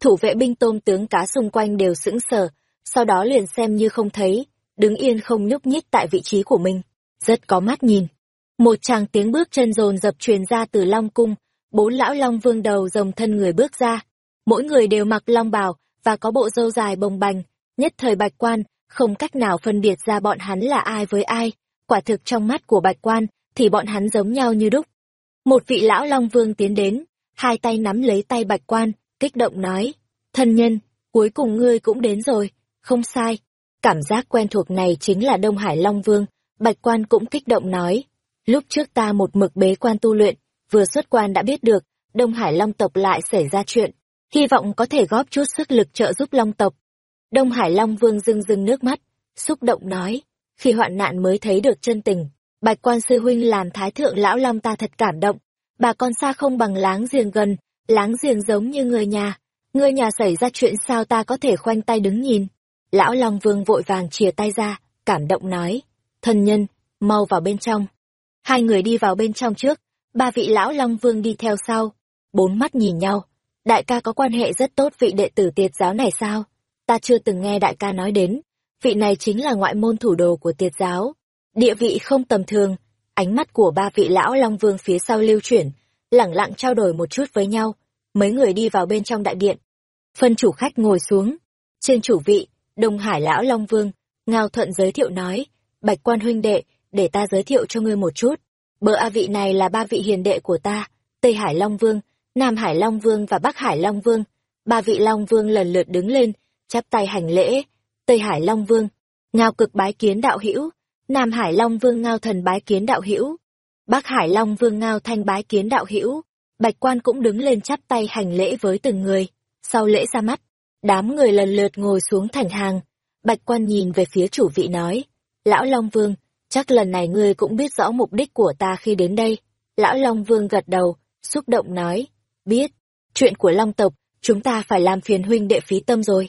Thủ vệ binh tôm tướng cá xung quanh đều sững sờ, sau đó liền xem như không thấy, đứng yên không nhúc nhích tại vị trí của mình, rất có mắt nhìn. Một chàng tiếng bước chân rồn dập truyền ra từ Long Cung, bốn lão Long Vương đầu rồng thân người bước ra. Mỗi người đều mặc long bào và có bộ râu dài bồng bềnh, nhất thời bạch quan, không cách nào phân biệt ra bọn hắn là ai với ai. Quả thực trong mắt của bạch quan, thì bọn hắn giống nhau như đúc. Một vị lão Long Vương tiến đến, hai tay nắm lấy tay bạch quan, kích động nói, thân nhân, cuối cùng ngươi cũng đến rồi, không sai. Cảm giác quen thuộc này chính là Đông Hải Long Vương, bạch quan cũng kích động nói, lúc trước ta một mực bế quan tu luyện, vừa xuất quan đã biết được, Đông Hải Long tộc lại xảy ra chuyện, hy vọng có thể góp chút sức lực trợ giúp Long tộc. Đông Hải Long Vương rưng rưng nước mắt, xúc động nói, khi hoạn nạn mới thấy được chân tình, bạch quan sư huynh làm thái thượng lão Long ta thật cảm động, bà con xa không bằng láng giềng gần, láng giềng giống như người nhà, người nhà xảy ra chuyện sao ta có thể khoanh tay đứng nhìn. Lão Long Vương vội vàng chìa tay ra, cảm động nói, thân nhân, mau vào bên trong. Hai người đi vào bên trong trước, ba vị lão Long Vương đi theo sau, bốn mắt nhìn nhau. Đại ca có quan hệ rất tốt vị đệ tử tiệt giáo này sao? Ta chưa từng nghe đại ca nói đến. Vị này chính là ngoại môn thủ đồ của tiệt giáo. Địa vị không tầm thường. Ánh mắt của ba vị lão Long Vương phía sau lưu chuyển, lẳng lặng trao đổi một chút với nhau. Mấy người đi vào bên trong đại điện. Phân chủ khách ngồi xuống. Trên chủ vị, Đông Hải lão Long Vương, Ngao Thuận giới thiệu nói, Bạch quan huynh đệ, để ta giới thiệu cho ngươi một chút. Bờ A vị này là ba vị hiền đệ của ta, Tây Hải Long Vương, Nam Hải Long Vương và Bắc Hải Long Vương. Ba vị Long Vương lần lượt đứng lên, chắp tay hành lễ. Tây Hải Long Vương, Ngao Cực bái kiến đạo hữu, Nam Hải Long Vương Ngao Thần bái kiến đạo hữu, Bắc Hải Long Vương Ngao Thanh bái kiến đạo hữu. Bạch Quan cũng đứng lên chắp tay hành lễ với từng người. Sau lễ ra mắt, đám người lần lượt ngồi xuống thành hàng. Bạch Quan nhìn về phía chủ vị nói, Lão Long Vương, chắc lần này ngươi cũng biết rõ mục đích của ta khi đến đây. Lão Long Vương gật đầu, xúc động nói, biết, chuyện của Long tộc, chúng ta phải làm phiền huynh đệ phí tâm rồi.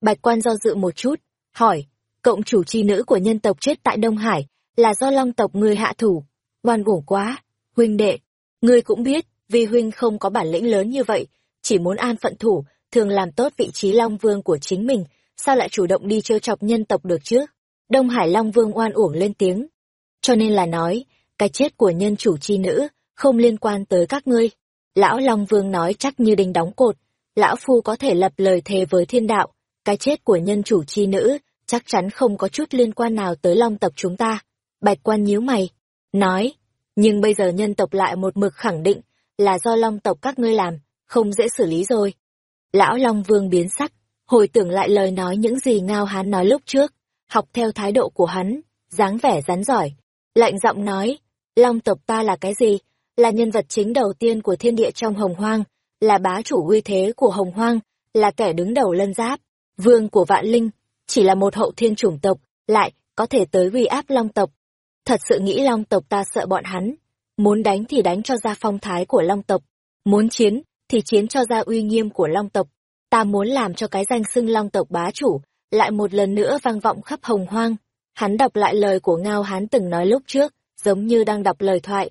Bạch quan do dự một chút, hỏi, cộng chủ chi nữ của nhân tộc chết tại Đông Hải, là do Long tộc ngươi hạ thủ. Ngoan ngủ quá, huynh đệ, ngươi cũng biết, vì huynh không có bản lĩnh lớn như vậy, chỉ muốn an phận thủ, thường làm tốt vị trí Long Vương của chính mình, sao lại chủ động đi trêu chọc nhân tộc được chứ? Đông Hải Long Vương oan uổng lên tiếng. Cho nên là nói, cái chết của nhân chủ chi nữ, không liên quan tới các ngươi. Lão Long Vương nói chắc như đinh đóng cột, lão phu có thể lập lời thề với thiên đạo, cái chết của nhân chủ chi nữ, chắc chắn không có chút liên quan nào tới long tộc chúng ta. Bạch quan nhíu mày, nói, nhưng bây giờ nhân tộc lại một mực khẳng định là do long tộc các ngươi làm, không dễ xử lý rồi. Lão Long Vương biến sắc, hồi tưởng lại lời nói những gì Ngao Hán nói lúc trước, học theo thái độ của hắn, dáng vẻ rắn giỏi. Lạnh giọng nói, Long tộc ta là cái gì? Là nhân vật chính đầu tiên của thiên địa trong hồng hoang, là bá chủ uy thế của hồng hoang, là kẻ đứng đầu lân giáp, vương của vạn linh, chỉ là một hậu thiên chủng tộc, lại có thể tới uy áp long tộc. Thật sự nghĩ long tộc ta sợ bọn hắn, muốn đánh thì đánh cho ra phong thái của long tộc, muốn chiến thì chiến cho ra uy nghiêm của long tộc. Ta muốn làm cho cái danh xưng long tộc bá chủ, lại một lần nữa vang vọng khắp hồng hoang. Hắn đọc lại lời của Ngao Hán từng nói lúc trước, giống như đang đọc lời thoại.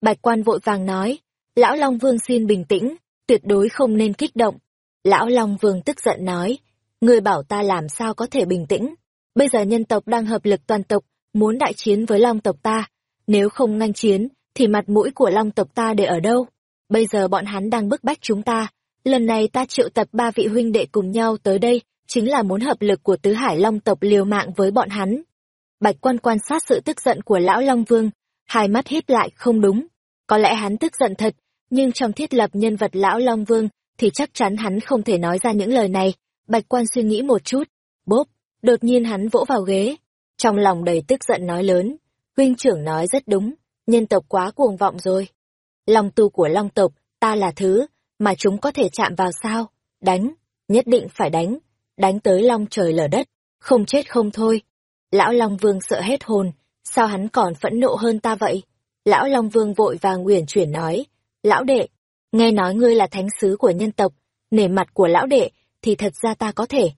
Bạch quan vội vàng nói, Lão Long Vương xin bình tĩnh, tuyệt đối không nên kích động. Lão Long Vương tức giận nói, người bảo ta làm sao có thể bình tĩnh. Bây giờ nhân tộc đang hợp lực toàn tộc, muốn đại chiến với Long tộc ta. Nếu không ngăn chiến, thì mặt mũi của Long tộc ta để ở đâu? Bây giờ bọn hắn đang bức bách chúng ta. Lần này ta triệu tập ba vị huynh đệ cùng nhau tới đây, chính là muốn hợp lực của tứ hải long tộc liều mạng với bọn hắn. Bạch quan quan sát sự tức giận của lão Long Vương, hai mắt híp lại không đúng. Có lẽ hắn tức giận thật, nhưng trong thiết lập nhân vật lão Long Vương thì chắc chắn hắn không thể nói ra những lời này. Bạch quan suy nghĩ một chút, bốp, đột nhiên hắn vỗ vào ghế. Trong lòng đầy tức giận nói lớn, huynh trưởng nói rất đúng, nhân tộc quá cuồng vọng rồi. Long tu của Long tộc, ta là thứ, mà chúng có thể chạm vào sao? Đánh, nhất định phải đánh đánh tới long trời lở đất, không chết không thôi. Lão Long Vương sợ hết hồn, sao hắn còn phẫn nộ hơn ta vậy? Lão Long Vương vội vàng uyển chuyển nói, lão đệ, nghe nói ngươi là thánh sứ của nhân tộc, nể mặt của lão đệ, thì thật ra ta có thể.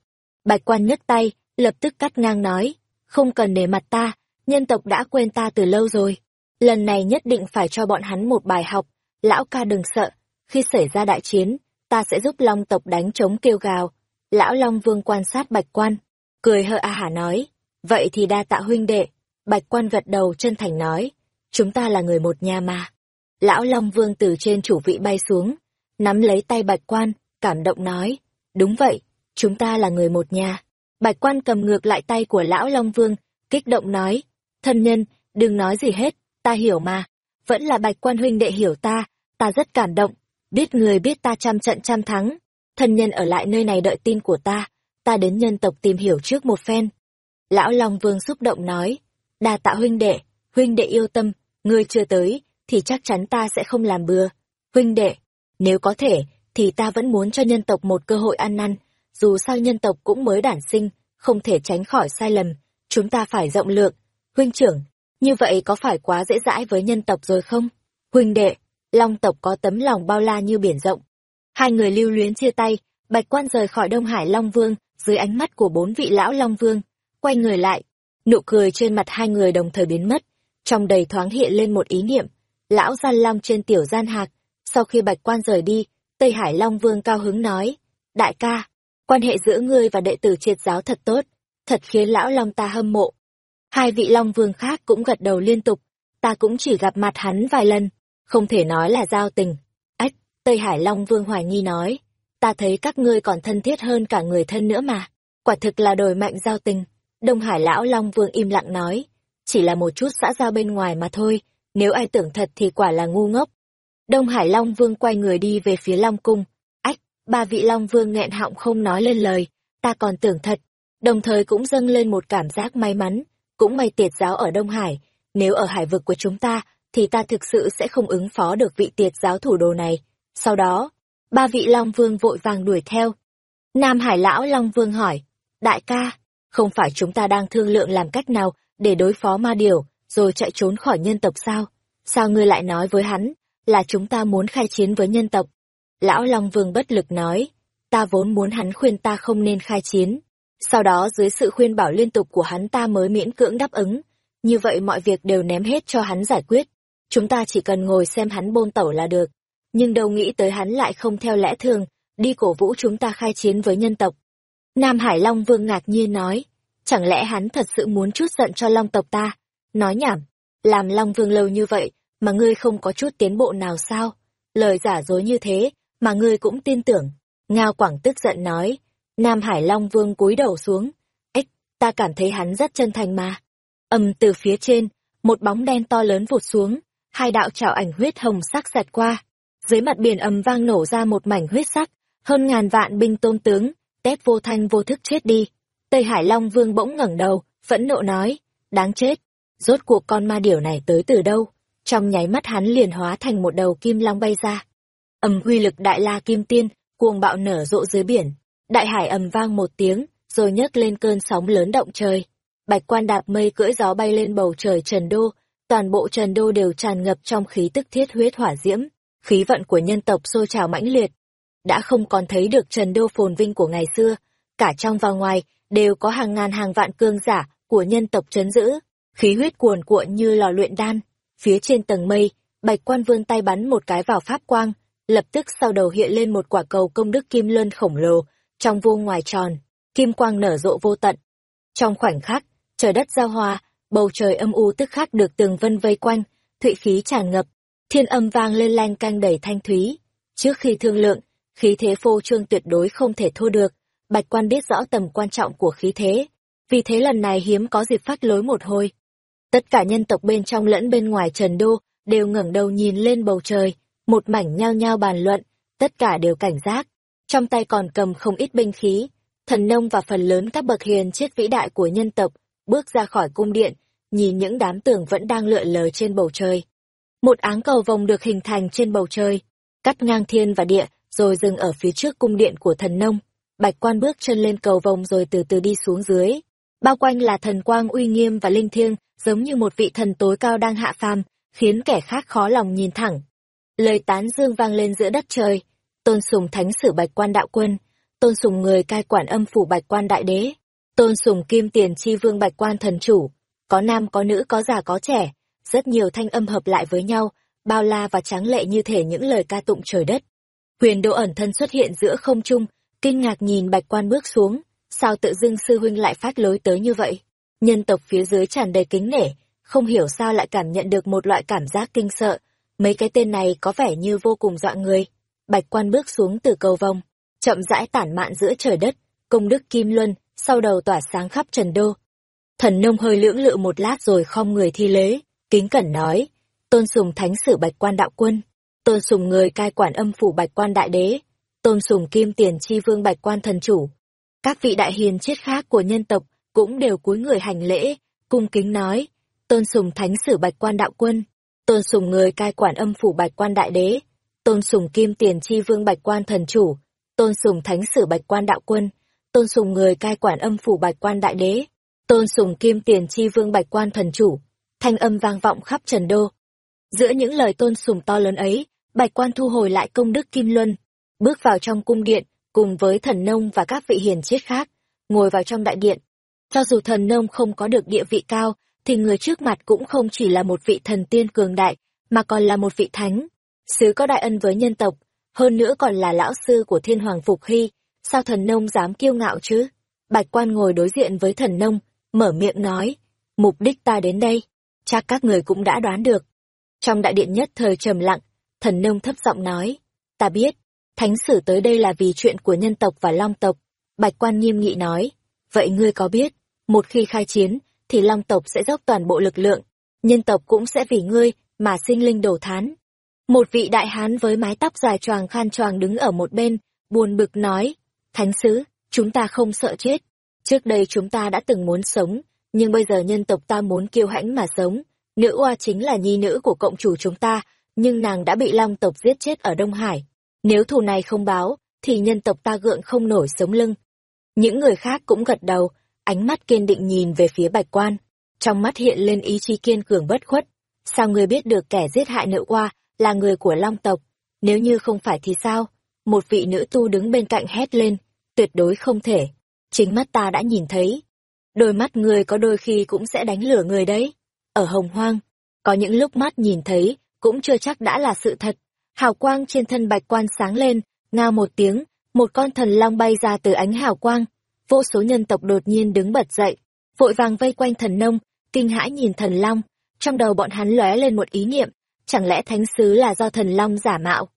Bạch quan nhấc tay, lập tức cắt ngang nói, không cần nể mặt ta, nhân tộc đã quên ta từ lâu rồi. Lần này nhất định phải cho bọn hắn một bài học, lão ca đừng sợ, khi xảy ra đại chiến, ta sẽ giúp long tộc đánh chống kêu gào. Lão Long Vương quan sát bạch quan, cười hơ a hả nói, vậy thì đa tạ huynh đệ. Bạch quan gật đầu chân thành nói, chúng ta là người một nhà mà. Lão Long Vương từ trên chủ vị bay xuống, nắm lấy tay bạch quan, cảm động nói, đúng vậy, chúng ta là người một nhà. Bạch quan cầm ngược lại tay của lão Long Vương, kích động nói, thân nhân, đừng nói gì hết, ta hiểu mà. Vẫn là bạch quan huynh đệ hiểu ta, ta rất cảm động, biết người biết ta trăm trận trăm thắng. Thân nhân ở lại nơi này đợi tin của ta, ta đến nhân tộc tìm hiểu trước một phen. Lão Long Vương xúc động nói, đa tạ huynh đệ, huynh đệ yêu tâm, ngươi chưa tới, thì chắc chắn ta sẽ không làm bừa. Huynh đệ, nếu có thể, thì ta vẫn muốn cho nhân tộc một cơ hội ăn năn, dù sao nhân tộc cũng mới đản sinh, không thể tránh khỏi sai lầm, chúng ta phải rộng lượng. Huynh trưởng, như vậy có phải quá dễ dãi với nhân tộc rồi không? Huynh đệ, Long tộc có tấm lòng bao la như biển rộng. Hai người lưu luyến chia tay, Bạch Quan rời khỏi Đông Hải Long Vương, dưới ánh mắt của bốn vị lão Long Vương, quay người lại, nụ cười trên mặt hai người đồng thời biến mất, trong đầy thoáng hiện lên một ý niệm, lão gian long trên tiểu gian hạc, sau khi Bạch Quan rời đi, Tây Hải Long Vương cao hứng nói, đại ca, quan hệ giữa ngươi và đệ tử triệt giáo thật tốt, thật khiến lão Long ta hâm mộ. Hai vị Long Vương khác cũng gật đầu liên tục, ta cũng chỉ gặp mặt hắn vài lần, không thể nói là giao tình. Ách, Tây Hải Long Vương hoài nghi nói, ta thấy các ngươi còn thân thiết hơn cả người thân nữa mà, quả thực là đổi mạnh giao tình. Đông Hải Lão Long Vương im lặng nói, chỉ là một chút xã giao bên ngoài mà thôi, nếu ai tưởng thật thì quả là ngu ngốc. Đông Hải Long Vương quay người đi về phía Long Cung. Ách, ba vị Long Vương nghẹn họng không nói lên lời, ta còn tưởng thật. Đồng thời cũng dâng lên một cảm giác may mắn, cũng may tiệt giáo ở Đông Hải, nếu ở hải vực của chúng ta, thì ta thực sự sẽ không ứng phó được vị tiệt giáo thủ đồ này. Sau đó, ba vị Long Vương vội vàng đuổi theo. Nam Hải Lão Long Vương hỏi, đại ca, không phải chúng ta đang thương lượng làm cách nào để đối phó ma điều, rồi chạy trốn khỏi nhân tộc sao? Sao ngươi lại nói với hắn, là chúng ta muốn khai chiến với nhân tộc? Lão Long Vương bất lực nói, ta vốn muốn hắn khuyên ta không nên khai chiến. Sau đó dưới sự khuyên bảo liên tục của hắn ta mới miễn cưỡng đáp ứng. Như vậy mọi việc đều ném hết cho hắn giải quyết. Chúng ta chỉ cần ngồi xem hắn bôn tẩu là được. Nhưng đâu nghĩ tới hắn lại không theo lẽ thường, đi cổ vũ chúng ta khai chiến với nhân tộc. Nam Hải Long Vương ngạc nhiên nói, chẳng lẽ hắn thật sự muốn chút giận cho Long tộc ta? Nói nhảm, làm Long Vương lâu như vậy, mà ngươi không có chút tiến bộ nào sao? Lời giả dối như thế, mà ngươi cũng tin tưởng. Ngao Quảng tức giận nói, Nam Hải Long Vương cúi đầu xuống. Ếch, ta cảm thấy hắn rất chân thành mà. Âm từ phía trên, một bóng đen to lớn vụt xuống, hai đạo trảo ảnh huyết hồng sắc xẹt qua. Dưới mặt biển ầm vang nổ ra một mảnh huyết sắc, hơn ngàn vạn binh tôn tướng, tép vô thanh vô thức chết đi. Tây Hải Long Vương bỗng ngẩng đầu, phẫn nộ nói, đáng chết, rốt cuộc con ma điểu này tới từ đâu? Trong nháy mắt hắn liền hóa thành một đầu kim long bay ra. Ầm uy lực đại la kim tiên, cuồng bạo nở rộ dưới biển. Đại hải ầm vang một tiếng, rồi nhấc lên cơn sóng lớn động trời. Bạch quan đạp mây cưỡi gió bay lên bầu trời trần đô, toàn bộ trần đô đều tràn ngập trong khí tức thiết huyết hỏa diễm, khí vận của nhân tộc sôi trào mãnh liệt. Đã không còn thấy được trần đô phồn vinh của ngày xưa, cả trong và ngoài đều có hàng ngàn hàng vạn cương giả của nhân tộc trấn giữ, khí huyết cuồn cuộn như lò luyện đan. Phía trên tầng mây, Bạch Quan vươn tay bắn một cái vào pháp quang, lập tức sau đầu hiện lên một quả cầu công đức kim luân khổng lồ, trong vuông ngoài tròn, kim quang nở rộ vô tận. Trong khoảnh khắc, trời đất giao hòa, bầu trời âm u tức khắc được tường vân vây quanh, thụy khí tràn ngập, thiên âm vang lên lanh canh đầy thanh thúy. Trước khi thương lượng, khí thế phô trương tuyệt đối không thể thua được, Bạch Quan biết rõ tầm quan trọng của khí thế, vì thế lần này hiếm có dịp phát lối một hồi. Tất cả nhân tộc bên trong lẫn bên ngoài Trần Đô đều ngẩng đầu nhìn lên bầu trời, một mảnh nhao nhao bàn luận, tất cả đều cảnh giác. Trong tay còn cầm không ít binh khí, thần nông và phần lớn các bậc hiền triết vĩ đại của nhân tộc, bước ra khỏi cung điện, nhìn những đám tường vẫn đang lượn lờ trên bầu trời. Một áng cầu vòng được hình thành trên bầu trời, cắt ngang thiên và địa, rồi dừng ở phía trước cung điện của thần nông. Bạch quan bước chân lên cầu vòng rồi từ từ đi xuống dưới. Bao quanh là thần quang uy nghiêm và linh thiêng, giống như một vị thần tối cao đang hạ phàm, khiến kẻ khác khó lòng nhìn thẳng. Lời tán dương vang lên giữa đất trời. Tôn sùng thánh sử bạch quan đạo quân, tôn sùng người cai quản âm phủ bạch quan đại đế, tôn sùng kim tiền chi vương bạch quan thần chủ. Có nam có nữ có già có trẻ, rất nhiều thanh âm hợp lại với nhau, bao la và tráng lệ như thể những lời ca tụng trời đất. Huyền Đỗ ẩn thân xuất hiện giữa không trung, kinh ngạc nhìn Bạch Quan bước xuống, sao tự dưng sư huynh lại phát lối tới như vậy? Nhân tộc phía dưới tràn đầy kính nể, không hiểu sao lại cảm nhận được một loại cảm giác kinh sợ, mấy cái tên này có vẻ như vô cùng dọa người. Bạch Quan bước xuống từ cầu vòng, chậm rãi tản mạn giữa trời đất, công đức kim luân, sau đầu tỏa sáng khắp trần đô. Thần nông hơi lưỡng lự một lát rồi khom người thi lễ, kính cẩn nói, tôn sùng thánh sử bạch quan đạo quân, tôn sùng người cai quản âm phủ bạch quan đại đế, tôn sùng kim tiền chi vương bạch quan thần chủ. Các vị đại hiền triết khác của nhân tộc cũng đều cúi người hành lễ, cung kính nói, tôn sùng thánh sử bạch quan đạo quân, tôn sùng người cai quản âm phủ bạch quan đại đế, tôn sùng kim tiền chi vương bạch quan thần chủ, tôn sùng thánh sử bạch quan đạo quân, tôn sùng người cai quản âm phủ bạch quan đại đế, tôn sùng kim tiền chi vương bạch quan thần chủ, thanh âm vang vọng khắp trần đô. Giữa những lời tôn sùng to lớn ấy, bạch quan thu hồi lại công đức kim luân, bước vào trong cung điện, cùng với thần nông và các vị hiền triết khác, ngồi vào trong đại điện. Cho dù thần nông không có được địa vị cao, thì người trước mặt cũng không chỉ là một vị thần tiên cường đại, mà còn là một vị thánh. Sứ có đại ân với nhân tộc, hơn nữa còn là lão sư của thiên hoàng Phục Hy, sao thần nông dám kiêu ngạo chứ? Bạch quan ngồi đối diện với thần nông, mở miệng nói, mục đích ta đến đây, chắc các người cũng đã đoán được. Trong đại điện nhất thời trầm lặng, thần nông thấp giọng nói, ta biết, thánh sử tới đây là vì chuyện của nhân tộc và long tộc. Bạch quan nghiêm nghị nói, vậy ngươi có biết, một khi khai chiến, thì long tộc sẽ dốc toàn bộ lực lượng, nhân tộc cũng sẽ vì ngươi mà sinh linh đổ thán. Một vị đại hán với mái tóc dài choàng khan choàng đứng ở một bên, buồn bực nói, Thánh sứ, chúng ta không sợ chết. Trước đây chúng ta đã từng muốn sống, nhưng bây giờ nhân tộc ta muốn kiêu hãnh mà sống. Nữ oa chính là nhi nữ của cộng chủ chúng ta, nhưng nàng đã bị long tộc giết chết ở Đông Hải. Nếu thù này không báo, thì nhân tộc ta gượng không nổi sống lưng. Những người khác cũng gật đầu, ánh mắt kiên định nhìn về phía bạch quan. Trong mắt hiện lên ý chí kiên cường bất khuất. Sao người biết được kẻ giết hại nữ oa là người của long tộc? Nếu như không phải thì sao? Một vị nữ tu đứng bên cạnh hét lên, tuyệt đối không thể. Chính mắt ta đã nhìn thấy. Đôi mắt người có đôi khi cũng sẽ đánh lửa người đấy. Ở hồng hoang, có những lúc mắt nhìn thấy, cũng chưa chắc đã là sự thật. Hào quang trên thân bạch quan sáng lên, ngao một tiếng, một con thần long bay ra từ ánh hào quang. Vô số nhân tộc đột nhiên đứng bật dậy, vội vàng vây quanh thần nông, kinh hãi nhìn thần long. Trong đầu bọn hắn lóe lên một ý niệm, chẳng lẽ thánh sứ là do thần long giả mạo?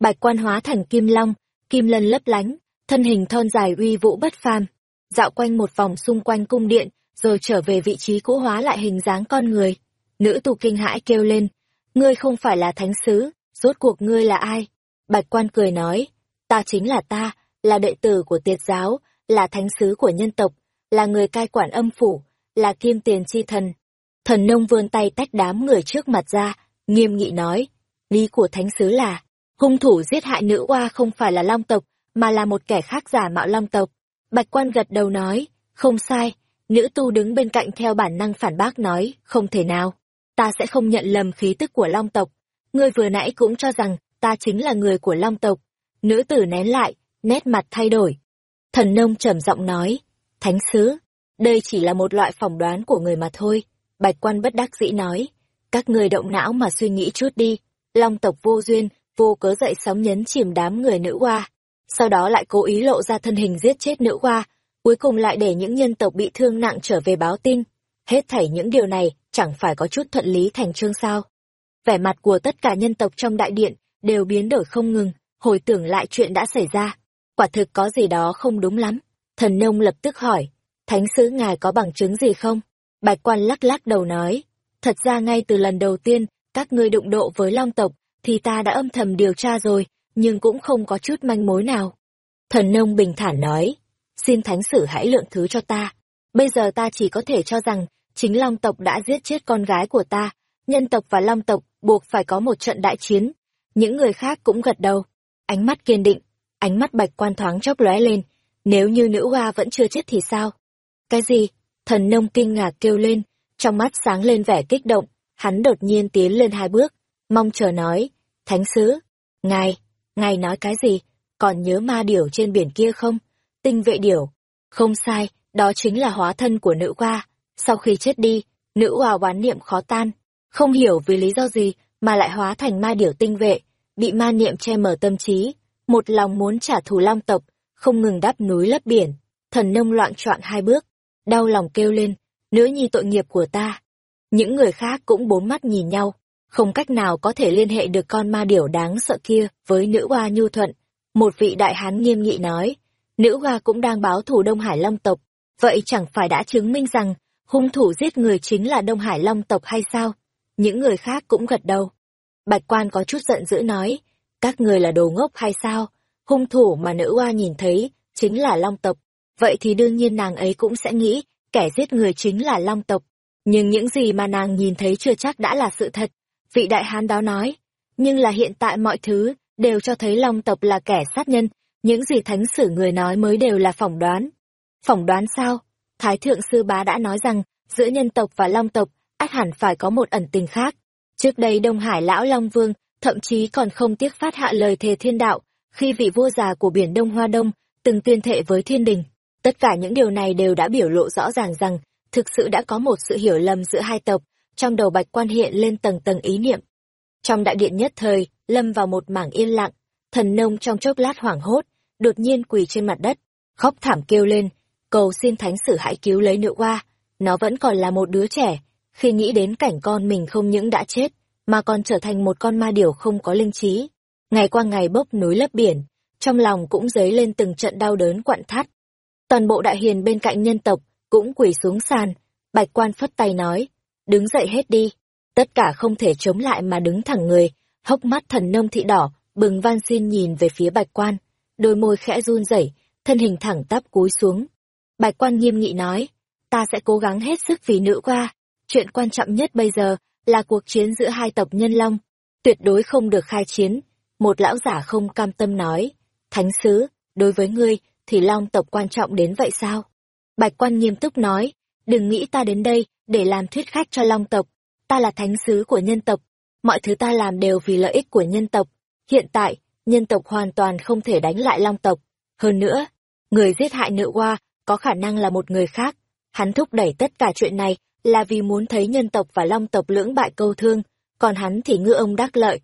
Bạch quan hóa thành kim long, kim lân lấp lánh, thân hình thon dài uy vũ bất phàm, dạo quanh một vòng xung quanh cung điện, rồi trở về vị trí cũ hóa lại hình dáng con người. Nữ tù kinh hãi kêu lên, ngươi không phải là thánh sứ, rốt cuộc ngươi là ai? Bạch quan cười nói, ta chính là ta, là đệ tử của tiệt giáo, là thánh sứ của nhân tộc, là người cai quản âm phủ, là kim tiền chi thần. Thần nông vươn tay tách đám người trước mặt ra, nghiêm nghị nói, lý của thánh sứ là, hung thủ giết hại nữ oa không phải là long tộc, mà là một kẻ khác giả mạo long tộc. Bạch quan gật đầu nói, không sai, nữ tu đứng bên cạnh theo bản năng phản bác nói, không thể nào, ta sẽ không nhận lầm khí tức của long tộc. Ngươi vừa nãy cũng cho rằng, ta chính là người của long tộc. Nữ tử nén lại, nét mặt thay đổi. Thần nông trầm giọng nói, thánh sứ, đây chỉ là một loại phỏng đoán của người mà thôi. Bạch quan bất đắc dĩ nói, các người động não mà suy nghĩ chút đi. Long tộc vô duyên, vô cớ dậy sóng nhấn chìm đám người nữ hoa sau đó lại cố ý lộ ra thân hình giết chết nữ hoa, cuối cùng lại để những nhân tộc bị thương nặng trở về báo tin. Hết thảy những điều này chẳng phải có chút thuận lý thành trương sao. Vẻ mặt của tất cả nhân tộc trong đại điện đều biến đổi không ngừng, hồi tưởng lại chuyện đã xảy ra. Quả thực có gì đó không đúng lắm. Thần nông lập tức hỏi, thánh sứ ngài có bằng chứng gì không? Bạch quan lắc lắc đầu nói, thật ra ngay từ lần đầu tiên, các ngươi đụng độ với long tộc, thì ta đã âm thầm điều tra rồi, nhưng cũng không có chút manh mối nào. Thần nông bình thản nói, xin thánh sử hãy lượng thứ cho ta. Bây giờ ta chỉ có thể cho rằng, chính Long tộc đã giết chết con gái của ta, nhân tộc và Long tộc buộc phải có một trận đại chiến. Những người khác cũng gật đầu, ánh mắt kiên định, ánh mắt bạch quan thoáng chốc lóe lên, nếu như nữ hoa vẫn chưa chết thì sao? Cái gì? Thần nông kinh ngạc kêu lên, trong mắt sáng lên vẻ kích động, hắn đột nhiên tiến lên hai bước, mong chờ nói, thánh sứ, ngài, Ngài nói cái gì? Còn nhớ ma điểu trên biển kia không? Tinh vệ điểu. Không sai, đó chính là hóa thân của nữ hoa. Sau khi chết đi, nữ hoa oán niệm khó tan. Không hiểu vì lý do gì mà lại hóa thành ma điểu tinh vệ, bị ma niệm che mở tâm trí. một lòng muốn trả thù long tộc, không ngừng đắp núi lấp biển. Thần nông loạn choạng hai bước, đau lòng kêu lên, nữ nhi tội nghiệp của ta. Những người khác cũng bốn mắt nhìn nhau, không cách nào có thể liên hệ được con ma điểu đáng sợ kia với nữ hoa nhu thuận. Một vị đại hán nghiêm nghị nói, nữ hoa cũng đang báo thù Đông Hải Long tộc, vậy chẳng phải đã chứng minh rằng hung thủ giết người chính là Đông Hải Long tộc hay sao? Những người khác cũng gật đầu. Bạch quan có chút giận dữ nói, các người là đồ ngốc hay sao? Hung thủ mà nữ hoa nhìn thấy chính là Long tộc, vậy thì đương nhiên nàng ấy cũng sẽ nghĩ kẻ giết người chính là Long tộc. Nhưng những gì mà nàng nhìn thấy chưa chắc đã là sự thật. Vị đại hán đó nói, nhưng là hiện tại mọi thứ đều cho thấy Long tộc là kẻ sát nhân, những gì thánh sử người nói mới đều là phỏng đoán. Phỏng đoán sao? Thái thượng sư bá đã nói rằng, giữa nhân tộc và Long tộc, ắt hẳn phải có một ẩn tình khác. Trước đây Đông Hải lão Long Vương, thậm chí còn không tiếc phát hạ lời thề thiên đạo, khi vị vua già của biển Đông Hoa Đông, từng tuyên thệ với thiên đình. Tất cả những điều này đều đã biểu lộ rõ ràng rằng, thực sự đã có một sự hiểu lầm giữa hai tộc, trong đầu bạch quan hiện lên tầng tầng ý niệm. Trong đại điện nhất thời, lâm vào một mảng yên lặng, thần nông trong chốc lát hoảng hốt, đột nhiên quỳ trên mặt đất, khóc thảm kêu lên, cầu xin thánh sử hãy cứu lấy nữ hoa, nó vẫn còn là một đứa trẻ, khi nghĩ đến cảnh con mình không những đã chết, mà còn trở thành một con ma điểu không có linh trí. Ngày qua ngày bốc núi lấp biển, trong lòng cũng dấy lên từng trận đau đớn quặn thắt. Toàn bộ đại hiền bên cạnh nhân tộc cũng quỳ xuống sàn, bạch quan phất tay nói, đứng dậy hết đi. Tất cả không thể chống lại mà đứng thẳng người, hốc mắt thần nông thị đỏ, bừng van xin nhìn về phía bạch quan, đôi môi khẽ run rẩy, thân hình thẳng tắp cúi xuống. Bạch quan nghiêm nghị nói, ta sẽ cố gắng hết sức vì nữ qua. Chuyện quan trọng nhất bây giờ là cuộc chiến giữa hai tộc nhân long. Tuyệt đối không được khai chiến. Một lão giả không cam tâm nói, thánh sứ, đối với ngươi, thì long tộc quan trọng đến vậy sao? Bạch quan nghiêm túc nói, đừng nghĩ ta đến đây để làm thuyết khách cho long tộc. Ta là thánh sứ của nhân tộc. Mọi thứ ta làm đều vì lợi ích của nhân tộc. Hiện tại, nhân tộc hoàn toàn không thể đánh lại long tộc. Hơn nữa, người giết hại nữ hoa có khả năng là một người khác. Hắn thúc đẩy tất cả chuyện này là vì muốn thấy nhân tộc và long tộc lưỡng bại câu thương, còn hắn thì ngư ông đắc lợi.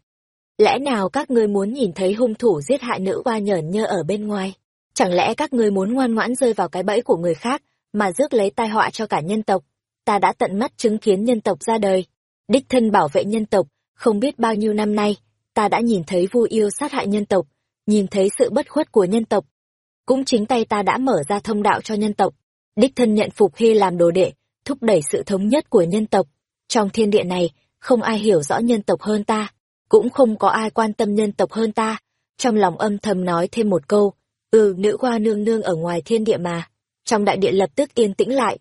Lẽ nào các ngươi muốn nhìn thấy hung thủ giết hại nữ hoa nhởn nhơ ở bên ngoài? Chẳng lẽ các ngươi muốn ngoan ngoãn rơi vào cái bẫy của người khác, mà rước lấy tai họa cho cả nhân tộc? Ta đã tận mắt chứng kiến nhân tộc ra đời. Đích thân bảo vệ nhân tộc, không biết bao nhiêu năm nay, ta đã nhìn thấy vu yêu sát hại nhân tộc, nhìn thấy sự bất khuất của nhân tộc. Cũng chính tay ta đã mở ra thông đạo cho nhân tộc. Đích thân nhận Phục Hy làm đồ đệ, thúc đẩy sự thống nhất của nhân tộc. Trong thiên địa này, không ai hiểu rõ nhân tộc hơn ta, cũng không có ai quan tâm nhân tộc hơn ta. Trong lòng âm thầm nói thêm một câu, ừ nữ hoa nương nương ở ngoài thiên địa mà. Trong đại điện lập tức yên tĩnh lại.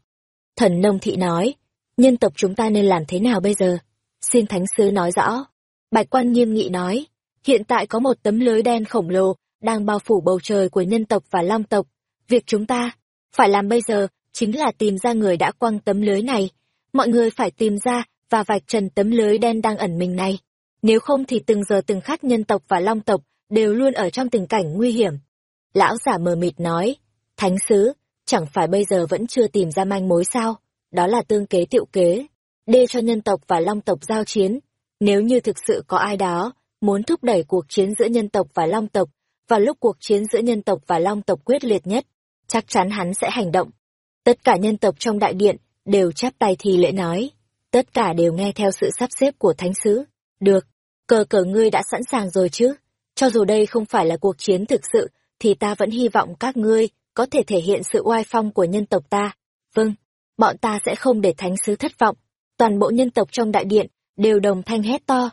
Thần nông thị nói, nhân tộc chúng ta nên làm thế nào bây giờ? Xin thánh sứ nói rõ. Bạch quan nghiêm nghị nói, hiện tại có một tấm lưới đen khổng lồ đang bao phủ bầu trời của nhân tộc và long tộc. Việc chúng ta phải làm bây giờ chính là tìm ra người đã quăng tấm lưới này. Mọi người phải tìm ra và vạch trần tấm lưới đen đang ẩn mình này. Nếu không thì từng giờ từng khắc nhân tộc và long tộc đều luôn ở trong tình cảnh nguy hiểm. Lão giả mờ mịt nói, Thánh sứ, chẳng phải bây giờ vẫn chưa tìm ra manh mối sao? Đó là tương kế tiệu kế, đê cho nhân tộc và long tộc giao chiến. Nếu như thực sự có ai đó muốn thúc đẩy cuộc chiến giữa nhân tộc và long tộc, vào lúc cuộc chiến giữa nhân tộc và long tộc quyết liệt nhất, chắc chắn hắn sẽ hành động. Tất cả nhân tộc trong đại điện đều chắp tay thì lễ nói, tất cả đều nghe theo sự sắp xếp của thánh sứ. Được, cờ cờ ngươi đã sẵn sàng rồi chứ? Cho dù đây không phải là cuộc chiến thực sự, thì ta vẫn hy vọng các ngươi có thể thể hiện sự oai phong của nhân tộc ta. Vâng, bọn ta sẽ không để thánh sứ thất vọng. Toàn bộ nhân tộc trong đại điện đều đồng thanh hét to.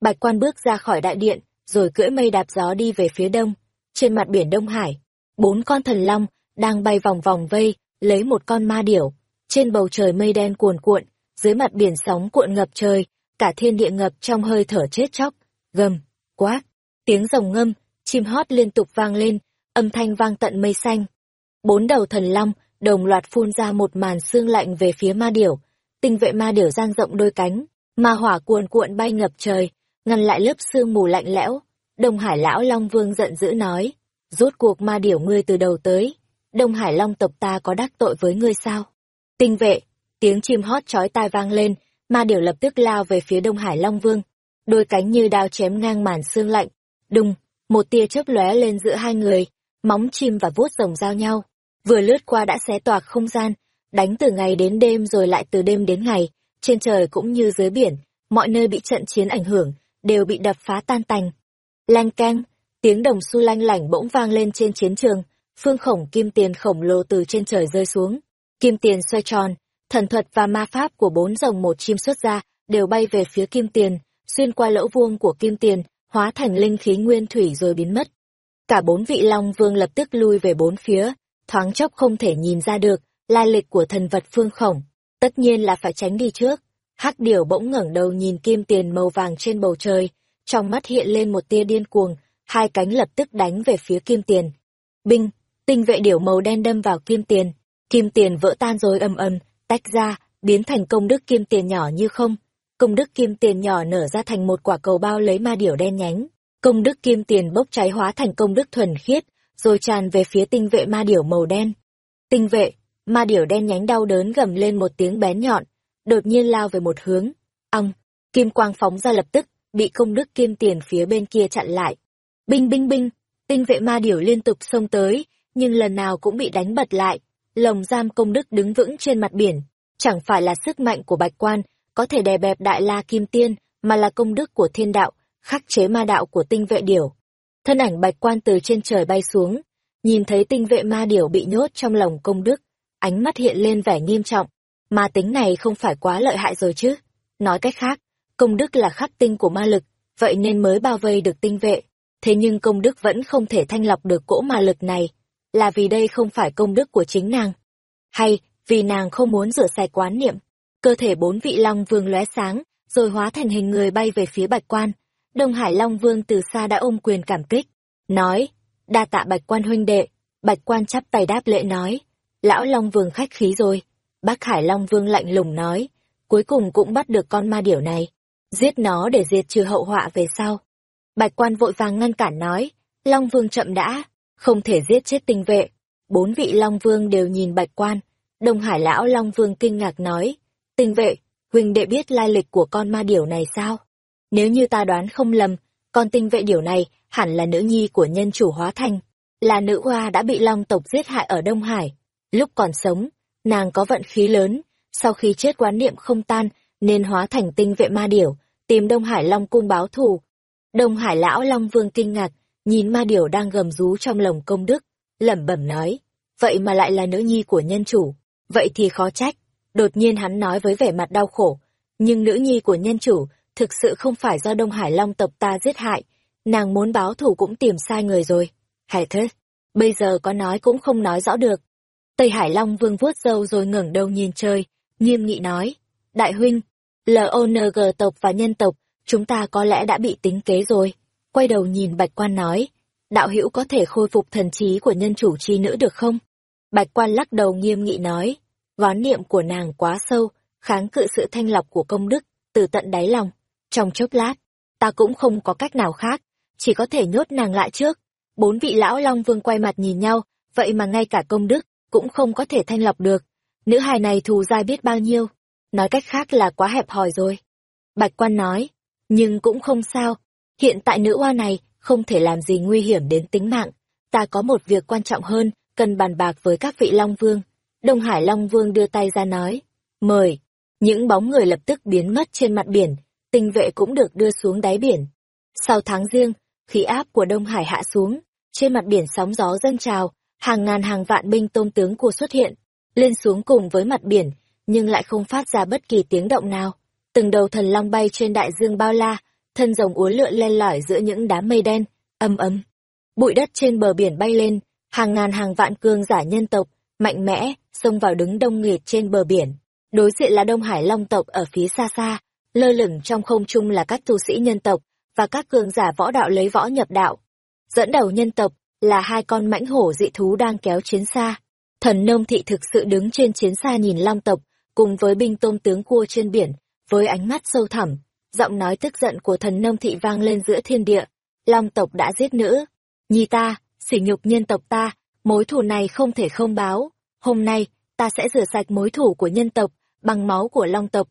Bạch quan bước ra khỏi đại điện, rồi cưỡi mây đạp gió đi về phía đông. Trên mặt biển Đông Hải, bốn con thần long đang bay vòng vòng vây, lấy một con ma điểu. Trên bầu trời mây đen cuồn cuộn, dưới mặt biển sóng cuộn ngập trời, cả thiên địa ngập trong hơi thở chết chóc. Gầm, quát, tiếng rồng ngâm, chim hót liên tục vang lên, âm thanh vang tận mây xanh. Bốn đầu thần long đồng loạt phun ra một màn xương lạnh về phía ma điểu. Tinh vệ ma điểu dang rộng đôi cánh, ma hỏa cuồn cuộn bay ngập trời, ngăn lại lớp sương mù lạnh lẽo. Đông Hải lão Long Vương giận dữ nói, rốt cuộc ma điểu ngươi từ đầu tới, Đông Hải Long tộc ta có đắc tội với ngươi sao? Tinh vệ, tiếng chim hót chói tai vang lên, ma điểu lập tức lao về phía Đông Hải Long Vương, đôi cánh như đao chém ngang màn xương lạnh. Đùng, một tia chớp lóe lên giữa hai người, móng chim và vuốt rồng giao nhau, vừa lướt qua đã xé toạc không gian, đánh từ ngày đến đêm rồi lại từ đêm đến ngày, trên trời cũng như dưới biển, mọi nơi bị trận chiến ảnh hưởng, đều bị đập phá tan tành. Lanh keng, tiếng đồng xu lanh lảnh bỗng vang lên trên chiến trường, phương khổng kim tiền khổng lồ từ trên trời rơi xuống. Kim tiền xoay tròn, thần thuật và ma pháp của bốn rồng một chim xuất ra, đều bay về phía kim tiền, xuyên qua lỗ vuông của kim tiền, hóa thành linh khí nguyên thủy rồi biến mất. Cả bốn vị long vương lập tức lui về bốn phía, thoáng chốc không thể nhìn ra được lai lịch của thần vật phương khổng. Tất nhiên là phải tránh đi trước. Hắc điểu bỗng ngẩng đầu nhìn kim tiền màu vàng trên bầu trời, trong mắt hiện lên một tia điên cuồng, hai cánh lập tức đánh về phía kim tiền. Binh, tinh vệ điểu màu đen đâm vào kim tiền, kim tiền vỡ tan rồi ầm ầm, tách ra, biến thành công đức kim tiền nhỏ như không. Công đức kim tiền nhỏ nở ra thành một quả cầu bao lấy ma điểu đen nhánh. Công đức kim tiền bốc cháy hóa thành công đức thuần khiết, rồi tràn về phía tinh vệ ma điểu màu đen. Tinh vệ, ma điểu đen nhánh đau đớn gầm lên một tiếng bén nhọn, đột nhiên lao về một hướng. Ong, kim quang phóng ra lập tức, bị công đức kim tiền phía bên kia chặn lại. Binh binh binh, tinh vệ ma điểu liên tục xông tới, nhưng lần nào cũng bị đánh bật lại. Lồng giam công đức đứng vững trên mặt biển, chẳng phải là sức mạnh của bạch quan, có thể đè bẹp đại la kim tiên, mà là công đức của thiên đạo, khắc chế ma đạo của tinh vệ điểu. Thân ảnh bạch quan từ trên trời bay xuống, nhìn thấy tinh vệ ma điểu bị nhốt trong lòng công đức, ánh mắt hiện lên vẻ nghiêm trọng. Ma tính này không phải quá lợi hại rồi chứ. Nói cách khác, công đức là khắc tinh của ma lực, vậy nên mới bao vây được tinh vệ. Thế nhưng công đức vẫn không thể thanh lọc được cỗ ma lực này, là vì đây không phải công đức của chính nàng. Hay, vì nàng không muốn rửa sạch quán niệm. Cơ thể bốn vị long vương lóe sáng, rồi hóa thành hình người bay về phía bạch quan. Đông Hải Long Vương từ xa đã ôm quyền cảm kích, nói, đa tạ bạch quan huynh đệ, bạch quan chắp tay đáp lễ nói, lão Long Vương khách khí rồi. Bác Hải Long Vương lạnh lùng nói, cuối cùng cũng bắt được con ma điểu này, giết nó để diệt trừ hậu họa về sau. Bạch quan vội vàng ngăn cản nói, Long Vương chậm đã, không thể giết chết tinh vệ. Bốn vị Long Vương đều nhìn bạch quan, Đông Hải lão Long Vương kinh ngạc nói, tinh vệ, huynh đệ biết lai lịch của con ma điểu này sao? Nếu như ta đoán không lầm, con tinh vệ điểu này hẳn là nữ nhi của nhân chủ hóa thành, là nữ hoa đã bị long tộc giết hại ở Đông Hải. Lúc còn sống, nàng có vận khí lớn, sau khi chết quán niệm không tan, nên hóa thành tinh vệ ma điểu, tìm Đông Hải Long cung báo thù. Đông Hải lão Long Vương kinh ngạc, nhìn ma điểu đang gầm rú trong lồng công đức, lẩm bẩm nói, vậy mà lại là nữ nhi của nhân chủ, vậy thì khó trách. Đột nhiên hắn nói với vẻ mặt đau khổ, nhưng nữ nhi của nhân chủ thực sự không phải do Đông Hải Long tộc ta giết hại, nàng muốn báo thù cũng tìm sai người rồi. Hải thất, bây giờ có nói cũng không nói rõ được. Tây Hải Long vương vuốt râu rồi ngẩng đầu nhìn trời, nghiêm nghị nói, Đại huynh, LONG tộc và nhân tộc, chúng ta có lẽ đã bị tính kế rồi. Quay đầu nhìn Bạch Quan nói, đạo hữu có thể khôi phục thần trí của nhân chủ chi nữ được không? Bạch Quan lắc đầu nghiêm nghị nói, vón niệm của nàng quá sâu, kháng cự sự thanh lọc của công đức, từ tận đáy lòng. Trong chốc lát, ta cũng không có cách nào khác, chỉ có thể nhốt nàng lại trước. Bốn vị lão long vương quay mặt nhìn nhau, vậy mà ngay cả công đức cũng không có thể thanh lọc được. Nữ hài này thù dai biết bao nhiêu, nói cách khác là quá hẹp hòi rồi. Bạch quan nói, nhưng cũng không sao, hiện tại nữ hoa này không thể làm gì nguy hiểm đến tính mạng. Ta có một việc quan trọng hơn, cần bàn bạc với các vị Long Vương. Đông Hải Long Vương đưa tay ra nói, mời. Những bóng người lập tức biến mất trên mặt biển, tinh vệ cũng được đưa xuống đáy biển. Sau tháng riêng, khí áp của Đông Hải hạ xuống, trên mặt biển sóng gió dâng trào, hàng ngàn hàng vạn binh tôm tướng của xuất hiện, lên xuống cùng với mặt biển, nhưng lại không phát ra bất kỳ tiếng động nào. Từng đầu thần long bay trên đại dương bao la, thân rồng uốn lượn len lỏi giữa những đám mây đen, âm ấm. Bụi đất trên bờ biển bay lên, hàng ngàn hàng vạn cương giả nhân tộc, mạnh mẽ, xông vào đứng đông nghịt trên bờ biển. Đối diện là Đông Hải Long tộc ở phía xa xa, lơ lửng trong không trung là các tu sĩ nhân tộc và các cường giả võ đạo lấy võ nhập đạo. Dẫn đầu nhân tộc là hai con mãnh hổ dị thú đang kéo chiến xa. Thần nông thị thực sự đứng trên chiến xa nhìn long tộc, cùng với binh tôm tướng cua trên biển, với ánh mắt sâu thẳm, giọng nói tức giận của thần nông thị vang lên giữa thiên địa. Long tộc đã giết nữ, nhi ta, sỉ nhục nhân tộc ta, mối thù này không thể không báo. Hôm nay, ta sẽ rửa sạch mối thù của nhân tộc, bằng máu của long tộc.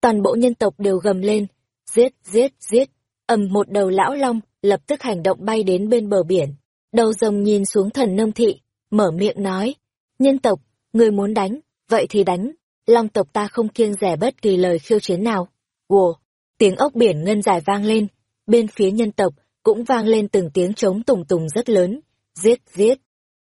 Toàn bộ nhân tộc đều gầm lên, giết, giết, giết. ầm một đầu lão long, lập tức hành động bay đến bên bờ biển. Đầu rồng nhìn xuống thần nông thị, mở miệng nói, nhân tộc, người muốn đánh, vậy thì đánh, long tộc ta không kiêng rẻ bất kỳ lời khiêu chiến nào. Ồ, tiếng ốc biển ngân dài vang lên, bên phía nhân tộc cũng vang lên từng tiếng trống tùng tùng rất lớn, giết, giết.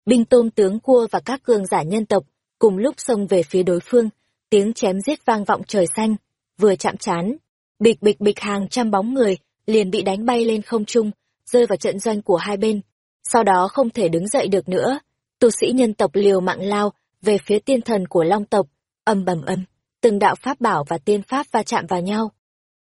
Binh tôm tướng cua và các cường giả nhân tộc cùng lúc xông về phía đối phương, tiếng chém giết vang vọng trời xanh, vừa chạm chán, bịch bịch bịch hàng trăm bóng người liền bị đánh bay lên không trung, rơi vào trận doanh của hai bên. Sau đó không thể đứng dậy được nữa, tu sĩ nhân tộc liều mạng lao về phía tiên thần của long tộc, âm bầm âm, từng đạo pháp bảo và tiên pháp va chạm vào nhau.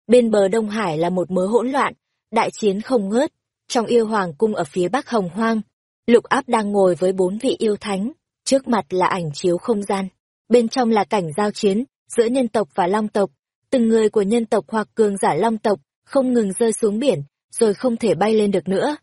Bên bờ Đông Hải là một mớ hỗn loạn, đại chiến không ngớt, trong yêu hoàng cung ở phía bắc hồng hoang, lục áp đang ngồi với bốn vị yêu thánh, trước mặt là ảnh chiếu không gian, bên trong là cảnh giao chiến giữa nhân tộc và long tộc, từng người của nhân tộc hoặc cường giả long tộc không ngừng rơi xuống biển, rồi không thể bay lên được nữa.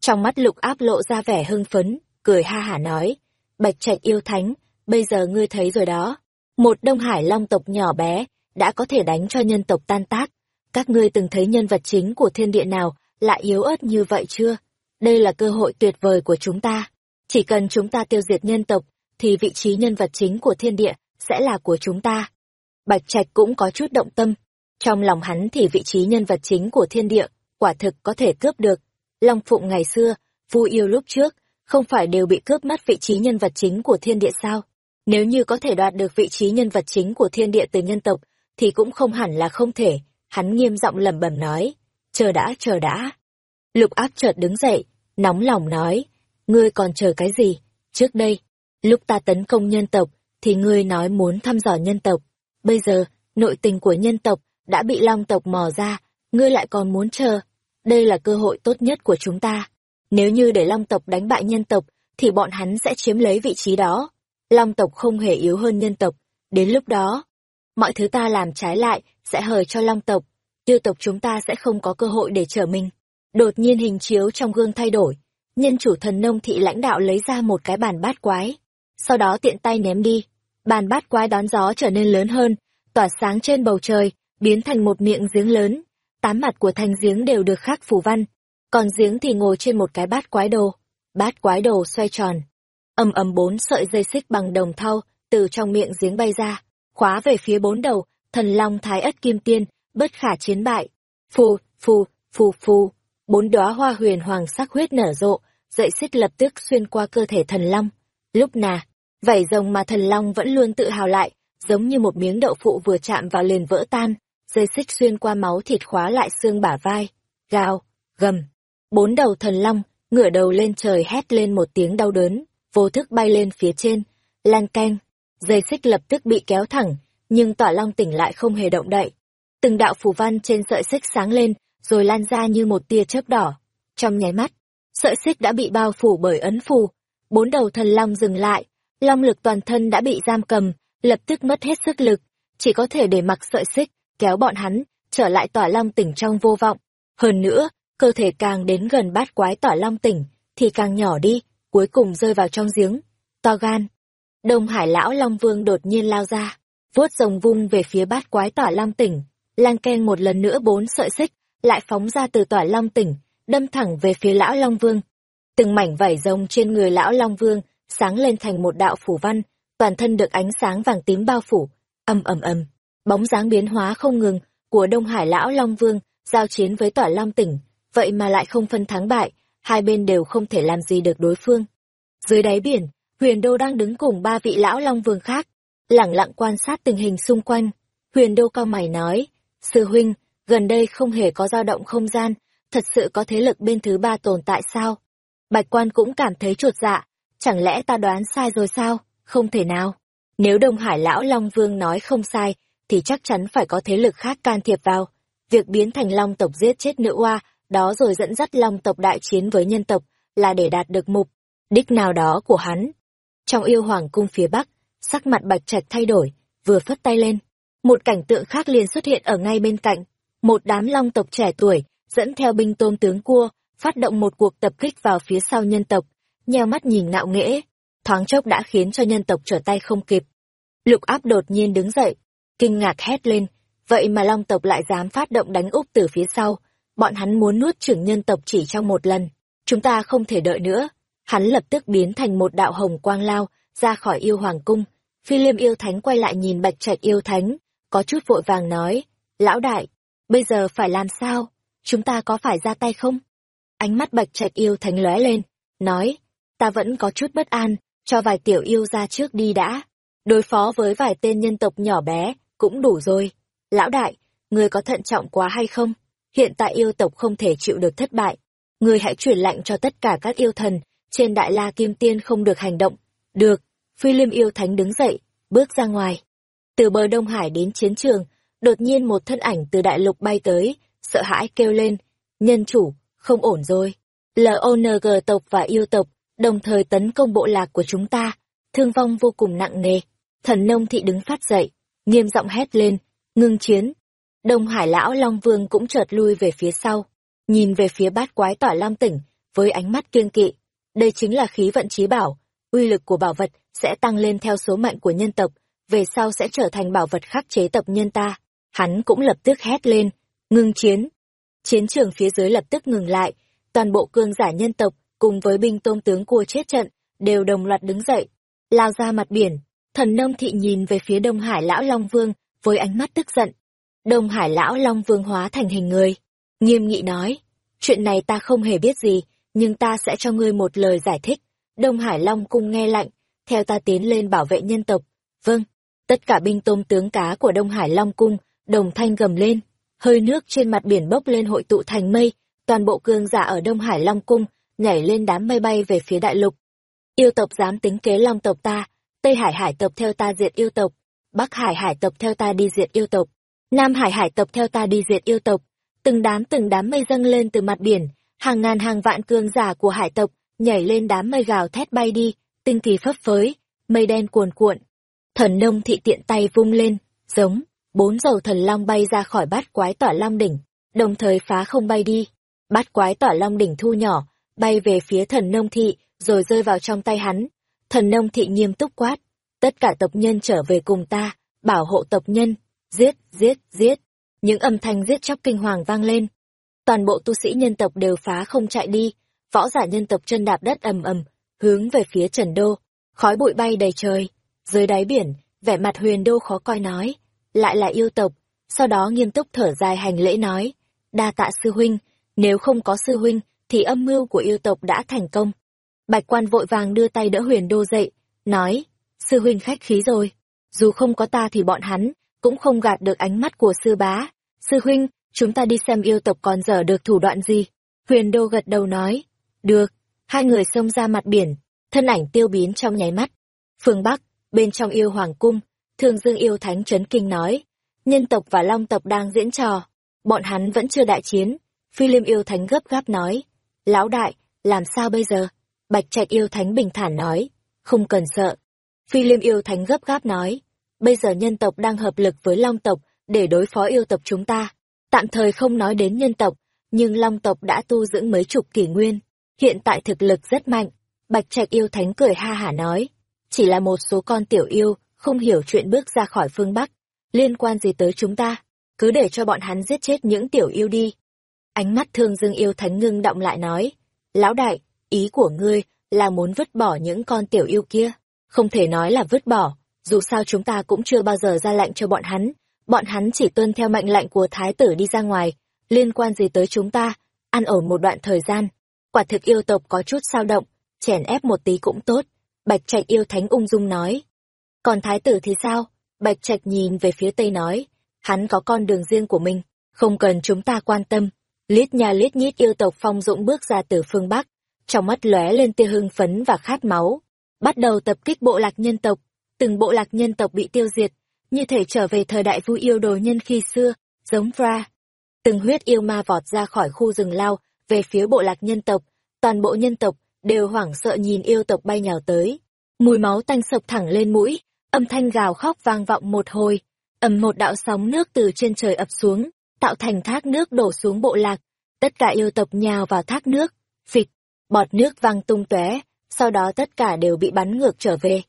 Trong mắt lục áp lộ ra vẻ hưng phấn, cười ha hả nói, bạch trạch yêu thánh, bây giờ ngươi thấy rồi đó. Một Đông Hải long tộc nhỏ bé, đã có thể đánh cho nhân tộc tan tác. Các ngươi từng thấy nhân vật chính của thiên địa nào lại yếu ớt như vậy chưa? Đây là cơ hội tuyệt vời của chúng ta. Chỉ cần chúng ta tiêu diệt nhân tộc, thì vị trí nhân vật chính của thiên địa sẽ là của chúng ta. Bạch Trạch cũng có chút động tâm. Trong lòng hắn thì vị trí nhân vật chính của thiên địa, quả thực có thể cướp được. Long Phụng ngày xưa, Vu Yêu lúc trước, không phải đều bị cướp mất vị trí nhân vật chính của thiên địa sao? Nếu như có thể đoạt được vị trí nhân vật chính của thiên địa từ nhân tộc, thì cũng không hẳn là không thể. Hắn nghiêm giọng lẩm bẩm nói, chờ đã, chờ đã. Lục Ác chợt đứng dậy, nóng lòng nói, ngươi còn chờ cái gì? Trước đây, lúc ta tấn công nhân tộc, thì ngươi nói muốn thăm dò nhân tộc. Bây giờ, nội tình của nhân tộc đã bị long tộc mò ra, ngươi lại còn muốn chờ. Đây là cơ hội tốt nhất của chúng ta. Nếu như để long tộc đánh bại nhân tộc, thì bọn hắn sẽ chiếm lấy vị trí đó. Long tộc không hề yếu hơn nhân tộc. Đến lúc đó, mọi thứ ta làm trái lại sẽ hời cho long tộc. Tiêu tộc chúng ta sẽ không có cơ hội để trở mình. Đột nhiên hình chiếu trong gương thay đổi. Nhân chủ thần nông thị lãnh đạo lấy ra một cái bàn bát quái. Sau đó tiện tay ném đi. Bàn bát quái đón gió trở nên lớn hơn, tỏa sáng trên bầu trời, biến thành một miệng giếng lớn. Tám mặt của thành giếng đều được khắc phù văn, còn giếng thì ngồi trên một cái bát quái đồ. Bát quái đồ xoay tròn. ầm ầm bốn sợi dây xích bằng đồng thau từ trong miệng giếng bay ra, khóa về phía bốn đầu, thần long thái ất kim tiên, bất khả chiến bại. Phù, phù, phù phù, bốn đóa hoa huyền hoàng sắc huyết nở rộ, dậy xích lập tức xuyên qua cơ thể thần long. Lúc nà, vảy rồng mà thần long vẫn luôn tự hào lại, giống như một miếng đậu phụ vừa chạm vào liền vỡ tan, dây xích xuyên qua máu thịt khóa lại xương bả vai, gào, gầm. Bốn đầu thần long, ngửa đầu lên trời hét lên một tiếng đau đớn, vô thức bay lên phía trên, lan canh. Dây xích lập tức bị kéo thẳng, nhưng tỏa long tỉnh lại không hề động đậy. Từng đạo phù văn trên sợi xích sáng lên, rồi lan ra như một tia chớp đỏ. Trong nháy mắt, sợi xích đã bị bao phủ bởi ấn phù. Bốn đầu thần long dừng lại, long lực toàn thân đã bị giam cầm, lập tức mất hết sức lực, chỉ có thể để mặc sợi xích, kéo bọn hắn, trở lại tỏa long tỉnh trong vô vọng. Hơn nữa, cơ thể càng đến gần bát quái tỏa long tỉnh, thì càng nhỏ đi, cuối cùng rơi vào trong giếng. To gan. Đông Hải lão Long Vương đột nhiên lao ra, vuốt rồng vung về phía bát quái tỏa long tỉnh, lang keng một lần nữa bốn sợi xích, lại phóng ra từ tỏa long tỉnh, đâm thẳng về phía lão Long Vương. Từng mảnh vảy rồng trên người lão Long Vương sáng lên thành một đạo phủ văn, toàn thân được ánh sáng vàng tím bao phủ, ầm ầm ầm, bóng dáng biến hóa không ngừng của Đông Hải lão Long Vương giao chiến với Tỏa Long tỉnh, vậy mà lại không phân thắng bại, hai bên đều không thể làm gì được đối phương. Dưới đáy biển, Huyền Đô đang đứng cùng ba vị lão Long Vương khác, lẳng lặng quan sát tình hình xung quanh. Huyền Đô cao mày nói, Sư huynh, gần đây không hề có dao động không gian, thật sự có thế lực bên thứ ba tồn tại sao? Bạch quan cũng cảm thấy chuột dạ, chẳng lẽ ta đoán sai rồi sao? Không thể nào. Nếu Đông Hải Lão Long Vương nói không sai, thì chắc chắn phải có thế lực khác can thiệp vào. Việc biến thành Long tộc giết chết nữ oa, đó rồi dẫn dắt Long tộc đại chiến với nhân tộc, là để đạt được mục đích nào đó của hắn. Trong yêu hoàng cung phía bắc, sắc mặt bạch trạch thay đổi, vừa phất tay lên. Một cảnh tượng khác liền xuất hiện ở ngay bên cạnh. Một đám long tộc trẻ tuổi, dẫn theo binh tôm tướng cua, phát động một cuộc tập kích vào phía sau nhân tộc, nheo mắt nhìn ngạo nghễ, thoáng chốc đã khiến cho nhân tộc trở tay không kịp. Lục áp đột nhiên đứng dậy, kinh ngạc hét lên, vậy mà long tộc lại dám phát động đánh úp từ phía sau, bọn hắn muốn nuốt chửng nhân tộc chỉ trong một lần. Chúng ta không thể đợi nữa. Hắn lập tức biến thành một đạo hồng quang lao, ra khỏi yêu hoàng cung. Phi liêm yêu thánh quay lại nhìn bạch trạch yêu thánh, có chút vội vàng nói, lão đại, bây giờ phải làm sao? Chúng ta có phải ra tay không? Ánh mắt bạch trạch yêu thánh lóe lên, nói, ta vẫn có chút bất an, cho vài tiểu yêu ra trước đi đã. Đối phó với vài tên nhân tộc nhỏ bé, cũng đủ rồi. Lão đại, người có thận trọng quá hay không? Hiện tại yêu tộc không thể chịu được thất bại. Người hãy truyền lệnh cho tất cả các yêu thần, trên đại la kim tiên không được hành động. Được, phi liêm yêu thánh đứng dậy, bước ra ngoài. Từ bờ Đông Hải đến chiến trường, đột nhiên một thân ảnh từ đại lục bay tới, sợ hãi kêu lên, nhân chủ, không ổn rồi. LONG tộc và yêu tộc, đồng thời tấn công bộ lạc của chúng ta, thương vong vô cùng nặng nề. Thần nông thị đứng phát dậy, nghiêm giọng hét lên, ngưng chiến. Đông Hải lão Long Vương cũng chợt lui về phía sau, nhìn về phía bát quái tỏa lam tỉnh, với ánh mắt kiêng kỵ. Đây chính là khí vận trí bảo, uy lực của bảo vật sẽ tăng lên theo số mệnh của nhân tộc, về sau sẽ trở thành bảo vật khắc chế tập nhân ta. Hắn cũng lập tức hét lên, ngưng chiến. Chiến trường phía dưới lập tức ngừng lại, toàn bộ cương giả nhân tộc cùng với binh tôm tướng cua chết trận, đều đồng loạt đứng dậy, lao ra mặt biển. Thần nông thị nhìn về phía Đông Hải Lão Long Vương với ánh mắt tức giận. Đông Hải Lão Long Vương hóa thành hình người, nghiêm nghị nói, chuyện này ta không hề biết gì, nhưng ta sẽ cho ngươi một lời giải thích. Đông Hải Long cung nghe lạnh, theo ta tiến lên bảo vệ nhân tộc. Vâng, tất cả binh tôm tướng cá của Đông Hải Long cung, đồng thanh gầm lên, hơi nước trên mặt biển bốc lên hội tụ thành mây, toàn bộ cương giả ở Đông Hải Long cung nhảy lên đám mây bay về phía đại lục. Yêu tộc dám tính kế Long tộc ta, Tây Hải hải tộc theo ta diệt yêu tộc, Bắc Hải hải tộc theo ta đi diệt yêu tộc, Nam Hải hải tộc theo ta đi diệt yêu tộc. Từng đám từng đám mây dâng lên từ mặt biển, hàng ngàn hàng vạn cương giả của hải tộc nhảy lên đám mây gào thét bay đi, tinh kỳ phấp phới, mây đen cuồn cuộn. Thần nông thị tiện tay vung lên, giống, bốn dầu thần long bay ra khỏi bát quái tỏa long đỉnh, đồng thời phá không bay đi. Bát quái tỏa long đỉnh thu nhỏ, bay về phía thần nông thị, rồi rơi vào trong tay hắn. Thần nông thị nghiêm túc quát, tất cả tộc nhân trở về cùng ta, bảo hộ tộc nhân, giết, giết, giết. Những âm thanh giết chóc kinh hoàng vang lên. Toàn bộ tu sĩ nhân tộc đều phá không chạy đi, võ giả nhân tộc chân đạp đất ầm ầm, hướng về phía Trần Đô, khói bụi bay đầy trời. Dưới đáy biển, vẻ mặt huyền đô khó coi nói, lại là yêu tộc, sau đó nghiêm túc thở dài hành lễ nói, đa tạ sư huynh, nếu không có sư huynh, thì âm mưu của yêu tộc đã thành công. Bạch quan vội vàng đưa tay đỡ huyền đô dậy, nói, sư huynh khách khí rồi, dù không có ta thì bọn hắn, cũng không gạt được ánh mắt của sư bá. Sư huynh, chúng ta đi xem yêu tộc còn dở được thủ đoạn gì. Huyền đô gật đầu nói, được, hai người xông ra mặt biển, thân ảnh tiêu biến trong nháy mắt. Phương Bắc, bên trong yêu hoàng cung, thương dương yêu thánh chấn kinh nói, nhân tộc và long tộc đang diễn trò, bọn hắn vẫn chưa đại chiến. Phi liêm yêu thánh gấp gáp nói, Lão đại, làm sao bây giờ? Bạch trạch yêu thánh bình thản nói, không cần sợ. Phi liêm yêu thánh gấp gáp nói, bây giờ nhân tộc đang hợp lực với long tộc để đối phó yêu tộc chúng ta. Tạm thời không nói đến nhân tộc, nhưng long tộc đã tu dưỡng mấy chục kỷ nguyên, hiện tại thực lực rất mạnh. Bạch trạch yêu thánh cười ha hả nói, chỉ là một số con tiểu yêu, không hiểu chuyện bước ra khỏi phương Bắc. Liên quan gì tới chúng ta? Cứ để cho bọn hắn giết chết những tiểu yêu đi. Ánh mắt thương dương yêu thánh ngưng động lại nói, Lão đại, ý của ngươi là muốn vứt bỏ những con tiểu yêu kia. Không thể nói là vứt bỏ, dù sao chúng ta cũng chưa bao giờ ra lệnh cho bọn hắn. Bọn hắn chỉ tuân theo mệnh lệnh của thái tử đi ra ngoài, liên quan gì tới chúng ta, ăn ổn một đoạn thời gian. Quả thực yêu tộc có chút sao động, chèn ép một tí cũng tốt. Bạch Trạch yêu thánh ung dung nói. Còn thái tử thì sao? Bạch Trạch nhìn về phía tây nói, hắn có con đường riêng của mình, không cần chúng ta quan tâm. Lít nha lít nhít yêu tộc phong dũng bước ra từ phương Bắc, trong mắt lóe lên tia hưng phấn và khát máu. Bắt đầu tập kích bộ lạc nhân tộc, từng bộ lạc nhân tộc bị tiêu diệt, như thể trở về thời đại vui yêu đồ nhân khi xưa, giống Fra. Từng huyết yêu ma vọt ra khỏi khu rừng lao, về phía bộ lạc nhân tộc, toàn bộ nhân tộc đều hoảng sợ nhìn yêu tộc bay nhào tới. Mùi máu tanh sộc thẳng lên mũi, âm thanh gào khóc vang vọng một hồi, ầm một đạo sóng nước từ trên trời ập xuống, tạo thành thác nước đổ xuống bộ lạc. Tất cả yêu tộc nhào vào thác nước, phịch, bọt nước văng tung tóe, sau đó tất cả đều bị bắn ngược trở về.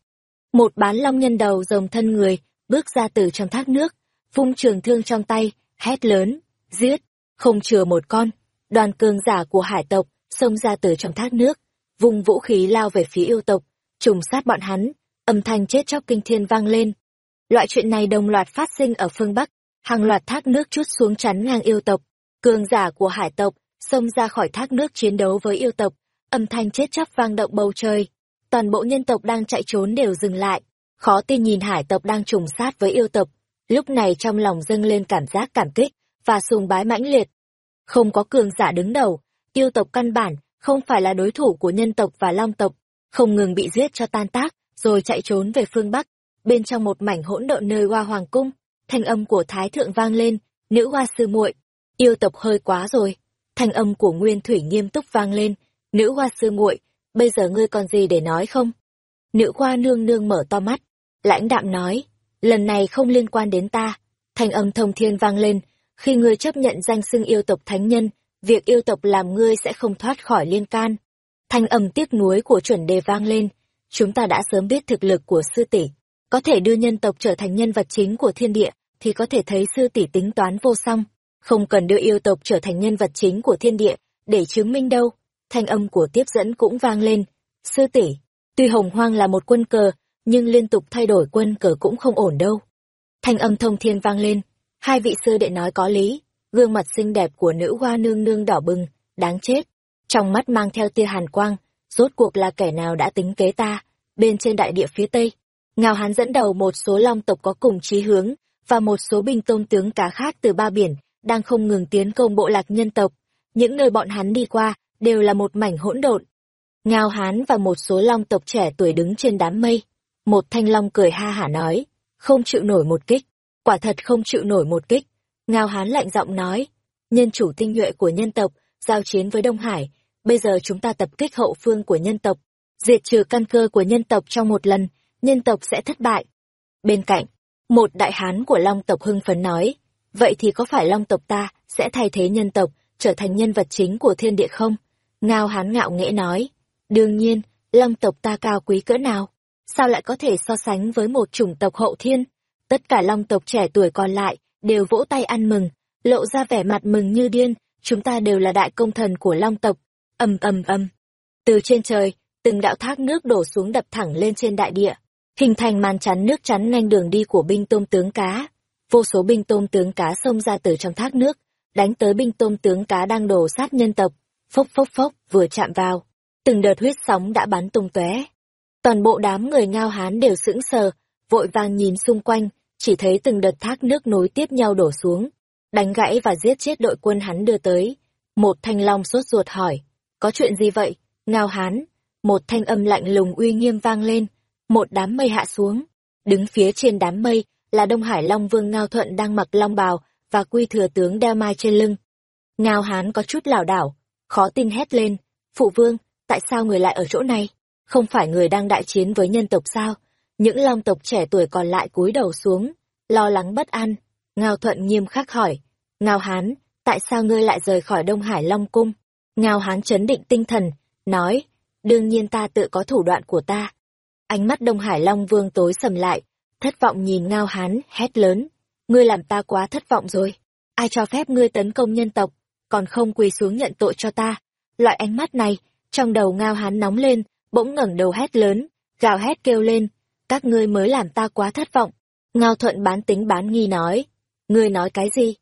Một bán long nhân đầu rồng thân người, bước ra từ trong thác nước, vung trường thương trong tay, hét lớn, giết, không chừa một con, đoàn cường giả của hải tộc xông ra từ trong thác nước, vùng vũ khí lao về phía yêu tộc, trùng sát bọn hắn, âm thanh chết chóc kinh thiên vang lên. Loại chuyện này đồng loạt phát sinh ở phương Bắc, hàng loạt thác nước chút xuống chắn ngang yêu tộc, cường giả của hải tộc xông ra khỏi thác nước chiến đấu với yêu tộc, âm thanh chết chóc vang động bầu trời. Toàn bộ nhân tộc đang chạy trốn đều dừng lại, khó tin nhìn hải tộc đang trùng sát với yêu tộc, lúc này trong lòng dâng lên cảm giác cảm kích và sùng bái mãnh liệt. Không có cường giả đứng đầu, yêu tộc căn bản không phải là đối thủ của nhân tộc và long tộc, không ngừng bị giết cho tan tác, rồi chạy trốn về phương Bắc. Bên trong một mảnh hỗn độn nơi hoa hoàng cung, thanh âm của thái thượng vang lên, nữ hoa sư muội, yêu tộc hơi quá rồi. Thanh âm của Nguyên Thủy nghiêm túc vang lên, nữ hoa sư muội, bây giờ ngươi còn gì để nói không? Nữ hoa nương nương mở to mắt, lãnh đạm nói, lần này không liên quan đến ta. Thanh âm thông thiên vang lên, khi ngươi chấp nhận danh xưng yêu tộc thánh nhân, việc yêu tộc làm ngươi sẽ không thoát khỏi liên can. Thanh âm tiếc nuối của chuẩn đề vang lên, chúng ta đã sớm biết thực lực của sư tỷ, có thể đưa nhân tộc trở thành nhân vật chính của thiên địa, thì có thể thấy sư tỷ tính toán vô song, không cần đưa yêu tộc trở thành nhân vật chính của thiên địa, để chứng minh đâu. Thanh âm của tiếp dẫn cũng vang lên, sư tỷ, tuy hồng hoang là một quân cờ, nhưng liên tục thay đổi quân cờ cũng không ổn đâu. Thanh âm thông thiên vang lên, hai vị sư đệ nói có lý, gương mặt xinh đẹp của nữ hoa nương nương đỏ bừng, đáng chết. Trong mắt mang theo tia hàn quang, rốt cuộc là kẻ nào đã tính kế ta, bên trên đại địa phía tây. Ngao Hán dẫn đầu một số long tộc có cùng chí hướng, và một số binh tôn tướng cá khác từ ba biển, đang không ngừng tiến công bộ lạc nhân tộc. Những nơi bọn hắn đi qua, đều là một mảnh hỗn độn. Ngao Hán và một số long tộc trẻ tuổi đứng trên đám mây. Một thanh long cười ha hả nói, không chịu nổi một kích, quả thật không chịu nổi một kích. Ngao Hán lạnh giọng nói, nhân chủ tinh nhuệ của nhân tộc, giao chiến với Đông Hải, bây giờ chúng ta tập kích hậu phương của nhân tộc, diệt trừ căn cơ của nhân tộc trong một lần, nhân tộc sẽ thất bại. Bên cạnh, một đại hán của Long tộc hưng phấn nói, vậy thì có phải Long tộc ta sẽ thay thế nhân tộc, trở thành nhân vật chính của thiên địa không? Ngao hán ngạo nghễ nói, đương nhiên, Long tộc ta cao quý cỡ nào? Sao lại có thể so sánh với một chủng tộc hậu thiên? Tất cả Long tộc trẻ tuổi còn lại đều vỗ tay ăn mừng, lộ ra vẻ mặt mừng như điên, chúng ta đều là đại công thần của Long tộc. Ầm ầm ầm. Từ trên trời, từng đạo thác nước đổ xuống đập thẳng lên trên đại địa, hình thành màn chắn nước chắn nhanh đường đi của binh tôm tướng cá. Vô số binh tôm tướng cá xông ra từ trong thác nước, đánh tới binh tôm tướng cá đang đổ sát nhân tộc. Phốc phốc phốc, vừa chạm vào, từng đợt huyết sóng đã bắn tung tóe. Toàn bộ đám người ngao hán đều sững sờ, vội vàng nhìn xung quanh, chỉ thấy từng đợt thác nước nối tiếp nhau đổ xuống, đánh gãy và giết chết đội quân hắn đưa tới. Một thanh long sốt ruột hỏi, có chuyện gì vậy? Ngao hán, một thanh âm lạnh lùng uy nghiêm vang lên, một đám mây hạ xuống. Đứng phía trên đám mây là Đông Hải Long Vương Ngao Thuận đang mặc long bào và quy thừa tướng đeo mai trên lưng. Ngao hán có chút lảo đảo, khó tin hét lên, phụ vương, tại sao người lại ở chỗ này? Không phải người đang đại chiến với nhân tộc sao? Những long tộc trẻ tuổi còn lại cúi đầu xuống, lo lắng bất an. Ngao Thuận nghiêm khắc hỏi, Ngao Hán, tại sao ngươi lại rời khỏi Đông Hải Long Cung? Ngao Hán chấn định tinh thần, nói, đương nhiên ta tự có thủ đoạn của ta. Ánh mắt Đông Hải Long Vương tối sầm lại, thất vọng nhìn Ngao Hán, hét lớn, ngươi làm ta quá thất vọng rồi. Ai cho phép ngươi tấn công nhân tộc, còn không quỳ xuống nhận tội cho ta. Loại ánh mắt này, trong đầu Ngao Hán nóng lên, bỗng ngẩng đầu hét lớn, gào hét kêu lên, các ngươi mới làm ta quá thất vọng. Ngao Thuận bán tính bán nghi nói, ngươi nói cái gì?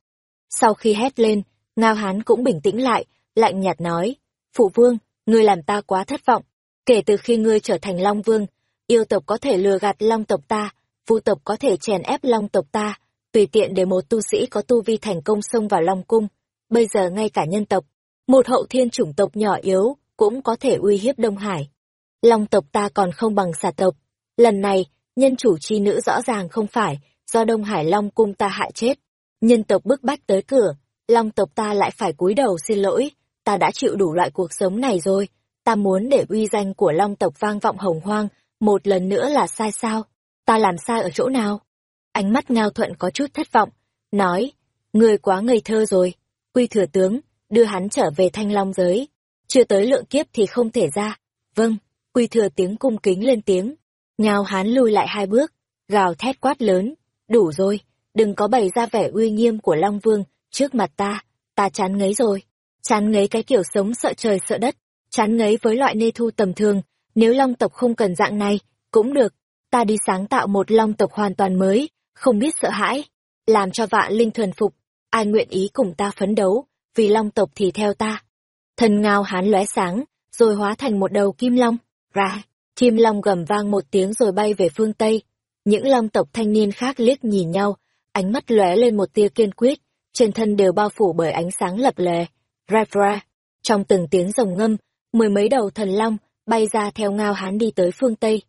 Sau khi hét lên, Ngao Hán cũng bình tĩnh lại, lạnh nhạt nói, Phụ Vương, ngươi làm ta quá thất vọng. Kể từ khi ngươi trở thành Long Vương, yêu tộc có thể lừa gạt Long tộc ta, vu tộc có thể chèn ép Long tộc ta, tùy tiện để một tu sĩ có tu vi thành công xông vào Long Cung. Bây giờ ngay cả nhân tộc, một hậu thiên chủng tộc nhỏ yếu, cũng có thể uy hiếp Đông Hải. Long tộc ta còn không bằng xà tộc. Lần này, nhân chủ chi nữ rõ ràng không phải do Đông Hải Long cung ta hại chết. Nhân tộc bức bách tới cửa, Long tộc ta lại phải cúi đầu xin lỗi, ta đã chịu đủ loại cuộc sống này rồi, ta muốn để uy danh của Long tộc vang vọng hồng hoang, một lần nữa là sai sao? Ta làm sai ở chỗ nào? Ánh mắt Ngao Thuận có chút thất vọng, nói, người quá ngây thơ rồi, quy thừa tướng, đưa hắn trở về thanh long giới, chưa tới lượng kiếp thì không thể ra. Vâng, quy thừa tiếng cung kính lên tiếng, Ngao hán lùi lại hai bước, gào thét quát lớn, đủ rồi, đừng có bày ra vẻ uy nghiêm của Long Vương trước mặt ta, ta chán ngấy rồi chán ngấy cái kiểu sống sợ trời sợ đất, chán ngấy với loại nê thu tầm thường, nếu long tộc không cần dạng này, cũng được, ta đi sáng tạo một long tộc hoàn toàn mới, không biết sợ hãi, làm cho vạn linh thuần phục, ai nguyện ý cùng ta phấn đấu, vì long tộc thì theo ta. Thần ngao hán lóe sáng, rồi hóa thành một đầu kim long, ra, chim long gầm vang một tiếng rồi bay về phương Tây. Những long tộc thanh niên khác liếc nhìn nhau, ánh mắt lóe lên một tia kiên quyết, trên thân đều bao phủ bởi ánh sáng lập lè. Ra trong từng tiếng rồng ngâm, mười mấy đầu thần long bay ra theo ngao hán đi tới phương Tây.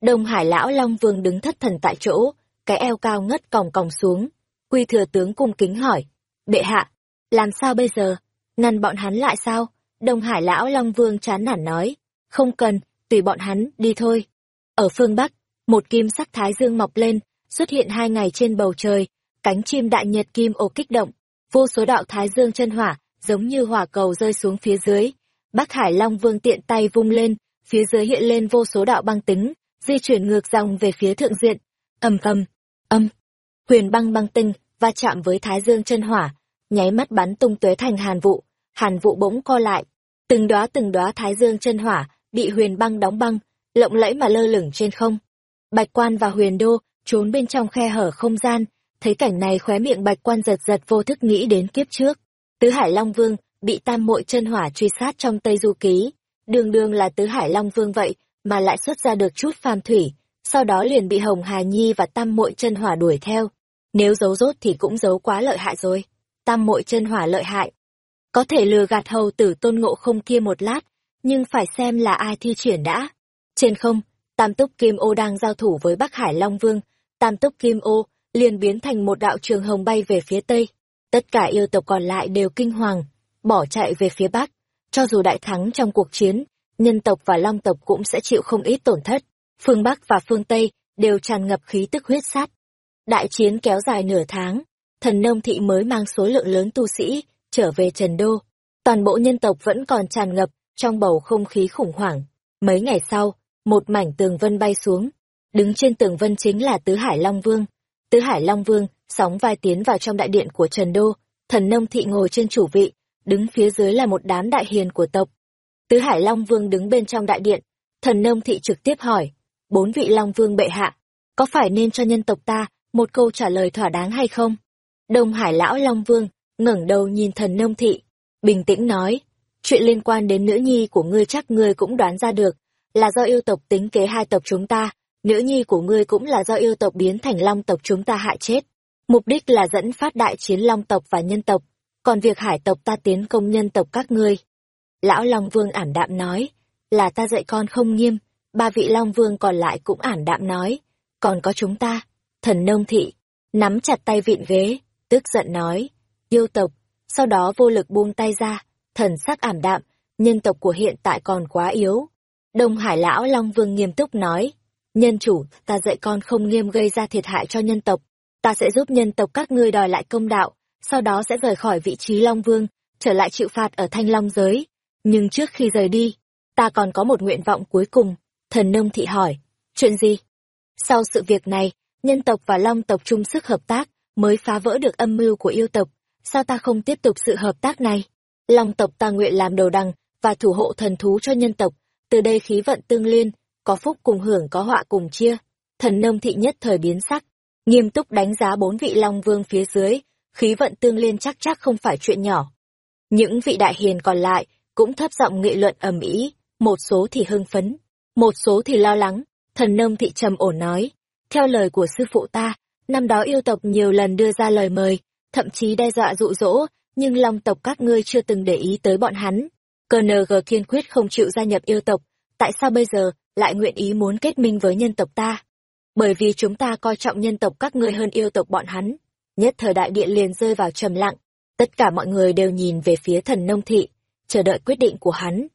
Đông Hải lão Long Vương đứng thất thần tại chỗ, cái eo cao ngất còng còng xuống. Quy thừa tướng cung kính hỏi, bệ hạ, làm sao bây giờ? Ngăn bọn hắn lại sao? Đông Hải lão Long Vương chán nản nói, không cần, tùy bọn hắn, đi thôi. Ở phương Bắc, một kim sắc thái dương mọc lên, xuất hiện hai ngày trên bầu trời, cánh chim đại nhật kim ồ kích động, vô số đạo thái dương chân hỏa, giống như hỏa cầu rơi xuống phía dưới. Bắc Hải Long Vương tiện tay vung lên, phía dưới hiện lên vô số đạo băng tính, di chuyển ngược dòng về phía thượng diện. ầm ầm, âm, huyền băng băng tinh va chạm với thái dương chân hỏa, nháy mắt bắn tung tuế thành hàn vụ, hàn vụ bỗng co lại, từng đóa từng đóa thái dương chân hỏa bị huyền băng đóng băng, lộng lẫy mà lơ lửng trên không. Bạch Quan và Huyền Đô trốn bên trong khe hở không gian, thấy cảnh này khóe miệng Bạch Quan giật giật vô thức nghĩ đến kiếp trước. Tứ Hải Long Vương bị tam Mội chân hỏa truy sát trong Tây Du Ký, đường đường là Tứ Hải Long Vương vậy mà lại xuất ra được chút phàm thủy, sau đó liền bị Hồng Hà Nhi và tam Mội chân hỏa đuổi theo. Nếu giấu rốt thì cũng giấu quá lợi hại rồi. Tam Mội chân hỏa lợi hại. Có thể lừa gạt hầu tử tôn ngộ không kia một lát, nhưng phải xem là ai thi triển đã. Trên không, Tam Túc Kim Ô đang giao thủ với Bắc Hải Long Vương, Tam Túc Kim Ô liền biến thành một đạo trường hồng bay về phía tây. Tất cả yêu tộc còn lại đều kinh hoàng, bỏ chạy về phía bắc. Cho dù đại thắng trong cuộc chiến, nhân tộc và long tộc cũng sẽ chịu không ít tổn thất. Phương Bắc và phương Tây đều tràn ngập khí tức huyết sát. Đại chiến kéo dài nửa tháng, thần nông thị mới mang số lượng lớn tu sĩ trở về Trần Đô. Toàn bộ nhân tộc vẫn còn tràn ngập trong bầu không khí khủng hoảng. Mấy ngày sau, một mảnh tường vân bay xuống. Đứng trên tường vân chính là Tứ Hải Long Vương. Tứ Hải Long Vương, sóng vai tiến vào trong đại điện của Trần Đô, thần nông thị ngồi trên chủ vị, đứng phía dưới là một đám đại hiền của tộc. Tứ Hải Long Vương đứng bên trong đại điện, thần nông thị trực tiếp hỏi, bốn vị Long Vương bệ hạ, có phải nên cho nhân tộc ta một câu trả lời thỏa đáng hay không? Đông Hải Lão Long Vương ngẩng đầu nhìn thần nông thị, bình tĩnh nói, chuyện liên quan đến nữ nhi của ngươi chắc ngươi cũng đoán ra được, là do yêu tộc tính kế hai tộc chúng ta, nữ nhi của ngươi cũng là do yêu tộc biến thành long tộc chúng ta hại chết. Mục đích là dẫn phát đại chiến long tộc và nhân tộc, còn việc hải tộc ta tiến công nhân tộc các ngươi. Lão Long Vương ảm đạm nói, là ta dạy con không nghiêm, ba vị Long Vương còn lại cũng ảm đạm nói, còn có chúng ta, thần nông thị, nắm chặt tay vịn ghế, tức giận nói, yêu tộc, sau đó vô lực buông tay ra, thần sắc ảm đạm, nhân tộc của hiện tại còn quá yếu. Đông Hải Lão Long Vương nghiêm túc nói, nhân chủ, ta dạy con không nghiêm gây ra thiệt hại cho nhân tộc, ta sẽ giúp nhân tộc các ngươi đòi lại công đạo, sau đó sẽ rời khỏi vị trí Long Vương, trở lại chịu phạt ở Thanh Long giới. Nhưng trước khi rời đi, ta còn có một nguyện vọng cuối cùng, thần nông thị hỏi, chuyện gì? Sau sự việc này, nhân tộc và Long tộc chung sức hợp tác, mới phá vỡ được âm mưu của yêu tộc, sao ta không tiếp tục sự hợp tác này? Long tộc ta nguyện làm đầu đằng và thủ hộ thần thú cho nhân tộc, từ đây khí vận tương liên, có phúc cùng hưởng có họa cùng chia. Thần nông thị nhất thời biến sắc, nghiêm túc đánh giá bốn vị Long Vương phía dưới, khí vận tương liên chắc chắc không phải chuyện nhỏ. Những vị đại hiền còn lại cũng thấp giọng nghị luận ầm ĩ, một số thì hưng phấn, một số thì lo lắng, thần nông thị trầm ổn nói, theo lời của sư phụ ta, năm đó yêu tộc nhiều lần đưa ra lời mời, thậm chí đe dọa dụ dỗ, nhưng long tộc các ngươi chưa từng để ý tới bọn hắn. Cờ nờ gờ kiên quyết không chịu gia nhập yêu tộc, tại sao bây giờ lại nguyện ý muốn kết minh với nhân tộc ta? Bởi vì chúng ta coi trọng nhân tộc các ngươi hơn yêu tộc bọn hắn. Nhất thời đại điện liền rơi vào trầm lặng, tất cả mọi người đều nhìn về phía thần nông thị, chờ đợi quyết định của hắn.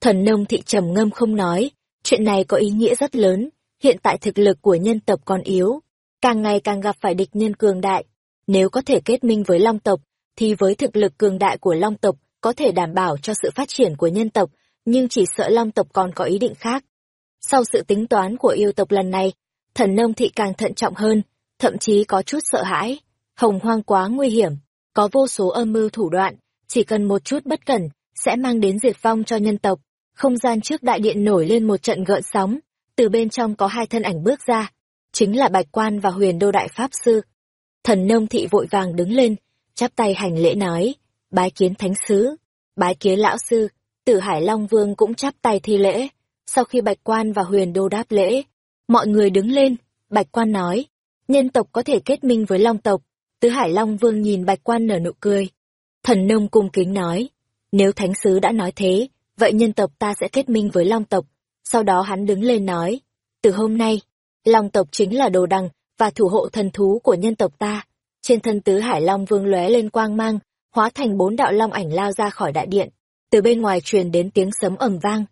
Thần nông thị trầm ngâm không nói, chuyện này có ý nghĩa rất lớn, hiện tại thực lực của nhân tộc còn yếu, càng ngày càng gặp phải địch nhân cường đại. Nếu có thể kết minh với long tộc, thì với thực lực cường đại của long tộc, có thể đảm bảo cho sự phát triển của nhân tộc, nhưng chỉ sợ long tộc còn có ý định khác. Sau sự tính toán của yêu tộc lần này, thần nông thị càng thận trọng hơn, thậm chí có chút sợ hãi. Hồng hoang quá nguy hiểm, có vô số âm mưu thủ đoạn, chỉ cần một chút bất cẩn, sẽ mang đến diệt vong cho nhân tộc. Không gian trước đại điện nổi lên một trận gợn sóng, từ bên trong có hai thân ảnh bước ra, chính là Bạch Quan và Huyền Đô Đại Pháp Sư. Thần nông thị vội vàng đứng lên, chắp tay hành lễ nói, bái kiến thánh sứ, bái kiến lão sư, tử Hải Long Vương cũng chắp tay thi lễ. Sau khi Bạch Quan và Huyền Đô đáp lễ, mọi người đứng lên, Bạch Quan nói, nhân tộc có thể kết minh với Long tộc. Tứ Hải Long Vương nhìn Bạch Quan nở nụ cười. Thần nông cung kính nói, nếu thánh sứ đã nói thế, vậy nhân tộc ta sẽ kết minh với Long tộc. Sau đó hắn đứng lên nói, từ hôm nay, Long tộc chính là đồ đằng và thủ hộ thần thú của nhân tộc ta. Trên thân tứ Hải Long Vương lóe lên quang mang, hóa thành bốn đạo long ảnh lao ra khỏi đại điện. Từ bên ngoài truyền đến tiếng sấm ầm vang.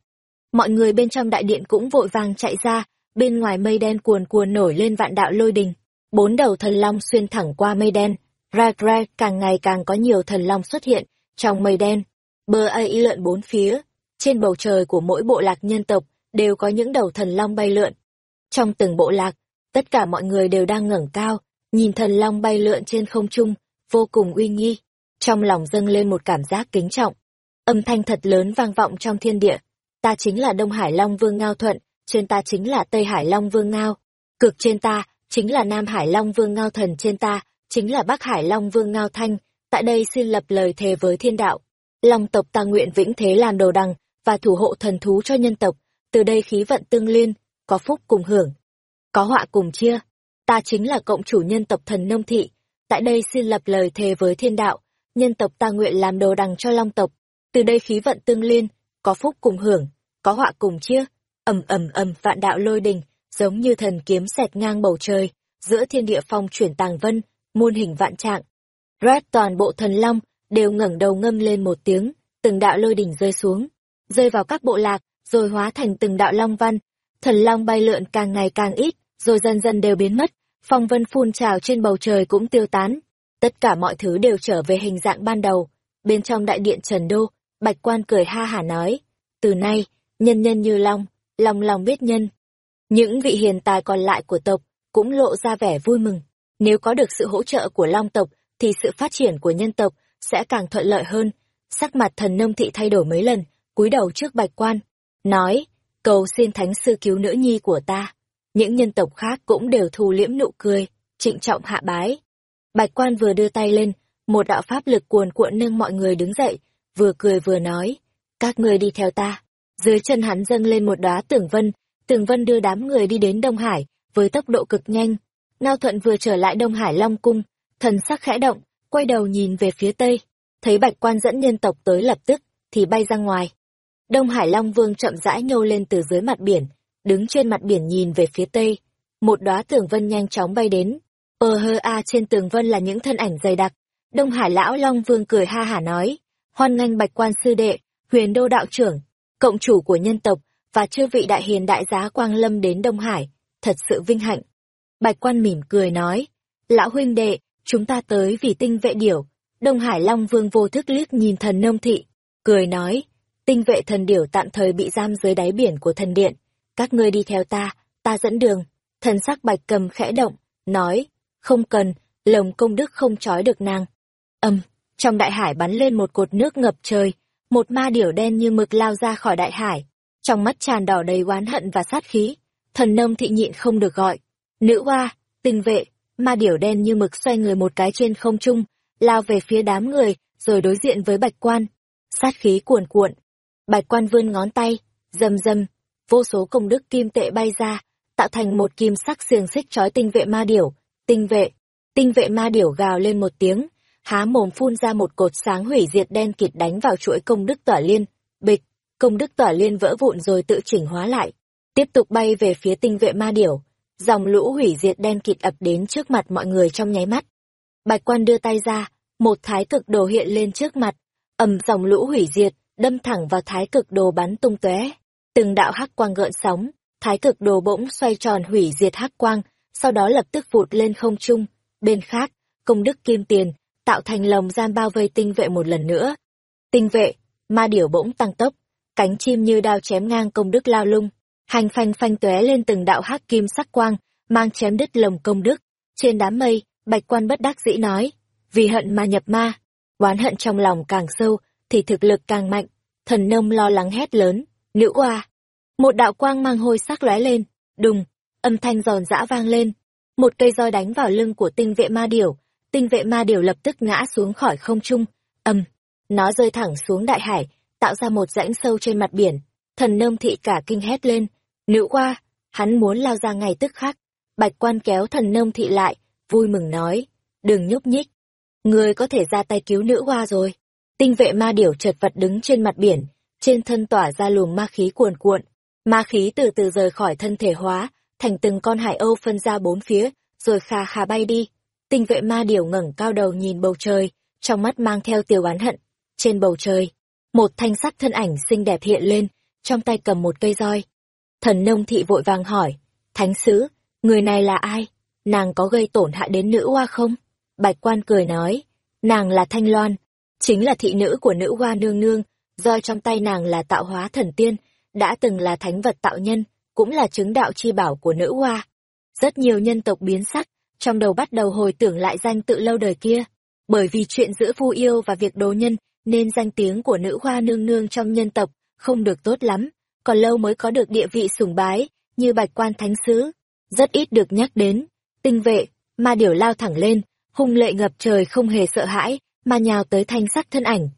Mọi người bên trong đại điện cũng vội vàng chạy ra, bên ngoài mây đen cuồn cuồn nổi lên vạn đạo lôi đình. Bốn đầu thần long xuyên thẳng qua mây đen, ra ra càng ngày càng có nhiều thần long xuất hiện trong mây đen. Bờ ai lượn bốn phía, trên bầu trời của mỗi bộ lạc nhân tộc đều có những đầu thần long bay lượn. Trong từng bộ lạc, tất cả mọi người đều đang ngẩng cao, nhìn thần long bay lượn trên không trung, vô cùng uy nghi. Trong lòng dâng lên một cảm giác kính trọng. Âm thanh thật lớn vang vọng trong thiên địa. Ta chính là Đông Hải Long Vương Ngao Thuận, trên ta chính là Tây Hải Long Vương Ngao. Cực trên ta, chính là Nam Hải Long Vương Ngao Thần trên ta, chính là Bắc Hải Long Vương Ngao Thanh. Tại đây xin lập lời thề với thiên đạo. Long tộc ta nguyện vĩnh thế làm đồ đằng, và thủ hộ thần thú cho nhân tộc. Từ đây khí vận tương liên, có phúc cùng hưởng, có họa cùng chia. Ta chính là cộng chủ nhân tộc thần nông thị. Tại đây xin lập lời thề với thiên đạo, nhân tộc ta nguyện làm đồ đằng cho long tộc. Từ đây khí vận tương liên, có phúc cùng hưởng, có họa cùng chia ầm ầm ầm vạn đạo lôi đình, giống như thần kiếm xẹt ngang bầu trời, giữa thiên địa phong chuyển tàng vân, muôn hình vạn trạng. Red toàn bộ thần long đều ngẩng đầu ngâm lên một tiếng, từng đạo lôi đỉnh rơi xuống, rơi vào các bộ lạc, rồi hóa thành từng đạo long văn. Thần long bay lượn càng ngày càng ít, rồi dần dần đều biến mất, phong vân phun trào trên bầu trời cũng tiêu tán. Tất cả mọi thứ đều trở về hình dạng ban đầu. Bên trong đại điện Trần Đô, Bạch Quan cười ha hả nói, từ nay, nhân nhân như long, lòng lòng biết nhân. Những vị hiền tài còn lại của tộc cũng lộ ra vẻ vui mừng. Nếu có được sự hỗ trợ của long tộc, thì sự phát triển của nhân tộc sẽ càng thuận lợi hơn. Sắc mặt thần nông thị thay đổi mấy lần, cúi đầu trước Bạch Quan, nói, cầu xin thánh sư cứu nữ nhi của ta. Những nhân tộc khác cũng đều thu liễm nụ cười, trịnh trọng hạ bái. Bạch quan vừa đưa tay lên, một đạo pháp lực cuồn cuộn nâng mọi người đứng dậy, vừa cười vừa nói, các người đi theo ta. Dưới chân hắn dâng lên một đóa tưởng vân, tưởng vân đưa đám người đi đến Đông Hải, với tốc độ cực nhanh. Ngao Thuận vừa trở lại Đông Hải Long Cung, thần sắc khẽ động, quay đầu nhìn về phía tây, thấy bạch quan dẫn nhân tộc tới lập tức, thì bay ra ngoài. Đông Hải Long Vương chậm rãi nhô lên từ dưới mặt biển, đứng trên mặt biển nhìn về phía tây. Một đóa tường vân nhanh chóng bay đến. Ờ hơ a trên tường vân là những thân ảnh dày đặc. Đông Hải Lão Long Vương cười ha hả nói, hoan nghênh bạch quan sư đệ, huyền đô đạo trưởng, cộng chủ của nhân tộc, và chư vị đại hiền đại giá Quang Lâm đến Đông Hải, thật sự vinh hạnh. Bạch quan mỉm cười nói, lão huynh đệ, chúng ta tới vì tinh vệ điểu. Đông Hải Long Vương vô thức liếc nhìn thần nông thị, cười nói, tinh vệ thần điểu tạm thời bị giam dưới đáy biển của thần điện. Các ngươi đi theo ta, ta dẫn đường. Thần sắc bạch cầm khẽ động, nói, không cần, lồng công đức không trói được nàng. Âm, trong đại hải bắn lên một cột nước ngập trời, một ma điểu đen như mực lao ra khỏi đại hải. Trong mắt tràn đỏ đầy oán hận và sát khí, thần nông thị nhịn không được gọi. Nữ hoa, tinh vệ, ma điểu đen như mực xoay người một cái trên không trung, lao về phía đám người, rồi đối diện với bạch quan. Sát khí cuồn cuộn, Bạch quan vươn ngón tay, dầm dầm, vô số công đức kim tệ bay ra, tạo thành một kim sắc xiềng xích trói tinh vệ ma điểu, tinh vệ. Tinh vệ ma điểu gào lên một tiếng, há mồm phun ra một cột sáng hủy diệt đen kịt đánh vào chuỗi công đức tỏa liên, bịch, công đức tỏa liên vỡ vụn rồi tự chỉnh hóa lại, tiếp tục bay về phía tinh vệ ma điểu, dòng lũ hủy diệt đen kịt ập đến trước mặt mọi người trong nháy mắt. Bạch quan đưa tay ra, một thái cực đồ hiện lên trước mặt, ầm dòng lũ hủy diệt, đâm thẳng vào thái cực đồ bắn tung tóe. Từng đạo hắc quang gợn sóng thái cực đồ bỗng xoay tròn hủy diệt hắc quang sau đó lập tức vụt lên không trung. Bên khác công đức kim tiền tạo thành lồng giam bao vây tinh vệ một lần nữa tinh vệ ma điểu bỗng tăng tốc cánh chim như đao chém ngang công đức lao lung hành phanh phanh tóe lên từng đạo hắc kim sắc quang mang chém đứt lồng công đức trên đám mây bạch quan bất đắc dĩ nói vì hận mà nhập ma oán hận trong lòng càng sâu, thì thực lực càng mạnh. Thần nông lo lắng hét lớn, nữ oa. Một đạo quang mang hôi sắc lóe lên, đùng, âm thanh giòn giã vang lên. Một cây roi đánh vào lưng của tinh vệ ma điểu, tinh vệ ma điều lập tức ngã xuống khỏi không trung, ầm, nó rơi thẳng xuống đại hải, tạo ra một rãnh sâu trên mặt biển. Thần nông thị cả kinh hét lên, nữ oa, hắn muốn lao ra ngay tức khắc. Bạch quan kéo thần nông thị lại, vui mừng nói, đừng nhúc nhích. Người có thể ra tay cứu nữ hoa rồi. Tinh vệ ma điểu chật vật đứng trên mặt biển, trên thân tỏa ra luồng ma khí cuồn cuộn. Ma khí từ từ rời khỏi thân thể hóa, thành từng con hải âu phân ra bốn phía, rồi khà khà bay đi. Tinh vệ ma điểu ngẩng cao đầu nhìn bầu trời, trong mắt mang theo tiêu oán hận. Trên bầu trời, một thanh sắc thân ảnh xinh đẹp hiện lên, trong tay cầm một cây roi. Thần nông thị vội vàng hỏi, thánh sứ, người này là ai? Nàng có gây tổn hại đến nữ hoa không? Bạch quan cười nói, nàng là Thanh Loan, chính là thị nữ của nữ hoa nương nương, roi trong tay nàng là tạo hóa thần tiên, đã từng là thánh vật tạo nhân, cũng là chứng đạo chi bảo của nữ hoa. Rất nhiều nhân tộc biến sắc, trong đầu bắt đầu hồi tưởng lại danh tự lâu đời kia. Bởi vì chuyện giữa phu yêu và việc đồ nhân, nên danh tiếng của nữ hoa nương nương trong nhân tộc không được tốt lắm, còn lâu mới có được địa vị sùng bái, như bạch quan thánh sứ. Rất ít được nhắc đến. Tinh vệ, ma điểu lao thẳng lên, hung lệ ngập trời không hề sợ hãi, mà nhào tới thanh sắc thân ảnh.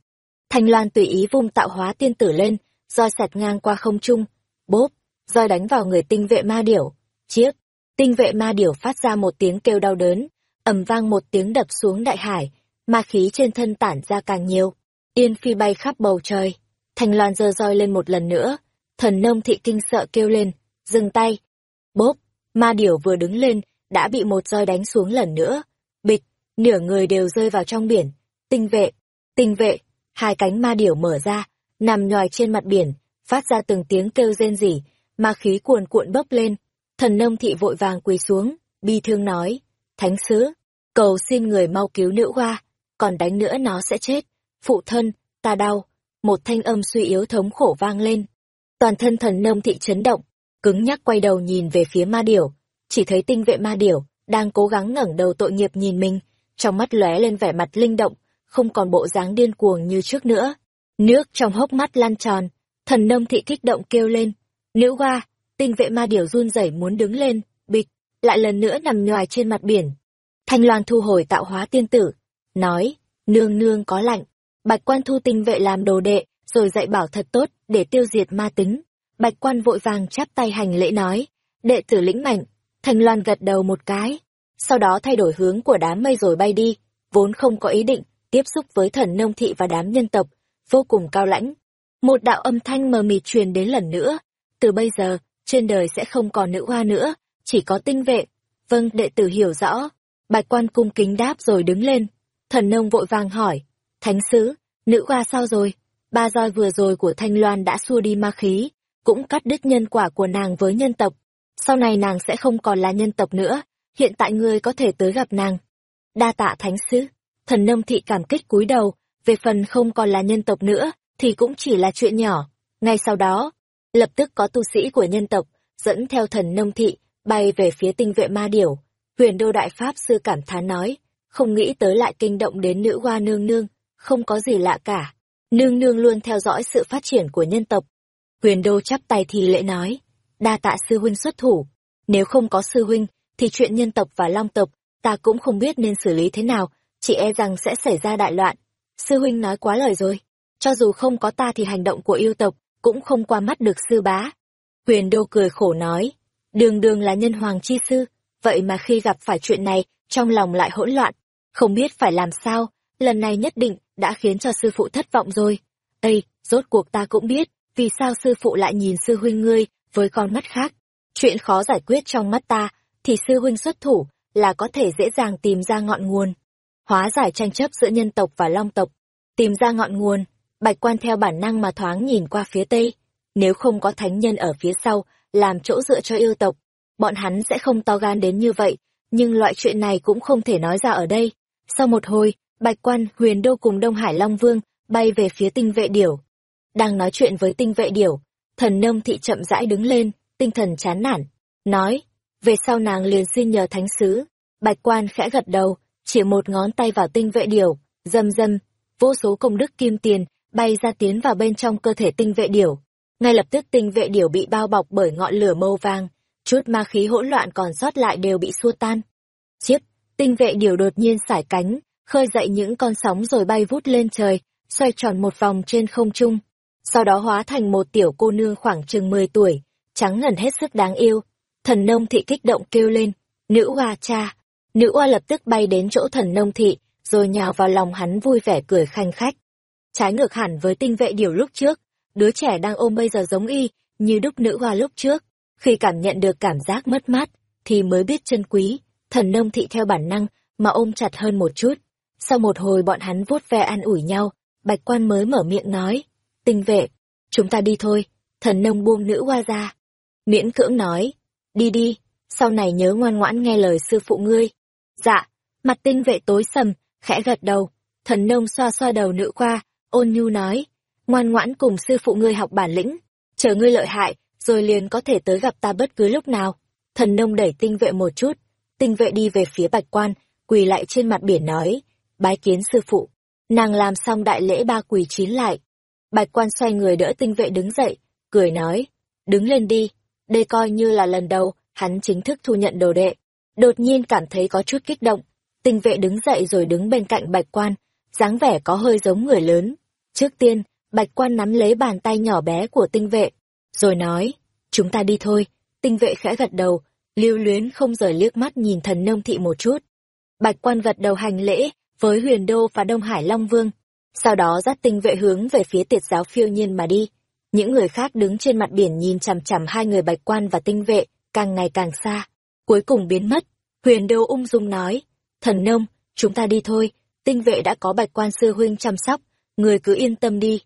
Thanh Loan tùy ý vung tạo hóa tiên tử lên, roi sạt ngang qua không trung, bốp, roi đánh vào người tinh vệ ma điểu. Chiếc, tinh vệ ma điểu phát ra một tiếng kêu đau đớn, ầm vang một tiếng đập xuống đại hải, ma khí trên thân tản ra càng nhiều. Yên phi bay khắp bầu trời, thành Loan giơ roi lên một lần nữa, thần nông thị kinh sợ kêu lên, dừng tay. Bốp, ma điểu vừa đứng lên, đã bị một roi đánh xuống lần nữa. Bịch, nửa người đều rơi vào trong biển. Tinh vệ, tinh vệ, hai cánh ma điểu mở ra, nằm nhòi trên mặt biển, phát ra từng tiếng kêu rên rỉ, ma khí cuồn cuộn bốc lên. Thần nông thị vội vàng quỳ xuống, bi thương nói, thánh sứ, cầu xin người mau cứu nữ hoa, còn đánh nữa nó sẽ chết. Phụ thân, ta đau. Một thanh âm suy yếu thống khổ vang lên. Toàn thân thần nông thị chấn động, cứng nhắc quay đầu nhìn về phía ma điểu, chỉ thấy tinh vệ ma điểu đang cố gắng ngẩng đầu tội nghiệp nhìn mình, trong mắt lóe lên vẻ mặt linh động, không còn bộ dáng điên cuồng như trước nữa. Nước trong hốc mắt lan tròn, thần nông thị kích động kêu lên, nữ hoa, tinh vệ ma điểu run rẩy muốn đứng lên, bịch, lại lần nữa nằm nhòi trên mặt biển. Thanh Loan thu hồi tạo hóa tiên tử, nói, nương nương có lạnh, bạch quan thu tinh vệ làm đồ đệ, rồi dạy bảo thật tốt, để tiêu diệt ma tính. Bạch quan vội vàng chắp tay hành lễ nói, đệ tử lĩnh mạnh, Thanh Loan gật đầu một cái, sau đó thay đổi hướng của đám mây rồi bay đi, vốn không có ý định tiếp xúc với thần nông thị và đám nhân tộc, vô cùng cao lãnh. Một đạo âm thanh mờ mịt truyền đến lần nữa, từ bây giờ, trên đời sẽ không còn nữ hoa nữa, chỉ có tinh vệ. Vâng, đệ tử hiểu rõ. Bạch quan cung kính đáp rồi đứng lên. Thần nông vội vàng hỏi, thánh sứ, nữ hoa sao rồi? Ba roi vừa rồi của Thanh Loan đã xua đi ma khí, cũng cắt đứt nhân quả của nàng với nhân tộc. Sau này nàng sẽ không còn là nhân tộc nữa, hiện tại ngươi có thể tới gặp nàng. Đa tạ thánh sứ, thần nông thị cảm kích cúi đầu, về phần không còn là nhân tộc nữa, thì cũng chỉ là chuyện nhỏ. Ngay sau đó, lập tức có tu sĩ của nhân tộc, dẫn theo thần nông thị, bay về phía tinh vệ ma điểu. Huyền đô đại pháp sư cảm thán nói, không nghĩ tới lại kinh động đến nữ hoa nương nương, không có gì lạ cả. Nương nương luôn theo dõi sự phát triển của nhân tộc. Huyền đô chắp tay thì lễ nói, đa tạ sư huynh xuất thủ. Nếu không có sư huynh, thì chuyện nhân tộc và long tộc, ta cũng không biết nên xử lý thế nào, chỉ e rằng sẽ xảy ra đại loạn. Sư huynh nói quá lời rồi. Cho dù không có ta thì hành động của yêu tộc cũng không qua mắt được sư bá. Huyền Đô cười khổ nói, đường đường là nhân hoàng chi sư, vậy mà khi gặp phải chuyện này, trong lòng lại hỗn loạn, không biết phải làm sao, lần này nhất định đã khiến cho sư phụ thất vọng rồi. Ây, rốt cuộc ta cũng biết, vì sao sư phụ lại nhìn sư huynh ngươi với con mắt khác. Chuyện khó giải quyết trong mắt ta, thì sư huynh xuất thủ là có thể dễ dàng tìm ra ngọn nguồn. Hóa giải tranh chấp giữa nhân tộc và long tộc, tìm ra ngọn nguồn, bạch quan theo bản năng mà thoáng nhìn qua phía tây. Nếu không có thánh nhân ở phía sau, làm chỗ dựa cho yêu tộc, bọn hắn sẽ không to gan đến như vậy, nhưng loại chuyện này cũng không thể nói ra ở đây. Sau một hồi, bạch quan, huyền đô cùng Đông Hải Long Vương, bay về phía tinh vệ điểu. Đang nói chuyện với tinh vệ điểu, thần nông thị chậm rãi đứng lên, tinh thần chán nản, nói, về sau nàng liền xin nhờ thánh sứ. Bạch quan khẽ gật đầu, chỉ một ngón tay vào tinh vệ Điểu, dâm dâm, vô số công đức kim tiền bay ra tiến vào bên trong cơ thể tinh vệ điểu. Ngay lập tức tinh vệ điểu bị bao bọc bởi ngọn lửa màu vàng, chút ma khí hỗn loạn còn sót lại đều bị xua tan. Chiếc, tinh vệ điểu đột nhiên sải cánh, khơi dậy những con sóng rồi bay vút lên trời, xoay tròn một vòng trên không trung. Sau đó hóa thành một tiểu cô nương khoảng chừng 10 tuổi, trắng ngần hết sức đáng yêu. Thần nông thị kích động kêu lên, nữ hoa cha. Nữ hoa lập tức bay đến chỗ thần nông thị, rồi nhào vào lòng hắn vui vẻ cười khanh khách. Trái ngược hẳn với tinh vệ điều lúc trước, đứa trẻ đang ôm bây giờ giống y, như đúc nữ hoa lúc trước. Khi cảm nhận được cảm giác mất mát, thì mới biết chân quý, thần nông thị theo bản năng, mà ôm chặt hơn một chút. Sau một hồi bọn hắn vuốt ve an ủi nhau, bạch quan mới mở miệng nói, tinh vệ, chúng ta đi thôi, thần nông buông nữ hoa ra. Miễn cưỡng nói, đi đi, sau này nhớ ngoan ngoãn nghe lời sư phụ ngươi. Dạ, mặt tinh vệ tối sầm, khẽ gật đầu, thần nông xoa xoa đầu nữ hoa ôn nhu nói, ngoan ngoãn cùng sư phụ ngươi học bản lĩnh, chờ ngươi lợi hại, rồi liền có thể tới gặp ta bất cứ lúc nào. Thần nông đẩy tinh vệ một chút, tinh vệ đi về phía bạch quan, quỳ lại trên mặt biển nói, bái kiến sư phụ. Nàng làm xong đại lễ ba quỳ chín lại. Bạch quan xoay người đỡ tinh vệ đứng dậy, cười nói, đứng lên đi, đây coi như là lần đầu, hắn chính thức thu nhận đồ đệ. Đột nhiên cảm thấy có chút kích động, tinh vệ đứng dậy rồi đứng bên cạnh bạch quan, dáng vẻ có hơi giống người lớn. Trước tiên, bạch quan nắm lấy bàn tay nhỏ bé của tinh vệ, rồi nói, chúng ta đi thôi. Tinh vệ khẽ gật đầu, lưu luyến không rời liếc mắt nhìn thần nông thị một chút. Bạch quan gật đầu hành lễ với huyền đô và đông hải long vương, sau đó dắt tinh vệ hướng về phía tiệt giáo phiêu nhiên mà đi. Những người khác đứng trên mặt biển nhìn chằm chằm hai người bạch quan và tinh vệ, càng ngày càng xa, cuối cùng biến mất. Huyền đô ung dung nói, thần nông, chúng ta đi thôi, tinh vệ đã có bạch quan sư huynh chăm sóc, người cứ yên tâm đi.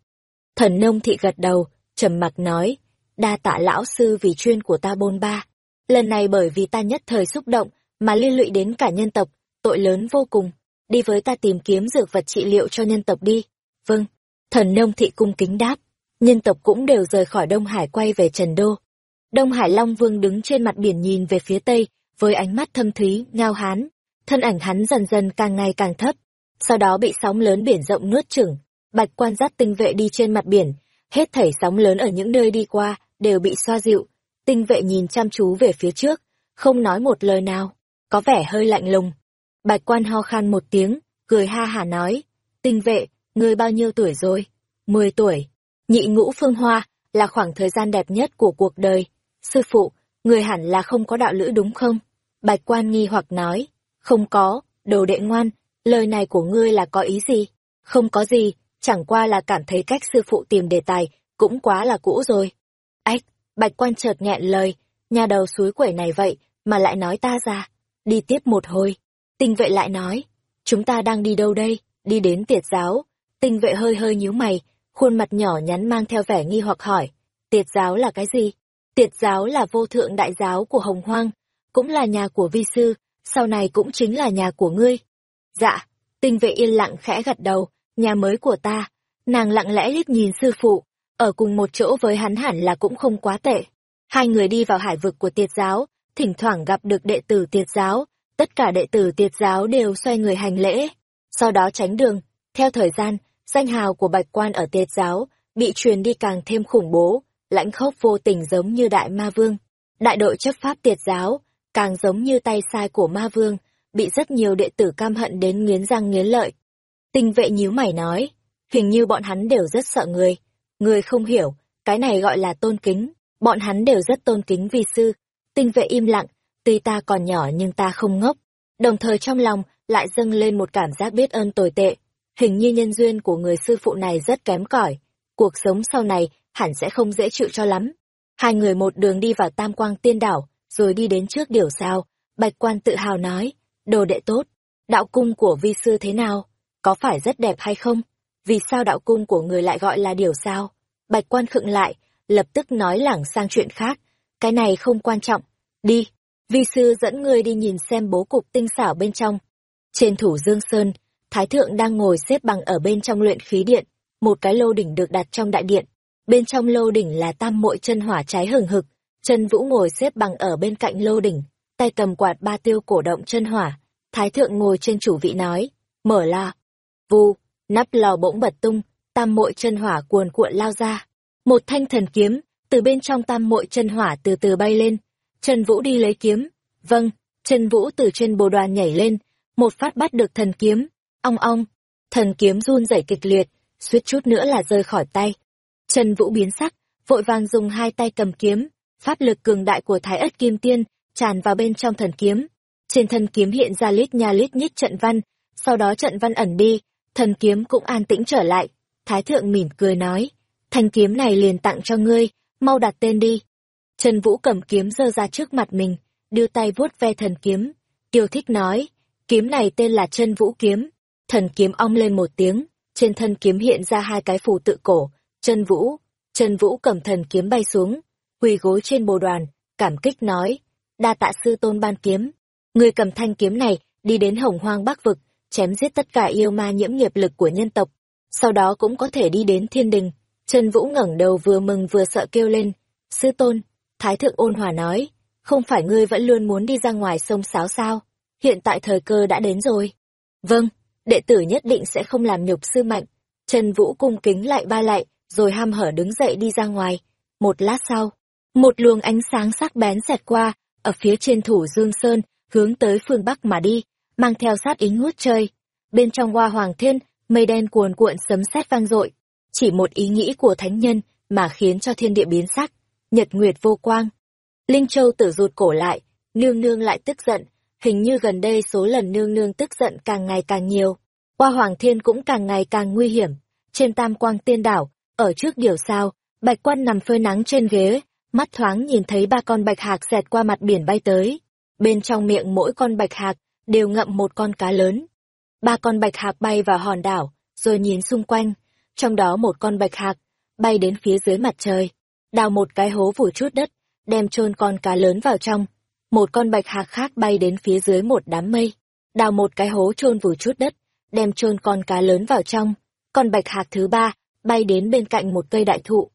Thần nông thị gật đầu, trầm mặc nói, đa tạ lão sư vì chuyên của ta bôn ba. Lần này bởi vì ta nhất thời xúc động, mà liên lụy đến cả nhân tộc, tội lớn vô cùng. Đi với ta tìm kiếm dược vật trị liệu cho nhân tộc đi. Vâng, thần nông thị cung kính đáp. Nhân tộc cũng đều rời khỏi Đông Hải quay về Trần Đô. Đông Hải Long Vương đứng trên mặt biển nhìn về phía tây, với ánh mắt thâm thúy, ngao hán. Thân ảnh hắn dần dần càng ngày càng thấp, sau đó bị sóng lớn biển rộng nuốt chửng. Bạch quan dắt tinh vệ đi trên mặt biển, hết thảy sóng lớn ở những nơi đi qua, đều bị xoa dịu. Tinh vệ nhìn chăm chú về phía trước, không nói một lời nào, có vẻ hơi lạnh lùng. Bạch quan ho khan một tiếng, cười ha hả nói, tinh vệ, ngươi bao nhiêu tuổi rồi? Mười tuổi. Nhị ngũ phương hoa, là khoảng thời gian đẹp nhất của cuộc đời. Sư phụ, người hẳn là không có đạo lữ đúng không? Bạch quan nghi hoặc nói, không có, đồ đệ ngoan, lời này của ngươi là có ý gì? Không có gì, chẳng qua là cảm thấy cách sư phụ tìm đề tài, cũng quá là cũ rồi. Ách, bạch quan chợt nghẹn lời, nhà đầu suối quẩy này vậy, mà lại nói ta ra. Đi tiếp một hồi, tinh vệ lại nói, chúng ta đang đi đâu đây, đi đến tiệt giáo. Tinh vệ hơi hơi nhíu mày, khuôn mặt nhỏ nhắn mang theo vẻ nghi hoặc hỏi, tiệt giáo là cái gì? Tiệt giáo là vô thượng đại giáo của Hồng Hoang, cũng là nhà của vi sư, sau này cũng chính là nhà của ngươi. Dạ, tinh vệ yên lặng khẽ gật đầu, nhà mới của ta. Nàng lặng lẽ liếc nhìn sư phụ, ở cùng một chỗ với hắn hẳn là cũng không quá tệ. Hai người đi vào hải vực của tiệt giáo, thỉnh thoảng gặp được đệ tử tiệt giáo, tất cả đệ tử tiệt giáo đều xoay người hành lễ, sau đó tránh đường. Theo thời gian, danh hào của bạch quan ở tiệt giáo bị truyền đi càng thêm khủng bố, lãnh khốc vô tình giống như đại ma vương. Đại đội chấp pháp tiệt giáo, càng giống như tay sai của ma vương, bị rất nhiều đệ tử cam hận đến nghiến răng nghiến lợi. Tinh vệ nhíu mày nói, hình như bọn hắn đều rất sợ người. Người không hiểu, cái này gọi là tôn kính, bọn hắn đều rất tôn kính vi sư. Tinh vệ im lặng, tuy ta còn nhỏ nhưng ta không ngốc. Đồng thời trong lòng lại dâng lên một cảm giác biết ơn tồi tệ. Hình như nhân duyên của người sư phụ này rất kém cỏi. Cuộc sống sau này hẳn sẽ không dễ chịu cho lắm. Hai người một đường đi vào tam quang tiên đảo, rồi đi đến trước điểu sao. Bạch quan tự hào nói, đồ đệ tốt, đạo cung của vi sư thế nào? Có phải rất đẹp hay không? Vì sao đạo cung của người lại gọi là điều sao? Bạch quan khựng lại, lập tức nói lảng sang chuyện khác. Cái này không quan trọng. Đi, vi sư dẫn ngươi đi nhìn xem bố cục tinh xảo bên trong. Trên thủ Dương Sơn, Thái Thượng đang ngồi xếp bằng ở bên trong luyện khí điện, một cái lô đỉnh được đặt trong đại điện. Bên trong lô đỉnh là tam mội chân hỏa cháy hừng hực, chân vũ ngồi xếp bằng ở bên cạnh lô đỉnh, tay cầm quạt ba tiêu cổ động chân hỏa. Thái Thượng ngồi trên chủ vị nói, mở lò Vù, nắp lò bỗng bật tung, tam mội chân hỏa cuồn cuộn lao ra. Một thanh thần kiếm, từ bên trong tam mội chân hỏa từ từ bay lên. Trần Vũ đi lấy kiếm. Vâng, Trần Vũ từ trên bồ đoàn nhảy lên, một phát bắt được thần kiếm. Ong ong, thần kiếm run rẩy kịch liệt, suýt chút nữa là rơi khỏi tay. Trần Vũ biến sắc, vội vàng dùng hai tay cầm kiếm, pháp lực cường đại của Thái Ất Kim Tiên tràn vào bên trong thần kiếm. Trên thân kiếm hiện ra lít nha lít nhít trận văn, sau đó trận văn ẩn đi, thần kiếm cũng an tĩnh trở lại. Thái thượng mỉm cười nói, thanh kiếm này liền tặng cho ngươi, mau đặt tên đi. Trần Vũ cầm kiếm giơ ra trước mặt mình, đưa tay vuốt ve thần kiếm. Tiêu thích nói, kiếm này tên là chân Vũ kiếm. Thần kiếm ong lên một tiếng, trên thân kiếm hiện ra hai cái phù tự cổ, chân Vũ. Trần Vũ cầm thần kiếm bay xuống, quỳ gối trên bồ đoàn, cảm kích nói, đa tạ sư tôn ban kiếm. Người cầm thanh kiếm này, đi đến hồng hoang bắc vực, chém giết tất cả yêu ma nhiễm nghiệp lực của nhân tộc, sau đó cũng có thể đi đến thiên đình. Trần Vũ ngẩng đầu vừa mừng vừa sợ kêu lên, sư tôn, Thái thượng ôn hòa nói, không phải ngươi vẫn luôn muốn đi ra ngoài sông sáo sao, hiện tại thời cơ đã đến rồi. Vâng, đệ tử nhất định sẽ không làm nhục sư mạnh. Trần Vũ cung kính lại ba lại, rồi ham hở đứng dậy đi ra ngoài. Một lát sau, một luồng ánh sáng sắc bén xẹt qua, ở phía trên thủ Dương Sơn, hướng tới phương Bắc mà đi, mang theo sát ý ngút chơi. Bên trong hoa hoàng thiên, mây đen cuồn cuộn sấm sét vang dội. Chỉ một ý nghĩ của thánh nhân mà khiến cho thiên địa biến sắc, nhật nguyệt vô quang. Linh Châu tử rụt cổ lại, nương nương lại tức giận, hình như gần đây số lần nương nương tức giận càng ngày càng nhiều. Hoa hoàng thiên cũng càng ngày càng nguy hiểm. Trên tam quang tiên đảo, ở trước điều sao, bạch quan nằm phơi nắng trên ghế, mắt thoáng nhìn thấy ba con bạch hạc xẹt qua mặt biển bay tới. Bên trong miệng mỗi con bạch hạc đều ngậm một con cá lớn. Ba con bạch hạc bay vào hòn đảo, rồi nhìn xung quanh, trong đó một con bạch hạc bay đến phía dưới mặt trời, đào một cái hố vùi chút đất, đem chôn con cá lớn vào trong. Một con bạch hạc khác bay đến phía dưới một đám mây, đào một cái hố chôn vùi chút đất, đem chôn con cá lớn vào trong. Con bạch hạc thứ ba bay đến bên cạnh một cây đại thụ,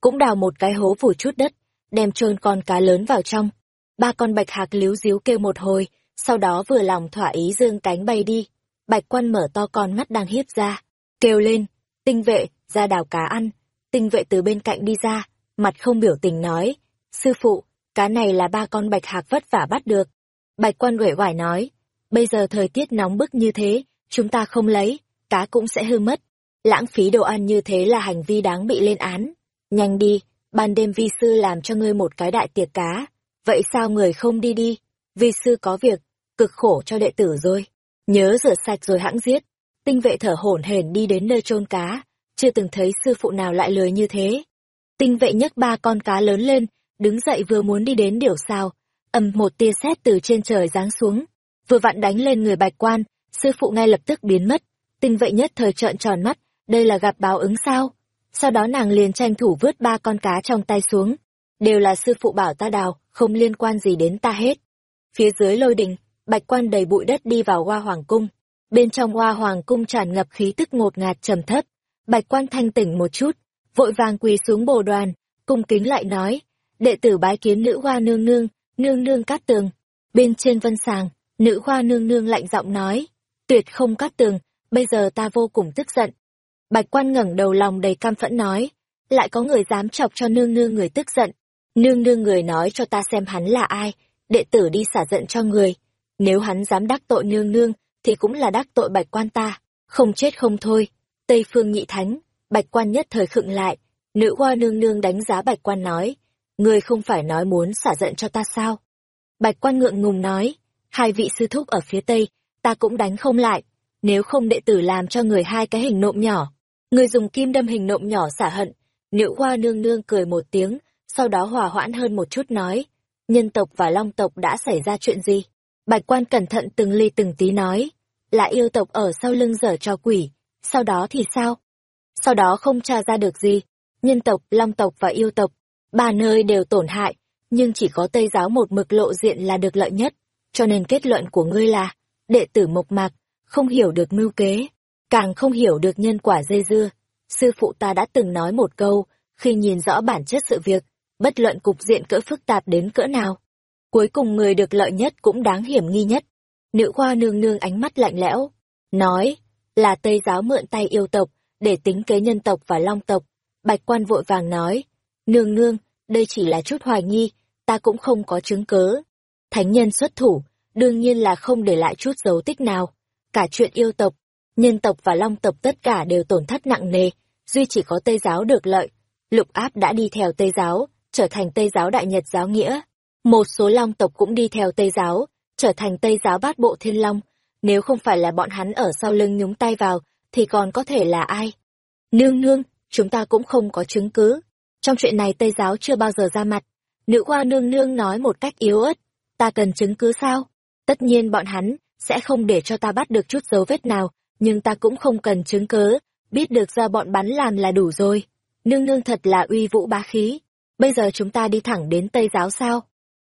cũng đào một cái hố vùi chút đất, đem chôn con cá lớn vào trong. Ba con bạch hạc líu díu kêu một hồi, sau đó vừa lòng thỏa ý dương cánh bay đi. Bạch quan mở to con mắt đang hiếp ra, kêu lên, tinh vệ, ra đào cá ăn. Tinh vệ từ bên cạnh đi ra, mặt không biểu tình nói, sư phụ, cá này là ba con bạch hạc vất vả bắt được. Bạch quan uể oải nói, bây giờ thời tiết nóng bức như thế, chúng ta không lấy, cá cũng sẽ hư mất. Lãng phí đồ ăn như thế là hành vi đáng bị lên án. Nhanh đi, ban đêm vi sư làm cho ngươi một cái đại tiệc cá. Vậy sao người không đi đi? Vi sư có việc, cực khổ cho đệ tử rồi. Nhớ rửa sạch rồi hãng giết. Tinh vệ thở hổn hển đi đến nơi chôn cá, chưa từng thấy sư phụ nào lại lười như thế. Tinh vệ nhấc ba con cá lớn lên, đứng dậy vừa muốn đi đến điểu sao, ầm một tia sét từ trên trời giáng xuống, vừa vặn đánh lên người bạch quan, sư phụ ngay lập tức biến mất. Tinh vệ nhất thời trợn tròn mắt, đây là gặp báo ứng sao? Sau đó nàng liền tranh thủ vớt ba con cá trong tay xuống. Đều là sư phụ bảo ta đào, không liên quan gì đến ta hết. Phía dưới lôi đình, bạch quan đầy bụi đất đi vào hoa hoàng cung. Bên trong hoa hoàng cung tràn ngập khí tức ngột ngạt trầm thấp. Bạch quan thanh tỉnh một chút, vội vàng quỳ xuống bồ đoàn, cung kính lại nói, đệ tử bái kiến nữ hoa nương nương, nương nương cát tường. Bên trên vân sàng, nữ hoa nương nương lạnh giọng nói, tuyệt không cát tường, bây giờ ta vô cùng tức giận. Bạch quan ngẩng đầu lòng đầy cam phẫn nói, lại có người dám chọc cho nương nương người tức giận. Nương nương người nói cho ta xem hắn là ai, đệ tử đi xả giận cho người. Nếu hắn dám đắc tội nương nương, thì cũng là đắc tội bạch quan ta, không chết không thôi. Tây phương nhị thánh, bạch quan nhất thời khựng lại, nữ hoa nương nương đánh giá bạch quan nói, người không phải nói muốn xả giận cho ta sao? Bạch quan ngượng ngùng nói, hai vị sư thúc ở phía tây, ta cũng đánh không lại, nếu không đệ tử làm cho người hai cái hình nộm nhỏ. Người dùng kim đâm hình nộm nhỏ xả hận, nữ hoa nương nương cười một tiếng, sau đó hòa hoãn hơn một chút nói, nhân tộc và long tộc đã xảy ra chuyện gì? Bạch quan cẩn thận từng ly từng tí nói, là yêu tộc ở sau lưng dở cho quỷ, sau đó thì sao? Sau đó không tra ra được gì, nhân tộc, long tộc và yêu tộc, ba nơi đều tổn hại, nhưng chỉ có Tây giáo một mực lộ diện là được lợi nhất, cho nên kết luận của ngươi là, đệ tử mộc mạc, không hiểu được mưu kế, càng không hiểu được nhân quả dây dưa. Sư phụ ta đã từng nói một câu, khi nhìn rõ bản chất sự việc, bất luận cục diện cỡ phức tạp đến cỡ nào. Cuối cùng người được lợi nhất cũng đáng hiểm nghi nhất. Nữ khoa nương nương ánh mắt lạnh lẽo, nói, là Tây giáo mượn tay yêu tộc, để tính kế nhân tộc và long tộc. Bạch quan vội vàng nói, nương nương, đây chỉ là chút hoài nghi, ta cũng không có chứng cớ. Thánh nhân xuất thủ, đương nhiên là không để lại chút dấu tích nào. Cả chuyện yêu tộc, nhân tộc và long tộc tất cả đều tổn thất nặng nề, duy chỉ có Tây giáo được lợi. Lục áp đã đi theo Tây giáo, trở thành Tây giáo đại nhật giáo nghĩa. Một số long tộc cũng đi theo Tây giáo, trở thành Tây giáo bát bộ thiên long. Nếu không phải là bọn hắn ở sau lưng nhúng tay vào, thì còn có thể là ai? Nương nương, chúng ta cũng không có chứng cứ. Trong chuyện này Tây giáo chưa bao giờ ra mặt. Nữ hoa nương nương nói một cách yếu ớt. Ta cần chứng cứ sao? Tất nhiên bọn hắn sẽ không để cho ta bắt được chút dấu vết nào, nhưng ta cũng không cần chứng cớ, biết được do bọn bắn làm là đủ rồi. Nương nương thật là uy vũ bá khí. Bây giờ chúng ta đi thẳng đến Tây giáo sao?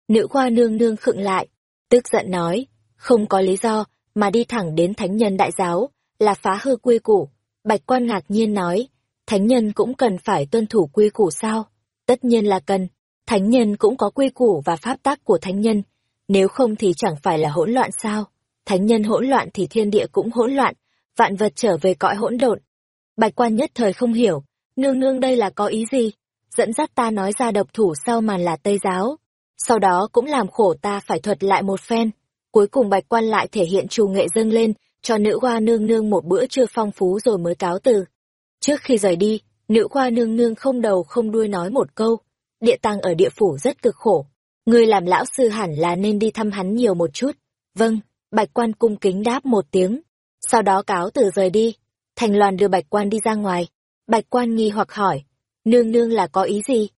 Nữ khoa nương nương khựng lại, tức giận nói, không có lý do mà đi thẳng đến thánh nhân đại giáo, là phá hư quy củ. Bạch quan ngạc nhiên nói, thánh nhân cũng cần phải tuân thủ quy củ sao? Tất nhiên là cần, thánh nhân cũng có quy củ và pháp tác của thánh nhân, nếu không thì chẳng phải là hỗn loạn sao? Thánh nhân hỗn loạn thì thiên địa cũng hỗn loạn, vạn vật trở về cõi hỗn độn. Bạch quan nhất thời không hiểu, nương nương đây là có ý gì? Dẫn dắt ta nói ra độc thủ sau màn là Tây giáo. Sau đó cũng làm khổ ta phải thuật lại một phen. Cuối cùng bạch quan lại thể hiện trù nghệ dâng lên, cho nữ hoa nương nương một bữa trưa phong phú rồi mới cáo từ. Trước khi rời đi, nữ hoa nương nương không đầu không đuôi nói một câu. Địa tăng ở địa phủ rất cực khổ. Người làm lão sư hẳn là nên đi thăm hắn nhiều một chút. Vâng, bạch quan cung kính đáp một tiếng. Sau đó cáo từ rời đi. Thành loan đưa bạch quan đi ra ngoài. Bạch quan nghi hoặc hỏi. Nương nương là có ý gì?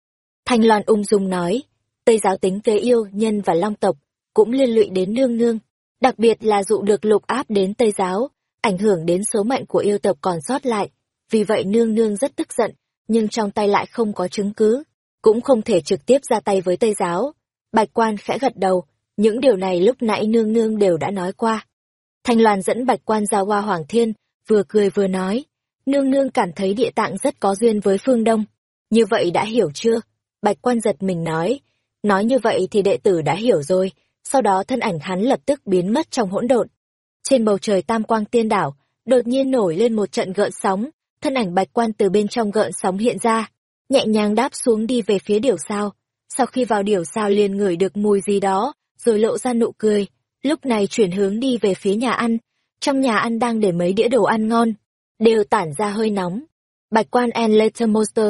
Thành loan ung dung nói. Tây giáo tính kế yêu, nhân và long tộc, cũng liên lụy đến nương nương đặc biệt là dụ được lục áp đến Tây Giáo, ảnh hưởng đến số mệnh của yêu tộc còn sót lại. Vì vậy nương nương rất tức giận, nhưng trong tay lại không có chứng cứ, cũng không thể trực tiếp ra tay với Tây Giáo. Bạch quan khẽ gật đầu, những điều này lúc nãy nương nương đều đã nói qua. Thanh Loan dẫn bạch quan ra hoa Hoàng Thiên, vừa cười vừa nói, nương nương cảm thấy địa tạng rất có duyên với phương Đông. Như vậy đã hiểu chưa? Bạch quan giật mình nói, nói như vậy thì đệ tử đã hiểu rồi, sau đó thân ảnh hắn lập tức biến mất trong hỗn độn. Trên bầu trời tam quang tiên đảo, đột nhiên nổi lên một trận gợn sóng, thân ảnh bạch quan từ bên trong gợn sóng hiện ra, nhẹ nhàng đáp xuống đi về phía điểu sao. Sau khi vào điểu sao liền ngửi được mùi gì đó, rồi lộ ra nụ cười, lúc này chuyển hướng đi về phía nhà ăn. Trong nhà ăn đang để mấy đĩa đồ ăn ngon, đều tản ra hơi nóng. Bạch quan and later monster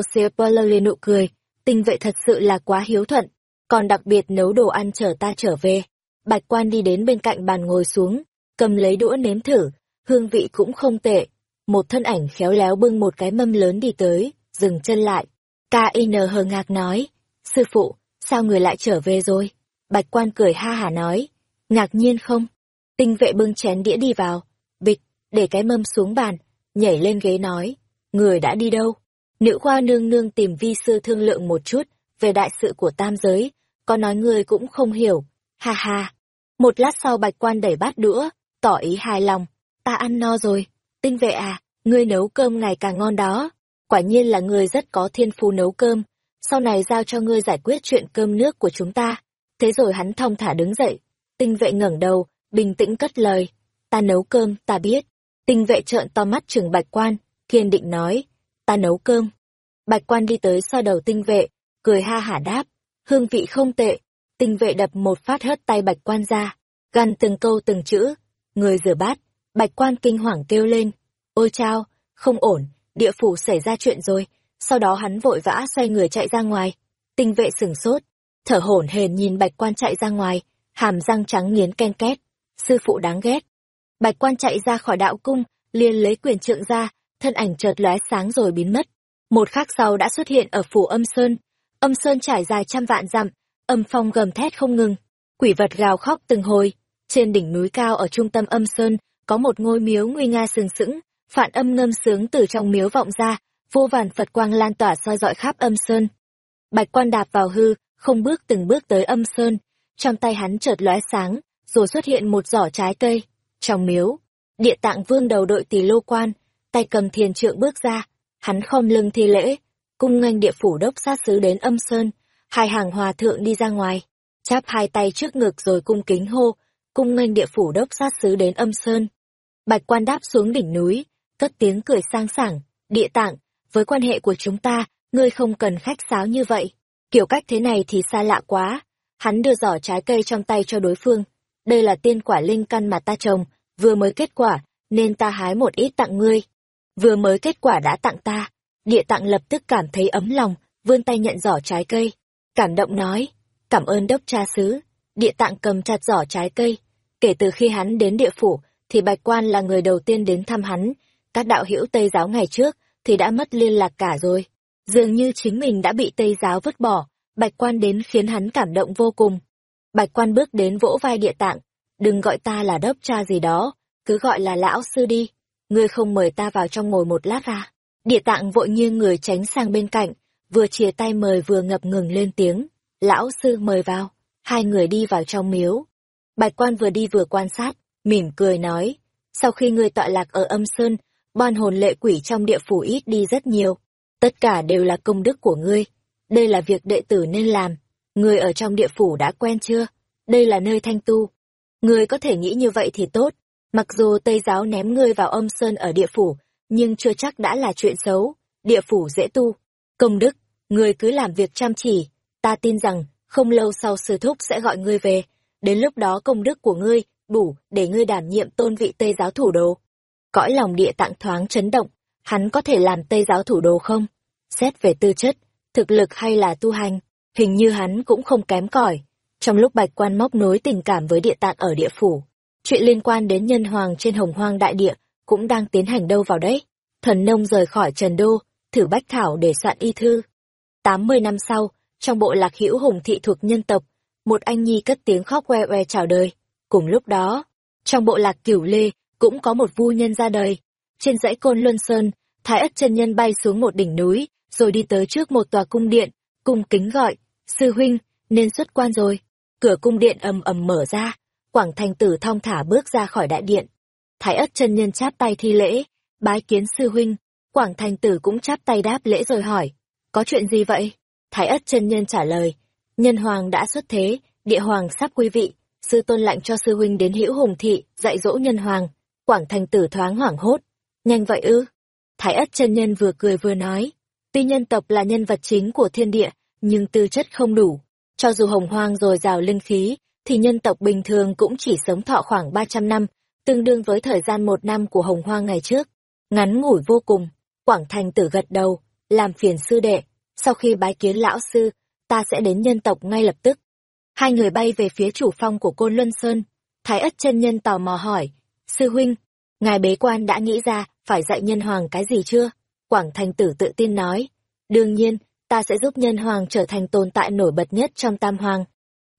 liền nụ cười, tinh vệ thật sự là quá hiếu thuận, còn đặc biệt nấu đồ ăn chở ta trở về. Bạch quan đi đến bên cạnh bàn ngồi xuống, cầm lấy đũa nếm thử, hương vị cũng không tệ. Một thân ảnh khéo léo bưng một cái mâm lớn đi tới, dừng chân lại. K.I.N hờ ngạc nói, sư phụ, sao người lại trở về rồi? Bạch quan cười ha hả nói, ngạc nhiên không? Tinh vệ bưng chén đĩa đi vào, bịch, để cái mâm xuống bàn, nhảy lên ghế nói, người đã đi đâu? Nữ khoa nương nương tìm vi sư thương lượng một chút về đại sự của tam giới, có nói người cũng không hiểu. Ha ha. Một lát sau bạch quan đẩy bát đũa, tỏ ý hài lòng. Ta ăn no rồi. Tinh vệ à, ngươi nấu cơm ngày càng ngon đó. Quả nhiên là ngươi rất có thiên phú nấu cơm. Sau này giao cho ngươi giải quyết chuyện cơm nước của chúng ta. Thế rồi hắn thong thả đứng dậy. Tinh vệ ngẩng đầu, bình tĩnh cất lời. Ta nấu cơm, ta biết. Tinh vệ trợn to mắt chừng bạch quan, kiên định nói. Ta nấu cơm. Bạch quan đi tới so đầu tinh vệ, cười ha hả đáp hương vị không tệ. Tinh vệ đập một phát hất tay bạch quan ra, gằn từng câu từng chữ, người rửa bát, bạch quan kinh hoàng kêu lên, ôi chao, không ổn, địa phủ xảy ra chuyện rồi, sau đó hắn vội vã xoay người chạy ra ngoài, tinh vệ sửng sốt, thở hổn hển nhìn bạch quan chạy ra ngoài, hàm răng trắng nghiến ken két, sư phụ đáng ghét. Bạch quan chạy ra khỏi đạo cung, liền lấy quyền trượng ra, thân ảnh chợt lóe sáng rồi biến mất. Một khắc sau đã xuất hiện ở phủ âm sơn, Âm sơn trải dài trăm vạn dặm, âm phong gầm thét không ngừng, quỷ vật gào khóc từng hồi. Trên đỉnh núi cao ở trung tâm âm sơn, có một ngôi miếu nguy nga sừng sững, phản âm ngâm sướng từ trong miếu vọng ra, vô vàn Phật quang lan tỏa soi dọi khắp âm sơn. Bạch quan đạp vào hư, không bước từng bước tới âm sơn, trong tay hắn chợt lóe sáng, rồi xuất hiện một giỏ trái cây. Trong miếu, địa tạng vương đầu đội tỷ lô quan, tay cầm thiền trượng bước ra, hắn khom lưng thi lễ, cung nghênh địa phủ đốc sát sứ đến âm sơn, hai hàng hòa thượng đi ra ngoài, chắp hai tay trước ngực rồi cung kính hô, cung nghênh địa phủ đốc sát sứ đến âm sơn. Bạch quan đáp xuống đỉnh núi, cất tiếng cười sang sảng, địa tạng, với quan hệ của chúng ta, ngươi không cần khách sáo như vậy. Kiểu cách thế này thì xa lạ quá. Hắn đưa giỏ trái cây trong tay cho đối phương. Đây là tiên quả linh căn mà ta trồng, vừa mới kết quả, nên ta hái một ít tặng ngươi. Vừa mới kết quả đã tặng ta. Địa tạng lập tức cảm thấy ấm lòng, vươn tay nhận giỏ trái cây. Cảm động nói, cảm ơn đốc cha xứ. Địa tạng cầm chặt giỏ trái cây. Kể từ khi hắn đến địa phủ, thì bạch quan là người đầu tiên đến thăm hắn. Các đạo hữu Tây giáo ngày trước, thì đã mất liên lạc cả rồi. Dường như chính mình đã bị Tây giáo vứt bỏ, bạch quan đến khiến hắn cảm động vô cùng. Bạch quan bước đến vỗ vai địa tạng, đừng gọi ta là đốc cha gì đó, cứ gọi là lão sư đi. Ngươi không mời ta vào trong ngồi một lát à? Địa tạng vội nghiêng người tránh sang bên cạnh, vừa chia tay mời vừa ngập ngừng lên tiếng. Lão sư mời vào. Hai người đi vào trong miếu. Bạch quan vừa đi vừa quan sát, mỉm cười nói. Sau khi ngươi tọa lạc ở âm sơn, bon hồn lệ quỷ trong địa phủ ít đi rất nhiều. Tất cả đều là công đức của ngươi. Đây là việc đệ tử nên làm. người ở trong địa phủ đã quen chưa? Đây là nơi thanh tu. người có thể nghĩ như vậy thì tốt. Mặc dù Tây giáo ném ngươi vào âm sơn ở địa phủ, nhưng chưa chắc đã là chuyện xấu. Địa phủ dễ tu. Công đức, người cứ làm việc chăm chỉ. Ta tin rằng, không lâu sau sư thúc sẽ gọi ngươi về. Đến lúc đó công đức của ngươi đủ để ngươi đảm nhiệm tôn vị Tây giáo thủ đô. Cõi lòng địa tạng thoáng chấn động, hắn có thể làm Tây giáo thủ đô không? Xét về tư chất, thực lực hay là tu hành, hình như hắn cũng không kém cỏi. Trong lúc bạch quan móc nối tình cảm với địa tạng ở địa phủ, chuyện liên quan đến nhân hoàng trên hồng hoang đại địa cũng đang tiến hành đâu vào đấy. Thần nông rời khỏi Trần Đô, thử bách thảo để soạn y thư. tám mươi năm sau, trong bộ lạc hữu hùng thị thuộc nhân tộc, một anh nhi cất tiếng khóc oe oe chào đời. Cùng lúc đó, trong bộ lạc cửu lê, cũng có một vu nhân ra đời. Trên dãy côn Luân Sơn, Thái ất chân nhân bay xuống một đỉnh núi, rồi đi tới trước một tòa cung điện, cung kính gọi, sư huynh, nên xuất quan rồi. Cửa cung điện ầm ầm mở ra, Quảng Thành Tử thong thả bước ra khỏi đại điện. Thái ất chân nhân chắp tay thi lễ, bái kiến sư huynh. Quảng Thành Tử cũng chắp tay đáp lễ rồi hỏi, có chuyện gì vậy? Thái ất chân nhân trả lời, nhân hoàng đã xuất thế, địa hoàng sắp quý vị, sư tôn lạnh cho sư huynh đến hữu hùng thị, dạy dỗ nhân hoàng. Quảng Thành Tử thoáng hoảng hốt, nhanh vậy ư? Thái ất chân nhân vừa cười vừa nói, tuy nhân tộc là nhân vật chính của thiên địa, nhưng tư chất không đủ. Cho dù hồng hoang rồi rào linh khí, thì nhân tộc bình thường cũng chỉ sống thọ khoảng 300 năm, tương đương với thời gian một năm của hồng hoang ngày trước. Ngắn ngủi vô cùng, Quảng Thành tử gật đầu, làm phiền sư đệ, sau khi bái kiến lão sư, ta sẽ đến nhân tộc ngay lập tức. Hai người bay về phía chủ phong của Côn Luân Sơn. Thái ất chân nhân tò mò hỏi, sư huynh, ngài bế quan đã nghĩ ra phải dạy nhân hoàng cái gì chưa? Quảng Thành Tử tự tin nói, đương nhiên, ta sẽ giúp nhân hoàng trở thành tồn tại nổi bật nhất trong tam hoàng.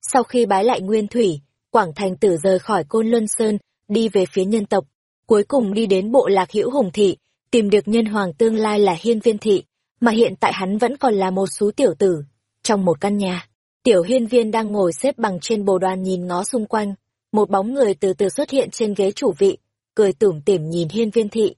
Sau khi bái lại Nguyên Thủy, Quảng Thành Tử rời khỏi Côn Luân Sơn, đi về phía nhân tộc, cuối cùng đi đến bộ lạc hữu hùng thị, tìm được nhân hoàng tương lai là hiên viên thị, mà hiện tại hắn vẫn còn là một số tiểu tử. Trong một căn nhà, tiểu hiên viên đang ngồi xếp bằng trên bồ đoàn nhìn ngó xung quanh, một bóng người từ từ xuất hiện trên ghế chủ vị, cười tủm tỉm nhìn hiên viên thị.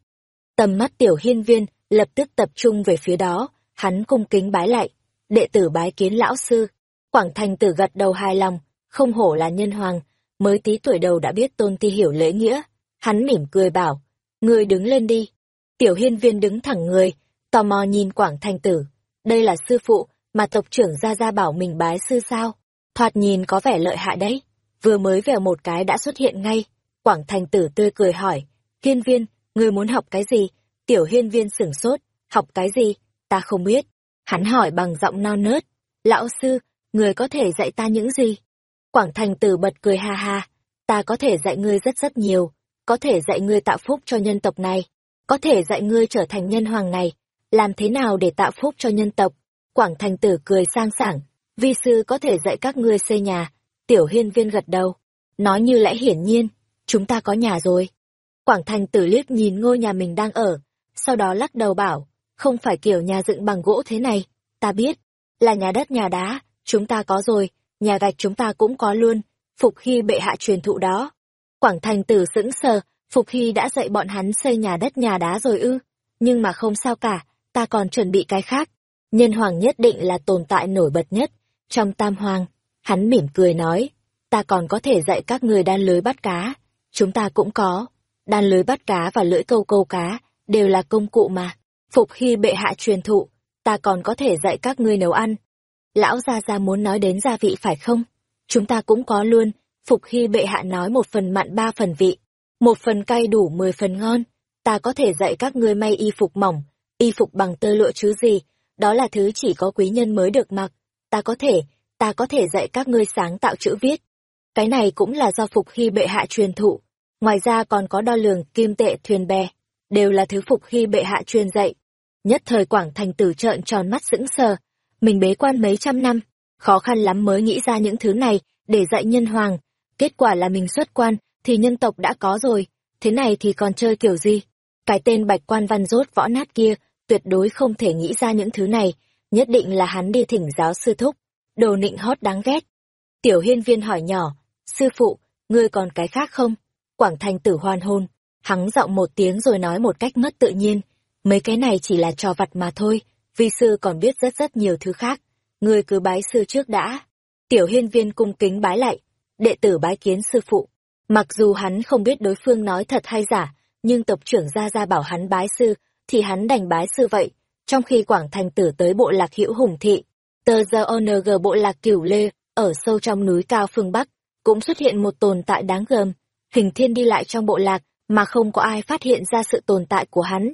Tầm mắt tiểu hiên viên lập tức tập trung về phía đó, hắn cung kính bái lại, đệ tử bái kiến lão sư. Quảng thành tử gật đầu hài lòng, không hổ là nhân hoàng, mới tí tuổi đầu đã biết tôn ti hiểu lễ nghĩa. Hắn mỉm cười bảo, ngươi đứng lên đi. Tiểu hiên viên đứng thẳng người, tò mò nhìn quảng thành tử. Đây là sư phụ, mà tộc trưởng ra ra bảo mình bái sư sao. Thoạt nhìn có vẻ lợi hại đấy. Vừa mới vèo một cái đã xuất hiện ngay. Quảng thành tử tươi cười hỏi, hiên viên, ngươi muốn học cái gì? Tiểu hiên viên sửng sốt, học cái gì? Ta không biết. Hắn hỏi bằng giọng non nớt. Lão sư, người có thể dạy ta những gì? Quảng thành tử bật cười ha ha. Ta có thể dạy ngươi rất rất nhiều. Có thể dạy ngươi tạo phúc cho nhân tộc này. Có thể dạy ngươi trở thành nhân hoàng này. Làm thế nào để tạo phúc cho nhân tộc? Quảng thành tử cười sang sảng. Vi sư có thể dạy các ngươi xây nhà. Tiểu hiên viên gật đầu. Nói như lẽ hiển nhiên. Chúng ta có nhà rồi. Quảng thành tử liếc nhìn ngôi nhà mình đang ở. Sau đó lắc đầu bảo không phải kiểu nhà dựng bằng gỗ thế này, ta biết, là nhà đất nhà đá, chúng ta có rồi, nhà gạch chúng ta cũng có luôn, Phục Hy bệ hạ truyền thụ đó. Quảng thành tử sững sờ, Phục Hy đã dạy bọn hắn xây nhà đất nhà đá rồi ư, nhưng mà không sao cả, ta còn chuẩn bị cái khác. Nhân hoàng nhất định là tồn tại nổi bật nhất, trong tam hoàng, hắn mỉm cười nói, ta còn có thể dạy các người đan lưới bắt cá, chúng ta cũng có. đan lưới bắt cá và lưỡi câu câu cá, đều là công cụ mà. Phục khi bệ hạ truyền thụ, ta còn có thể dạy các ngươi nấu ăn. Lão Gia Gia muốn nói đến gia vị phải không? Chúng ta cũng có luôn, Phục khi bệ hạ nói một phần mặn ba phần vị, một phần cay đủ mười phần ngon. Ta có thể dạy các ngươi may y phục mỏng, y phục bằng tơ lụa chứ gì, đó là thứ chỉ có quý nhân mới được mặc. Ta có thể, ta có thể dạy các ngươi sáng tạo chữ viết. Cái này cũng là do Phục khi bệ hạ truyền thụ. Ngoài ra còn có đo lường, kim tệ, thuyền bè, đều là thứ Phục khi bệ hạ truyền dạy. Nhất thời Quảng Thành tử trợn tròn mắt sững sờ, mình bế quan mấy trăm năm, khó khăn lắm mới nghĩ ra những thứ này để dạy nhân hoàng. Kết quả là mình xuất quan, thì nhân tộc đã có rồi, thế này thì còn chơi kiểu gì? Cái tên bạch quan văn rốt võ nát kia, tuyệt đối không thể nghĩ ra những thứ này, nhất định là hắn đi thỉnh giáo sư thúc, đồ nịnh hót đáng ghét. Tiểu hiên viên hỏi nhỏ, sư phụ, ngươi còn cái khác không? Quảng thành tử hoàn hôn, hắn giọng một tiếng rồi nói một cách mất tự nhiên, mấy cái này chỉ là trò vặt mà thôi, vi sư còn biết rất rất nhiều thứ khác, ngươi cứ bái sư trước đã. Tiểu hiên viên cung kính bái lại, đệ tử bái kiến sư phụ. Mặc dù hắn không biết đối phương nói thật hay giả, nhưng tộc trưởng gia gia bảo hắn bái sư, thì hắn đành bái sư vậy. Trong khi Quảng Thành tử tới bộ lạc hữu hùng thị, tờ giờ ONG bộ lạc cửu lê, ở sâu trong núi cao phương Bắc, cũng xuất hiện một tồn tại đáng gờm. Hình thiên đi lại trong bộ lạc, mà không có ai phát hiện ra sự tồn tại của hắn.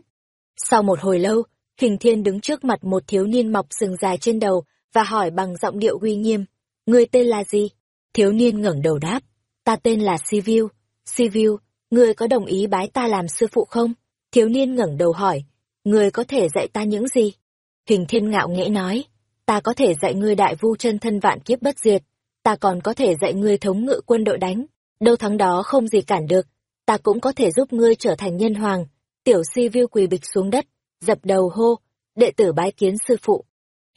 Sau một hồi lâu, Hình thiên đứng trước mặt một thiếu niên mọc sừng dài trên đầu, và hỏi bằng giọng điệu uy nghiêm, người tên là gì? Thiếu niên ngẩng đầu đáp, ta tên là Sivu. Sivu, người có đồng ý bái ta làm sư phụ không? Thiếu niên ngẩng đầu hỏi, người có thể dạy ta những gì? Hình thiên ngạo nghễ nói, ta có thể dạy ngươi đại vu chân thân vạn kiếp bất diệt, ta còn có thể dạy ngươi thống ngự quân đội đánh, đâu thắng đó không gì cản được, ta cũng có thể giúp ngươi trở thành nhân hoàng. Tiểu si viu quỳ bịch xuống đất, dập đầu hô, đệ tử bái kiến sư phụ.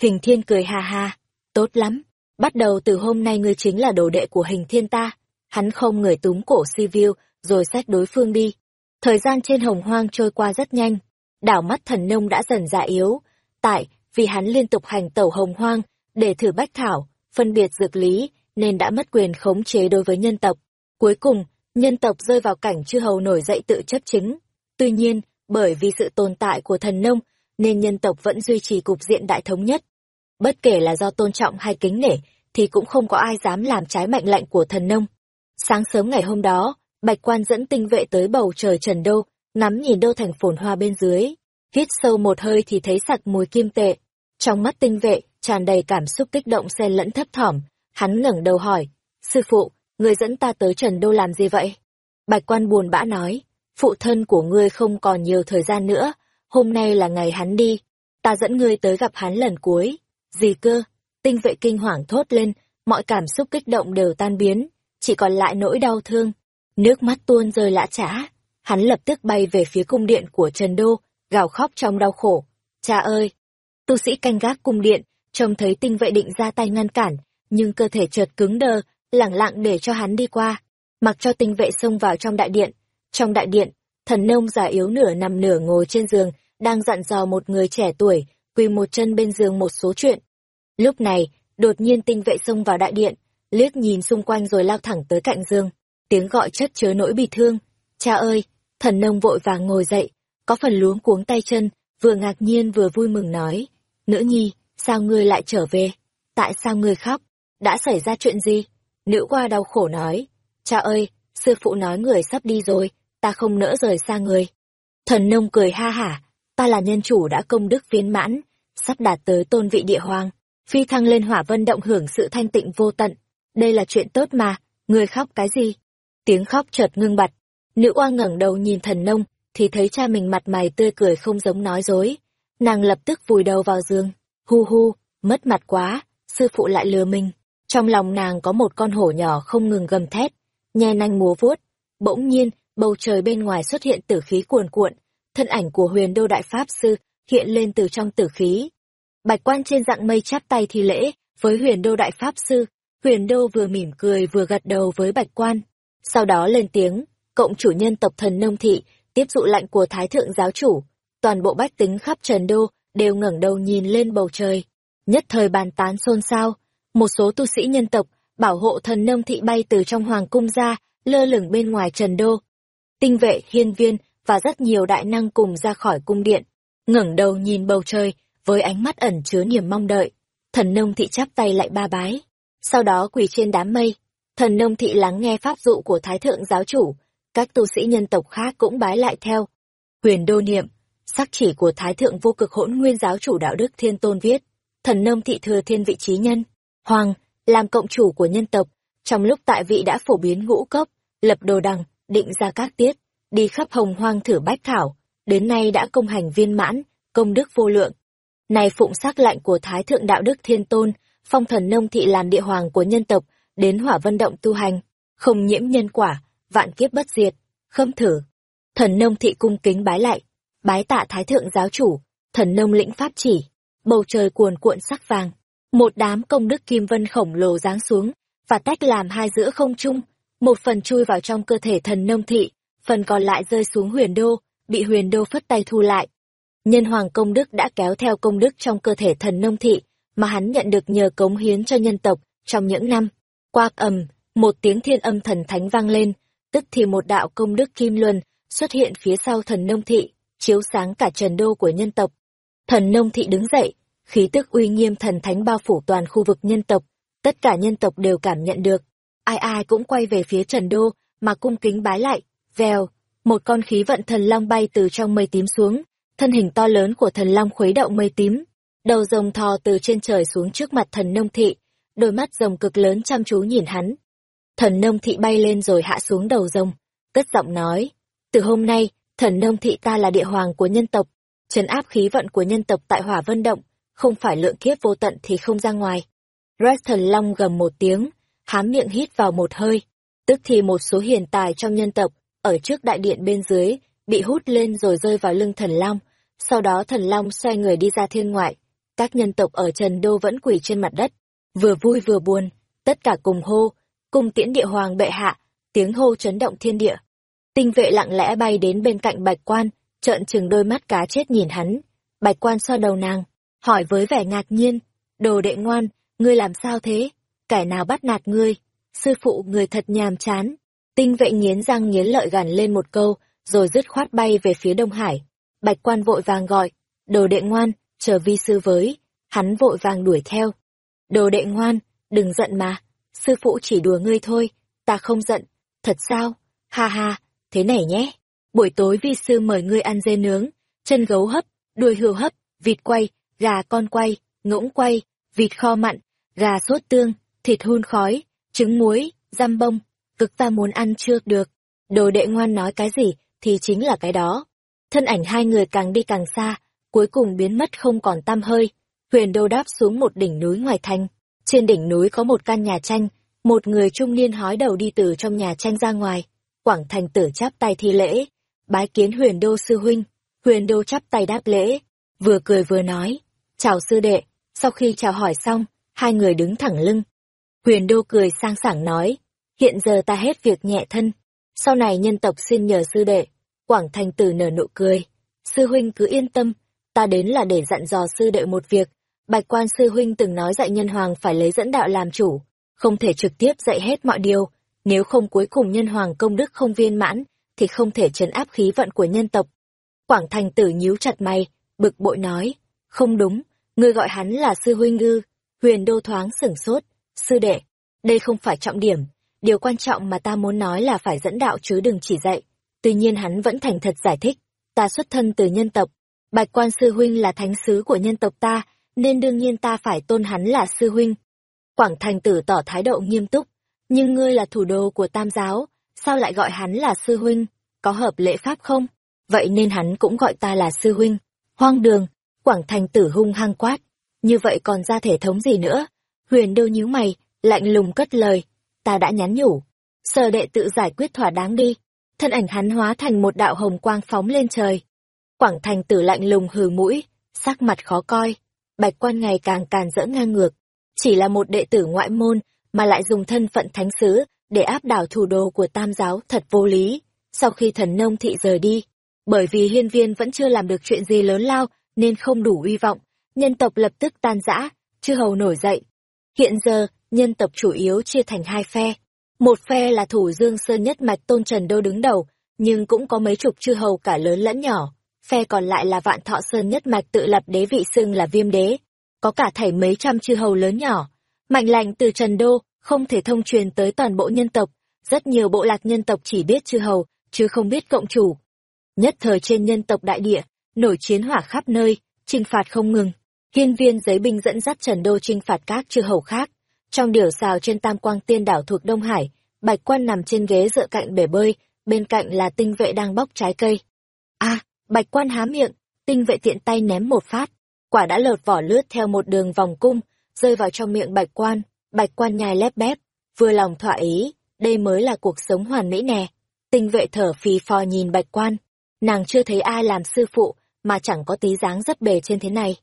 Hình thiên cười ha ha, tốt lắm, bắt đầu từ hôm nay ngươi chính là đồ đệ của hình thiên ta. Hắn không người túm cổ si viu, rồi xách đối phương đi. Thời gian trên hồng hoang trôi qua rất nhanh, đảo mắt thần nông đã dần già yếu, tại vì hắn liên tục hành tẩu hồng hoang để thử bách thảo, phân biệt dược lý, nên đã mất quyền khống chế đối với nhân tộc. Cuối cùng, nhân tộc rơi vào cảnh chư hầu nổi dậy tự chấp chính. Tuy nhiên, bởi vì sự tồn tại của thần nông, nên nhân tộc vẫn duy trì cục diện đại thống nhất. Bất kể là do tôn trọng hay kính nể, thì cũng không có ai dám làm trái mệnh lệnh của thần nông. Sáng sớm ngày hôm đó, Bạch Quan dẫn tinh vệ tới bầu trời Trần Đô, ngắm nhìn đô thành phồn hoa bên dưới. Hít sâu một hơi thì thấy sặc mùi kim tệ. Trong mắt tinh vệ, tràn đầy cảm xúc kích động xen lẫn thấp thỏm. Hắn ngẩng đầu hỏi, sư phụ, người dẫn ta tới Trần Đô làm gì vậy? Bạch Quan buồn bã nói, phụ thân của ngươi không còn nhiều thời gian nữa, hôm nay là ngày hắn đi, ta dẫn ngươi tới gặp hắn lần cuối. Gì cơ? Tinh vệ kinh hoàng thốt lên, mọi cảm xúc kích động đều tan biến, chỉ còn lại nỗi đau thương. Nước mắt tuôn rơi lã chã, hắn lập tức bay về phía cung điện của Trần Đô, gào khóc trong đau khổ. Cha ơi! Tu sĩ canh gác cung điện, trông thấy tinh vệ định ra tay ngăn cản, nhưng cơ thể chợt cứng đờ, lẳng lặng để cho hắn đi qua, mặc cho tinh vệ xông vào trong đại điện. Trong đại điện, thần nông già yếu nửa nằm nửa ngồi trên giường, đang dặn dò một người trẻ tuổi, quỳ một chân bên giường một số chuyện. Lúc này, đột nhiên tinh vệ xông vào đại điện, liếc nhìn xung quanh rồi lao thẳng tới cạnh giường. Tiếng gọi chất chứa nỗi bị thương. Cha ơi! Thần nông vội vàng ngồi dậy, có phần luống cuống tay chân, vừa ngạc nhiên vừa vui mừng nói. Nữ nhi, sao ngươi lại trở về? Tại sao ngươi khóc? Đã xảy ra chuyện gì? Nữ qua đau khổ nói. Cha ơi! Sư phụ nói người sắp đi rồi, ta không nỡ rời xa người. Thần nông cười ha hả, ta là nhân chủ đã công đức viên mãn, sắp đạt tới tôn vị địa hoàng, phi thăng lên hỏa vân động hưởng sự thanh tịnh vô tận. Đây là chuyện tốt mà, người khóc cái gì? Tiếng khóc chợt ngưng bặt, nữ oa ngẩng đầu nhìn thần nông, thì thấy cha mình mặt mày tươi cười không giống nói dối. Nàng lập tức vùi đầu vào giường, hu hu, mất mặt quá, sư phụ lại lừa mình. Trong lòng nàng có một con hổ nhỏ không ngừng gầm thét, nhe nanh múa vuốt. Bỗng nhiên, bầu trời bên ngoài xuất hiện tử khí cuồn cuộn, thân ảnh của huyền đô đại pháp sư hiện lên từ trong tử khí. Bạch quan trên dạng mây chắp tay thi lễ với huyền đô đại pháp sư, huyền đô vừa mỉm cười vừa gật đầu với bạch quan. Sau đó lên tiếng, cộng chủ nhân tộc thần nông thị, tiếp dụ lạnh của thái thượng giáo chủ. Toàn bộ bách tính khắp trần đô đều ngẩng đầu nhìn lên bầu trời. Nhất thời bàn tán xôn xao, một số tu sĩ nhân tộc bảo hộ thần nông thị bay từ trong hoàng cung ra, lơ lửng bên ngoài trần đô. tinh vệ, hiên viên và rất nhiều đại năng cùng ra khỏi cung điện, ngẩng đầu nhìn bầu trời với ánh mắt ẩn chứa niềm mong đợi. Thần nông thị chắp tay lại ba bái, sau đó quỳ trên đám mây. Thần nông thị lắng nghe pháp dụ của thái thượng giáo chủ, các tu sĩ nhân tộc khác cũng bái lại theo. Huyền đô niệm, sắc chỉ của thái thượng vô cực hỗn nguyên giáo chủ đạo đức thiên tôn viết, thần nông thị thừa thiên vị trí nhân, hoàng, làm cộng chủ của nhân tộc, trong lúc tại vị đã phổ biến ngũ cốc, lập đồ đằng, định ra các tiết, đi khắp hồng hoang thử bách thảo, đến nay đã công hành viên mãn, công đức vô lượng. Này phụng sắc lạnh của Thái Thượng Đạo Đức Thiên Tôn, phong thần nông thị làm địa hoàng của nhân tộc, đến hỏa vân động tu hành, không nhiễm nhân quả, vạn kiếp bất diệt, khâm thử. Thần nông thị cung kính bái lại, bái tạ Thái Thượng Giáo Chủ, thần nông lĩnh pháp chỉ, bầu trời cuồn cuộn sắc vàng. Một đám công đức kim vân khổng lồ giáng xuống, và tách làm hai giữa không trung, một phần chui vào trong cơ thể thần nông thị, phần còn lại rơi xuống huyền đô, bị huyền đô phất tay thu lại. Nhân hoàng công đức đã kéo theo công đức trong cơ thể thần nông thị, mà hắn nhận được nhờ cống hiến cho nhân tộc trong những năm. qua ầm, một tiếng thiên âm thần thánh vang lên, tức thì một đạo công đức kim luân xuất hiện phía sau thần nông thị, chiếu sáng cả trần đô của nhân tộc. Thần nông thị đứng dậy, khí tức uy nghiêm thần thánh bao phủ toàn khu vực nhân tộc, tất cả nhân tộc đều cảm nhận được. Ai ai cũng quay về phía trần đô, mà cung kính bái lại, vèo, một con khí vận thần long bay từ trong mây tím xuống, thân hình to lớn của thần long khuấy động mây tím, đầu rồng thò từ trên trời xuống trước mặt thần nông thị, đôi mắt rồng cực lớn chăm chú nhìn hắn. Thần nông thị bay lên rồi hạ xuống đầu rồng, cất giọng nói, từ hôm nay, thần nông thị ta là địa hoàng của nhân tộc, trấn áp khí vận của nhân tộc tại hỏa vân động, không phải lượng kiếp vô tận thì không ra ngoài. Red thần long gầm một tiếng, hám miệng hít vào một hơi, tức thì một số hiền tài trong nhân tộc, ở trước đại điện bên dưới, bị hút lên rồi rơi vào lưng thần long, sau đó thần long xoay người đi ra thiên ngoại, các nhân tộc ở Trần Đô vẫn quỳ trên mặt đất, vừa vui vừa buồn, tất cả cùng hô, cùng tiễn địa hoàng bệ hạ, tiếng hô chấn động thiên địa. Tinh vệ lặng lẽ bay đến bên cạnh bạch quan, trợn trừng đôi mắt cá chết nhìn hắn. Bạch quan so đầu nàng, hỏi với vẻ ngạc nhiên, đồ đệ ngoan, ngươi làm sao thế? Kẻ nào bắt nạt ngươi? Sư phụ người thật nhàm chán. Tinh vệ nghiến răng nghiến lợi gằn lên một câu, rồi dứt khoát bay về phía Đông Hải. Bạch quan vội vàng gọi, đồ đệ ngoan, chờ vi sư với, hắn vội vàng đuổi theo. Đồ đệ ngoan, đừng giận mà, sư phụ chỉ đùa ngươi thôi, ta không giận, thật sao, ha ha, thế này nhé, buổi tối vi sư mời ngươi ăn dê nướng, chân gấu hấp, đuôi hươu hấp, vịt quay, gà con quay, ngỗng quay, vịt kho mặn, gà sốt tương, thịt hun khói, trứng muối, răm bông, cực ta muốn ăn chưa được. Đồ đệ ngoan nói cái gì, thì chính là cái đó. Thân ảnh hai người càng đi càng xa, cuối cùng biến mất không còn tăm hơi. Huyền đô đáp xuống một đỉnh núi ngoài thành. Trên đỉnh núi có một căn nhà tranh, một người trung niên hói đầu đi từ trong nhà tranh ra ngoài. Quảng thành tử chắp tay thi lễ, bái kiến huyền đô sư huynh. Huyền đô chắp tay đáp lễ, vừa cười vừa nói, chào sư đệ. Sau khi chào hỏi xong, hai người đứng thẳng lưng. Huyền đô cười sang sảng nói, hiện giờ ta hết việc nhẹ thân. Sau này nhân tộc xin nhờ sư đệ. Quảng thành tử nở nụ cười. Sư huynh cứ yên tâm, ta đến là để dặn dò sư đệ một việc. Bạch quan sư huynh từng nói dạy nhân hoàng phải lấy dẫn đạo làm chủ, không thể trực tiếp dạy hết mọi điều. Nếu không cuối cùng nhân hoàng công đức không viên mãn, thì không thể trấn áp khí vận của nhân tộc. Quảng thành tử nhíu chặt mày, bực bội nói, không đúng, ngươi gọi hắn là sư huynh ư, huyền đô thoáng sửng sốt, sư đệ, đây không phải trọng điểm, điều quan trọng mà ta muốn nói là phải dẫn đạo chứ đừng chỉ dạy. Tuy nhiên hắn vẫn thành thật giải thích, ta xuất thân từ nhân tộc, bạch quan sư huynh là thánh sứ của nhân tộc ta, nên đương nhiên ta phải tôn hắn là sư huynh. Quảng thành tử tỏ thái độ nghiêm túc, nhưng ngươi là thủ đô của tam giáo, sao lại gọi hắn là sư huynh, có hợp lễ pháp không? Vậy nên hắn cũng gọi ta là sư huynh. Hoang đường, Quảng thành tử hung hăng quát, như vậy còn ra thể thống gì nữa? Huyền đô nhíu mày, lạnh lùng cất lời, ta đã nhắn nhủ, sở đệ tự giải quyết thỏa đáng đi. Thân ảnh hắn hóa thành một đạo hồng quang phóng lên trời. Quảng thành tử lạnh lùng hừ mũi, sắc mặt khó coi, bạch quan ngày càng càn rỡ ngang ngược. Chỉ là một đệ tử ngoại môn, mà lại dùng thân phận thánh sứ, để áp đảo thủ đô của tam giáo thật vô lý. Sau khi thần nông thị rời đi, bởi vì hiên viên vẫn chưa làm được chuyện gì lớn lao, nên không đủ uy vọng, nhân tộc lập tức tan rã, chư hầu nổi dậy. Hiện giờ, nhân tộc chủ yếu chia thành hai phe. Một phe là thủ dương sơn nhất mạch tôn trần đô đứng đầu, nhưng cũng có mấy chục chư hầu cả lớn lẫn nhỏ. Phe còn lại là vạn thọ sơn nhất mạch tự lập đế vị xưng là viêm đế. Có cả thảy mấy trăm chư hầu lớn nhỏ. Mạnh lạnh từ Trần Đô, không thể thông truyền tới toàn bộ nhân tộc. Rất nhiều bộ lạc nhân tộc chỉ biết chư hầu, chứ không biết cộng chủ. Nhất thời trên nhân tộc đại địa, nổi chiến hỏa khắp nơi, trừng phạt không ngừng. Hiên viên giấy binh dẫn dắt Trần Đô trinh phạt các chư hầu khác. Trong điều xào trên tam quang tiên đảo thuộc Đông Hải, Bạch quan nằm trên ghế dựa cạnh bể bơi, bên cạnh là tinh vệ đang bóc trái cây. a bạch quan há miệng, tinh vệ tiện tay ném một phát. Quả đã lột vỏ lướt theo một đường vòng cung, rơi vào trong miệng bạch quan. Bạch quan nhai lép bép, vừa lòng thỏa ý, đây mới là cuộc sống hoàn mỹ nè. Tinh vệ thở phì phò nhìn bạch quan. Nàng chưa thấy ai làm sư phụ, mà chẳng có tí dáng rất bề trên thế này.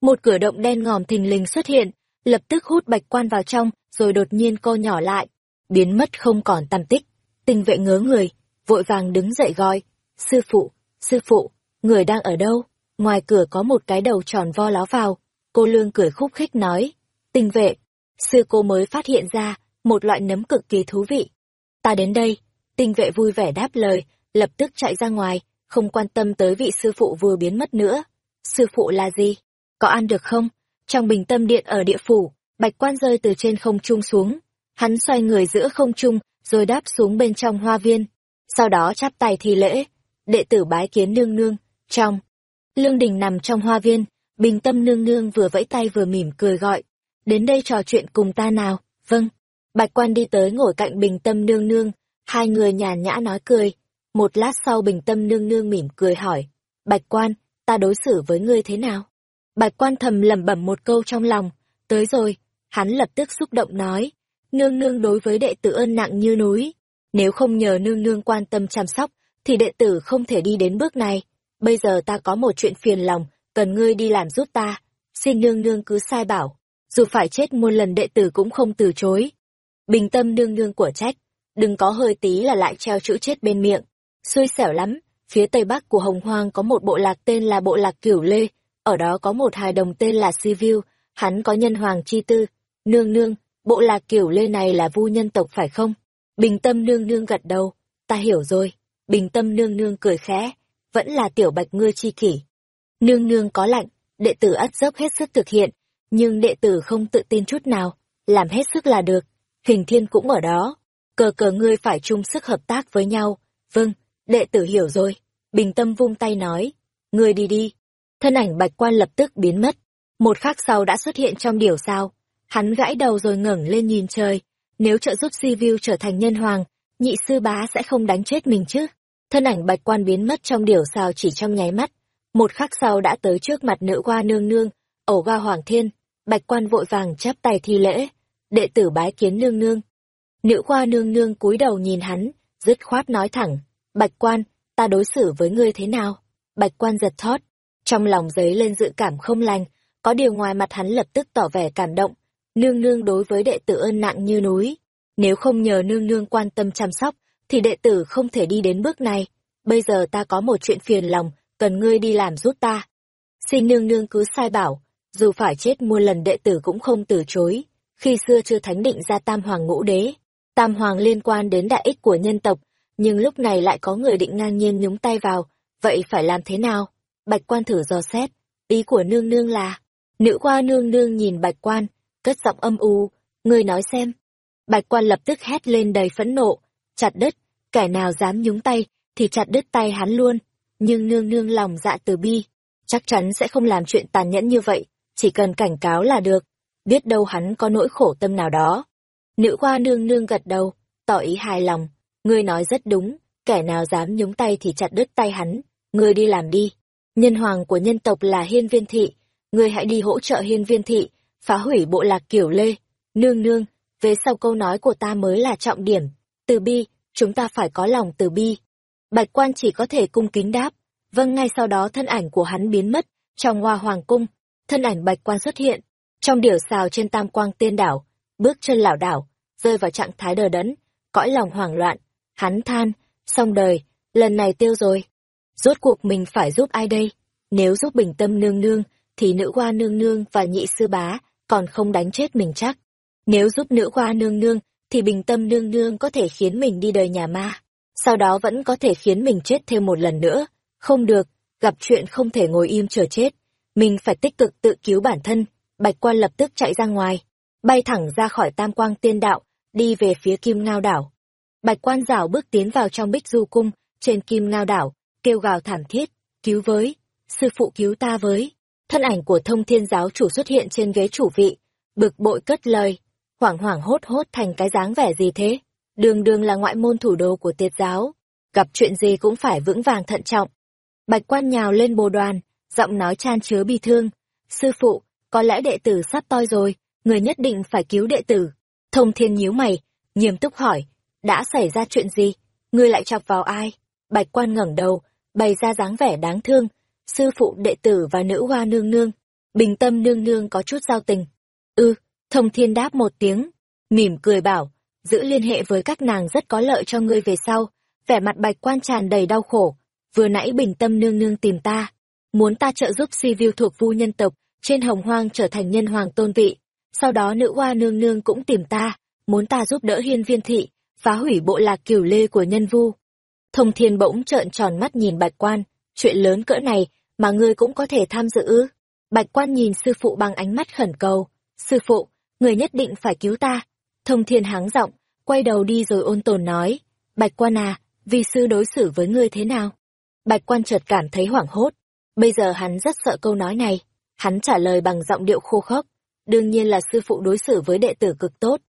Một cửa động đen ngòm thình lình xuất hiện, lập tức hút bạch quan vào trong, rồi đột nhiên co nhỏ lại, biến mất không còn tăm tích. Tinh vệ ngớ người, vội vàng đứng dậy gọi, sư phụ, sư phụ, người đang ở đâu? Ngoài cửa có một cái đầu tròn vo ló vào, cô lương cười khúc khích nói, tinh vệ, sư cô mới phát hiện ra một loại nấm cực kỳ thú vị. Ta đến đây, tinh vệ vui vẻ đáp lời, lập tức chạy ra ngoài, không quan tâm tới vị sư phụ vừa biến mất nữa. Sư phụ là gì? Có ăn được không? Trong bình tâm điện ở địa phủ, bạch quan rơi từ trên không trung xuống. Hắn xoay người giữa không trung, rồi đáp xuống bên trong hoa viên. Sau đó chắp tay thi lễ, đệ tử bái kiến nương nương, trong. Lương đình nằm trong hoa viên, bình tâm nương nương vừa vẫy tay vừa mỉm cười gọi. Đến đây trò chuyện cùng ta nào, vâng. Bạch quan đi tới ngồi cạnh bình tâm nương nương, hai người nhàn nhã nói cười. Một lát sau bình tâm nương nương mỉm cười hỏi, Bạch quan, ta đối xử với ngươi thế nào? Bạch quan thầm lẩm bẩm một câu trong lòng, tới rồi, hắn lập tức xúc động nói, nương nương đối với đệ tử ơn nặng như núi, nếu không nhờ nương nương quan tâm chăm sóc, thì đệ tử không thể đi đến bước này. Bây giờ ta có một chuyện phiền lòng, cần ngươi đi làm giúp ta, xin nương nương cứ sai bảo, dù phải chết muôn lần đệ tử cũng không từ chối. Bình tâm nương nương của trách, đừng có hơi tí là lại treo chữ chết bên miệng, xui xẻo lắm, phía tây bắc của Hồng Hoang có một bộ lạc tên là bộ lạc Cửu Lê, ở đó có một hài đồng tên là Sivu, hắn có nhân hoàng chi tư. Nương nương, bộ lạc Cửu lê này là vu nhân tộc phải không? Bình tâm nương nương gật đầu, ta hiểu rồi. Bình tâm nương nương cười khẽ, vẫn là tiểu bạch ngươi chi kỷ. Nương nương có lạnh, đệ tử ắt dốc hết sức thực hiện, nhưng đệ tử không tự tin chút nào, làm hết sức là được. Hình thiên cũng ở đó, cờ cờ ngươi phải chung sức hợp tác với nhau. Vâng, đệ tử hiểu rồi. Bình tâm vung tay nói, ngươi đi đi, thân ảnh bạch quan lập tức biến mất. Một khắc sau đã xuất hiện trong điểu sao. Hắn gãi đầu rồi ngẩng lên nhìn trời. Nếu trợ giúp Sivu trở thành nhân hoàng, nhị sư bá sẽ không đánh chết mình chứ. Thân ảnh bạch quan biến mất trong điểu sao chỉ trong nháy mắt. Một khắc sau đã tới trước mặt nữ hoa nương nương, ổ ga hoàng thiên. Bạch quan vội vàng chắp tay thi lễ. Đệ tử bái kiến nương nương. Nữ hoa nương nương cúi đầu nhìn hắn, dứt khoát nói thẳng. Bạch quan, ta đối xử với ngươi thế nào? Bạch quan giật thót, trong lòng giấy lên dự cảm không lành, có điều ngoài mặt hắn lập tức tỏ vẻ cảm động. Nương nương đối với đệ tử ơn nặng như núi. Nếu không nhờ nương nương quan tâm chăm sóc, thì đệ tử không thể đi đến bước này. Bây giờ ta có một chuyện phiền lòng, cần ngươi đi làm giúp ta. Xin nương nương cứ sai bảo, dù phải chết muôn lần đệ tử cũng không từ chối. Khi xưa chưa thánh định ra tam hoàng ngũ đế, tam hoàng liên quan đến đại ích của nhân tộc, nhưng lúc này lại có người định ngang nhiên nhúng tay vào, vậy phải làm thế nào? Bạch quan thử dò xét, ý của nương nương là, nữ qua nương nương nhìn bạch quan, cất giọng âm u, người nói xem. Bạch quan lập tức hét lên đầy phẫn nộ, chặt đứt, kẻ nào dám nhúng tay, thì chặt đứt tay hắn luôn. Nhưng nương nương lòng dạ từ bi, chắc chắn sẽ không làm chuyện tàn nhẫn như vậy, chỉ cần cảnh cáo là được, biết đâu hắn có nỗi khổ tâm nào đó. Nữ qua nương nương gật đầu, tỏ ý hài lòng, ngươi nói rất đúng, kẻ nào dám nhúng tay thì chặt đứt tay hắn, ngươi đi làm đi. Nhân hoàng của nhân tộc là hiên viên thị, ngươi hãy đi hỗ trợ hiên viên thị, phá hủy bộ lạc kiểu lê. Nương nương, về sau câu nói của ta mới là trọng điểm, từ bi, chúng ta phải có lòng từ bi. Bạch quan chỉ có thể cung kính đáp, vâng ngay sau đó thân ảnh của hắn biến mất, trong hoa hoàng cung, thân ảnh bạch quan xuất hiện, trong điểu xào trên tam quang tiên đảo, bước chân lảo đảo, rơi vào trạng thái đờ đẫn, cõi lòng hoảng loạn, hắn than, xong đời, lần này tiêu rồi. Rốt cuộc mình phải giúp ai đây? Nếu giúp bình tâm nương nương, thì nữ hoa nương nương và nhị sư bá còn không đánh chết mình chắc. Nếu giúp nữ hoa nương nương, thì bình tâm nương nương có thể khiến mình đi đời nhà ma. sau đó vẫn có thể khiến mình chết thêm một lần nữa. Không được, gặp chuyện không thể ngồi im chờ chết. Mình phải tích cực tự cứu bản thân. Bạch quan lập tức chạy ra ngoài, bay thẳng ra khỏi tam quang tiên đạo, đi về phía kim ngao đảo. Bạch quan rảo bước tiến vào trong bích du cung, trên kim ngao đảo, kêu gào thảm thiết, cứu với, sư phụ cứu ta với. Thân ảnh của thông thiên giáo chủ xuất hiện trên ghế chủ vị, bực bội cất lời, hoảng hoảng hốt hốt thành cái dáng vẻ gì thế? Đường đường là ngoại môn thủ đô của tiệt giáo, gặp chuyện gì cũng phải vững vàng thận trọng. Bạch quan nhào lên bồ đoàn, giọng nói chan chứa bi thương. Sư phụ, có lẽ đệ tử sắp toi rồi, người nhất định phải cứu đệ tử. Thông thiên nhíu mày, nghiêm túc hỏi, đã xảy ra chuyện gì? Ngươi lại chọc vào ai? Bạch quan ngẩng đầu, bày ra dáng vẻ đáng thương. Sư phụ đệ tử và nữ hoa nương nương. Bình tâm nương nương có chút giao tình. ư thông thiên đáp một tiếng, mỉm cười bảo, giữ liên hệ với các nàng rất có lợi cho ngươi về sau. Vẻ mặt bạch quan tràn đầy đau khổ. Vừa nãy bình tâm nương nương tìm ta. Muốn ta trợ giúp si viu thuộc vu nhân tộc, trên hồng hoang trở thành nhân hoàng tôn vị. Sau đó nữ hoa nương nương cũng tìm ta, muốn ta giúp đỡ hiên viên thị, phá hủy bộ lạc cửu lê của nhân vu. Thông thiên bỗng trợn tròn mắt nhìn bạch quan, chuyện lớn cỡ này mà ngươi cũng có thể tham dự ư. Bạch quan nhìn sư phụ bằng ánh mắt khẩn cầu. Sư phụ, người nhất định phải cứu ta. Thông thiên háng giọng, quay đầu đi rồi ôn tồn nói. Bạch quan à, vì sư đối xử với ngươi thế nào? Bạch quan chợt cảm thấy hoảng hốt. Bây giờ hắn rất sợ câu nói này. Hắn trả lời bằng giọng điệu khô khốc. Đương nhiên là sư phụ đối xử với đệ tử cực tốt.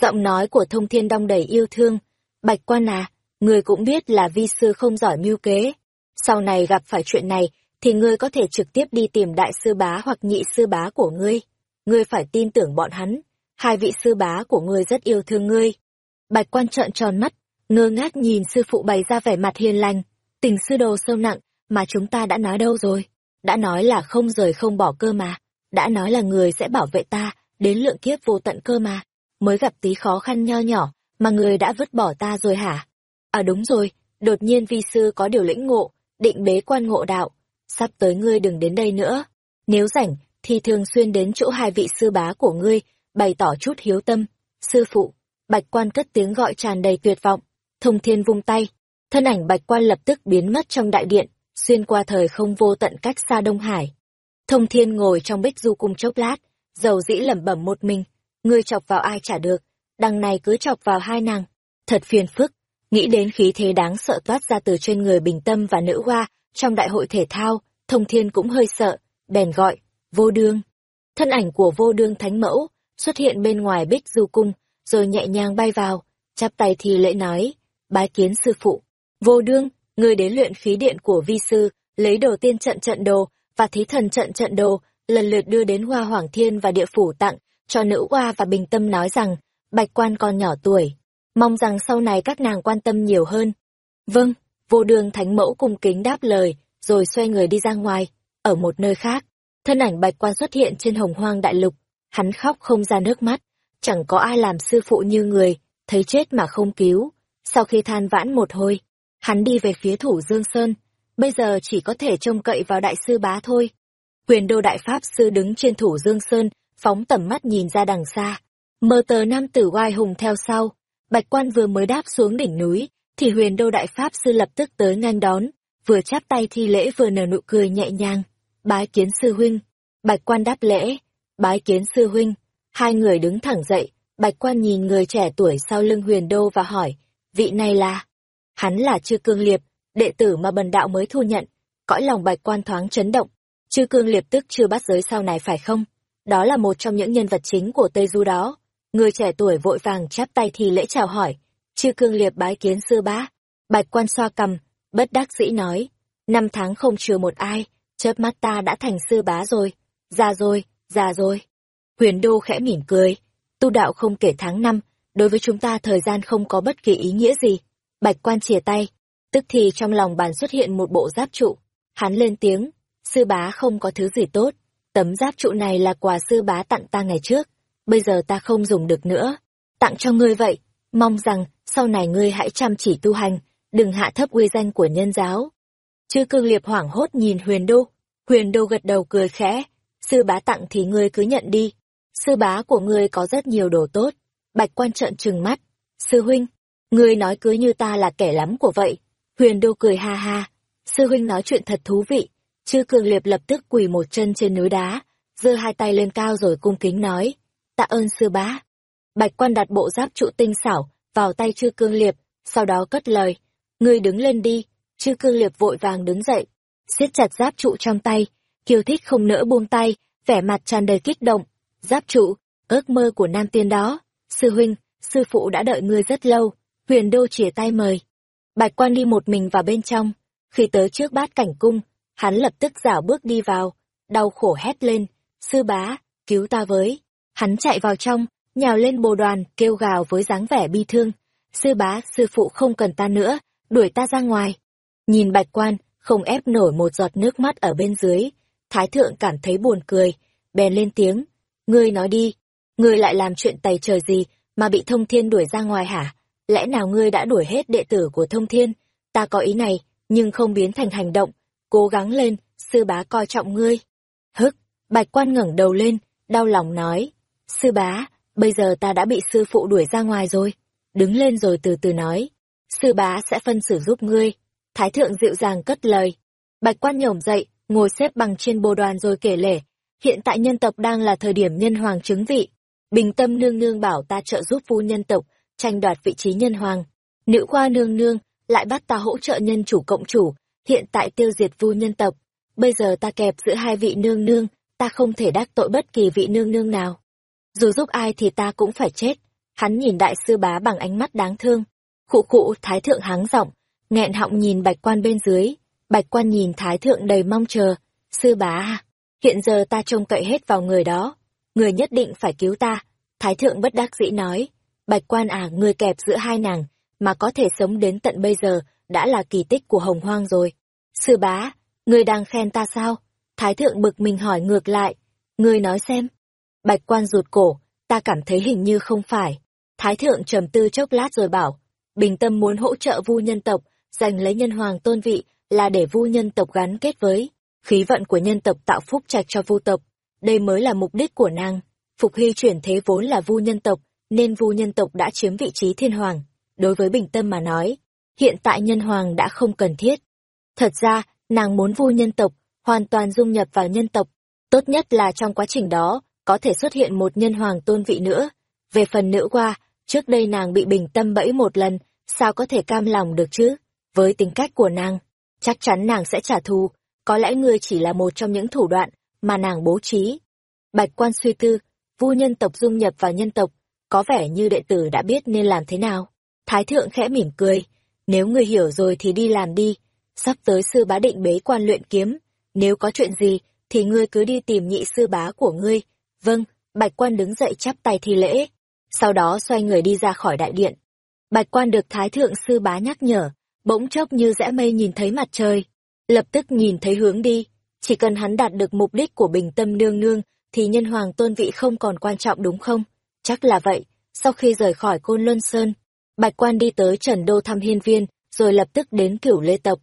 Giọng nói của thông thiên đong đầy yêu thương. Bạch quan à, người cũng biết là vi sư không giỏi mưu kế. Sau này gặp phải chuyện này, thì ngươi có thể trực tiếp đi tìm đại sư bá hoặc nhị sư bá của ngươi. Ngươi phải tin tưởng bọn hắn. Hai vị sư bá của ngươi rất yêu thương ngươi. Bạch quan trợn tròn mắt, ngơ ngác nhìn sư phụ bày ra vẻ mặt hiền lành. Tình sư đồ sâu nặng, mà chúng ta đã nói đâu rồi? Đã nói là không rời không bỏ cơ mà. Đã nói là người sẽ bảo vệ ta, đến lượng kiếp vô tận cơ mà. Mới gặp tí khó khăn nho nhỏ, mà người đã vứt bỏ ta rồi hả? À đúng rồi, đột nhiên vi sư có điều lĩnh ngộ, định bế quan ngộ đạo. Sắp tới ngươi đừng đến đây nữa. Nếu rảnh, thì thường xuyên đến chỗ hai vị sư bá của ngươi, bày tỏ chút hiếu tâm. Sư phụ, bạch quan cất tiếng gọi tràn đầy tuyệt vọng. Thông thiên vung tay, thân ảnh bạch quan lập tức biến mất trong đại điện, xuyên qua thời không vô tận cách xa Đông Hải. Thông thiên ngồi trong bích du cung chốc lát, dầu dĩ lẩm bẩm một mình, ngươi chọc vào ai chả được, đằng này cứ chọc vào hai nàng. Thật phiền phức, nghĩ đến khí thế đáng sợ toát ra từ trên người bình tâm và nữ hoa, trong đại hội thể thao, thông thiên cũng hơi sợ, bèn gọi, vô đương. Thân ảnh của vô đương thánh mẫu, xuất hiện bên ngoài bích du cung, rồi nhẹ nhàng bay vào, chắp tay thì lễ nói, bái kiến sư phụ. Vô đương, người đến luyện khí điện của vi sư, lấy đồ tiên trận trận đồ, và thí thần trận trận đồ, lần lượt đưa đến hoa hoàng thiên và địa phủ tặng, cho nữ oa và bình tâm nói rằng, bạch quan còn nhỏ tuổi, mong rằng sau này các nàng quan tâm nhiều hơn. Vâng, vô đường thánh mẫu cung kính đáp lời, rồi xoay người đi ra ngoài, ở một nơi khác. Thân ảnh bạch quan xuất hiện trên hồng hoang đại lục, hắn khóc không ra nước mắt, chẳng có ai làm sư phụ như người, thấy chết mà không cứu. Sau khi than vãn một hồi, hắn đi về phía thủ Dương Sơn, bây giờ chỉ có thể trông cậy vào đại sư bá thôi. Quyền đô đại pháp sư đứng trên thủ Dương Sơn, phóng tầm mắt nhìn ra đằng xa. mờ tờ nam tử oai hùng theo sau. Bạch quan vừa mới đáp xuống đỉnh núi, thì huyền đô đại pháp sư lập tức tới ngang đón, vừa chắp tay thi lễ vừa nở nụ cười nhẹ nhàng. Bái kiến sư huynh. Bạch quan đáp lễ. Bái kiến sư huynh. Hai người đứng thẳng dậy, bạch quan nhìn người trẻ tuổi sau lưng huyền đô và hỏi, vị này là... Hắn là chư cương liệp, đệ tử mà bần đạo mới thu nhận. Cõi lòng bạch quan thoáng chấn động. Chư cương liệp tức chưa bắt giới sau này phải không? Đó là một trong những nhân vật chính của Tây Du đó. Người trẻ tuổi vội vàng chắp tay thì lễ chào hỏi. Chư cương liệp bái kiến sư bá. Bạch quan xoa cầm, bất đắc dĩ nói. Năm tháng không chừa một ai, chớp mắt ta đã thành sư bá rồi. Già rồi, già rồi. Huyền đô khẽ mỉm cười. Tu đạo không kể tháng năm, đối với chúng ta thời gian không có bất kỳ ý nghĩa gì. Bạch quan chìa tay, tức thì trong lòng bàn xuất hiện một bộ giáp trụ. Hắn lên tiếng, sư bá không có thứ gì tốt, tấm giáp trụ này là quà sư bá tặng ta ngày trước, bây giờ ta không dùng được nữa. Tặng cho ngươi vậy, mong rằng sau này ngươi hãy chăm chỉ tu hành, đừng hạ thấp uy danh của nhân giáo. Chư cương liệp hoảng hốt nhìn huyền đô, huyền đô gật đầu cười khẽ, sư bá tặng thì ngươi cứ nhận đi. Sư bá của ngươi có rất nhiều đồ tốt, bạch quan trợn trừng mắt. Sư huynh, Ngươi nói cứ như ta là kẻ lắm của vậy. Huyền Đô cười ha ha. Sư huynh nói chuyện thật thú vị. Chư Cương Liệp lập tức quỳ một chân trên núi đá, giơ hai tay lên cao rồi cung kính nói. Tạ ơn sư bá. Bạch quan đặt bộ giáp trụ tinh xảo vào tay Chư Cương Liệp, sau đó cất lời. Ngươi đứng lên đi. Chư Cương Liệp vội vàng đứng dậy, siết chặt giáp trụ trong tay, kiêu thích không nỡ buông tay, vẻ mặt tràn đầy kích động. Giáp trụ, ước mơ của nam tiên đó. Sư huynh, sư phụ đã đợi ngươi rất lâu. Huyền đô chìa tay mời. Bạch quan đi một mình vào bên trong. Khi tới trước bát cảnh cung, hắn lập tức dảo bước đi vào, đau khổ hét lên. Sư bá, cứu ta với. Hắn chạy vào trong, nhào lên bồ đoàn, kêu gào với dáng vẻ bi thương. Sư bá, sư phụ không cần ta nữa, đuổi ta ra ngoài. Nhìn bạch quan, không ép nổi một giọt nước mắt ở bên dưới. Thái thượng cảm thấy buồn cười, bèn lên tiếng. Ngươi nói đi, ngươi lại làm chuyện tày trời gì mà bị thông thiên đuổi ra ngoài hả? Lẽ nào ngươi đã đuổi hết đệ tử của thông thiên? Ta có ý này, nhưng không biến thành hành động. Cố gắng lên, sư bá coi trọng ngươi. Hức, bạch quan ngẩng đầu lên, đau lòng nói. Sư bá, bây giờ ta đã bị sư phụ đuổi ra ngoài rồi. Đứng lên rồi từ từ nói. Sư bá sẽ phân xử giúp ngươi. Thái thượng dịu dàng cất lời. Bạch quan nhổm dậy, ngồi xếp bằng trên bồ đoàn rồi kể lể. Hiện tại nhân tộc đang là thời điểm nhân hoàng chứng vị. Bình tâm nương nương bảo ta trợ giúp phu nhân tộc, tranh đoạt vị trí nhân hoàng. Nữ khoa nương nương lại bắt ta hỗ trợ nhân chủ cộng chủ, hiện tại tiêu diệt vu nhân tộc. Bây giờ ta kẹp giữa hai vị nương nương, ta không thể đắc tội bất kỳ vị nương nương nào. Dù giúp ai thì ta cũng phải chết. Hắn nhìn đại sư bá bằng ánh mắt đáng thương. Khụ khụ thái thượng háng giọng, nghẹn họng nhìn bạch quan bên dưới. Bạch quan nhìn thái thượng đầy mong chờ. Sư bá à, hiện giờ ta trông cậy hết vào người đó. Người nhất định phải cứu ta. Thái thượng bất đắc dĩ nói. Bạch quan à, người kẹp giữa hai nàng, mà có thể sống đến tận bây giờ, đã là kỳ tích của hồng hoang rồi. Sư bá, người đang khen ta sao? Thái thượng bực mình hỏi ngược lại. Người nói xem. Bạch quan rụt cổ, ta cảm thấy hình như không phải. Thái thượng trầm tư chốc lát rồi bảo, bình tâm muốn hỗ trợ vu nhân tộc, giành lấy nhân hoàng tôn vị, là để vu nhân tộc gắn kết với khí vận của nhân tộc tạo phúc trạch cho vu tộc. Đây mới là mục đích của nàng. Phục hy chuyển thế vốn là vu nhân tộc, nên vu nhân tộc đã chiếm vị trí thiên hoàng. Đối với bình tâm mà nói, hiện tại nhân hoàng đã không cần thiết. Thật ra, nàng muốn vu nhân tộc, hoàn toàn dung nhập vào nhân tộc. Tốt nhất là trong quá trình đó, có thể xuất hiện một nhân hoàng tôn vị nữa. Về phần nữ qua, trước đây nàng bị bình tâm bẫy một lần, sao có thể cam lòng được chứ? Với tính cách của nàng, chắc chắn nàng sẽ trả thù, có lẽ ngươi chỉ là một trong những thủ đoạn mà nàng bố trí. Bạch quan suy tư, vu nhân tộc dung nhập vào nhân tộc, có vẻ như đệ tử đã biết nên làm thế nào. Thái thượng khẽ mỉm cười, nếu ngươi hiểu rồi thì đi làm đi, sắp tới sư bá định bế quan luyện kiếm, nếu có chuyện gì thì ngươi cứ đi tìm nhị sư bá của ngươi. Vâng, bạch quan đứng dậy chắp tay thi lễ, sau đó xoay người đi ra khỏi đại điện. Bạch quan được thái thượng sư bá nhắc nhở, bỗng chốc như rẽ mây nhìn thấy mặt trời, lập tức nhìn thấy hướng đi, chỉ cần hắn đạt được mục đích của bình tâm nương nương thì nhân hoàng tôn vị không còn quan trọng đúng không? Chắc là vậy, sau khi rời khỏi Côn Luân Sơn, Bạch Quan đi tới Trần Đô thăm hiên viên, rồi lập tức đến cửu lê tộc.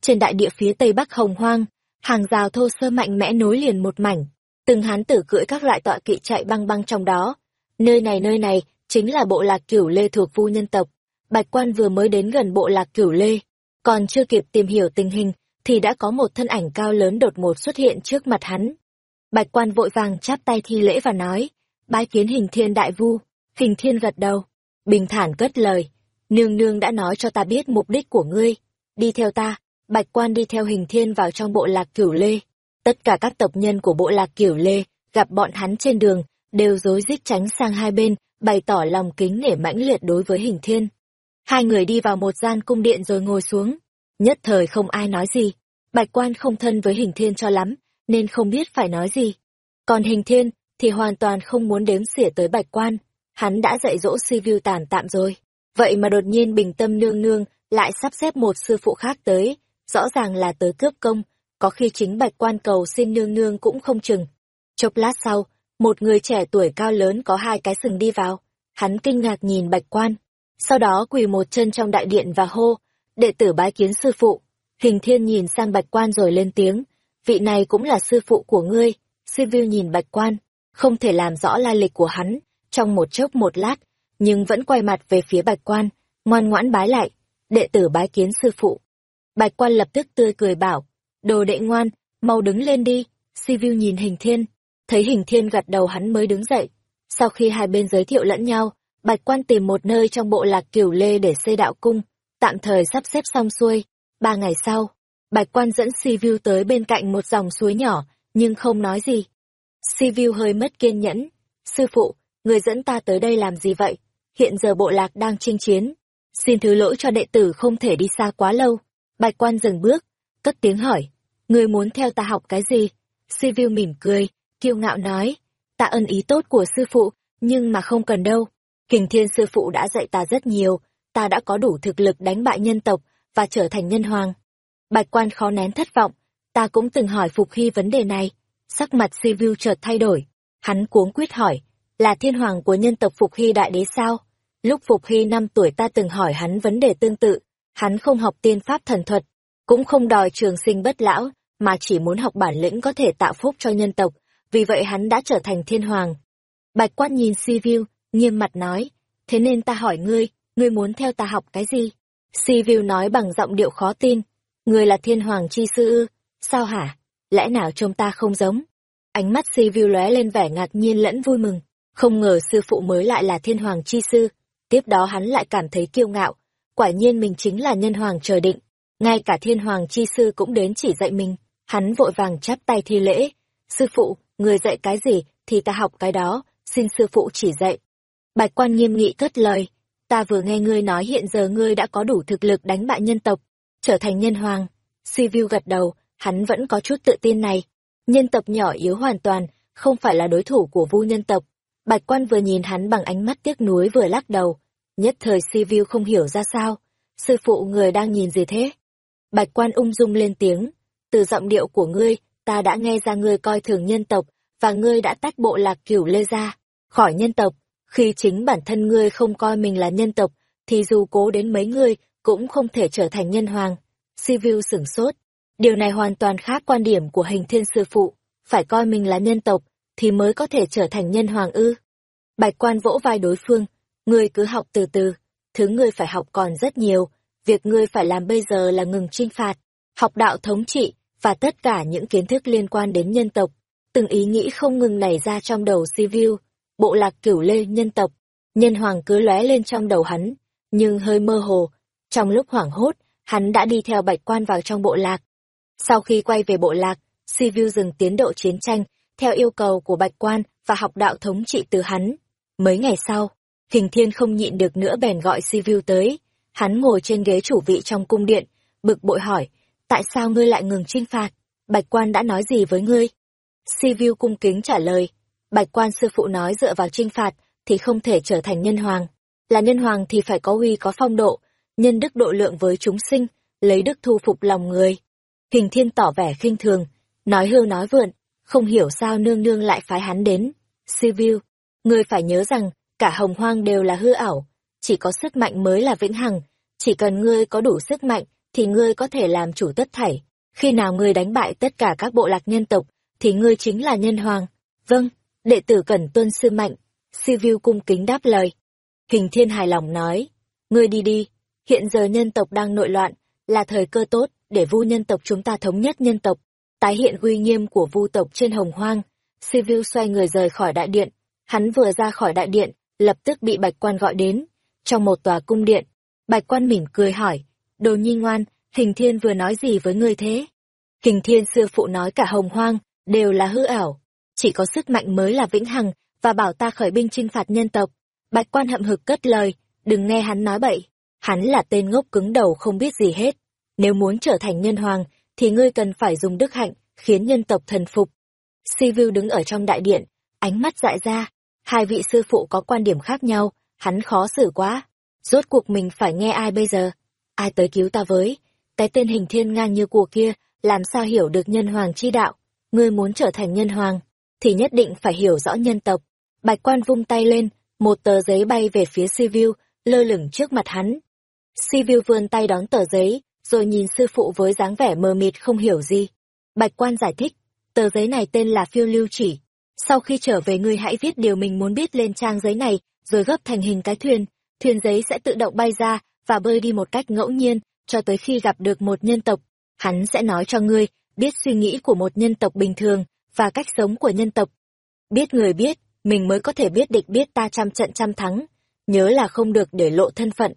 Trên đại địa phía tây bắc hồng hoang, hàng rào thô sơ mạnh mẽ nối liền một mảnh, từng hán tử cưỡi các loại tọa kỵ chạy băng băng trong đó. Nơi này nơi này, chính là bộ lạc cửu lê thuộc vu nhân tộc. Bạch Quan vừa mới đến gần bộ lạc cửu lê, còn chưa kịp tìm hiểu tình hình, thì đã có một thân ảnh cao lớn đột ngột xuất hiện trước mặt hắn. Bạch Quan vội vàng chắp tay thi lễ và nói, bái kiến hình thiên đại vu, hình thiên gật đầu, bình thản cất lời, nương nương đã nói cho ta biết mục đích của ngươi, đi theo ta, bạch quan đi theo hình thiên vào trong bộ lạc cửu lê. Tất cả các tộc nhân của bộ lạc cửu lê, gặp bọn hắn trên đường, đều rối rít tránh sang hai bên, bày tỏ lòng kính nể mãnh liệt đối với hình thiên. Hai người đi vào một gian cung điện rồi ngồi xuống, nhất thời không ai nói gì, bạch quan không thân với hình thiên cho lắm, nên không biết phải nói gì. Còn hình thiên, thì hoàn toàn không muốn đếm xỉa tới bạch quan, hắn đã dạy dỗ si view tàn tạm rồi. Vậy mà đột nhiên bình tâm nương nương lại sắp xếp một sư phụ khác tới, rõ ràng là tới cướp công, có khi chính bạch quan cầu xin nương nương cũng không chừng. Chốc lát sau, một người trẻ tuổi cao lớn có hai cái sừng đi vào, hắn kinh ngạc nhìn bạch quan, sau đó quỳ một chân trong đại điện và hô, đệ tử bái kiến sư phụ. Hình thiên nhìn sang bạch quan rồi lên tiếng, vị này cũng là sư phụ của ngươi, sư viu nhìn bạch quan, không thể làm rõ lai lịch của hắn, trong một chốc một lát, nhưng vẫn quay mặt về phía bạch quan. ngoan ngoãn bái lại, đệ tử bái kiến sư phụ. Bạch quan lập tức tươi cười bảo, đồ đệ ngoan, mau đứng lên đi, Sivu nhìn hình thiên, thấy hình thiên gật đầu hắn mới đứng dậy. Sau khi hai bên giới thiệu lẫn nhau, bạch quan tìm một nơi trong bộ lạc cửu lê để xây đạo cung, tạm thời sắp xếp xong xuôi. Ba ngày sau, bạch quan dẫn Sivu tới bên cạnh một dòng suối nhỏ, nhưng không nói gì. Sivu hơi mất kiên nhẫn. Sư phụ, người dẫn ta tới đây làm gì vậy? Hiện giờ bộ lạc đang chinh chiến. Xin thứ lỗi cho đệ tử không thể đi xa quá lâu. Bạch quan dừng bước, cất tiếng hỏi. Người muốn theo ta học cái gì? Sivu mỉm cười, kiêu ngạo nói. Ta ân ý tốt của sư phụ, nhưng mà không cần đâu. Kình thiên sư phụ đã dạy ta rất nhiều, ta đã có đủ thực lực đánh bại nhân tộc và trở thành nhân hoàng. Bạch quan khó nén thất vọng, ta cũng từng hỏi Phục Hy vấn đề này. Sắc mặt Sivu chợt thay đổi, hắn cuống quyết hỏi, là thiên hoàng của nhân tộc Phục Hy đại đế sao? Lúc Phục Hy năm tuổi ta từng hỏi hắn vấn đề tương tự, hắn không học tiên pháp thần thuật, cũng không đòi trường sinh bất lão, mà chỉ muốn học bản lĩnh có thể tạo phúc cho nhân tộc, vì vậy hắn đã trở thành thiên hoàng. Bạch quát nhìn Sivu, nghiêm mặt nói, thế nên ta hỏi ngươi, ngươi muốn theo ta học cái gì? Sivu nói bằng giọng điệu khó tin, ngươi là thiên hoàng chi sư ư, sao hả? Lẽ nào trông ta không giống? Ánh mắt Sivu lóe lên vẻ ngạc nhiên lẫn vui mừng, không ngờ sư phụ mới lại là thiên hoàng chi sư, tiếp đó hắn lại cảm thấy kiêu ngạo, quả nhiên mình chính là nhân hoàng trời định, ngay cả thiên hoàng chi sư cũng đến chỉ dạy mình, hắn vội vàng chắp tay thi lễ, sư phụ, người dạy cái gì thì ta học cái đó, xin sư phụ chỉ dạy. Bạch quan nghiêm nghị cất lời, ta vừa nghe ngươi nói hiện giờ ngươi đã có đủ thực lực đánh bại nhân tộc, trở thành nhân hoàng. Sivu gật đầu, hắn vẫn có chút tự tin này. Nhân tộc nhỏ yếu hoàn toàn, không phải là đối thủ của vu nhân tộc. Bạch quan vừa nhìn hắn bằng ánh mắt tiếc nuối vừa lắc đầu. Nhất thời si view không hiểu ra sao. Sư phụ người đang nhìn gì thế? Bạch quan ung dung lên tiếng. Từ giọng điệu của ngươi, ta đã nghe ra ngươi coi thường nhân tộc, và ngươi đã tách bộ lạc cửu lê ra, khỏi nhân tộc. Khi chính bản thân ngươi không coi mình là nhân tộc, thì dù cố đến mấy ngươi, cũng không thể trở thành nhân hoàng. Sivu sửng sốt. Điều này hoàn toàn khác quan điểm của hình thiên sư phụ. Phải coi mình là nhân tộc, thì mới có thể trở thành nhân hoàng ư. Bạch quan vỗ vai đối phương. Ngươi cứ học từ từ. Thứ ngươi phải học còn rất nhiều. Việc ngươi phải làm bây giờ là ngừng trinh phạt, học đạo thống trị, và tất cả những kiến thức liên quan đến nhân tộc. Từng ý nghĩ không ngừng nảy ra trong đầu Sivu. Bộ lạc cửu lê nhân tộc. Nhân hoàng cứ lóe lên trong đầu hắn, nhưng hơi mơ hồ. Trong lúc hoảng hốt, hắn đã đi theo bạch quan vào trong bộ lạc. Sau khi quay về bộ lạc, Sivu dừng tiến độ chiến tranh, theo yêu cầu của bạch quan và học đạo thống trị từ hắn. Mấy ngày sau, thình Thiên không nhịn được nữa bèn gọi Sivu tới. Hắn ngồi trên ghế chủ vị trong cung điện, bực bội hỏi, tại sao ngươi lại ngừng trinh phạt? Bạch quan đã nói gì với ngươi? Sivu cung kính trả lời, bạch quan sư phụ nói dựa vào trinh phạt thì không thể trở thành nhân hoàng. Là nhân hoàng thì phải có huy có phong độ, nhân đức độ lượng với chúng sinh, lấy đức thu phục lòng người. Hình thiên tỏ vẻ khinh thường, nói hưu nói vượn, không hiểu sao nương nương lại phái hắn đến. Sivu, ngươi phải nhớ rằng, cả hồng hoang đều là hư ảo, chỉ có sức mạnh mới là vĩnh hằng, chỉ cần ngươi có đủ sức mạnh, thì ngươi có thể làm chủ tất thảy. Khi nào ngươi đánh bại tất cả các bộ lạc nhân tộc, thì ngươi chính là nhân hoàng. Vâng, đệ tử cần tuân sư mạnh. Sivu cung kính đáp lời. Hình thiên hài lòng nói, ngươi đi đi, hiện giờ nhân tộc đang nội loạn, là thời cơ tốt để vu nhân tộc chúng ta thống nhất nhân tộc, tái hiện uy nghiêm của vu tộc trên hồng hoang. Sivu xoay người rời khỏi đại điện, hắn vừa ra khỏi đại điện, lập tức bị bạch quan gọi đến. Trong một tòa cung điện, bạch quan mỉm cười hỏi, đồ nhi ngoan, hình thiên vừa nói gì với ngươi thế? Hình thiên sư phụ nói cả hồng hoang, đều là hư ảo. Chỉ có sức mạnh mới là vĩnh hằng, và bảo ta khởi binh chinh phạt nhân tộc. Bạch quan hậm hực cất lời, đừng nghe hắn nói bậy. Hắn là tên ngốc cứng đầu không biết gì hết. Nếu muốn trở thành nhân hoàng, thì ngươi cần phải dùng đức hạnh, khiến nhân tộc thần phục. Sivu đứng ở trong đại điện, ánh mắt dại ra. Hai vị sư phụ có quan điểm khác nhau, hắn khó xử quá. Rốt cuộc mình phải nghe ai bây giờ? ai tới cứu ta với? Cái tên hình thiên ngang như của kia, làm sao hiểu được nhân hoàng chi đạo? Ngươi muốn trở thành nhân hoàng, thì nhất định phải hiểu rõ nhân tộc. Bạch quan vung tay lên, một tờ giấy bay về phía Sivu, lơ lửng trước mặt hắn. Sivu vươn tay đón tờ giấy, rồi nhìn sư phụ với dáng vẻ mờ mịt không hiểu gì. Bạch quan giải thích, tờ giấy này tên là phiêu lưu chỉ. Sau khi trở về ngươi hãy viết điều mình muốn biết lên trang giấy này, rồi gấp thành hình cái thuyền. Thuyền giấy sẽ tự động bay ra, và bơi đi một cách ngẫu nhiên, cho tới khi gặp được một nhân tộc. Hắn sẽ nói cho ngươi, biết suy nghĩ của một nhân tộc bình thường, và cách sống của nhân tộc. Biết người biết, mình mới có thể biết địch biết ta trăm trận trăm thắng. Nhớ là không được để lộ thân phận.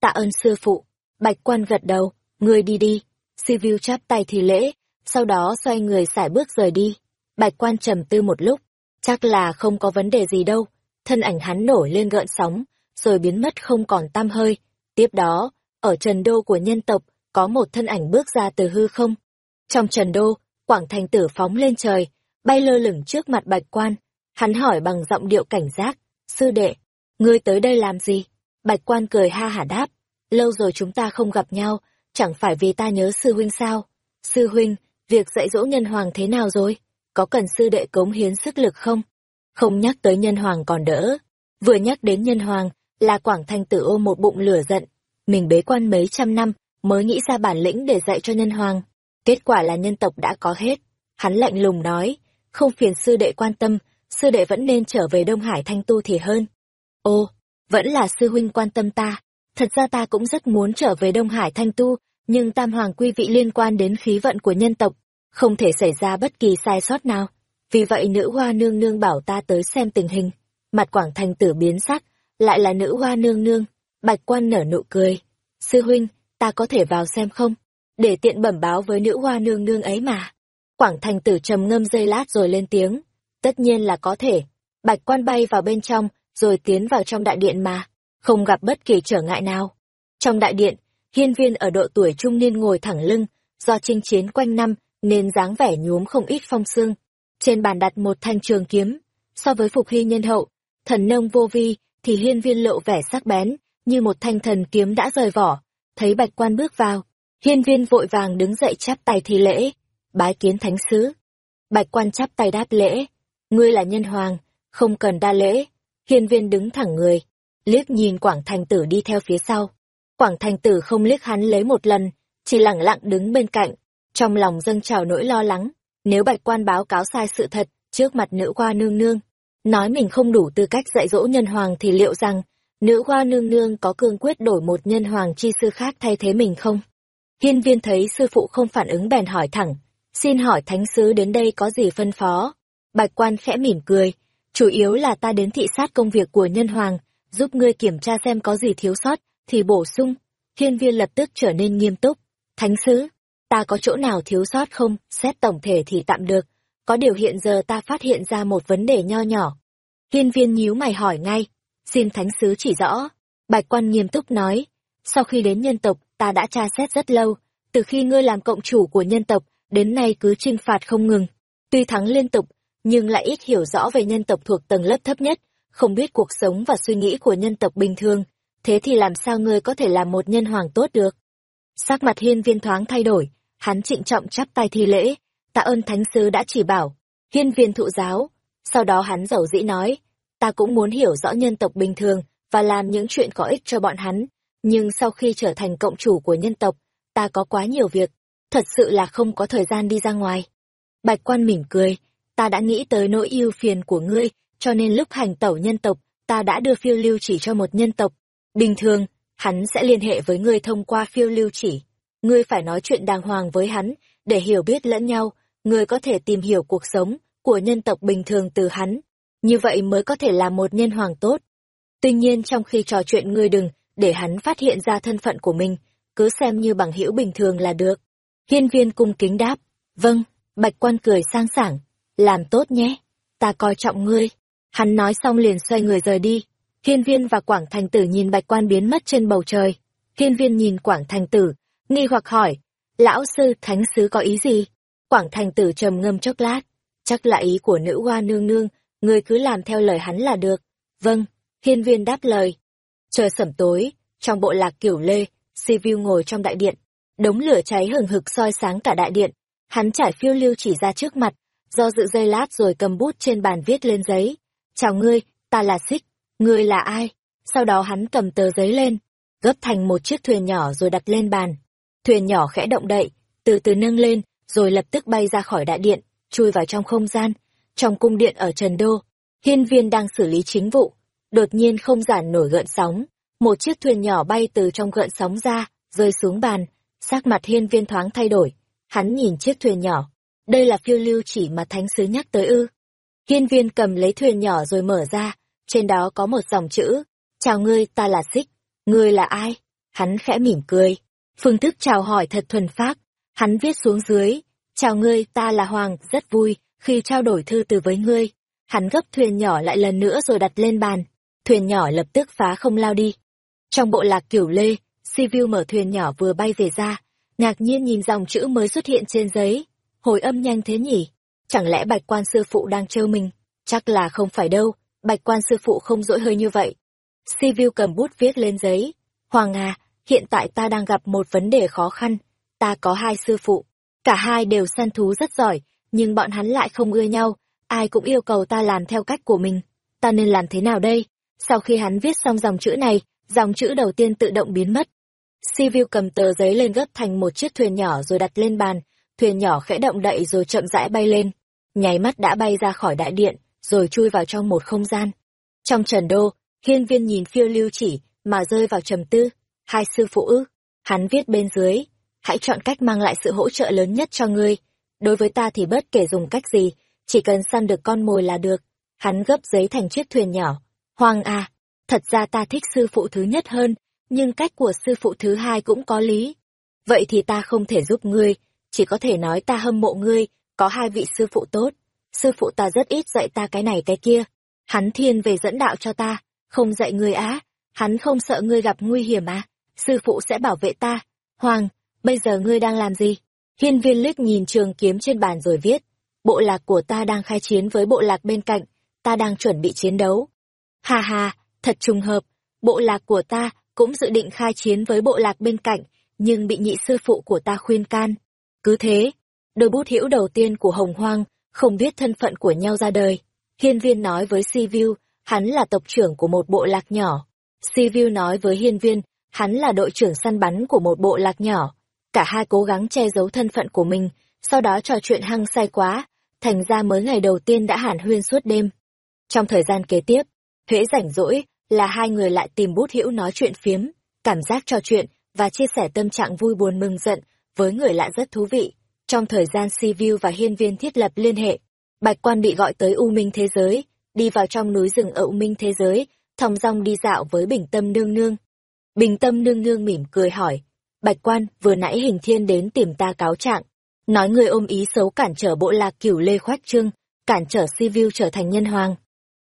Tạ ơn sư phụ. Bạch quan gật đầu, ngươi đi đi. Sivu chắp tay thì lễ, sau đó xoay người sải bước rời đi. Bạch quan trầm tư một lúc, chắc là không có vấn đề gì đâu. Thân ảnh hắn nổi lên gợn sóng, rồi biến mất không còn tăm hơi. Tiếp đó, ở trần đô của nhân tộc, có một thân ảnh bước ra từ hư không. Trong trần đô, Quảng Thành Tử phóng lên trời, bay lơ lửng trước mặt bạch quan. Hắn hỏi bằng giọng điệu cảnh giác, sư đệ, ngươi tới đây làm gì? Bạch quan cười ha hả đáp, lâu rồi chúng ta không gặp nhau, chẳng phải vì ta nhớ sư huynh sao? Sư huynh, việc dạy dỗ nhân hoàng thế nào rồi? Có cần sư đệ cống hiến sức lực không? Không nhắc tới nhân hoàng còn đỡ. Vừa nhắc đến nhân hoàng, là Quảng Thanh Tử ô một bụng lửa giận. Mình bế quan mấy trăm năm, mới nghĩ ra bản lĩnh để dạy cho nhân hoàng. Kết quả là nhân tộc đã có hết. Hắn lạnh lùng nói, không phiền sư đệ quan tâm, sư đệ vẫn nên trở về Đông Hải Thanh Tu thì hơn. Ô, vẫn là sư huynh quan tâm ta. Thật ra ta cũng rất muốn trở về Đông Hải Thanh Tu, nhưng tam hoàng quy vị liên quan đến khí vận của nhân tộc, không thể xảy ra bất kỳ sai sót nào. Vì vậy nữ hoa nương nương bảo ta tới xem tình hình. Mặt quảng thành tử biến sắc, lại là nữ hoa nương nương. Bạch quan nở nụ cười. Sư huynh, ta có thể vào xem không? Để tiện bẩm báo với nữ hoa nương nương ấy mà. Quảng thành tử trầm ngâm dây lát rồi lên tiếng. Tất nhiên là có thể. Bạch quan bay vào bên trong, rồi tiến vào trong đại điện mà. Không gặp bất kỳ trở ngại nào. Trong đại điện, hiên viên ở độ tuổi trung niên ngồi thẳng lưng, do chinh chiến quanh năm, nên dáng vẻ nhuốm không ít phong xương. Trên bàn đặt một thanh trường kiếm. So với phục hy nhân hậu, thần nông vô vi, thì hiên viên lộ vẻ sắc bén, như một thanh thần kiếm đã rời vỏ. Thấy bạch quan bước vào, hiên viên vội vàng đứng dậy chắp tay thi lễ, bái kiến thánh sứ. Bạch quan chắp tay đáp lễ, ngươi là nhân hoàng, không cần đa lễ. Hiên viên đứng thẳng người, liếc nhìn Quảng Thành Tử đi theo phía sau. Quảng Thành Tử không liếc hắn lấy một lần, chỉ lặng lặng đứng bên cạnh, trong lòng dâng trào nỗi lo lắng. Nếu bạch quan báo cáo sai sự thật trước mặt nữ hoa nương nương, nói mình không đủ tư cách dạy dỗ nhân hoàng thì liệu rằng nữ hoa nương nương có cương quyết đổi một nhân hoàng chi sư khác thay thế mình không? Hiên viên thấy sư phụ không phản ứng bèn hỏi thẳng, xin hỏi thánh sứ đến đây có gì phân phó? Bạch quan khẽ mỉm cười, chủ yếu là ta đến thị sát công việc của nhân hoàng, giúp ngươi kiểm tra xem có gì thiếu sót, thì bổ sung. Hiên viên lập tức trở nên nghiêm túc, thánh sứ, ta có chỗ nào thiếu sót không, xét tổng thể thì tạm được, có điều hiện giờ ta phát hiện ra một vấn đề nho nhỏ. Hiên viên nhíu mày hỏi ngay, xin thánh sứ chỉ rõ. Bạch quan nghiêm túc nói, sau khi đến nhân tộc, ta đã tra xét rất lâu, từ khi ngươi làm cộng chủ của nhân tộc, đến nay cứ trinh phạt không ngừng. Tuy thắng liên tục, nhưng lại ít hiểu rõ về nhân tộc thuộc tầng lớp thấp nhất, không biết cuộc sống và suy nghĩ của nhân tộc bình thường. Thế thì làm sao ngươi có thể làm một nhân hoàng tốt được? Sắc mặt hiên viên thoáng thay đổi, hắn trịnh trọng chắp tay thi lễ, tạ ơn thánh sứ đã chỉ bảo, hiên viên thụ giáo. Sau đó hắn dầu dĩ nói, ta cũng muốn hiểu rõ nhân tộc bình thường và làm những chuyện có ích cho bọn hắn. Nhưng sau khi trở thành cộng chủ của nhân tộc, ta có quá nhiều việc, thật sự là không có thời gian đi ra ngoài. Bạch quan mỉm cười, ta đã nghĩ tới nỗi yêu phiền của ngươi, cho nên lúc hành tẩu nhân tộc, ta đã đưa phiêu lưu chỉ cho một nhân tộc. Bình thường, hắn sẽ liên hệ với ngươi thông qua phiêu lưu chỉ. Ngươi phải nói chuyện đàng hoàng với hắn, để hiểu biết lẫn nhau, ngươi có thể tìm hiểu cuộc sống của nhân tộc bình thường từ hắn. Như vậy mới có thể là một nhân hoàng tốt. Tuy nhiên trong khi trò chuyện ngươi đừng để hắn phát hiện ra thân phận của mình, cứ xem như bằng hữu bình thường là được. Hiên viên cung kính đáp, vâng, bạch quan cười sang sảng, làm tốt nhé, ta coi trọng ngươi. Hắn nói xong liền xoay người rời đi. Hiên viên và Quảng Thành Tử nhìn bạch quan biến mất trên bầu trời. Hiên viên nhìn Quảng Thành Tử, nghi hoặc hỏi, lão sư thánh sứ có ý gì? Quảng Thành Tử trầm ngâm chốc lát, chắc là ý của nữ hoa nương nương, người cứ làm theo lời hắn là được. Vâng, hiên viên đáp lời. Trời sẩm tối, trong bộ lạc kiểu lê, si Sivu ngồi trong đại điện. Đống lửa cháy hừng hực soi sáng cả đại điện. Hắn trải phiêu lưu chỉ ra trước mặt, do dự dây lát rồi cầm bút trên bàn viết lên giấy. Chào ngươi, ta là Xích, ngươi là ai? Sau đó hắn cầm tờ giấy lên, gấp thành một chiếc thuyền nhỏ rồi đặt lên bàn. Thuyền nhỏ khẽ động đậy, từ từ nâng lên, rồi lập tức bay ra khỏi đại điện, chui vào trong không gian. Trong cung điện ở Trần Đô, hiên viên đang xử lý chính vụ. Đột nhiên không giản nổi gợn sóng, một chiếc thuyền nhỏ bay từ trong gợn sóng ra, rơi xuống bàn, sắc mặt hiên viên thoáng thay đổi. Hắn nhìn chiếc thuyền nhỏ. Đây là phiêu lưu chỉ mà thánh sứ nhắc tới ư. Hiên viên cầm lấy thuyền nhỏ rồi mở ra, trên đó có một dòng chữ. Chào ngươi, ta là Xích. Ngươi là ai? Hắn khẽ mỉm cười. Phương thức chào hỏi thật thuần phác. Hắn viết xuống dưới. Chào ngươi, ta là Hoàng, rất vui khi trao đổi thư từ với ngươi. Hắn gấp thuyền nhỏ lại lần nữa rồi đặt lên bàn. Thuyền nhỏ lập tức phá không lao đi. Trong bộ lạc kiểu lê, Sivu mở thuyền nhỏ vừa bay về ra, ngạc nhiên nhìn dòng chữ mới xuất hiện trên giấy. Hồi âm nhanh thế nhỉ? Chẳng lẽ bạch quan sư phụ đang trêu mình? Chắc là không phải đâu, bạch quan sư phụ không dỗi hơi như vậy. si vu cầm bút viết lên giấy. Hoàng à, hiện tại ta đang gặp một vấn đề khó khăn. Ta có hai sư phụ. Cả hai đều săn thú rất giỏi, nhưng bọn hắn lại không ưa nhau. Ai cũng yêu cầu ta làm theo cách của mình. Ta nên làm thế nào đây? Sau khi hắn viết xong dòng chữ này, dòng chữ đầu tiên tự động biến mất. si vu cầm tờ giấy lên gấp thành một chiếc thuyền nhỏ rồi đặt lên bàn, thuyền nhỏ khẽ động đậy rồi chậm rãi bay lên. Nháy mắt đã bay ra khỏi đại điện, rồi chui vào trong một không gian. Trong trần đô, hiên viên nhìn phiêu lưu chỉ, mà rơi vào trầm tư. Hai sư phụ ư, hắn viết bên dưới, hãy chọn cách mang lại sự hỗ trợ lớn nhất cho ngươi. Đối với ta thì bất kể dùng cách gì, chỉ cần săn được con mồi là được. Hắn gấp giấy thành chiếc thuyền nhỏ. Hoàng à, thật ra ta thích sư phụ thứ nhất hơn, nhưng cách của sư phụ thứ hai cũng có lý. Vậy thì ta không thể giúp ngươi, chỉ có thể nói ta hâm mộ ngươi, có hai vị sư phụ tốt. Sư phụ ta rất ít dạy ta cái này cái kia. Hắn thiên về dẫn đạo cho ta, không dạy ngươi á. Hắn không sợ ngươi gặp nguy hiểm à. Sư phụ sẽ bảo vệ ta. Hoàng, bây giờ ngươi đang làm gì? Hiên viên liếc nhìn trường kiếm trên bàn rồi viết. Bộ lạc của ta đang khai chiến với bộ lạc bên cạnh, ta đang chuẩn bị chiến đấu. Hà hà, thật trùng hợp, bộ lạc của ta cũng dự định khai chiến với bộ lạc bên cạnh, nhưng bị nhị sư phụ của ta khuyên can. Cứ thế, đôi bút hữu đầu tiên của Hồng Hoang, không biết thân phận của nhau ra đời. Hiên viên nói với Sivu, hắn là tộc trưởng của một bộ lạc nhỏ. Sivu nói với hiên viên, hắn là đội trưởng săn bắn của một bộ lạc nhỏ. Cả hai cố gắng che giấu thân phận của mình, sau đó trò chuyện hăng say quá, thành ra mới ngày đầu tiên đã hàn huyên suốt đêm. Trong thời gian kế tiếp, hễ rảnh rỗi, là hai người lại tìm bút hữu nói chuyện phiếm, cảm giác trò chuyện và chia sẻ tâm trạng vui buồn mừng giận với người lạ rất thú vị. Trong thời gian Si View và Hiên Viên thiết lập liên hệ, Bạch Quan bị gọi tới U Minh Thế Giới, đi vào trong núi rừng ở U Minh Thế Giới, thong dong đi dạo với Bình Tâm Nương Nương. Bình Tâm Nương Nương mỉm cười hỏi, Bạch Quan vừa nãy Hình Thiên đến tìm ta cáo trạng, nói người ôm ý xấu cản trở bộ lạc cửu lê khoách trương, cản trở Si View trở thành nhân hoàng.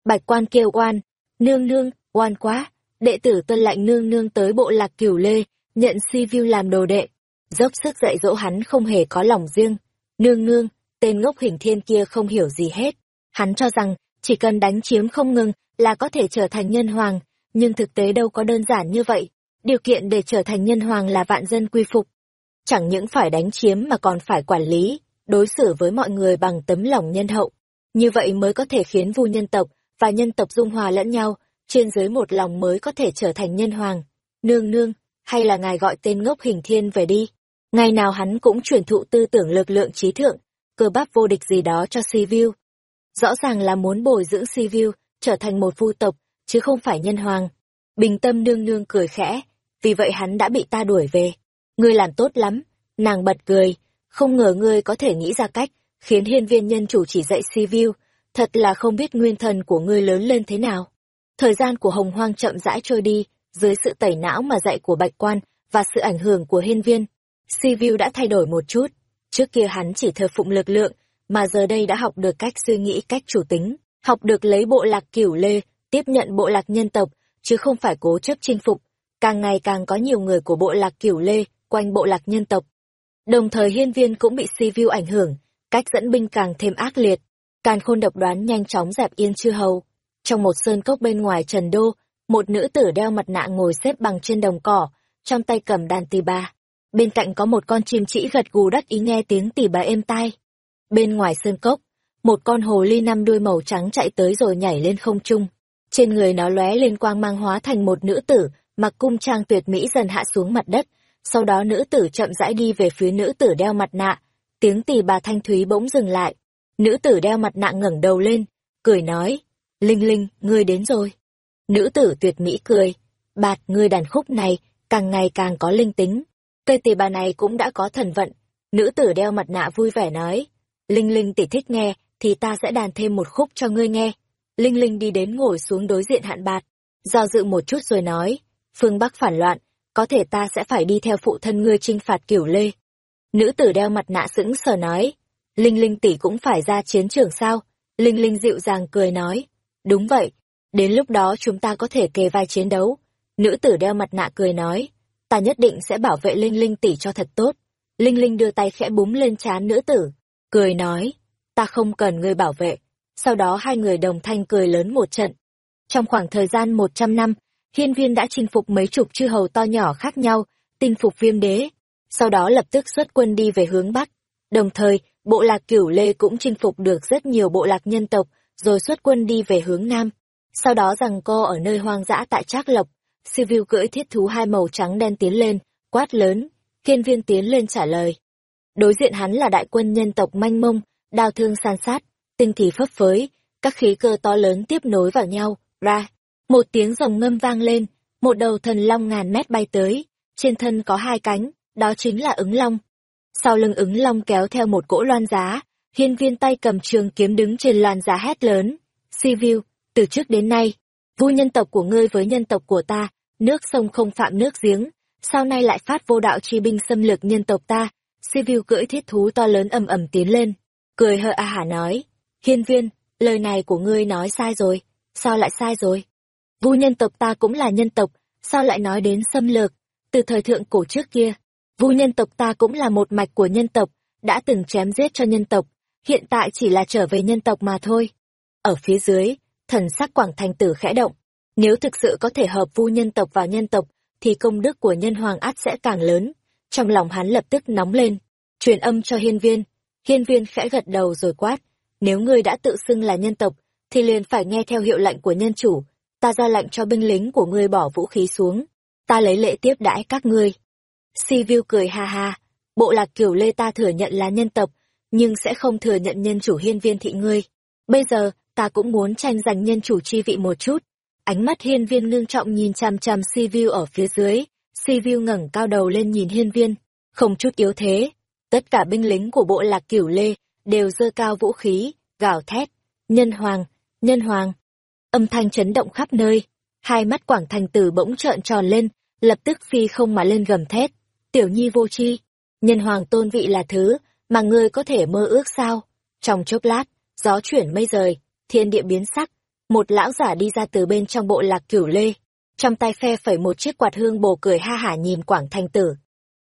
Bạch Quan kêu oan, Nương Nương, oan quá, đệ tử tuân lạnh nương nương tới bộ lạc cửu lê, nhận si view làm đồ đệ, dốc sức dạy dỗ hắn không hề có lòng riêng. Nương nương, tên ngốc hình thiên kia không hiểu gì hết. Hắn cho rằng, chỉ cần đánh chiếm không ngừng là có thể trở thành nhân hoàng, nhưng thực tế đâu có đơn giản như vậy. Điều kiện để trở thành nhân hoàng là vạn dân quy phục. Chẳng những phải đánh chiếm mà còn phải quản lý, đối xử với mọi người bằng tấm lòng nhân hậu. Như vậy mới có thể khiến vu nhân tộc và nhân tộc dung hòa lẫn nhau, trên dưới một lòng mới có thể trở thành nhân hoàng. Nương nương, hay là ngài gọi tên ngốc hình thiên về đi. Ngày nào hắn cũng truyền thụ tư tưởng lực lượng trí thượng, cơ bắp vô địch gì đó cho Sivu. Rõ ràng là muốn bồi dưỡng Sivu trở thành một vu tộc, chứ không phải nhân hoàng. Bình tâm nương nương cười khẽ, vì vậy hắn đã bị ta đuổi về. Ngươi làm tốt lắm, nàng bật cười, không ngờ ngươi có thể nghĩ ra cách, khiến hiên viên nhân chủ chỉ dạy Sivu, thật là không biết nguyên thần của ngươi lớn lên thế nào. Thời gian của hồng hoang chậm rãi trôi đi, dưới sự tẩy não mà dạy của bạch quan và sự ảnh hưởng của hiên viên. Sivu đã thay đổi một chút. Trước kia hắn chỉ thờ phụng lực lượng, mà giờ đây đã học được cách suy nghĩ cách chủ tính, học được lấy bộ lạc cửu lê, tiếp nhận bộ lạc nhân tộc, chứ không phải cố chấp chinh phục. Càng ngày càng có nhiều người của bộ lạc cửu lê quanh bộ lạc nhân tộc. Đồng thời hiên viên cũng bị Sivu ảnh hưởng, cách dẫn binh càng thêm ác liệt. Càn khôn độc đoán nhanh chóng dẹp yên chư hầu. Trong một sơn cốc bên ngoài Trần Đô, một nữ tử đeo mặt nạ ngồi xếp bằng trên đồng cỏ, trong tay cầm đàn tì bà. Bên cạnh có một con chim chỉ gật gù đắc ý nghe tiếng tỉ bà êm tai. Bên ngoài sơn cốc, một con hồ ly năm đuôi màu trắng chạy tới rồi nhảy lên không trung. Trên người nó lóe lên quang mang hóa thành một nữ tử, mặc cung trang tuyệt mỹ dần hạ xuống mặt đất. Sau đó nữ tử chậm rãi đi về phía nữ tử đeo mặt nạ. Tiếng tỉ bà thanh thúy bỗng dừng lại. Nữ tử đeo mặt nạ ngẩng đầu lên, cười nói, Linh Linh, ngươi đến rồi. Nữ tử tuyệt mỹ cười, bạt ngươi đàn khúc này, càng ngày càng có linh tính. Cây tỳ bà này cũng đã có thần vận. Nữ tử đeo mặt nạ vui vẻ nói, Linh Linh tỷ thích nghe, thì ta sẽ đàn thêm một khúc cho ngươi nghe. Linh Linh đi đến ngồi xuống đối diện hạn bạt, do dự một chút rồi nói, phương Bắc phản loạn, có thể ta sẽ phải đi theo phụ thân ngươi chinh phạt cửu lê. Nữ tử đeo mặt nạ sững sờ nói, Linh Linh tỷ cũng phải ra chiến trường sao? Linh Linh dịu dàng cười nói, đúng vậy, đến lúc đó chúng ta có thể kề vai chiến đấu. Nữ tử đeo mặt nạ cười nói, ta nhất định sẽ bảo vệ Linh Linh tỷ cho thật tốt. Linh Linh đưa tay khẽ búng lên trán nữ tử, cười nói, ta không cần ngươi bảo vệ. Sau đó hai người đồng thanh cười lớn một trận. Trong khoảng thời gian một trăm năm, hiên viên đã chinh phục mấy chục chư hầu to nhỏ khác nhau, tinh phục viêm đế. Sau đó lập tức xuất quân đi về hướng Bắc. Đồng thời, bộ lạc cửu lê cũng chinh phục được rất nhiều bộ lạc nhân tộc, rồi xuất quân đi về hướng Nam. Sau đó rằng co ở nơi hoang dã tại Trác Lộc, Sivu cưỡi thiết thú hai màu trắng đen tiến lên, quát lớn, kiên viên tiến lên trả lời. Đối diện hắn là đại quân nhân tộc manh mông, đao thương san sát, tinh thì phấp phới, các khí cơ to lớn tiếp nối vào nhau, ra. Một tiếng rồng ngâm vang lên, một đầu thần long ngàn mét bay tới, trên thân có hai cánh, đó chính là ứng long. Sau lưng ứng long kéo theo một cỗ loan giá, hiên viên tay cầm trường kiếm đứng trên loan giá hét lớn. Sivu, từ trước đến nay, vui nhân tộc của ngươi với nhân tộc của ta, nước sông không phạm nước giếng, sau nay lại phát vô đạo chi binh xâm lược nhân tộc ta. Sivu cưỡi thiết thú to lớn ầm ầm tiến lên, cười hờ a hả nói, hiên viên, lời này của ngươi nói sai rồi, sao lại sai rồi? Vu nhân tộc ta cũng là nhân tộc, sao lại nói đến xâm lược? Từ thời thượng cổ trước kia, vu nhân tộc ta cũng là một mạch của nhân tộc, đã từng chém giết cho nhân tộc, hiện tại chỉ là trở về nhân tộc mà thôi. Ở phía dưới, thần sắc quảng thành tử khẽ động, nếu thực sự có thể hợp vu nhân tộc vào nhân tộc, thì công đức của nhân hoàng át sẽ càng lớn. Trong lòng hắn lập tức nóng lên, truyền âm cho hiên viên. Hiên viên khẽ gật đầu rồi quát, nếu ngươi đã tự xưng là nhân tộc, thì liền phải nghe theo hiệu lệnh của nhân chủ, ta ra lệnh cho binh lính của ngươi bỏ vũ khí xuống, ta lấy lệ tiếp đãi các ngươi. Si View cười ha ha, bộ lạc kiểu lê ta thừa nhận là nhân tộc, nhưng sẽ không thừa nhận nhân chủ hiên viên thị ngươi. Bây giờ, ta cũng muốn tranh giành nhân chủ chi vị một chút. Ánh mắt hiên viên ngưng trọng nhìn chằm chằm Si view ở phía dưới, Si view ngẩng cao đầu lên nhìn hiên viên, không chút yếu thế. Tất cả binh lính của bộ lạc Cửu lê đều giơ cao vũ khí, gào thét, nhân hoàng, nhân hoàng. Âm thanh chấn động khắp nơi, hai mắt quảng thành tử bỗng trợn tròn lên, lập tức phi không mà lên gầm thét. Tiểu nhi vô chi, nhân hoàng tôn vị là thứ mà ngươi có thể mơ ước sao? Trong chốc lát, gió chuyển mây rời, thiên địa biến sắc, một lão giả đi ra từ bên trong bộ lạc cửu lê, trong tay phe phẩy một chiếc quạt hương bồ cười ha hả nhìn Quảng Thành Tử.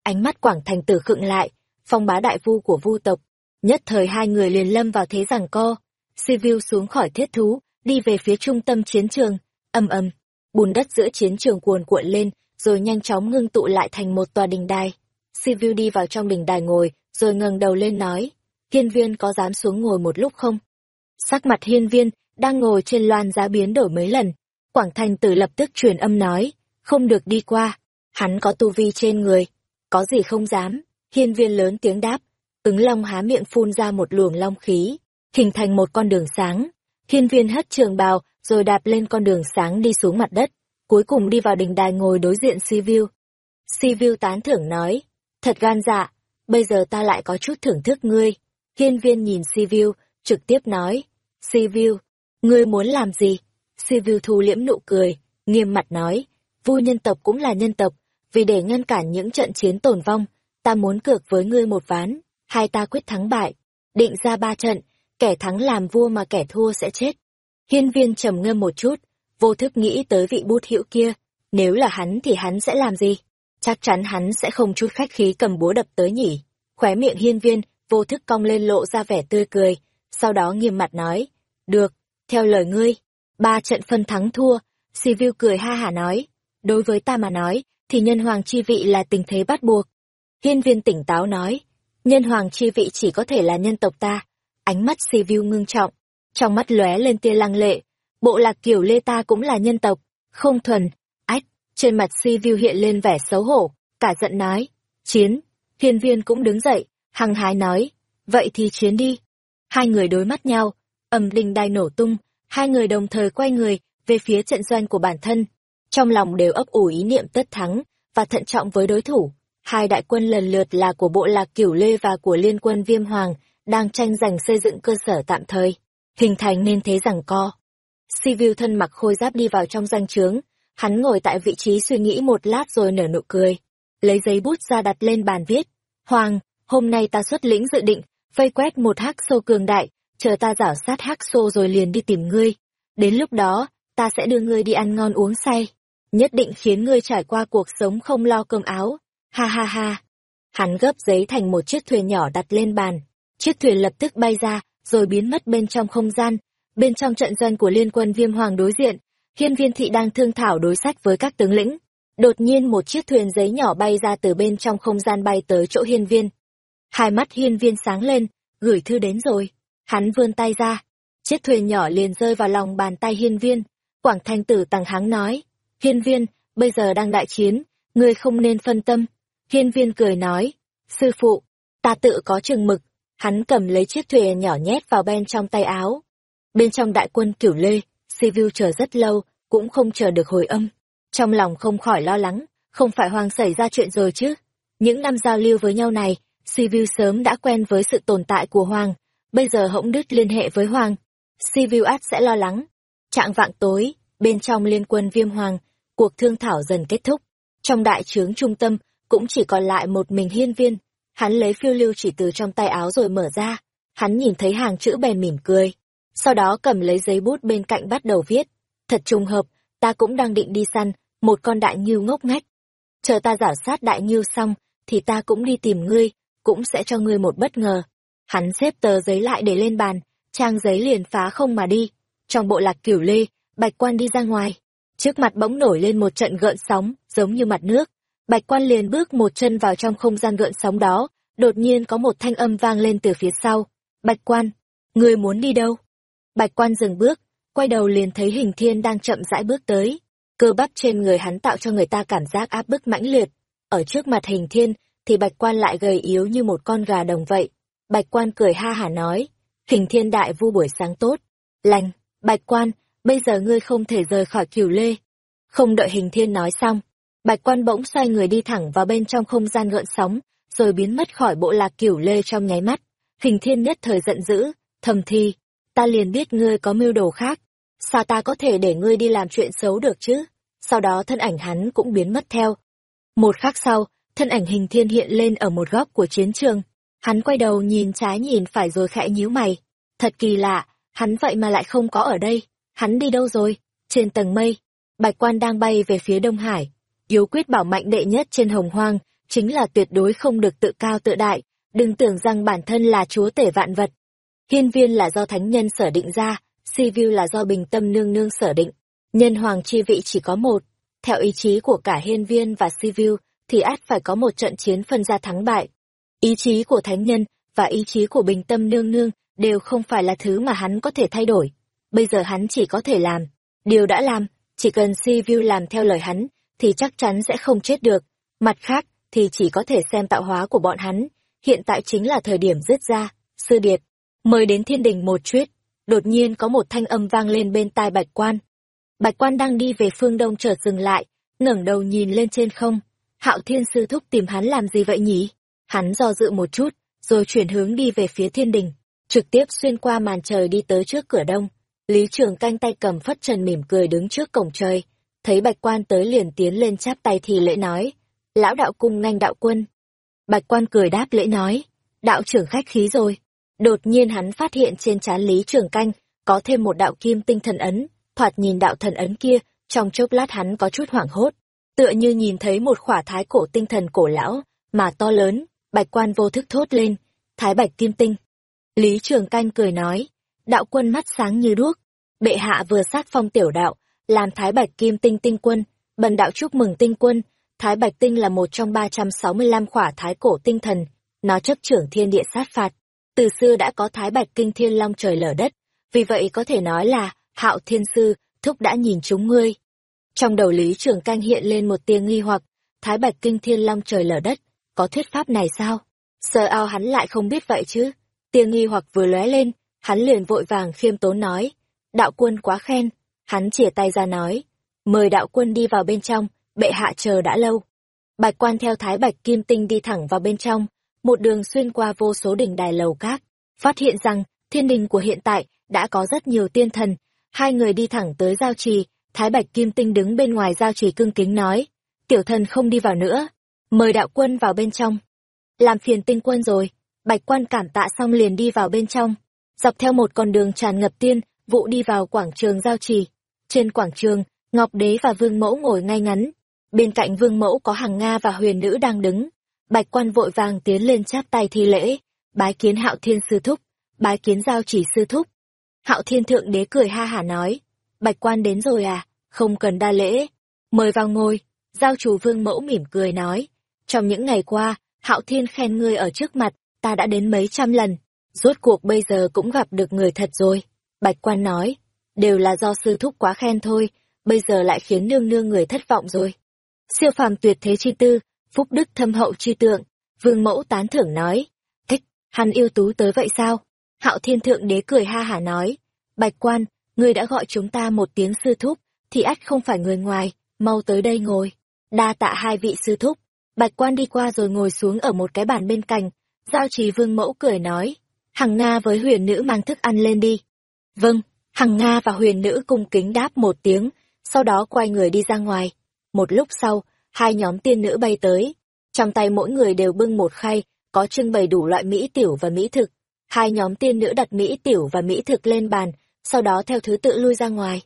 Ánh mắt Quảng Thành Tử khựng lại, phong bá đại vu của vu tộc, nhất thời hai người liền lâm vào thế giằng co. Sivu xuống khỏi thiết thú, đi về phía trung tâm chiến trường, âm âm, bùn đất giữa chiến trường cuồn cuộn lên, rồi nhanh chóng ngưng tụ lại thành một tòa đình đài. Sivu đi vào trong đình đài ngồi, rồi ngẩng đầu lên nói, hiên viên có dám xuống ngồi một lúc không? Sắc mặt hiên viên, đang ngồi trên loan giá biến đổi mấy lần. Quảng Thành tử lập tức truyền âm nói, không được đi qua, hắn có tu vi trên người, có gì không dám. Hiên viên lớn tiếng đáp, ứng long há miệng phun ra một luồng long khí, hình thành một con đường sáng. Hiên viên hất trường bào, rồi đạp lên con đường sáng đi xuống mặt đất, cuối cùng đi vào đình đài ngồi đối diện Sivu. Sivu tán thưởng nói, thật gan dạ, bây giờ ta lại có chút thưởng thức ngươi. Hiên viên nhìn Sivu, trực tiếp nói, Sivu, ngươi muốn làm gì? Sivu thu liễm nụ cười, nghiêm mặt nói, Vui nhân tộc cũng là nhân tộc, vì để ngăn cản những trận chiến tổn vong, ta muốn cược với ngươi một ván, hai ta quyết thắng bại, định ra ba trận, kẻ thắng làm vua mà kẻ thua sẽ chết. Hiên viên trầm ngâm một chút, vô thức nghĩ tới vị bút hữu kia, nếu là hắn thì hắn sẽ làm gì? Chắc chắn hắn sẽ không chút khách khí cầm búa đập tới nhỉ. Khóe miệng hiên viên, vô thức cong lên lộ ra vẻ tươi cười, sau đó nghiêm mặt nói, được, theo lời ngươi, ba trận phân thắng thua, Sivu cười ha hả nói, đối với ta mà nói, thì nhân hoàng chi vị là tình thế bắt buộc. Hiên viên tỉnh táo nói, nhân hoàng chi vị chỉ có thể là nhân tộc ta. Ánh mắt Sivu ngưng trọng, trong mắt lóe lên tia lăng lệ, bộ lạc kiểu lê ta cũng là nhân tộc, không thuần. Ách, trên mặt Sivu hiện lên vẻ xấu hổ, cả giận nói, chiến, hiên viên cũng đứng dậy, hăng hái nói, vậy thì chiến đi. Hai người đối mắt nhau, ầm đình đai nổ tung, hai người đồng thời quay người về phía trận doanh của bản thân. trong lòng đều ấp ủ ý niệm tất thắng và thận trọng với đối thủ. Hai đại quân lần lượt là của bộ lạc Cửu Lê và của liên quân Viêm Hoàng, đang tranh giành xây dựng cơ sở tạm thời, hình thành nên thế rằng co. Sivu thân mặc khôi giáp đi vào trong danh trướng, hắn ngồi tại vị trí suy nghĩ một lát rồi nở nụ cười, lấy giấy bút ra đặt lên bàn viết. Hoàng, hôm nay ta xuất lĩnh dự định, vây quét một hắc sâu cường đại, chờ ta giảo sát hắc xô rồi liền đi tìm ngươi. Đến lúc đó, ta sẽ đưa ngươi đi ăn ngon uống say nhất định khiến ngươi trải qua cuộc sống không lo cơm áo. Ha ha ha. Hắn gấp giấy thành một chiếc thuyền nhỏ đặt lên bàn. Chiếc thuyền lập tức bay ra, rồi biến mất bên trong không gian. Bên trong trận doanh của liên quân viêm hoàng đối diện, hiên viên thị đang thương thảo đối sách với các tướng lĩnh. Đột nhiên một chiếc thuyền giấy nhỏ bay ra từ bên trong không gian bay tới chỗ hiên viên. Hai mắt hiên viên sáng lên, gửi thư đến rồi. Hắn vươn tay ra. Chiếc thuyền nhỏ liền rơi vào lòng bàn tay hiên viên. Quảng thanh tử tàng háng nói, Hiên viên, bây giờ đang đại chiến, ngươi không nên phân tâm. Hiên viên cười nói, sư phụ, ta tự có chừng mực. Hắn cầm lấy chiếc thuyền nhỏ nhét vào bên trong tay áo. Bên trong đại quân cửu lê, Sivu chờ rất lâu, cũng không chờ được hồi âm. Trong lòng không khỏi lo lắng, không phải Hoàng xảy ra chuyện rồi chứ. Những năm giao lưu với nhau này, Sivu sớm đã quen với sự tồn tại của Hoàng, bây giờ hỗn đứt liên hệ với Hoàng. Sivu sẽ lo lắng. Trạng vạng tối, bên trong liên quân viêm Hoàng, Cuộc thương thảo dần kết thúc. Trong đại trướng trung tâm, cũng chỉ còn lại một mình hiên viên. Hắn lấy phiêu lưu chỉ từ trong tay áo rồi mở ra. Hắn nhìn thấy hàng chữ bèn mỉm cười. Sau đó cầm lấy giấy bút bên cạnh bắt đầu viết. Thật trùng hợp, ta cũng đang định đi săn, một con đại ngưu ngốc ngách. Chờ ta giả sát đại ngưu xong, thì ta cũng đi tìm ngươi, cũng sẽ cho ngươi một bất ngờ. Hắn xếp tờ giấy lại để lên bàn, trang giấy liền phá không mà đi. Trong bộ lạc cửu lê, bạch quan đi ra ngoài, Trước mặt bỗng nổi lên một trận gợn sóng, giống như mặt nước. Bạch quan liền bước một chân vào trong không gian gợn sóng đó, đột nhiên có một thanh âm vang lên từ phía sau. Bạch quan, người muốn đi đâu? Bạch quan dừng bước, quay đầu liền thấy hình thiên đang chậm rãi bước tới. Cơ bắp trên người hắn tạo cho người ta cảm giác áp bức mãnh liệt. Ở trước mặt hình thiên, thì bạch quan lại gầy yếu như một con gà đồng vậy. Bạch quan cười ha hả nói, hình thiên đại vu buổi sáng tốt. Lành, bạch quan, bây giờ ngươi không thể rời khỏi cửu lê. Không đợi hình thiên nói xong, bạch quan bỗng xoay người đi thẳng vào bên trong không gian gợn sóng, rồi biến mất khỏi bộ lạc cửu lê trong nháy mắt. Hình thiên nhất thời giận dữ, thầm thi, ta liền biết ngươi có mưu đồ khác, sao ta có thể để ngươi đi làm chuyện xấu được chứ? Sau đó thân ảnh hắn cũng biến mất theo. Một khắc sau, thân ảnh hình thiên hiện lên ở một góc của chiến trường. Hắn quay đầu nhìn trái nhìn phải rồi khẽ nhíu mày. Thật kỳ lạ, hắn vậy mà lại không có ở đây. Hắn đi đâu rồi? Trên tầng mây, Bạch Quan đang bay về phía Đông Hải. Yếu quyết bảo mạnh đệ nhất trên hồng hoang, chính là tuyệt đối không được tự cao tự đại, đừng tưởng rằng bản thân là chúa tể vạn vật. Hiên viên là do thánh nhân sở định ra, si view là do bình tâm nương nương sở định. Nhân hoàng chi vị chỉ có một. Theo ý chí của cả hiên viên và si view, thì át phải có một trận chiến phân ra thắng bại. Ý chí của thánh nhân và ý chí của bình tâm nương nương đều không phải là thứ mà hắn có thể thay đổi bây giờ hắn chỉ có thể làm. Điều đã làm, chỉ cần si view làm theo lời hắn, thì chắc chắn sẽ không chết được. Mặt khác, thì chỉ có thể xem tạo hóa của bọn hắn. Hiện tại chính là thời điểm dứt ra. Sư Điệt, mời đến thiên đình một chuyết. Đột nhiên có một thanh âm vang lên bên tai bạch quan. Bạch quan đang đi về phương đông chợt dừng lại, ngẩng đầu nhìn lên trên không. Hạo thiên sư thúc tìm hắn làm gì vậy nhỉ? Hắn do dự một chút, rồi chuyển hướng đi về phía thiên đình, trực tiếp xuyên qua màn trời đi tới trước cửa đông. Lý Trường canh tay cầm phất trần mỉm cười đứng trước cổng trời, thấy bạch quan tới liền tiến lên chắp tay thì lễ nói, lão đạo cung nganh đạo quân. Bạch quan cười đáp lễ nói, đạo trưởng khách khí rồi. Đột nhiên hắn phát hiện trên trán Lý Trường canh, có thêm một đạo kim tinh thần ấn, thoạt nhìn đạo thần ấn kia, trong chốc lát hắn có chút hoảng hốt, tựa như nhìn thấy một khỏa thái cổ tinh thần cổ lão, mà to lớn, bạch quan vô thức thốt lên, thái bạch kim tinh. Lý Trường canh cười nói, đạo quân mắt sáng như đuốc. Bệ hạ vừa sát phong tiểu đạo, làm Thái Bạch Kim Tinh Tinh Quân, bần đạo chúc mừng Tinh Quân. Thái Bạch Tinh là một trong 365 khỏa thái cổ tinh thần, nó chấp trưởng thiên địa sát phạt. Từ xưa đã có Thái Bạch Kinh Thiên Long trời lở đất, vì vậy có thể nói là Hạo Thiên Sư, thúc đã nhìn chúng ngươi. Trong đầu Lý Trường Canh hiện lên một tiếng nghi hoặc, Thái Bạch Kinh Thiên Long trời lở đất, có thuyết pháp này sao? Sơ ao hắn lại không biết vậy chứ. Tiếng nghi hoặc vừa lóe lên, Hắn liền vội vàng khiêm tốn nói, đạo quân quá khen, hắn chìa tay ra nói, mời đạo quân đi vào bên trong, bệ hạ chờ đã lâu. Bạch quan theo thái bạch kim tinh đi thẳng vào bên trong, một đường xuyên qua vô số đỉnh đài lầu các, phát hiện rằng thiên đình của hiện tại đã có rất nhiều tiên thần. Hai người đi thẳng tới giao trì, thái bạch kim tinh đứng bên ngoài giao trì cưng kính nói, tiểu thần không đi vào nữa, mời đạo quân vào bên trong. Làm phiền tinh quân rồi, bạch quan cảm tạ xong liền đi vào bên trong, dọc theo một con đường tràn ngập tiên, vụ đi vào quảng trường giao trì. Trên quảng trường, Ngọc Đế và Vương Mẫu ngồi ngay ngắn. Bên cạnh Vương Mẫu có hàng Nga và huyền nữ đang đứng. Bạch quan vội vàng tiến lên chắp tay thi lễ, bái kiến hạo thiên sư thúc, bái kiến giao chỉ sư thúc. Hạo thiên thượng đế cười ha hả nói, bạch quan đến rồi à, không cần đa lễ, mời vào ngồi. Giao chủ Vương Mẫu mỉm cười nói, trong những ngày qua, hạo thiên khen ngươi ở trước mặt, ta đã đến mấy trăm lần, rốt cuộc bây giờ cũng gặp được người thật rồi. Bạch quan nói, đều là do sư thúc quá khen thôi, bây giờ lại khiến nương nương người thất vọng rồi. Siêu phàm tuyệt thế chi tư, phúc đức thâm hậu chi tượng, vương mẫu tán thưởng nói, thích, hắn yêu tú tới vậy sao? Hạo thiên thượng đế cười ha hả nói, bạch quan, ngươi đã gọi chúng ta một tiếng sư thúc, thì ắt không phải người ngoài, mau tới đây ngồi. Đa tạ hai vị sư thúc, bạch quan đi qua rồi ngồi xuống ở một cái bàn bên cạnh, giao trì vương mẫu cười nói, hằng nga với huyền nữ mang thức ăn lên đi. Vâng, hằng Nga và huyền nữ cung kính đáp một tiếng, sau đó quay người đi ra ngoài. Một lúc sau, hai nhóm tiên nữ bay tới. Trong tay mỗi người đều bưng một khay, có trưng bày đủ loại mỹ tiểu và mỹ thực. Hai nhóm tiên nữ đặt mỹ tiểu và mỹ thực lên bàn, sau đó theo thứ tự lui ra ngoài.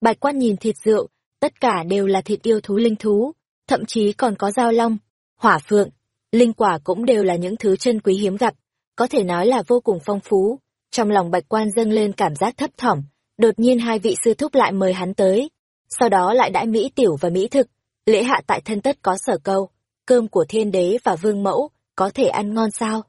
Bạch quan nhìn thịt rượu, tất cả đều là thịt yêu thú linh thú, thậm chí còn có dao long, hỏa phượng, linh quả cũng đều là những thứ chân quý hiếm gặp, có thể nói là vô cùng phong phú. Trong lòng bạch quan dâng lên cảm giác thấp thỏm, đột nhiên hai vị sư thúc lại mời hắn tới. Sau đó lại đãi mỹ tiểu và mỹ thực, lễ hạ tại thân tất có sở câu, cơm của thiên đế và vương mẫu, có thể ăn ngon sao?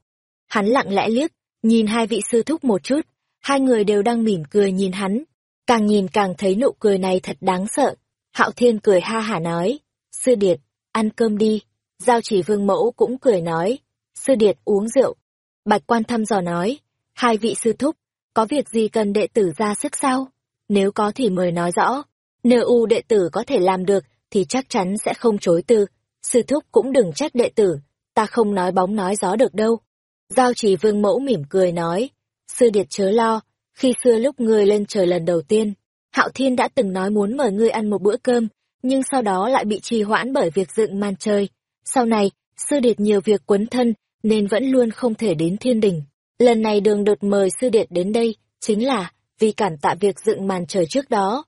Hắn lặng lẽ liếc, nhìn hai vị sư thúc một chút, hai người đều đang mỉm cười nhìn hắn. Càng nhìn càng thấy nụ cười này thật đáng sợ. Hạo thiên cười ha hả nói, sư điệt, ăn cơm đi. Giao chỉ vương mẫu cũng cười nói, sư điệt uống rượu. Bạch quan thăm dò nói, Hai vị sư thúc, có việc gì cần đệ tử ra sức sao? Nếu có thì mời nói rõ. Nếu u đệ tử có thể làm được thì chắc chắn sẽ không chối từ. Sư thúc cũng đừng trách đệ tử, ta không nói bóng nói gió được đâu. Giao chỉ vương mẫu mỉm cười nói, sư điệt chớ lo, khi xưa lúc ngươi lên trời lần đầu tiên, Hạo Thiên đã từng nói muốn mời ngươi ăn một bữa cơm, nhưng sau đó lại bị trì hoãn bởi việc dựng màn trời. Sau này, sư điệt nhiều việc quấn thân, nên vẫn luôn không thể đến thiên đình. Lần này đường đột mời sư điệt đến đây, chính là vì cản tạ việc dựng màn trời trước đó.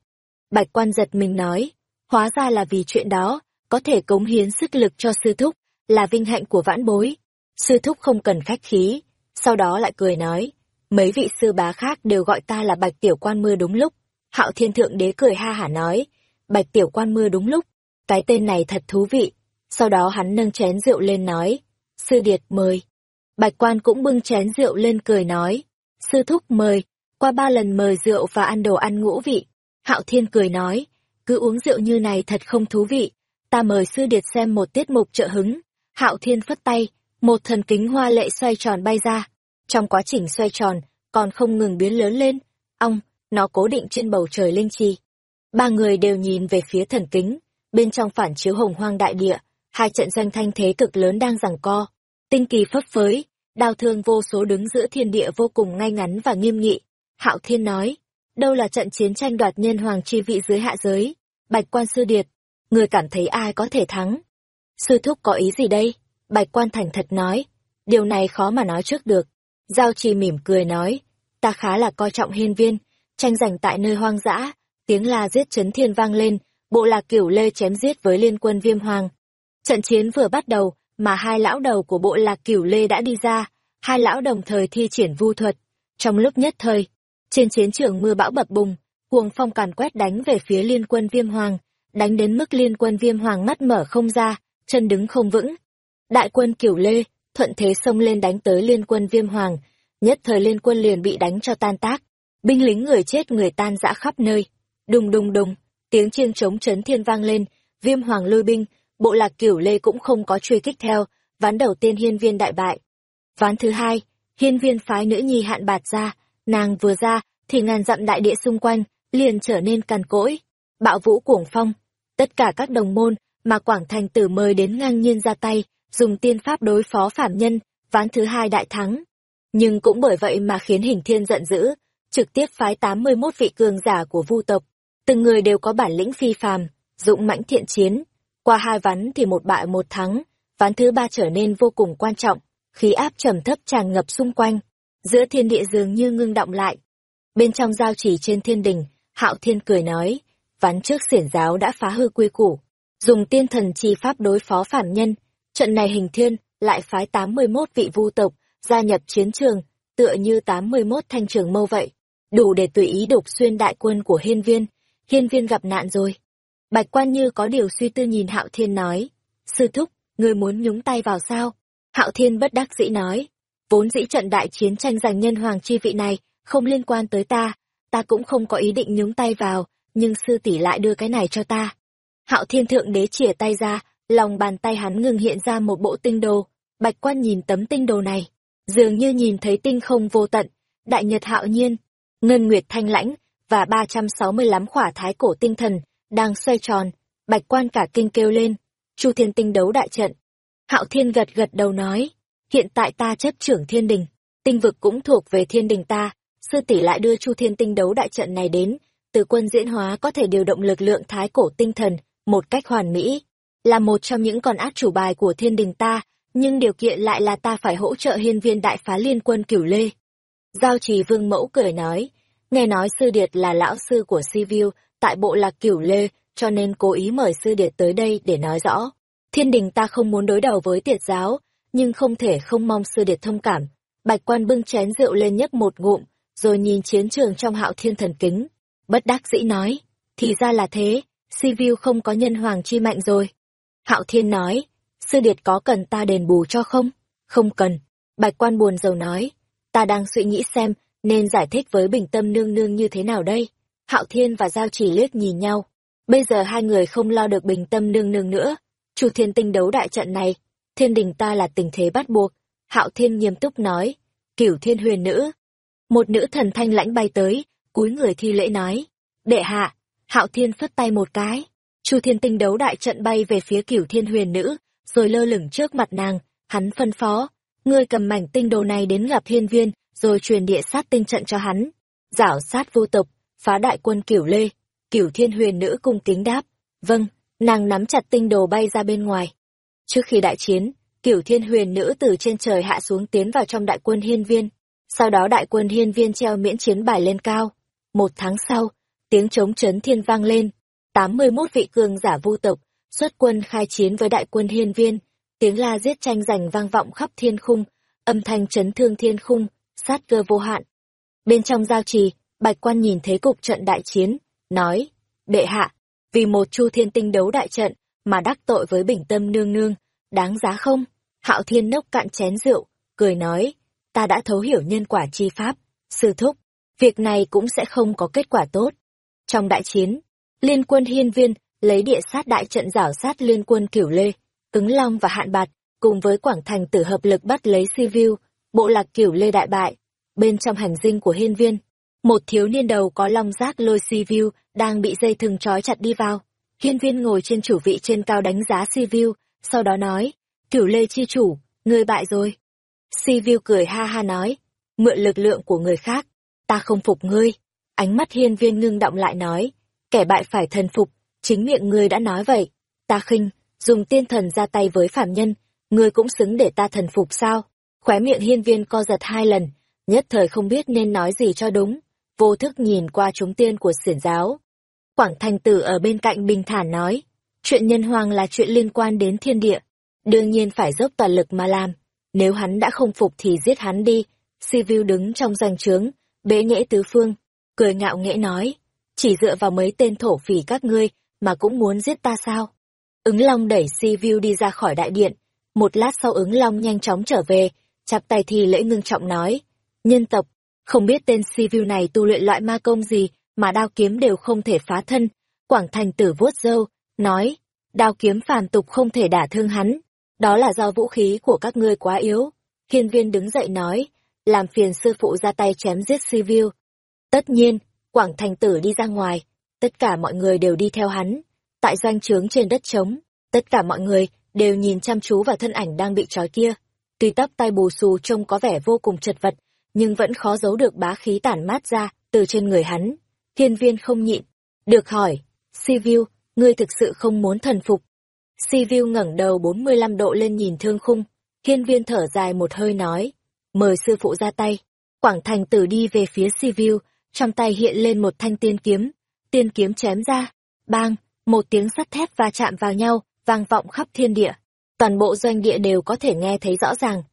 Bạch quan giật mình nói, hóa ra là vì chuyện đó, có thể cống hiến sức lực cho sư thúc, là vinh hạnh của vãn bối. Sư thúc không cần khách khí, sau đó lại cười nói, mấy vị sư bá khác đều gọi ta là bạch tiểu quan mưa đúng lúc. Hạo thiên thượng đế cười ha hả nói, bạch tiểu quan mưa đúng lúc, cái tên này thật thú vị. Sau đó hắn nâng chén rượu lên nói, sư điệt mời. Bạch quan cũng bưng chén rượu lên cười nói. Sư thúc mời, qua ba lần mời rượu và ăn đồ ăn ngũ vị. Hạo Thiên cười nói, cứ uống rượu như này thật không thú vị. Ta mời sư điệt xem một tiết mục trợ hứng. Hạo Thiên phất tay, một thần kính hoa lệ xoay tròn bay ra. Trong quá trình xoay tròn, còn không ngừng biến lớn lên. Ong, nó cố định trên bầu trời linh chi. Ba người đều nhìn về phía thần kính, bên trong phản chiếu hồng hoang đại địa, hai trận doanh thanh thế cực lớn đang giằng co. Tinh kỳ phấp phới, đao thương vô số đứng giữa thiên địa vô cùng ngay ngắn và nghiêm nghị. Hạo Thiên nói, đâu là trận chiến tranh đoạt nhân hoàng chi vị dưới hạ giới, bạch quan sư điệt, người cảm thấy ai có thể thắng. Sư thúc có ý gì đây? Bạch quan thành thật nói, điều này khó mà nói trước được. Giao trì mỉm cười nói, ta khá là coi trọng hiên viên, tranh giành tại nơi hoang dã, tiếng la giết chấn thiên vang lên, bộ lạc cửu lê chém giết với liên quân viêm hoàng. Trận chiến vừa bắt đầu, mà hai lão đầu của bộ lạc cửu lê đã đi ra, hai lão đồng thời thi triển vu thuật. Trong lúc nhất thời, trên chiến trường mưa bão bập bùng, cuồng phong càn quét đánh về phía liên quân viêm hoàng, đánh đến mức liên quân viêm hoàng mắt mở không ra, chân đứng không vững. Đại quân cửu lê, thuận thế xông lên đánh tới liên quân viêm hoàng, nhất thời liên quân liền bị đánh cho tan tác, binh lính người chết người tan rã khắp nơi. Đùng đùng đùng, tiếng chiêng trống chấn thiên vang lên, viêm hoàng lôi binh, bộ lạc cửu lê cũng không có truy kích theo, ván đầu tiên hiên viên đại bại. Ván thứ hai, hiên viên phái nữ nhi hạn bạt ra, nàng vừa ra, thì ngàn dặm đại địa xung quanh, liền trở nên cằn cỗi. bạo vũ cuồng phong. Tất cả các đồng môn mà Quảng Thành Tử mời đến ngang nhiên ra tay, dùng tiên pháp đối phó phạm nhân, ván thứ hai đại thắng. Nhưng cũng bởi vậy mà khiến hình thiên giận dữ, trực tiếp phái 81 vị cường giả của vu tộc. Từng người đều có bản lĩnh phi phàm, dũng mãnh thiện chiến. Qua hai ván thì một bại một thắng, ván thứ ba trở nên vô cùng quan trọng, khí áp trầm thấp tràn ngập xung quanh. Giữa thiên địa dường như ngưng động lại. Bên trong giao chỉ trên thiên đình, hạo thiên cười nói, ván trước xiển giáo đã phá hư quy củ, dùng tiên thần chi pháp đối phó phản nhân. Trận này hình thiên lại phái 81 vị vu tộc gia nhập chiến trường, tựa như 81 thanh trường mâu vậy, đủ để tùy ý đục xuyên đại quân của hiên viên. Hiên viên gặp nạn rồi. Bạch quan như có điều suy tư nhìn hạo thiên nói, sư thúc, người muốn nhúng tay vào sao? Hạo thiên bất đắc dĩ nói, vốn dĩ trận đại chiến tranh giành nhân hoàng chi vị này, không liên quan tới ta, ta cũng không có ý định nhúng tay vào, nhưng sư tỷ lại đưa cái này cho ta. Hạo thiên thượng đế chìa tay ra, lòng bàn tay hắn ngừng hiện ra một bộ tinh đồ, bạch quan nhìn tấm tinh đồ này, dường như nhìn thấy tinh không vô tận, đại nhật hạo nhiên, ngân nguyệt thanh lãnh, và 365 khỏa thái cổ tinh thần, đang xoay tròn, bạch quan cả kinh kêu lên, chu thiên tinh đấu đại trận. Hạo thiên gật gật đầu nói, hiện tại ta chấp trưởng thiên đình, tinh vực cũng thuộc về thiên đình ta, sư tỷ lại đưa chu thiên tinh đấu đại trận này đến, từ quân diễn hóa có thể điều động lực lượng thái cổ tinh thần một cách hoàn mỹ, là một trong những con át chủ bài của thiên đình ta, nhưng điều kiện lại là ta phải hỗ trợ hiên viên đại phá liên quân cửu lê. Giao trì vương mẫu cười nói, nghe nói sư điệt là lão sư của Sivu tại bộ lạc cửu lê, cho nên cố ý mời sư điệt tới đây để nói rõ. Thiên đình ta không muốn đối đầu với tiệt giáo, nhưng không thể không mong sư điệt thông cảm. Bạch quan bưng chén rượu lên nhấp một ngụm, rồi nhìn chiến trường trong hạo thiên thần kính. Bất đắc dĩ nói, thì ra là thế, si Sivu không có nhân hoàng chi mạnh rồi. Hạo thiên nói, sư điệt có cần ta đền bù cho không? Không cần. Bạch quan buồn rầu nói, ta đang suy nghĩ xem nên giải thích với bình tâm nương nương như thế nào đây? Hạo thiên và Giao chỉ liếc nhìn nhau. Bây giờ hai người không lo được bình tâm nương nương nữa. Chu thiên tinh đấu đại trận này, thiên đình ta là tình thế bắt buộc. Hạo thiên nghiêm túc nói, cửu thiên huyền nữ. Một nữ thần thanh lãnh bay tới, cúi người thi lễ nói, đệ hạ, hạo thiên phất tay một cái. Chu thiên tinh đấu đại trận bay về phía cửu thiên huyền nữ, rồi lơ lửng trước mặt nàng, hắn phân phó, ngươi cầm mảnh tinh đồ này đến gặp hiên viên, rồi truyền địa sát tinh trận cho hắn. Giảo sát vô tộc, phá đại quân cửu lê, cửu thiên huyền nữ cung kính đáp. Vâng, nàng nắm chặt tinh đồ bay ra bên ngoài. Trước khi đại chiến, cửu thiên huyền nữ từ trên trời hạ xuống tiến vào trong đại quân hiên viên. Sau đó đại quân hiên viên treo miễn chiến bài lên cao. Một tháng sau, tiếng trống chấn thiên vang lên. 81 vị cường giả vu tộc, xuất quân khai chiến với đại quân hiên viên. Tiếng la giết tranh giành vang vọng khắp thiên khung, âm thanh chấn thương thiên khung, sát cơ vô hạn. Bên trong giao trì, Bạch Quan nhìn thấy cục trận đại chiến, nói, đệ hạ, vì một chu thiên tinh đấu đại trận, mà đắc tội với bình tâm nương nương, đáng giá không? Hạo thiên nốc cạn chén rượu, cười nói, ta đã thấu hiểu nhân quả chi pháp, sư thúc, việc này cũng sẽ không có kết quả tốt. Trong đại chiến, liên quân hiên viên, lấy địa sát đại trận giảo sát liên quân cửu lê, ứng long và hạn bạt, cùng với quảng thành tử hợp lực bắt lấy si view bộ lạc cửu lê đại bại. Bên trong hành dinh của hiên viên, một thiếu niên đầu có long giác lôi si view đang bị dây thừng trói chặt đi vào. Hiên viên ngồi trên chủ vị trên cao đánh giá si view sau đó nói, cửu lê chi chủ, ngươi bại rồi. Si view cười ha ha nói, mượn lực lượng của người khác, ta không phục ngươi. Ánh mắt hiên viên ngưng động lại nói, kẻ bại phải thần phục, chính miệng ngươi đã nói vậy. Ta khinh, dùng tiên thần ra tay với phạm nhân, ngươi cũng xứng để ta thần phục sao? Khóe miệng hiên viên co giật hai lần, nhất thời không biết nên nói gì cho đúng, vô thức nhìn qua chúng tiên của xiển giáo. Quảng thành tử ở bên cạnh bình thản nói, chuyện nhân hoàng là chuyện liên quan đến thiên địa, đương nhiên phải dốc toàn lực mà làm, nếu hắn đã không phục thì giết hắn đi. Sivu đứng trong danh trướng, bế nhễ tứ phương, cười ngạo nghễ nói, chỉ dựa vào mấy tên thổ phỉ các ngươi mà cũng muốn giết ta sao? Ứng Long đẩy Sivu đi ra khỏi đại điện, một lát sau ứng Long nhanh chóng trở về, chắp tay thì lễ ngưng trọng nói, nhân tộc, không biết tên Sivu này tu luyện loại ma công gì mà đao kiếm đều không thể phá thân. Quảng thành tử vuốt râu, nói, đao kiếm phàm tục không thể đả thương hắn, đó là do vũ khí của các ngươi quá yếu. Hiên viên đứng dậy nói, làm phiền sư phụ ra tay chém giết Sivu. Tất nhiên, Quảng thành tử đi ra ngoài, tất cả mọi người đều đi theo hắn. Tại doanh trướng trên đất trống, tất cả mọi người đều nhìn chăm chú vào thân ảnh đang bị trói kia. Tuy tóc tay bù xù trông có vẻ vô cùng chật vật, nhưng vẫn khó giấu được bá khí tản mát ra từ trên người hắn. Hiên viên không nhịn. Được hỏi, Sivu, ngươi thực sự không muốn thần phục. Sivu ngẩng đầu 45 độ lên nhìn thương khung. Hiên viên thở dài một hơi nói, mời sư phụ ra tay. Quảng thành tử đi về phía Sivu, trong tay hiện lên một thanh tiên kiếm. Tiên kiếm chém ra, bang, một tiếng sắt thép va chạm vào nhau, vang vọng khắp thiên địa. Toàn bộ doanh địa đều có thể nghe thấy rõ ràng.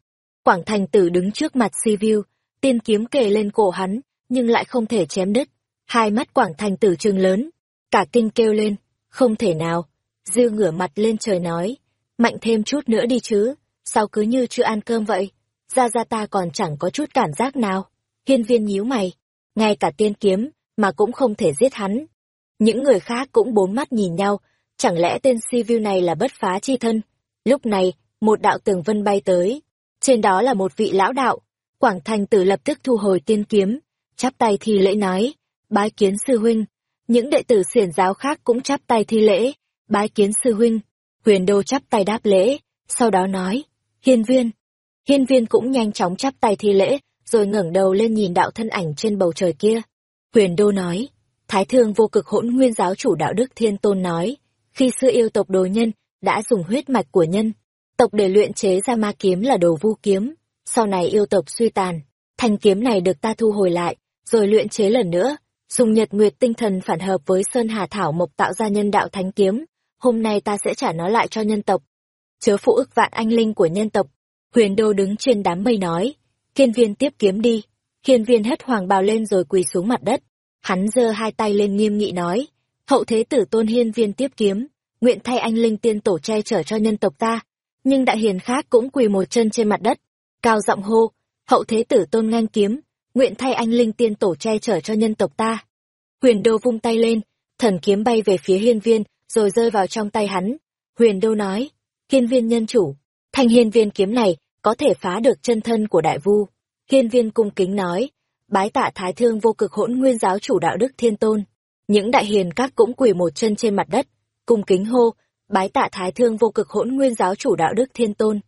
Quảng thành tử đứng trước mặt Sivu, tiên kiếm kề lên cổ hắn, nhưng lại không thể chém đứt. Hai mắt quảng thành tử trừng lớn, cả kinh kêu lên, không thể nào. Dư ngửa mặt lên trời nói, mạnh thêm chút nữa đi chứ, sao cứ như chưa ăn cơm vậy? Ra ra ta còn chẳng có chút cảm giác nào. Hiên viên nhíu mày, ngay cả tiên kiếm, mà cũng không thể giết hắn. Những người khác cũng bốn mắt nhìn nhau, chẳng lẽ tên si view này là bất phá chi thân? Lúc này, một đạo tường vân bay tới, trên đó là một vị lão đạo. Quảng Thành Tử lập tức thu hồi tiên kiếm, chắp tay thi lễ nói, bái kiến sư huynh. Những đệ tử xiển giáo khác cũng chắp tay thi lễ, bái kiến sư huynh. Huyền Đô chắp tay đáp lễ, sau đó nói, hiên viên. Hiên viên cũng nhanh chóng chắp tay thi lễ, rồi ngẩng đầu lên nhìn đạo thân ảnh trên bầu trời kia. Huyền Đô nói, Thái Thương vô cực hỗn nguyên giáo chủ đạo đức thiên tôn nói, khi xưa yêu tộc đồ nhân đã dùng huyết mạch của nhân, tộc để luyện chế ra ma kiếm là đồ vu kiếm, sau này yêu tộc suy tàn, thanh kiếm này được ta thu hồi lại, rồi luyện chế lần nữa, dùng nhật nguyệt tinh thần phản hợp với Sơn Hà Thảo Mộc tạo ra nhân đạo thánh kiếm, hôm nay ta sẽ trả nó lại cho nhân tộc. Chớ phụ ức vạn anh linh của nhân tộc, huyền đô đứng trên đám mây nói, kiên viên tiếp kiếm đi, kiên viên hất hoàng bào lên rồi quỳ xuống mặt đất, hắn giơ hai tay lên nghiêm nghị nói, hậu thế tử tôn hiên viên tiếp kiếm, nguyện thay anh linh tiên tổ che chở cho nhân tộc ta, nhưng đại hiền khác cũng quỳ một chân trên mặt đất, cao giọng hô, hậu thế tử tôn ngang kiếm, nguyện thay anh linh tiên tổ che chở cho nhân tộc ta. Huyền Đô vung tay lên, thần kiếm bay về phía hiên viên, rồi rơi vào trong tay hắn. Huyền Đô nói, hiên viên nhân chủ, thanh hiên viên kiếm này có thể phá được chân thân của đại vu. Hiên viên cung kính nói, bái tạ thái thương vô cực hỗn nguyên giáo chủ đạo đức thiên tôn. Những đại hiền các cũng quỳ một chân trên mặt đất, cung kính hô, bái tạ thái thương vô cực hỗn nguyên giáo chủ đạo đức thiên tôn.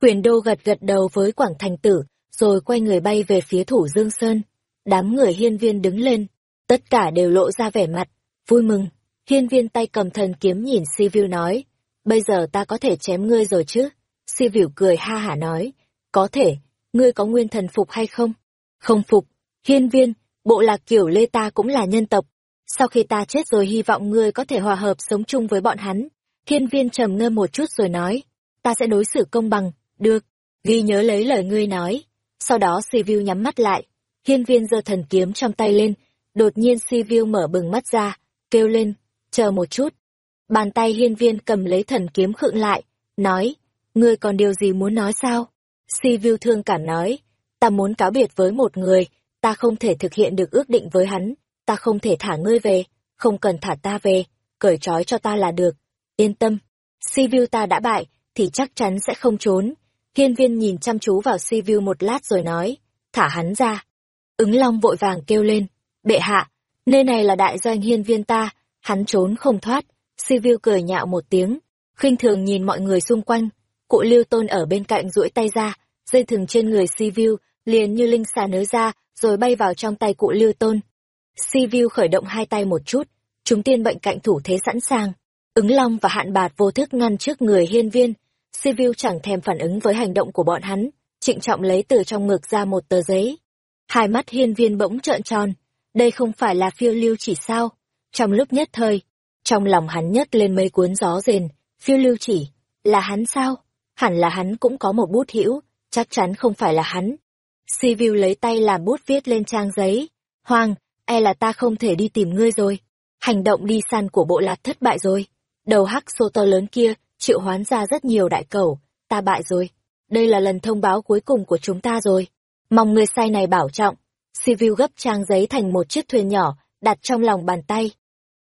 Quyền Đô gật gật đầu với Quảng Thành Tử, rồi quay người bay về phía thủ Dương Sơn. Đám người hiên viên đứng lên, tất cả đều lộ ra vẻ mặt, vui mừng. Hiên viên tay cầm thần kiếm nhìn Si View nói, bây giờ ta có thể chém ngươi rồi chứ? Si View cười ha hả nói, có thể, ngươi có nguyên thần phục hay không? Không phục, hiên viên, bộ lạc kiểu lê ta cũng là nhân tộc. Sau khi ta chết rồi hy vọng ngươi có thể hòa hợp sống chung với bọn hắn. Hiên viên trầm ngơ một chút rồi nói, ta sẽ đối xử công bằng, được, ghi nhớ lấy lời ngươi nói. Sau đó Sivu nhắm mắt lại, hiên viên giơ thần kiếm trong tay lên, đột nhiên Sivu mở bừng mắt ra, kêu lên, chờ một chút. Bàn tay hiên viên cầm lấy thần kiếm khựng lại, nói, ngươi còn điều gì muốn nói sao? Sivu thương cảm nói, ta muốn cáo biệt với một người, ta không thể thực hiện được ước định với hắn, ta không thể thả ngươi về, không cần thả ta về, cởi trói cho ta là được. Yên tâm, Sivu ta đã bại, thì chắc chắn sẽ không trốn. Hiên viên nhìn chăm chú vào Sivu một lát rồi nói, thả hắn ra. Ứng long vội vàng kêu lên, bệ hạ, nơi này là đại doanh hiên viên ta, hắn trốn không thoát. Sivu cười nhạo một tiếng, khinh thường nhìn mọi người xung quanh. Cụ lưu tôn ở bên cạnh duỗi tay ra, dây thừng trên người Sivu liền như linh xà nới ra, rồi bay vào trong tay cụ lưu tôn. Sivu khởi động hai tay một chút, chúng tiên bệnh cạnh thủ thế sẵn sàng. Ứng long và hạn bạt vô thức ngăn trước người hiên viên, Sivu chẳng thèm phản ứng với hành động của bọn hắn, trịnh trọng lấy từ trong ngực ra một tờ giấy. Hai mắt hiên viên bỗng trợn tròn, đây không phải là phiêu lưu chỉ sao? Trong lúc nhất thời, trong lòng hắn nhất lên mấy cuốn gió rền, phiêu lưu chỉ, là hắn sao? Hẳn là hắn cũng có một bút hữu, chắc chắn không phải là hắn. Sivu lấy tay làm bút viết lên trang giấy. Hoàng, e là ta không thể đi tìm ngươi rồi. Hành động đi săn của bộ lạc thất bại rồi. Đầu hắc sô to lớn kia triệu hoán ra rất nhiều đại cầu, ta bại rồi. Đây là lần thông báo cuối cùng của chúng ta rồi. Mong người sai này bảo trọng. Sivu gấp trang giấy thành một chiếc thuyền nhỏ, đặt trong lòng bàn tay.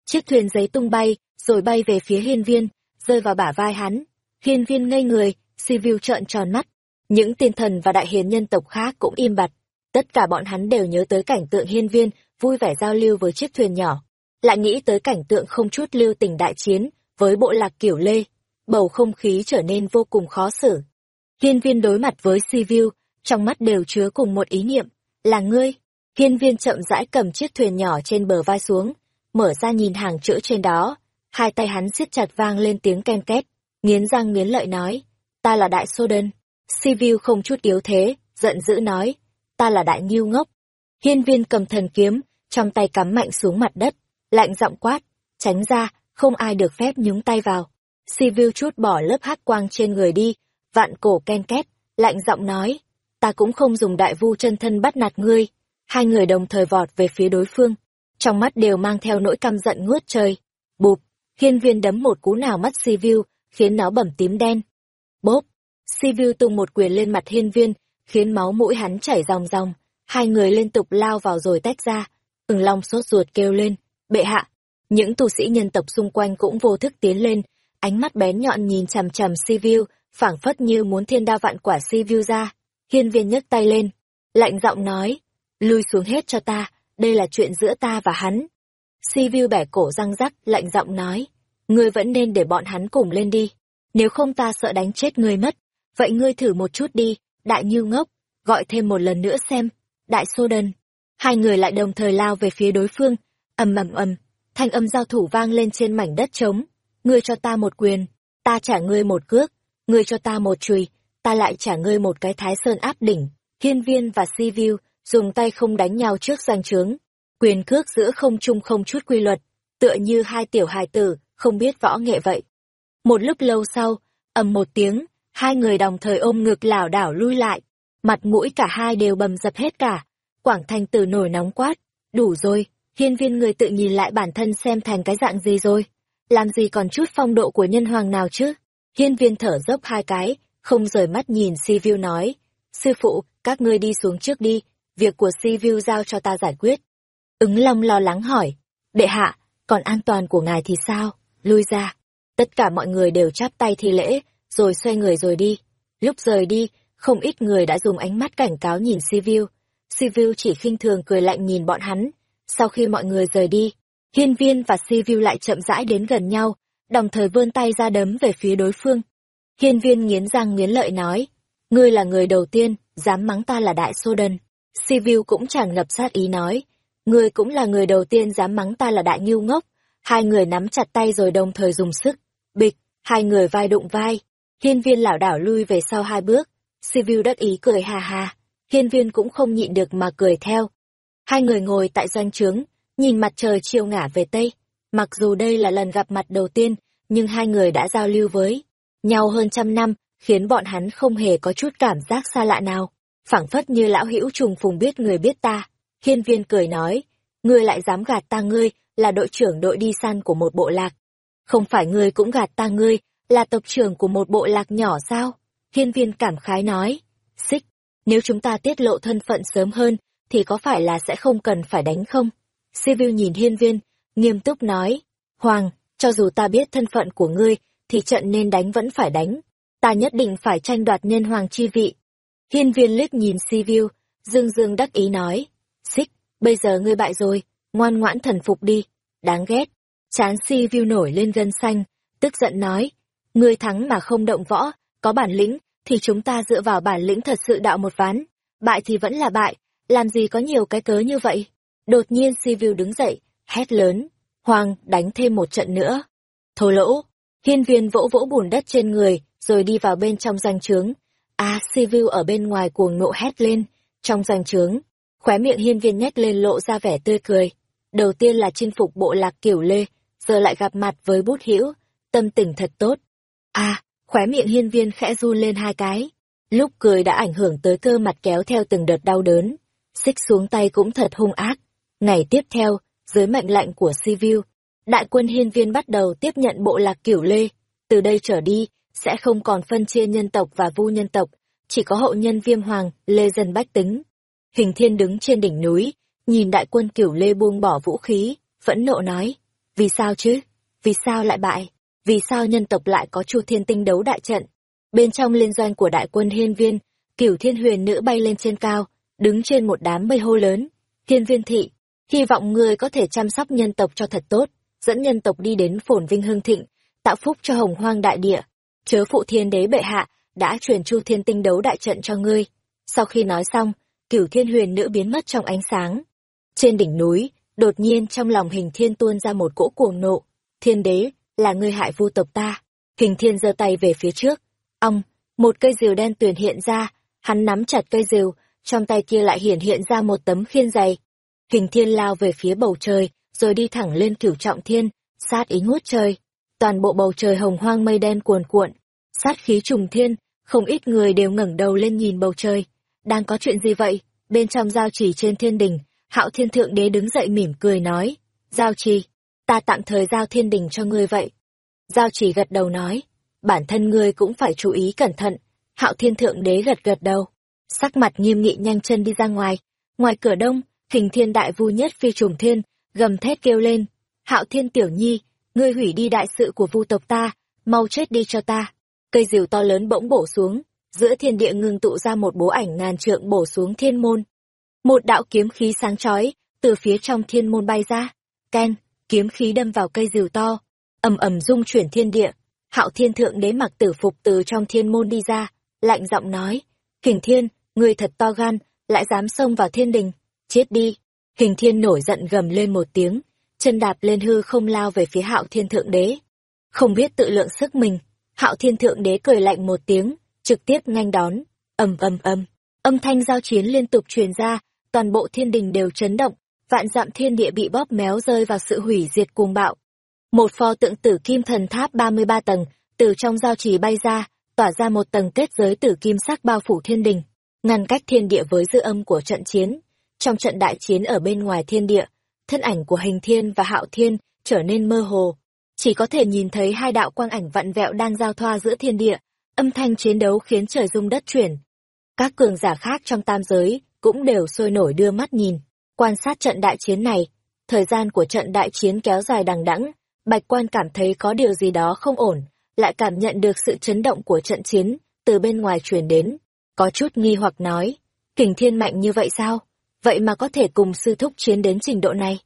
Chiếc thuyền giấy tung bay, rồi bay về phía hiên viên, rơi vào bả vai hắn. Hiên viên ngây người, Sivu trợn tròn mắt. Những tiên thần và đại hiền nhân tộc khác cũng im bặt. Tất cả bọn hắn đều nhớ tới cảnh tượng hiên viên, vui vẻ giao lưu với chiếc thuyền nhỏ. lại nghĩ tới cảnh tượng không chút lưu tình đại chiến với bộ lạc kiểu lê, bầu không khí trở nên vô cùng khó xử. Hiên viên đối mặt với Sivu, trong mắt đều chứa cùng một ý niệm, là ngươi. Hiên viên chậm rãi cầm chiếc thuyền nhỏ trên bờ vai xuống, mở ra nhìn hàng chữ trên đó, hai tay hắn siết chặt vang lên tiếng ken két, nghiến răng nghiến lợi nói, ta là đại sô đơn. Sivu không chút yếu thế, giận dữ nói, ta là đại nghiêu ngốc. Hiên viên cầm thần kiếm, trong tay cắm mạnh xuống mặt đất, lạnh giọng quát, tránh ra, không ai được phép nhúng tay vào. Sivu chút bỏ lớp hắc quang trên người đi, vạn cổ ken két, lạnh giọng nói, ta cũng không dùng đại vu chân thân bắt nạt ngươi. Hai người đồng thời vọt về phía đối phương, trong mắt đều mang theo nỗi căm giận ngút trời. Bụp, hiên viên đấm một cú nào mắt Sivu, khiến nó bầm tím đen. Bốp, Sivu tung một quyền lên mặt hiên viên, khiến máu mũi hắn chảy ròng ròng. Hai người liên tục lao vào rồi tách ra. Ứng Long sốt ruột kêu lên, bệ hạ. Những tu sĩ nhân tộc xung quanh cũng vô thức tiến lên, ánh mắt bén nhọn nhìn chằm chằm Sivu, phảng phất như muốn thiên đa vạn quả Sivu ra. Hiên viên nhấc tay lên, lạnh giọng nói, lui xuống hết cho ta, đây là chuyện giữa ta và hắn. Sivu bẻ cổ răng rắc, lạnh giọng nói, ngươi vẫn nên để bọn hắn cùng lên đi, nếu không ta sợ đánh chết ngươi mất. Vậy ngươi thử một chút đi, đại như ngốc, gọi thêm một lần nữa xem. Đại xô đần. Hai người lại đồng thời lao về phía đối phương, ầm ầm ầm, thanh âm giao thủ vang lên trên mảnh đất trống. Ngươi cho ta một quyền, ta trả ngươi một cước, ngươi cho ta một chùy, ta lại trả ngươi một cái thái sơn áp đỉnh. Hiên viên và si view dùng tay không đánh nhau trước giang trướng. Quyền cước giữa không trung không chút quy luật, tựa như hai tiểu hài tử, không biết võ nghệ vậy. Một lúc lâu sau, ầm một tiếng, hai người đồng thời ôm ngực lảo đảo lui lại. Mặt mũi cả hai đều bầm dập hết cả. Quảng thanh tử nổi nóng quát. Đủ rồi, hiên viên người tự nhìn lại bản thân xem thành cái dạng gì rồi. Làm gì còn chút phong độ của nhân hoàng nào chứ? Hiên viên thở dốc hai cái, không rời mắt nhìn Si View nói. Sư phụ, các ngươi đi xuống trước đi, việc của Si View giao cho ta giải quyết. Ứng Long lo lắng hỏi. Đệ hạ, còn an toàn của ngài thì sao? Lui ra. Tất cả mọi người đều chắp tay thi lễ, rồi xoay người rồi đi. Lúc rời đi, không ít người đã dùng ánh mắt cảnh cáo nhìn Sivu. Sivu chỉ khinh thường cười lạnh nhìn bọn hắn. Sau khi mọi người rời đi, Hiên Viên và Sivu lại chậm rãi đến gần nhau, đồng thời vươn tay ra đấm về phía đối phương. Hiên Viên nghiến răng nghiến lợi nói, ngươi là người đầu tiên, dám mắng ta là Đại Sô Đần. Sivu cũng tràn ngập sát ý nói, ngươi cũng là người đầu tiên dám mắng ta là Đại Ngưu Ngốc. Hai người nắm chặt tay rồi đồng thời dùng sức. Bịch, hai người vai đụng vai, Hiên viên lảo đảo lui về sau hai bước, Sivu đắc ý cười hà hà, hiên viên cũng không nhịn được mà cười theo. Hai người ngồi tại doanh trướng, nhìn mặt trời chiều ngả về Tây. Mặc dù đây là lần gặp mặt đầu tiên, nhưng hai người đã giao lưu với nhau hơn trăm năm, khiến bọn hắn không hề có chút cảm giác xa lạ nào. phảng phất như lão hữu trùng phùng biết người biết ta. Hiên viên cười nói, ngươi lại dám gạt ta ngươi, là đội trưởng đội đi săn của một bộ lạc. Không phải ngươi cũng gạt ta ngươi, là tộc trưởng của một bộ lạc nhỏ sao? Hiên viên cảm khái nói. Xích, nếu chúng ta tiết lộ thân phận sớm hơn, thì có phải là sẽ không cần phải đánh không? Sivu nhìn hiên viên, nghiêm túc nói. Hoàng, cho dù ta biết thân phận của ngươi, thì trận nên đánh vẫn phải đánh. Ta nhất định phải tranh đoạt nhân hoàng chi vị. Hiên viên liếc nhìn Sivu, dương dương đắc ý nói. Xích, bây giờ ngươi bại rồi, ngoan ngoãn thần phục đi. Đáng ghét. Chán Sivu nổi lên gân xanh, tức giận nói Ngươi thắng mà không động võ, có bản lĩnh, thì chúng ta dựa vào bản lĩnh thật sự đạo một ván. Bại thì vẫn là bại, làm gì có nhiều cái cớ như vậy. Đột nhiên Sivu đứng dậy, hét lớn, Hoàng, đánh thêm một trận nữa. Thô lỗ, hiên viên vỗ vỗ bùn đất trên người, rồi đi vào bên trong danh trướng. À, Sivu ở bên ngoài cuồng nộ hét lên, trong danh trướng, khóe miệng hiên viên nhét lên lộ ra vẻ tươi cười. Đầu tiên là chinh phục bộ lạc kiểu lê, giờ lại gặp mặt với bút hữu tâm tình thật tốt. À, khóe miệng hiên viên khẽ run lên hai cái. Lúc cười đã ảnh hưởng tới cơ mặt kéo theo từng đợt đau đớn. Xích xuống tay cũng thật hung ác. Ngày tiếp theo, dưới mệnh lệnh của Sivu, đại quân hiên viên bắt đầu tiếp nhận bộ lạc cửu lê. Từ đây trở đi, sẽ không còn phân chia nhân tộc và vu nhân tộc, chỉ có hậu nhân viêm hoàng, lê dân bách tính. Hình thiên đứng trên đỉnh núi, nhìn đại quân cửu lê buông bỏ vũ khí, phẫn nộ nói, vì sao chứ, vì sao lại bại? vì sao nhân tộc lại có chu thiên tinh đấu đại trận. Bên trong liên doanh của đại quân hiên viên, cửu thiên huyền nữ bay lên trên cao, đứng trên một đám mây hô lớn. thiên viên thị, hy vọng ngươi có thể chăm sóc nhân tộc cho thật tốt, dẫn nhân tộc đi đến phồn vinh hưng thịnh, tạo phúc cho hồng hoang đại địa. Chớ phụ thiên đế bệ hạ, đã truyền chu thiên tinh đấu đại trận cho ngươi. Sau khi nói xong, cửu thiên huyền nữ biến mất trong ánh sáng. Trên đỉnh núi, đột nhiên trong lòng hình thiên tuôn ra một cỗ cuồng nộ. Thiên đế, là ngươi hại vu tộc ta. Hình thiên giơ tay về phía trước. Ông, một cây diều đen tuyền hiện ra, hắn nắm chặt cây diều, trong tay kia lại hiển hiện ra một tấm khiên dày. Kình thiên lao về phía bầu trời, rồi đi thẳng lên cửu trọng thiên, sát ý ngút trời. Toàn bộ bầu trời hồng hoang mây đen cuồn cuộn, sát khí trùng thiên, không ít người đều ngẩng đầu lên nhìn bầu trời. Đang có chuyện gì vậy? Bên trong giao chỉ trên thiên đình, hạo thiên thượng đế đứng dậy mỉm cười nói. Giao trì, ta tạm thời giao thiên đình cho ngươi vậy. Giao chỉ gật đầu nói, bản thân ngươi cũng phải chú ý cẩn thận. Hạo thiên thượng đế gật gật đầu, sắc mặt nghiêm nghị nhanh chân đi ra ngoài. Ngoài cửa đông, hình thiên đại vu nhất phi trùng thiên, gầm thét kêu lên. Hạo thiên tiểu nhi, ngươi hủy đi đại sự của vu tộc ta, mau chết đi cho ta. Cây diều to lớn bỗng bổ xuống, giữa thiên địa ngưng tụ ra một bố ảnh ngàn trượng bổ xuống thiên môn. Một đạo kiếm khí sáng chói từ phía trong thiên môn bay ra. Ken, kiếm khí đâm vào cây diều to, ầm ầm rung chuyển thiên địa. Hạo Thiên Thượng Đế mặc tử phục từ trong thiên môn đi ra, lạnh giọng nói: "Kình Thiên, ngươi thật to gan, lại dám xông vào thiên đình, chết đi!" Hình Thiên nổi giận gầm lên một tiếng, chân đạp lên hư không lao về phía Hạo Thiên Thượng Đế. Không biết tự lượng sức mình, Hạo Thiên Thượng Đế cười lạnh một tiếng, trực tiếp nhanh đón, ầm ầm ầm, âm thanh giao chiến liên tục truyền ra, toàn bộ thiên đình đều chấn động, vạn dặm thiên địa bị bóp méo rơi vào sự hủy diệt cuồng bạo. Một pho tượng tử kim thần tháp 33 tầng, từ trong giao trì bay ra, tỏa ra một tầng kết giới tử kim sắc bao phủ thiên đình, ngăn cách thiên địa với dư âm của trận chiến. Trong trận đại chiến ở bên ngoài thiên địa, thân ảnh của hình thiên và hạo thiên trở nên mơ hồ. Chỉ có thể nhìn thấy hai đạo quang ảnh vặn vẹo đang giao thoa giữa thiên địa, âm thanh chiến đấu khiến trời rung đất chuyển. Các cường giả khác trong tam giới cũng đều sôi nổi đưa mắt nhìn, quan sát trận đại chiến này. Thời gian của trận đại chiến kéo dài đằng đẵng, Bạch Quan cảm thấy có điều gì đó không ổn, lại cảm nhận được sự chấn động của trận chiến từ bên ngoài truyền đến, có chút nghi hoặc nói, Kình Thiên mạnh như vậy sao? Vậy mà có thể cùng sư thúc chiến đến trình độ này.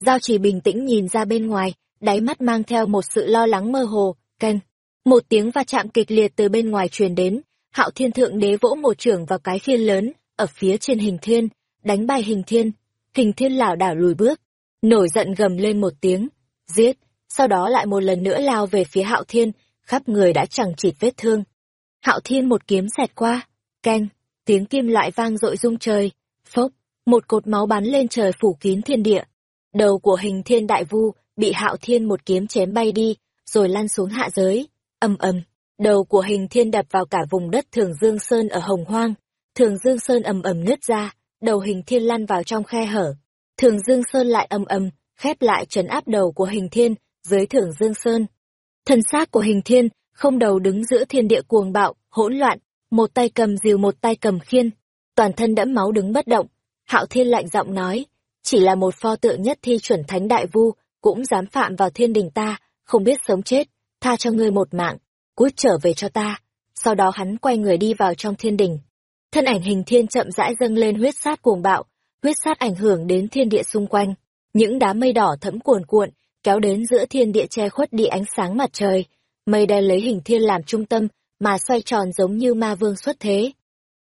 Giao chỉ bình tĩnh nhìn ra bên ngoài, đáy mắt mang theo một sự lo lắng mơ hồ, canh. Một tiếng va chạm kịch liệt từ bên ngoài truyền đến, hạo thiên thượng đế vỗ một trưởng vào cái khiên lớn, ở phía trên hình thiên, đánh bay hình thiên. Hình thiên lảo đảo lùi bước, nổi giận gầm lên một tiếng, giết, sau đó lại một lần nữa lao về phía hạo thiên, khắp người đã chẳng chịt vết thương. Hạo thiên một kiếm xẹt qua, keng, tiếng kim loại vang dội rung trời, phốc, một cột máu bắn lên trời phủ kín thiên địa. Đầu của hình thiên đại vu bị hạo thiên một kiếm chém bay đi, rồi lăn xuống hạ giới. Ầm ầm đầu của hình thiên đập vào cả vùng đất thường dương sơn ở hồng hoang. Thường dương sơn ầm ầm nứt ra đầu hình thiên lăn vào trong khe hở. Thường dương sơn lại ầm ầm khép lại trấn áp đầu của hình thiên dưới thường dương sơn. Thân xác của hình thiên không đầu đứng giữa thiên địa cuồng bạo hỗn loạn một tay cầm dìu một tay cầm khiên. Toàn thân đẫm máu đứng bất động hạo thiên lạnh giọng nói chỉ là một pho tượng nhất thi chuẩn thánh đại vu cũng dám phạm vào thiên đình ta không biết sống chết tha cho ngươi một mạng, cút trở về cho ta. Sau đó hắn quay người đi vào trong thiên đình. Thân ảnh hình thiên chậm rãi dâng lên huyết sát cuồng bạo, huyết sát ảnh hưởng đến thiên địa xung quanh. Những đám mây đỏ thẫm cuồn cuộn, kéo đến giữa thiên địa che khuất đi ánh sáng mặt trời. Mây đen lấy hình thiên làm trung tâm, mà xoay tròn giống như ma vương xuất thế.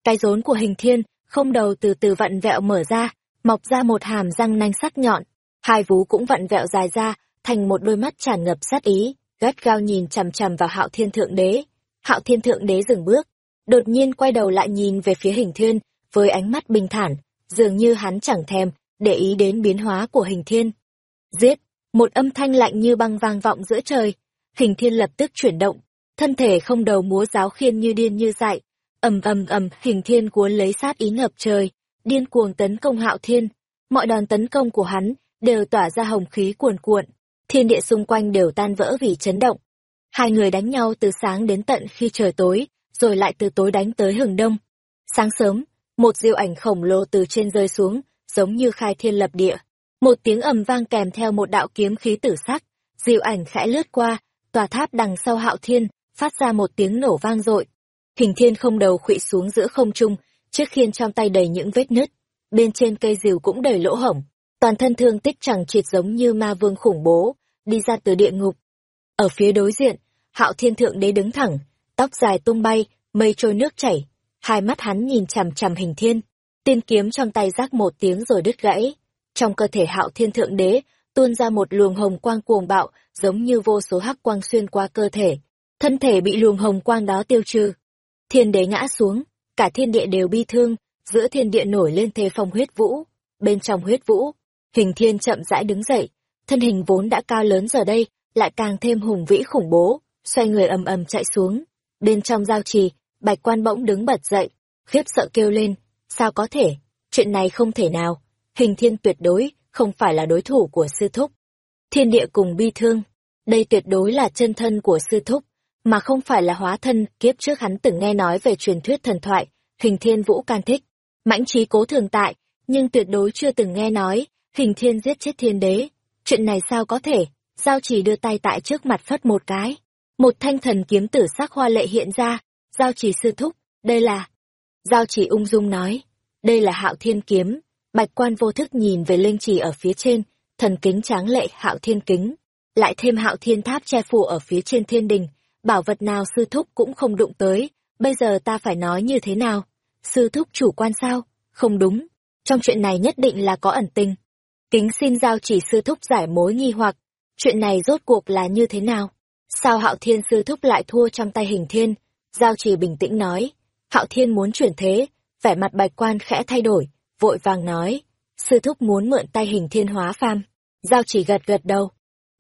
Cái rốn của hình thiên, không đầu từ từ vặn vẹo mở ra, mọc ra một hàm răng nanh sắc nhọn. Hai vú cũng vặn vẹo dài ra, thành một đôi mắt tràn ngập sát ý gắt gao nhìn chằm chằm vào hạo thiên thượng đế. Hạo thiên thượng đế dừng bước đột nhiên quay đầu lại nhìn về phía hình thiên với ánh mắt bình thản dường như hắn chẳng thèm để ý đến biến hóa của hình thiên. Giết! Một âm thanh lạnh như băng vang vọng giữa trời. Hình thiên lập tức chuyển động thân thể không đầu múa giáo khiên như điên như dại ầm ầm ầm hình thiên cuốn lấy sát ý ngập trời điên cuồng tấn công hạo thiên mọi đòn tấn công của hắn đều tỏa ra hồng khí cuồn cuộn thiên địa xung quanh đều tan vỡ vì chấn động. Hai người đánh nhau từ sáng đến tận khi trời tối, rồi lại từ tối đánh tới hừng đông. Sáng sớm, một diệu ảnh khổng lồ từ trên rơi xuống, giống như khai thiên lập địa. Một tiếng ầm vang kèm theo một đạo kiếm khí tử sắc, diệu ảnh khẽ lướt qua, tòa tháp đằng sau hạo thiên, phát ra một tiếng nổ vang dội. Hình thiên không đầu khụy xuống giữa không trung, chiếc khiên trong tay đầy những vết nứt, bên trên cây rìu cũng đầy lỗ hổng. toàn thân thương tích chẳng triệt giống như ma vương khủng bố, đi ra từ địa ngục. Ở phía đối diện, hạo thiên thượng đế đứng thẳng, tóc dài tung bay, mây trôi nước chảy, hai mắt hắn nhìn chằm chằm hình thiên, tiên kiếm trong tay rác một tiếng rồi đứt gãy. Trong cơ thể hạo thiên thượng đế, tuôn ra một luồng hồng quang cuồng bạo, giống như vô số hắc quang xuyên qua cơ thể. Thân thể bị luồng hồng quang đó tiêu trừ. Thiên đế ngã xuống, cả thiên địa đều bi thương, giữa thiên địa nổi lên thế phong huyết vũ. Bên trong huyết vũ, hình thiên chậm rãi đứng dậy, thân hình vốn đã cao lớn giờ đây, lại càng thêm hùng vĩ khủng bố, xoay người ầm ầm chạy xuống. Bên trong giao trì, bạch quan bỗng đứng bật dậy, khiếp sợ kêu lên, sao có thể, chuyện này không thể nào, hình thiên tuyệt đối, không phải là đối thủ của sư thúc. Thiên địa cùng bi thương, đây tuyệt đối là chân thân của sư thúc, mà không phải là hóa thân kiếp trước hắn từng nghe nói về truyền thuyết thần thoại, hình thiên vũ can thích. Mãnh trí cố thường tại, nhưng tuyệt đối chưa từng nghe nói, hình thiên giết chết thiên đế. Chuyện này sao có thể, giao chỉ đưa tay tại trước mặt phất một cái. Một thanh thần kiếm tử sắc hoa lệ hiện ra, giao chỉ sư thúc, đây là... Giao chỉ ung dung nói, đây là hạo thiên kiếm, bạch quan vô thức nhìn về linh chỉ ở phía trên, thần kính tráng lệ hạo thiên kính, lại thêm hạo thiên tháp che phủ ở phía trên thiên đình, bảo vật nào sư thúc cũng không đụng tới, bây giờ ta phải nói như thế nào? Sư thúc chủ quan sao? Không đúng, trong chuyện này nhất định là có ẩn tình. Kính xin giao chỉ sư thúc giải mối nghi hoặc, chuyện này rốt cuộc là như thế nào? Sao hạo thiên sư thúc lại thua trong tay hình thiên? Giao chỉ bình tĩnh nói, hạo thiên muốn chuyển thế, vẻ mặt bạch quan khẽ thay đổi, vội vàng nói, sư thúc muốn mượn tay hình thiên hóa phàm. Giao chỉ gật gật đầu.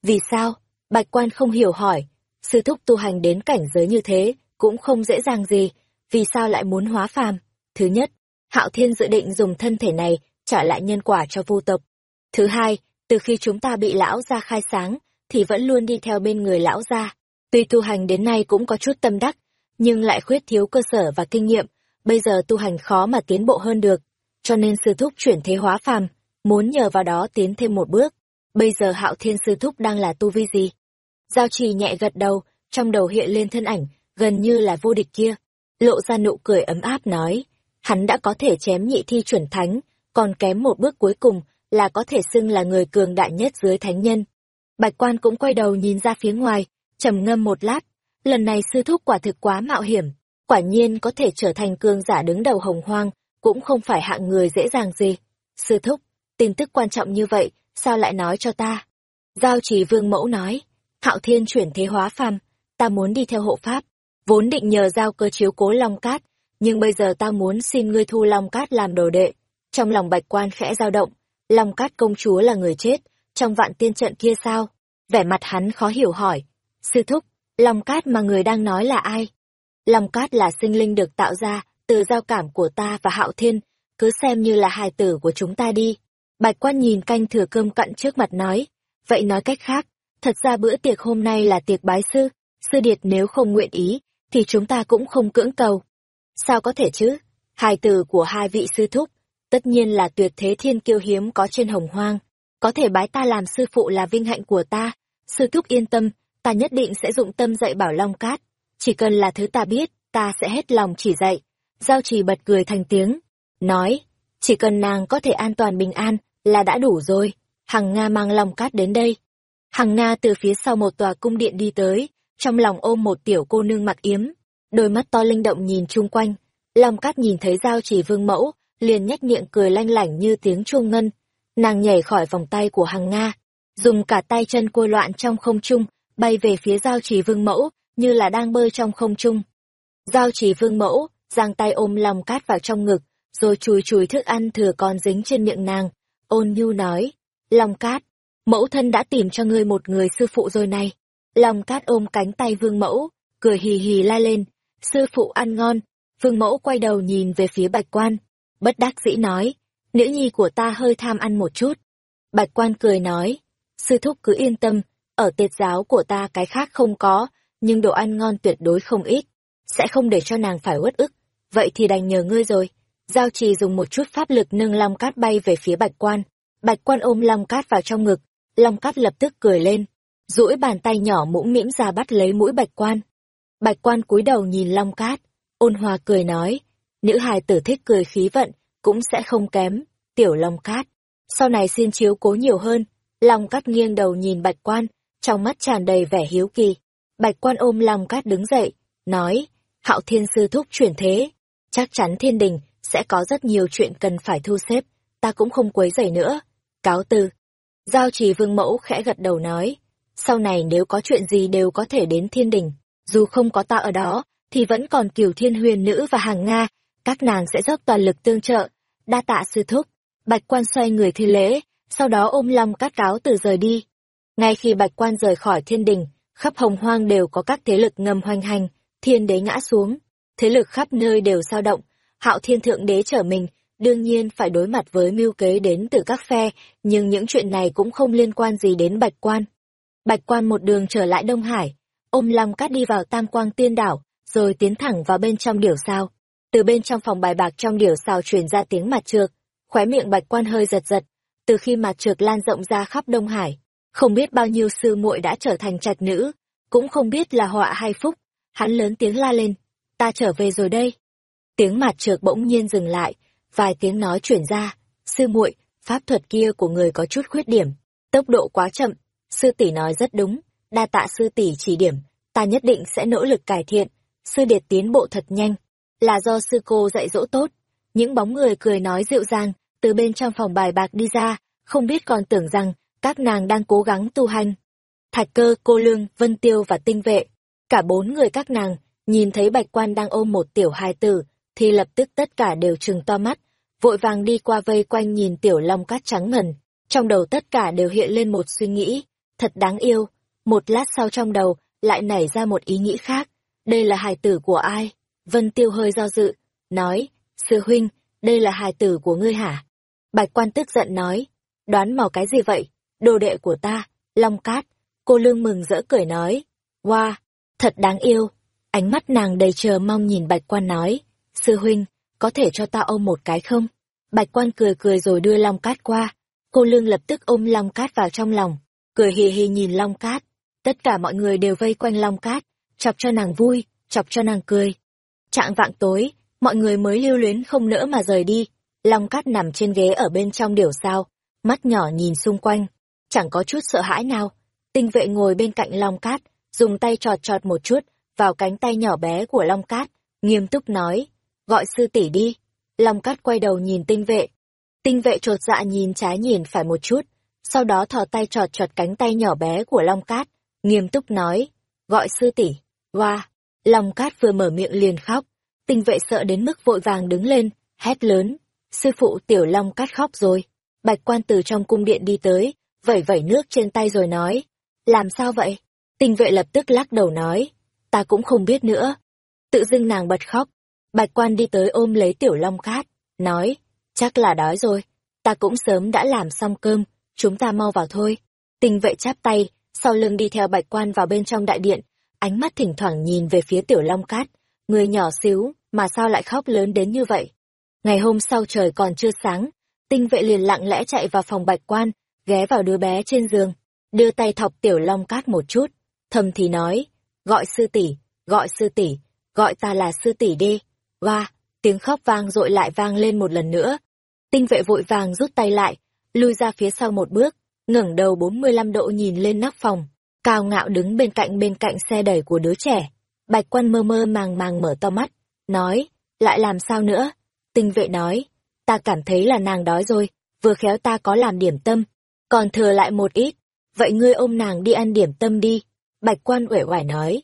Vì sao? Bạch quan không hiểu hỏi, sư thúc tu hành đến cảnh giới như thế, cũng không dễ dàng gì, vì sao lại muốn hóa phàm? Thứ nhất, Hạo Thiên dự định dùng thân thể này trả lại nhân quả cho vô tộc. Thứ hai, từ khi chúng ta bị lão gia khai sáng, thì vẫn luôn đi theo bên người lão gia. Tuy tu hành đến nay cũng có chút tâm đắc, nhưng lại khuyết thiếu cơ sở và kinh nghiệm, bây giờ tu hành khó mà tiến bộ hơn được. Cho nên sư thúc chuyển thế hóa phàm, muốn nhờ vào đó tiến thêm một bước. Bây giờ hạo thiên sư thúc đang là tu vi gì? Giao trì nhẹ gật đầu, trong đầu hiện lên thân ảnh, gần như là vô địch kia. Lộ ra nụ cười ấm áp nói, hắn đã có thể chém nhị thi chuẩn thánh, còn kém một bước cuối cùng là có thể xưng là người cường đại nhất dưới thánh nhân. Bạch quan cũng quay đầu nhìn ra phía ngoài, trầm ngâm một lát, lần này sư thúc quả thực quá mạo hiểm, quả nhiên có thể trở thành cường giả đứng đầu hồng hoang, cũng không phải hạng người dễ dàng gì. Sư thúc, tin tức quan trọng như vậy, sao lại nói cho ta? Giao trì vương mẫu nói, hạo thiên chuyển thế hóa phàm, ta muốn đi theo hộ pháp, vốn định nhờ giao cơ chiếu cố Long Cát, nhưng bây giờ ta muốn xin ngươi thu Long Cát làm đồ đệ. Trong lòng bạch quan khẽ dao động, Long Cát công chúa là người chết, trong vạn tiên trận kia sao? Vẻ mặt hắn khó hiểu hỏi. Sư thúc, Long Cát mà người đang nói là ai? Long Cát là sinh linh được tạo ra từ giao cảm của ta và Hạo Thiên, cứ xem như là hài tử của chúng ta đi. Bạch quan nhìn canh thừa cơm cận trước mặt nói. Vậy nói cách khác, thật ra bữa tiệc hôm nay là tiệc bái sư, sư điệt nếu không nguyện ý, thì chúng ta cũng không cưỡng cầu. Sao có thể chứ? hai từ của hai vị sư thúc, tất nhiên là tuyệt thế thiên kiêu hiếm có trên hồng hoang. Có thể bái ta làm sư phụ là vinh hạnh của ta. Sư thúc yên tâm, ta nhất định sẽ dụng tâm dạy bảo Long Cát. Chỉ cần là thứ ta biết, ta sẽ hết lòng chỉ dạy. Giao trì bật cười thành tiếng. Nói, chỉ cần nàng có thể an toàn bình an là đã đủ rồi. Hằng Nga mang Long Cát đến đây. Hằng Na từ phía sau một tòa cung điện đi tới, trong lòng ôm một tiểu cô nương mặc yếm. Đôi mắt to linh động nhìn chung quanh. Long Cát nhìn thấy giao chỉ vương mẫu, liền nhếch miệng cười lanh lảnh như tiếng chuông ngân. Nàng nhảy khỏi vòng tay của Hằng Nga, dùng cả tay chân cua loạn trong không trung, bay về phía giao chỉ vương mẫu, như là đang bơi trong không trung. Giao chỉ vương mẫu, giang tay ôm Long cát vào trong ngực, rồi chùi chùi thức ăn thừa còn dính trên miệng nàng. Ôn nhu nói, Long cát, mẫu thân đã tìm cho ngươi một người sư phụ rồi này. Long cát ôm cánh tay vương mẫu, cười hì hì la lên, sư phụ ăn ngon. Vương mẫu quay đầu nhìn về phía bạch quan, bất đắc dĩ nói, nữ nhi của ta hơi tham ăn một chút. Bạch quan cười nói, sư thúc cứ yên tâm, ở tiệt giáo của ta cái khác không có, nhưng đồ ăn ngon tuyệt đối không ít, sẽ không để cho nàng phải uất ức. Vậy thì đành nhờ ngươi rồi. Giao trì dùng một chút pháp lực nâng long cát bay về phía bạch quan. Bạch quan ôm long cát vào trong ngực, long cát lập tức cười lên, duỗi bàn tay nhỏ mũm mĩm ra bắt lấy mũi bạch quan. Bạch quan cúi đầu nhìn long cát, ôn hòa cười nói, nữ hài tử thích cười khí vận, cũng sẽ không kém, tiểu long cát. sau này xin chiếu cố nhiều hơn. Long cát nghiêng đầu nhìn bạch quan, trong mắt tràn đầy vẻ hiếu kỳ. Bạch quan ôm Long cát đứng dậy, nói, hạo thiên sư thúc chuyển thế. Chắc chắn thiên đình sẽ có rất nhiều chuyện cần phải thu xếp, ta cũng không quấy rầy nữa. Cáo từ. Giao trì vương mẫu khẽ gật đầu nói, sau này nếu có chuyện gì đều có thể đến thiên đình, dù không có ta ở đó, thì vẫn còn kiều thiên huyền nữ và hàng Nga, các nàng sẽ dốc toàn lực tương trợ. Đa tạ sư thúc, bạch quan xoay người thi lễ, sau đó ôm long cát cáo từ rời đi. Ngay khi bạch quan rời khỏi thiên đình, khắp hồng hoang đều có các thế lực ngầm hoành hành, thiên đế ngã xuống, thế lực khắp nơi đều sao động, hạo thiên thượng đế trở mình, đương nhiên phải đối mặt với mưu kế đến từ các phe, nhưng những chuyện này cũng không liên quan gì đến bạch quan. Bạch quan một đường trở lại Đông Hải, ôm long cát đi vào tam quang tiên đảo, rồi tiến thẳng vào bên trong điểu sao. Từ bên trong phòng bài bạc trong điểu sao truyền ra tiếng mặt trược, khóe miệng bạch quan hơi giật giật, từ khi mặt trược lan rộng ra khắp Đông Hải, không biết bao nhiêu sư muội đã trở thành trạch nữ, cũng không biết là họa hay phúc, hắn lớn tiếng la lên, ta trở về rồi đây. Tiếng mặt trược bỗng nhiên dừng lại, vài tiếng nói chuyển ra, sư muội, pháp thuật kia của người có chút khuyết điểm, tốc độ quá chậm, sư tỷ nói rất đúng, đa tạ sư tỷ chỉ điểm, ta nhất định sẽ nỗ lực cải thiện, sư điệt tiến bộ thật nhanh, là do sư cô dạy dỗ tốt. Những bóng người cười nói dịu dàng, từ bên trong phòng bài bạc đi ra, không biết còn tưởng rằng các nàng đang cố gắng tu hành. Thạch cơ, cô lương, vân tiêu và tinh vệ, cả bốn người các nàng, nhìn thấy bạch quan đang ôm một tiểu hài tử, thì lập tức tất cả đều trừng to mắt, vội vàng đi qua vây quanh nhìn tiểu long cát trắng ngần. Trong đầu tất cả đều hiện lên một suy nghĩ, thật đáng yêu. Một lát sau trong đầu, lại nảy ra một ý nghĩ khác. Đây là hài tử của ai? Vân Tiêu hơi do dự, nói, sư huynh, đây là hài tử của ngươi hả? Bạch quan tức giận nói, đoán mò cái gì vậy? Đồ đệ của ta, Long Cát. Cô Lương mừng rỡ cười nói, wow, thật đáng yêu. Ánh mắt nàng đầy chờ mong nhìn bạch quan nói, sư huynh, có thể cho ta ôm một cái không? Bạch quan cười cười rồi đưa Long Cát qua. Cô Lương lập tức ôm Long Cát vào trong lòng, cười hì hì nhìn Long Cát. Tất cả mọi người đều vây quanh Long Cát, chọc cho nàng vui, chọc cho nàng cười. Trạng vạng tối, mọi người mới lưu luyến không nỡ mà rời đi. Long Cát nằm trên ghế ở bên trong điểu sao, mắt nhỏ nhìn xung quanh, chẳng có chút sợ hãi nào. Tinh vệ ngồi bên cạnh Long Cát, dùng tay trọt trọt một chút vào cánh tay nhỏ bé của Long Cát, nghiêm túc nói, gọi sư tỷ đi. Long Cát quay đầu nhìn tinh vệ. Tinh vệ trột dạ nhìn trái nhìn phải một chút, sau đó thò tay trọt trọt cánh tay nhỏ bé của Long Cát, nghiêm túc nói, gọi sư tỷ. Wow! Long Cát vừa mở miệng liền khóc, tinh vệ sợ đến mức vội vàng đứng lên, hét lớn, sư phụ tiểu Long Cát khóc rồi. Bạch quan từ trong cung điện đi tới, vẩy vẩy nước trên tay rồi nói, làm sao vậy? Tinh vệ lập tức lắc đầu nói, ta cũng không biết nữa. Tự dưng nàng bật khóc, bạch quan đi tới ôm lấy tiểu long cát, nói, chắc là đói rồi, ta cũng sớm đã làm xong cơm, chúng ta mau vào thôi. Tinh vệ chắp tay, sau lưng đi theo bạch quan vào bên trong đại điện, ánh mắt thỉnh thoảng nhìn về phía tiểu long cát, người nhỏ xíu, mà sao lại khóc lớn đến như vậy. Ngày hôm sau trời còn chưa sáng, tinh vệ liền lặng lẽ chạy vào phòng bạch quan, ghé vào đứa bé trên giường, đưa tay thọc tiểu long cát một chút, thầm thì nói, gọi sư tỷ, gọi sư tỷ, gọi ta là sư tỷ đi. Và, tiếng khóc vang dội lại vang lên một lần nữa. Tinh vệ vội vàng rút tay lại, lui ra phía sau một bước, ngẩng đầu 45 độ nhìn lên nóc phòng, cao ngạo đứng bên cạnh bên cạnh xe đẩy của đứa trẻ. Bạch quan mơ mơ màng màng mở to mắt, nói, lại làm sao nữa? Tinh vệ nói, ta cảm thấy là nàng đói rồi, vừa khéo ta có làm điểm tâm, còn thừa lại một ít, vậy ngươi ôm nàng đi ăn điểm tâm đi. Bạch quan uể oải nói.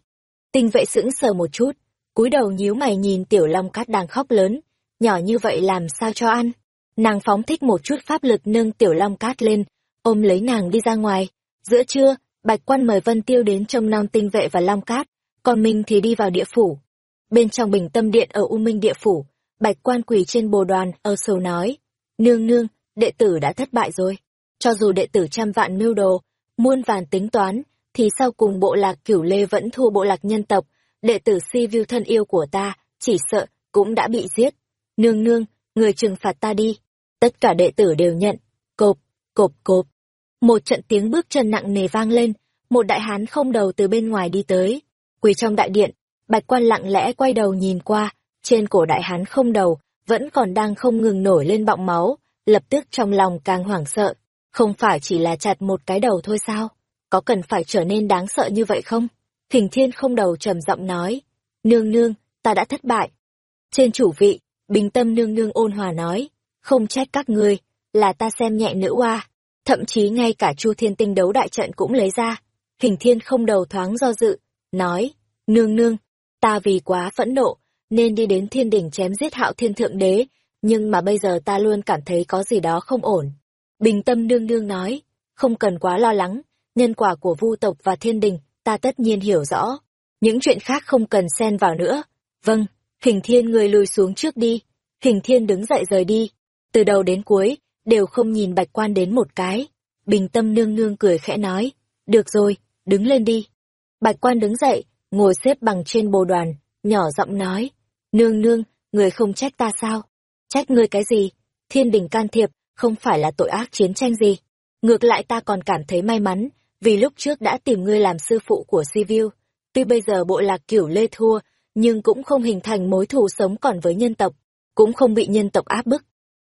Tinh vệ sững sờ một chút, cúi đầu nhíu mày nhìn tiểu long cát đang khóc lớn, nhỏ như vậy làm sao cho ăn. Nàng phóng thích một chút pháp lực nâng tiểu long cát lên, ôm lấy nàng đi ra ngoài. Giữa trưa, bạch quan mời Vân Tiêu đến trông nom tinh vệ và long cát, còn mình thì đi vào địa phủ. Bên trong bình tâm điện ở U Minh địa phủ, bạch quan quỳ trên bồ đoàn ơ sầu nói, nương nương, đệ tử đã thất bại rồi. Cho dù đệ tử trăm vạn mưu đồ, muôn vàn tính toán, thì sau cùng bộ lạc cửu lê vẫn thua bộ lạc nhân tộc, đệ tử si view thân yêu của ta, chỉ sợ, cũng đã bị giết. Nương nương, người trừng phạt ta đi. Tất cả đệ tử đều nhận, cộp, cộp cộp. Một trận tiếng bước chân nặng nề vang lên, một đại hán không đầu từ bên ngoài đi tới. Quỳ trong đại điện, bạch quan lặng lẽ quay đầu nhìn qua, trên cổ đại hán không đầu, vẫn còn đang không ngừng nổi lên bọng máu, lập tức trong lòng càng hoảng sợ. Không phải chỉ là chặt một cái đầu thôi sao? Có cần phải trở nên đáng sợ như vậy không? Thỉnh thiên không đầu trầm giọng nói. Nương nương, ta đã thất bại. Trên chủ vị, bình tâm nương nương ôn hòa nói. Không trách các ngươi, là ta xem nhẹ nữ oa. Thậm chí ngay cả chu thiên tinh đấu đại trận cũng lấy ra. Thỉnh thiên không đầu thoáng do dự, nói. Nương nương, ta vì quá phẫn nộ, nên đi đến thiên đỉnh chém giết hạo thiên thượng đế, nhưng mà bây giờ ta luôn cảm thấy có gì đó không ổn. Bình tâm nương nương nói, không cần quá lo lắng, nhân quả của vu tộc và thiên đình, ta tất nhiên hiểu rõ. Những chuyện khác không cần xen vào nữa. Vâng, hình thiên người lùi xuống trước đi. Hình thiên đứng dậy rời đi. Từ đầu đến cuối, đều không nhìn bạch quan đến một cái. Bình tâm nương nương cười khẽ nói, được rồi, đứng lên đi. Bạch quan đứng dậy, ngồi xếp bằng trên bồ đoàn, nhỏ giọng nói, nương nương, người không trách ta sao? Trách ngươi cái gì? Thiên đình can thiệp, không phải là tội ác chiến tranh gì. Ngược lại ta còn cảm thấy may mắn, vì lúc trước đã tìm ngươi làm sư phụ của Sivu. Tuy bây giờ bộ lạc kiểu lê thua, nhưng cũng không hình thành mối thù sống còn với nhân tộc, cũng không bị nhân tộc áp bức.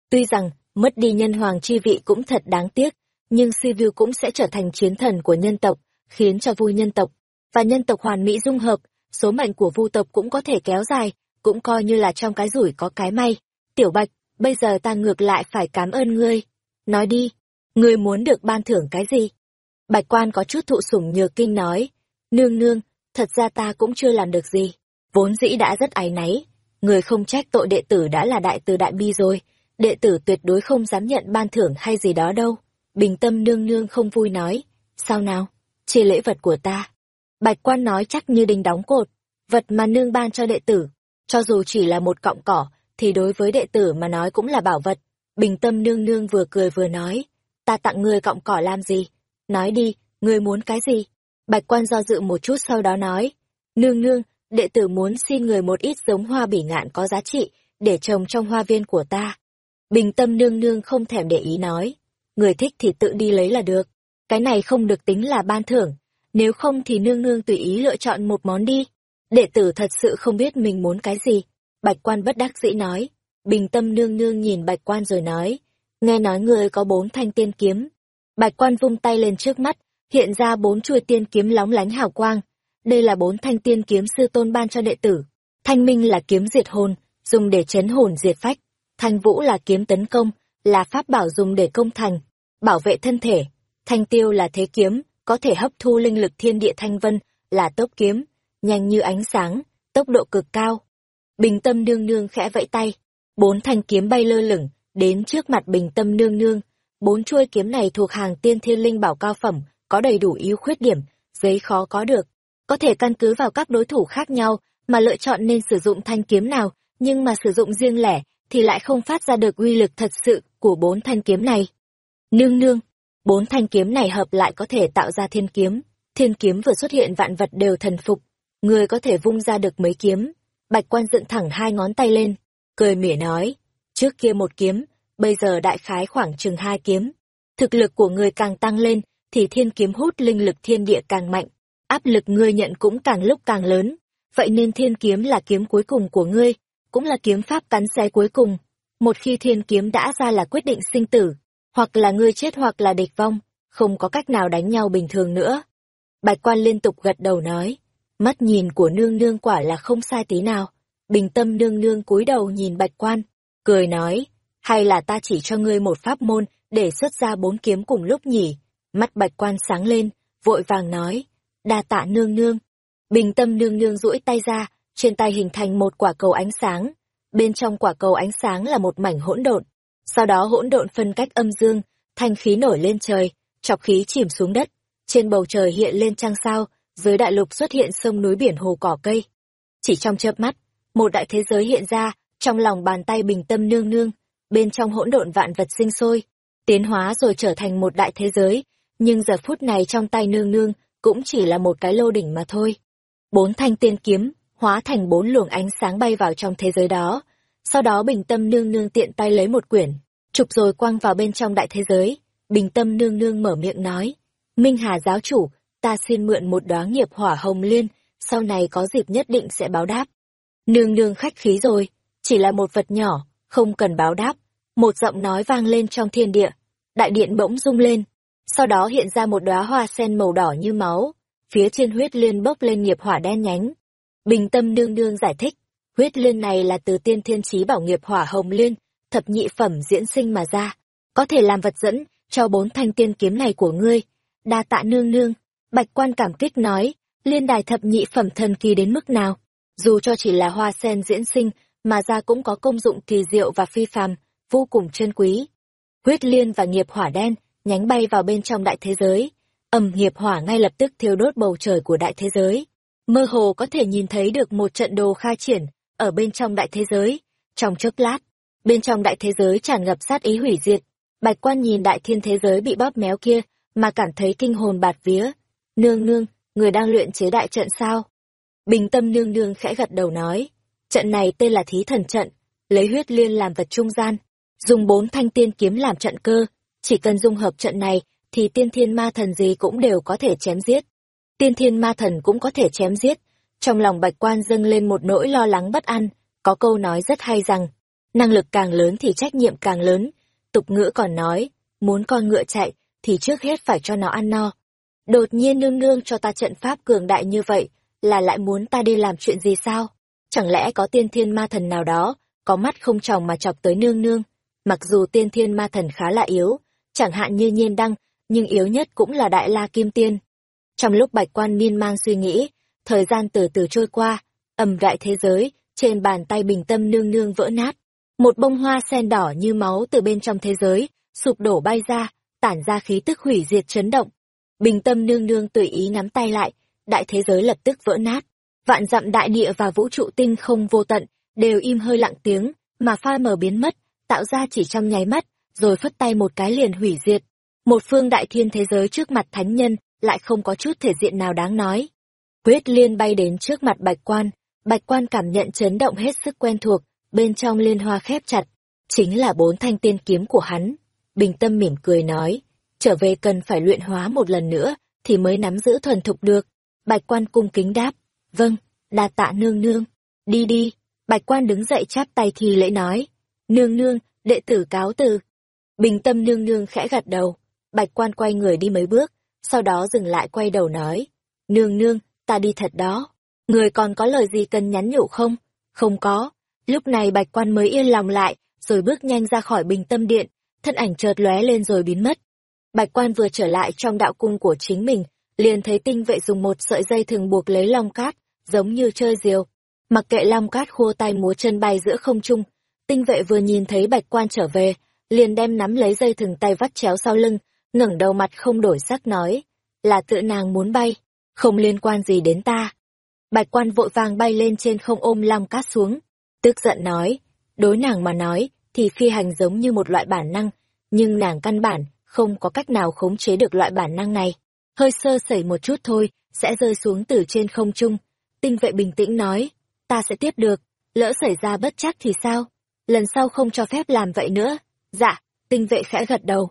Tuy rằng, mất đi nhân hoàng chi vị cũng thật đáng tiếc, nhưng Sivu cũng sẽ trở thành chiến thần của nhân tộc, khiến cho vui nhân tộc. Và nhân tộc hoàn mỹ dung hợp, số mệnh của vu tộc cũng có thể kéo dài, cũng coi như là trong cái rủi có cái may. Tiểu Bạch, bây giờ ta ngược lại phải cảm ơn ngươi. Nói đi, ngươi muốn được ban thưởng cái gì? Bạch quan có chút thụ sủng nhược kinh nói, nương nương, thật ra ta cũng chưa làm được gì. Vốn dĩ đã rất áy náy, người không trách tội đệ tử đã là đại từ đại bi rồi, đệ tử tuyệt đối không dám nhận ban thưởng hay gì đó đâu. Bình tâm nương nương không vui nói, sao nào, chia lễ vật của ta. Bạch quan nói chắc như đinh đóng cột, vật mà nương ban cho đệ tử, cho dù chỉ là một cọng cỏ, thì đối với đệ tử mà nói cũng là bảo vật. Bình tâm nương nương vừa cười vừa nói, ta tặng ngươi cọng cỏ làm gì? Nói đi, ngươi muốn cái gì? Bạch quan do dự một chút sau đó nói, nương nương, đệ tử muốn xin người một ít giống hoa bỉ ngạn có giá trị, để trồng trong hoa viên của ta. Bình tâm nương nương không thèm để ý nói, người thích thì tự đi lấy là được, cái này không được tính là ban thưởng, nếu không thì nương nương tùy ý lựa chọn một món đi. Đệ tử thật sự không biết mình muốn cái gì. Bạch quan bất đắc dĩ nói. Bình tâm nương nương nhìn bạch quan rồi nói. Nghe nói người có bốn thanh tiên kiếm. Bạch quan vung tay lên trước mắt, hiện ra bốn chuôi tiên kiếm lóng lánh hào quang. Đây là bốn thanh tiên kiếm sư tôn ban cho đệ tử. Thanh minh là kiếm diệt hồn, dùng để chấn hồn diệt phách. Thanh vũ là kiếm tấn công, là pháp bảo dùng để công thành, bảo vệ thân thể. Thanh tiêu là thế kiếm, có thể hấp thu linh lực thiên địa thanh vân, là tốc kiếm, nhanh như ánh sáng, tốc độ cực cao. Bình tâm nương nương khẽ vẫy tay, bốn thanh kiếm bay lơ lửng, đến trước mặt bình tâm nương nương. Bốn chuôi kiếm này thuộc hàng tiên thiên linh bảo cao phẩm, có đầy đủ ưu khuyết điểm, giấy khó có được. Có thể căn cứ vào các đối thủ khác nhau, mà lựa chọn nên sử dụng thanh kiếm nào, nhưng mà sử dụng riêng lẻ, thì lại không phát ra được uy lực thật sự của bốn thanh kiếm này. Nương nương, bốn thanh kiếm này hợp lại có thể tạo ra thiên kiếm. Thiên kiếm vừa xuất hiện vạn vật đều thần phục, người có thể vung ra được mấy kiếm. Bạch quan dựng thẳng hai ngón tay lên, cười mỉa nói, trước kia một kiếm, bây giờ đại khái khoảng chừng hai kiếm. Thực lực của ngươi càng tăng lên, thì thiên kiếm hút linh lực thiên địa càng mạnh, áp lực ngươi nhận cũng càng lúc càng lớn. Vậy nên thiên kiếm là kiếm cuối cùng của ngươi, cũng là kiếm pháp cắn xé cuối cùng. Một khi thiên kiếm đã ra là quyết định sinh tử, hoặc là ngươi chết hoặc là địch vong, không có cách nào đánh nhau bình thường nữa. Bạch quan liên tục gật đầu nói, mắt nhìn của nương nương quả là không sai tí nào. Bình tâm nương nương cúi đầu nhìn bạch quan, cười nói, hay là ta chỉ cho ngươi một pháp môn để xuất ra bốn kiếm cùng lúc nhỉ? Mắt bạch quan sáng lên, vội vàng nói, đa tạ nương nương. Bình tâm nương nương duỗi tay ra, trên tay hình thành một quả cầu ánh sáng. Bên trong quả cầu ánh sáng là một mảnh hỗn độn. Sau đó hỗn độn phân cách âm dương, thanh khí nổi lên trời, chọc khí chìm xuống đất. Trên bầu trời hiện lên trăng sao, dưới đại lục xuất hiện sông núi biển hồ cỏ cây. Chỉ trong chớp mắt, một đại thế giới hiện ra, trong lòng bàn tay bình tâm nương nương, bên trong hỗn độn vạn vật sinh sôi, tiến hóa rồi trở thành một đại thế giới, nhưng giờ phút này trong tay nương nương cũng chỉ là một cái lô đỉnh mà thôi. Bốn thanh tiên kiếm, hóa thành bốn luồng ánh sáng bay vào trong thế giới đó, sau đó bình tâm nương nương tiện tay lấy một quyển, chụp rồi quăng vào bên trong đại thế giới, bình tâm nương nương mở miệng nói, Minh Hà giáo chủ, ta xin mượn một đóa nghiệp hỏa hồng liên, sau này có dịp nhất định sẽ báo đáp. Nương nương khách khí rồi, chỉ là một vật nhỏ, không cần báo đáp một giọng nói vang lên trong thiên địa, đại điện bỗng rung lên, sau đó hiện ra một đóa hoa sen màu đỏ như máu, phía trên huyết liên bốc lên nghiệp hỏa đen nhánh. Bình tâm nương nương giải thích, huyết liên này là từ tiên thiên trí bảo nghiệp hỏa hồng liên, thập nhị phẩm diễn sinh mà ra, có thể làm vật dẫn cho bốn thanh tiên kiếm này của ngươi. Đa tạ nương nương, bạch quan cảm kích nói, liên đài thập nhị phẩm thần kỳ đến mức nào, dù cho chỉ là hoa sen diễn sinh mà ra cũng có công dụng kỳ diệu và phi phàm, vô cùng chân quý. Huyết liên và nghiệp hỏa đen, nhánh bay vào bên trong đại thế giới. Ầm nghiệp hỏa ngay lập tức thiêu đốt bầu trời của đại thế giới. Mơ hồ có thể nhìn thấy được một trận đồ khai triển, ở bên trong đại thế giới. Trong chốc lát, bên trong đại thế giới tràn ngập sát ý hủy diệt. Bạch quan nhìn đại thiên thế giới bị bóp méo kia, mà cảm thấy kinh hồn bạt vía. Nương nương, người đang luyện chế đại trận sao? Bình tâm nương nương khẽ gật đầu nói. Trận này tên là thí thần trận, lấy huyết liên làm vật trung gian, dùng bốn thanh tiên kiếm làm trận cơ, chỉ cần dung hợp trận này thì tiên thiên ma thần gì cũng đều có thể chém giết. Tiên thiên ma thần cũng có thể chém giết. Trong lòng bạch quan dâng lên một nỗi lo lắng bất an, có câu nói rất hay rằng, năng lực càng lớn thì trách nhiệm càng lớn. Tục ngữ còn nói, muốn con ngựa chạy thì trước hết phải cho nó ăn no. Đột nhiên nương nương cho ta trận pháp cường đại như vậy, là lại muốn ta đi làm chuyện gì sao? Chẳng lẽ có tiên thiên ma thần nào đó, có mắt không tròng mà chọc tới nương nương? Mặc dù tiên thiên ma thần khá là yếu, chẳng hạn như nhiên đăng, nhưng yếu nhất cũng là đại la kim tiên. Trong lúc bạch quan miên man suy nghĩ, thời gian từ từ trôi qua, ầm đại thế giới, trên bàn tay bình tâm nương nương vỡ nát. Một bông hoa sen đỏ như máu từ bên trong thế giới, sụp đổ bay ra, tản ra khí tức hủy diệt chấn động. Bình tâm nương nương tùy ý nắm tay lại, đại thế giới lập tức vỡ nát. Vạn dặm đại địa và vũ trụ tinh không vô tận, đều im hơi lặng tiếng, mà pha mờ biến mất, tạo ra chỉ trong nháy mắt, rồi phất tay một cái liền hủy diệt. Một phương đại thiên thế giới trước mặt thánh nhân, lại không có chút thể diện nào đáng nói. Quyết liên bay đến trước mặt bạch quan, bạch quan cảm nhận chấn động hết sức quen thuộc, bên trong liên hoa khép chặt, chính là bốn thanh tiên kiếm của hắn. Bình tâm mỉm cười nói, trở về cần phải luyện hóa một lần nữa, thì mới nắm giữ thuần thục được. Bạch quan cung kính đáp, vâng, đa tạ nương nương, đi đi. Bạch quan đứng dậy chắp tay thì lễ nói, nương nương, đệ tử cáo từ. Bình tâm nương nương khẽ gật đầu, bạch quan quay người đi mấy bước, sau đó dừng lại quay đầu nói, nương nương, ta đi thật đó. Người còn có lời gì cần nhắn nhủ không? Không có. Lúc này bạch quan mới yên lòng lại, rồi bước nhanh ra khỏi bình tâm điện, thân ảnh chợt lóe lên rồi biến mất. Bạch quan vừa trở lại trong đạo cung của chính mình, liền thấy tinh vệ dùng một sợi dây thường buộc lấy long cát, giống như chơi diều. Mặc kệ long cát khua tay múa chân bay giữa không trung, tinh vệ vừa nhìn thấy bạch quan trở về, liền đem nắm lấy dây thừng tay vắt chéo sau lưng, ngẩng đầu mặt không đổi sắc nói, là tự nàng muốn bay, không liên quan gì đến ta. Bạch quan vội vàng bay lên trên không ôm long cát xuống, tức giận nói, đối nàng mà nói, thì phi hành giống như một loại bản năng, nhưng nàng căn bản, không có cách nào khống chế được loại bản năng này. Hơi sơ sẩy một chút thôi, sẽ rơi xuống từ trên không trung. Tinh vệ bình tĩnh nói, ta sẽ tiếp được, lỡ xảy ra bất chắc thì sao? Lần sau không cho phép làm vậy nữa. Dạ, tinh vệ khẽ gật đầu.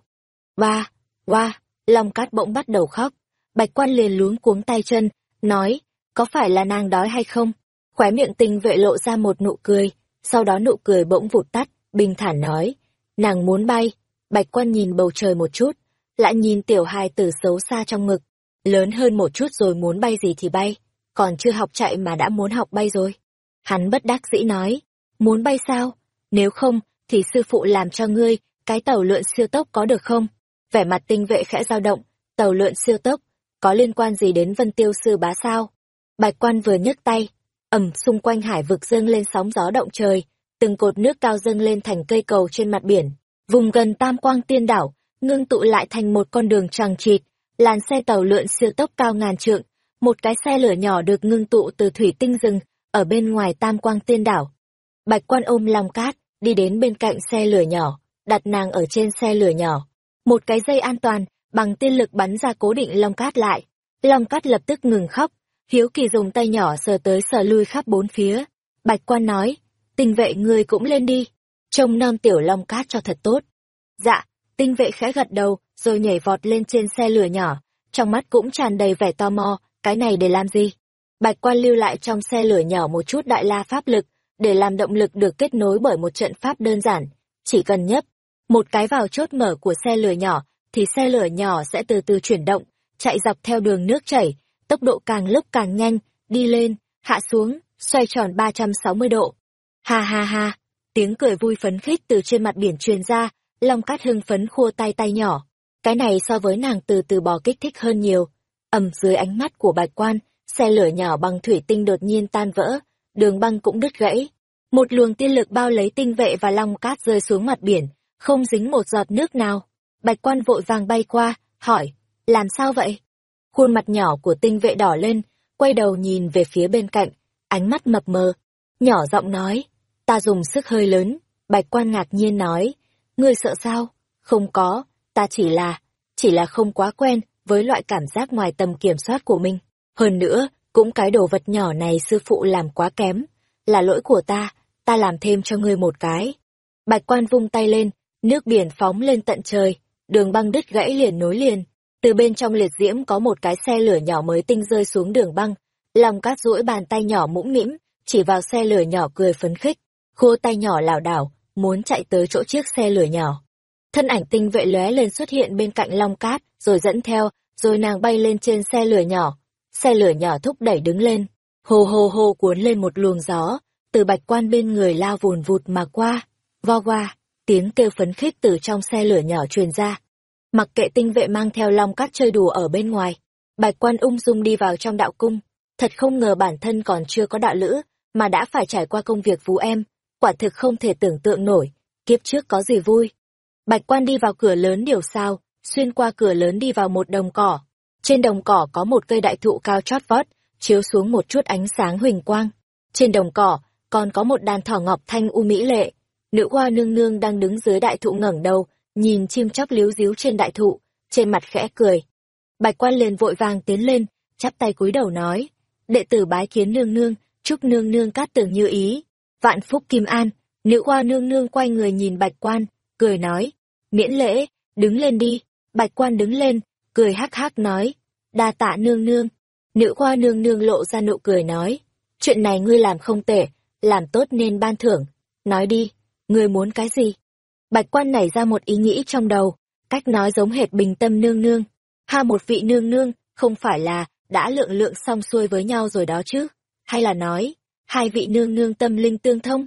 Ba, ba, Long Cát bỗng bắt đầu khóc. Bạch quan liền luống cuống tay chân, nói, có phải là nàng đói hay không? Khóe miệng tinh vệ lộ ra một nụ cười, sau đó nụ cười bỗng vụt tắt, bình thản nói, nàng muốn bay. Bạch quan nhìn bầu trời một chút, lại nhìn tiểu hài tử xấu xa trong ngực, lớn hơn một chút rồi muốn bay gì thì bay, còn chưa học chạy mà đã muốn học bay rồi. Hắn bất đắc dĩ nói, muốn bay sao? Nếu không, thì sư phụ làm cho ngươi, cái tàu lượn siêu tốc có được không? Vẻ mặt tinh vệ khẽ dao động, tàu lượn siêu tốc, có liên quan gì đến vân tiêu sư bá sao? Bạch quan vừa nhấc tay, ẩm xung quanh hải vực dâng lên sóng gió động trời, từng cột nước cao dâng lên thành cây cầu trên mặt biển. Vùng gần tam quang tiên đảo, ngưng tụ lại thành một con đường tràng trịt, làn xe tàu lượn siêu tốc cao ngàn trượng, một cái xe lửa nhỏ được ngưng tụ từ thủy tinh rừng, ở bên ngoài tam quang tiên đảo. Bạch quan ôm lòng cát, đi đến bên cạnh xe lửa nhỏ, đặt nàng ở trên xe lửa nhỏ. Một cái dây an toàn, bằng tiên lực bắn ra cố định Long Cát lại. Long Cát lập tức ngừng khóc, hiếu kỳ dùng tay nhỏ sờ tới sờ lui khắp bốn phía. Bạch quan nói, tinh vệ ngươi cũng lên đi, trông non tiểu Long Cát cho thật tốt. Dạ, tinh vệ khẽ gật đầu, rồi nhảy vọt lên trên xe lửa nhỏ, trong mắt cũng tràn đầy vẻ tò mò, cái này để làm gì? Bạch quan lưu lại trong xe lửa nhỏ một chút đại la pháp lực, để làm động lực được kết nối bởi một trận pháp đơn giản, chỉ cần nhấp, Một cái vào chốt mở của xe lửa nhỏ, thì xe lửa nhỏ sẽ từ từ chuyển động, chạy dọc theo đường nước chảy, tốc độ càng lúc càng nhanh, đi lên, hạ xuống, xoay tròn 360 độ. Ha ha ha, tiếng cười vui phấn khích từ trên mặt biển truyền ra, Long Cát hưng phấn khua tay tay nhỏ. Cái này so với nàng từ từ bò kích thích hơn nhiều. ầm dưới ánh mắt của bạch quan, xe lửa nhỏ bằng thủy tinh đột nhiên tan vỡ, đường băng cũng đứt gãy. Một luồng tiên lực bao lấy tinh vệ và Long Cát rơi xuống mặt biển, không dính một giọt nước nào. Bạch quan vội vàng bay qua, hỏi, làm sao vậy? Khuôn mặt nhỏ của tinh vệ đỏ lên, quay đầu nhìn về phía bên cạnh, ánh mắt mập mờ, nhỏ giọng nói, ta dùng sức hơi lớn, bạch quan ngạc nhiên nói, ngươi sợ sao? Không có, ta chỉ là, chỉ là không quá quen với loại cảm giác ngoài tầm kiểm soát của mình. Hơn nữa, cũng cái đồ vật nhỏ này sư phụ làm quá kém, là lỗi của ta, ta làm thêm cho ngươi một cái. Bạch quan vung tay lên, nước biển phóng lên tận trời, đường băng đứt gãy liền nối liền. Từ bên trong liệt diễm có một cái xe lửa nhỏ mới tinh rơi xuống đường băng, lòng cát duỗi bàn tay nhỏ mũm mĩm, chỉ vào xe lửa nhỏ cười phấn khích, khô tay nhỏ lảo đảo, muốn chạy tới chỗ chiếc xe lửa nhỏ. Thân ảnh tinh vệ lóe lên xuất hiện bên cạnh Long Cát, rồi dẫn theo, rồi nàng bay lên trên xe lửa nhỏ. Xe lửa nhỏ thúc đẩy đứng lên, hồ hồ hồ cuốn lên một luồng gió, từ bạch quan bên người lao vùn vụt mà qua, vo qua, tiếng kêu phấn khích từ trong xe lửa nhỏ truyền ra. Mặc kệ tinh vệ mang theo Long Cát chơi đùa ở bên ngoài, bạch quan ung dung đi vào trong đạo cung, thật không ngờ bản thân còn chưa có đạo lữ, mà đã phải trải qua công việc vú em, quả thực không thể tưởng tượng nổi, kiếp trước có gì vui. Bạch quan đi vào cửa lớn điều sao, xuyên qua cửa lớn đi vào một đồng cỏ. Trên đồng cỏ có một cây đại thụ cao chót vót, chiếu xuống một chút ánh sáng huỳnh quang. Trên đồng cỏ, còn có một đàn thỏ ngọc thanh u mỹ lệ. Nữ hoa nương nương đang đứng dưới đại thụ ngẩng đầu, nhìn chim chóc líu díu trên đại thụ, trên mặt khẽ cười. Bạch quan liền vội vàng tiến lên, chắp tay cúi đầu nói, đệ tử bái kiến nương nương, chúc nương nương cát tường như ý. Vạn phúc kim an, nữ hoa nương nương quay người nhìn bạch quan, cười nói, miễn lễ, đứng lên đi. Bạch quan đứng lên, cười hắc hắc nói, đa tạ nương nương. Nữ hoa nương nương lộ ra nụ cười nói, chuyện này ngươi làm không tệ, làm tốt nên ban thưởng. Nói đi, ngươi muốn cái gì? Bạch quan nảy ra một ý nghĩ trong đầu, cách nói giống hệt bình tâm nương nương. Ha một vị nương nương, không phải là đã lượng lượng xong xuôi với nhau rồi đó chứ? Hay là nói, hai vị nương nương tâm linh tương thông?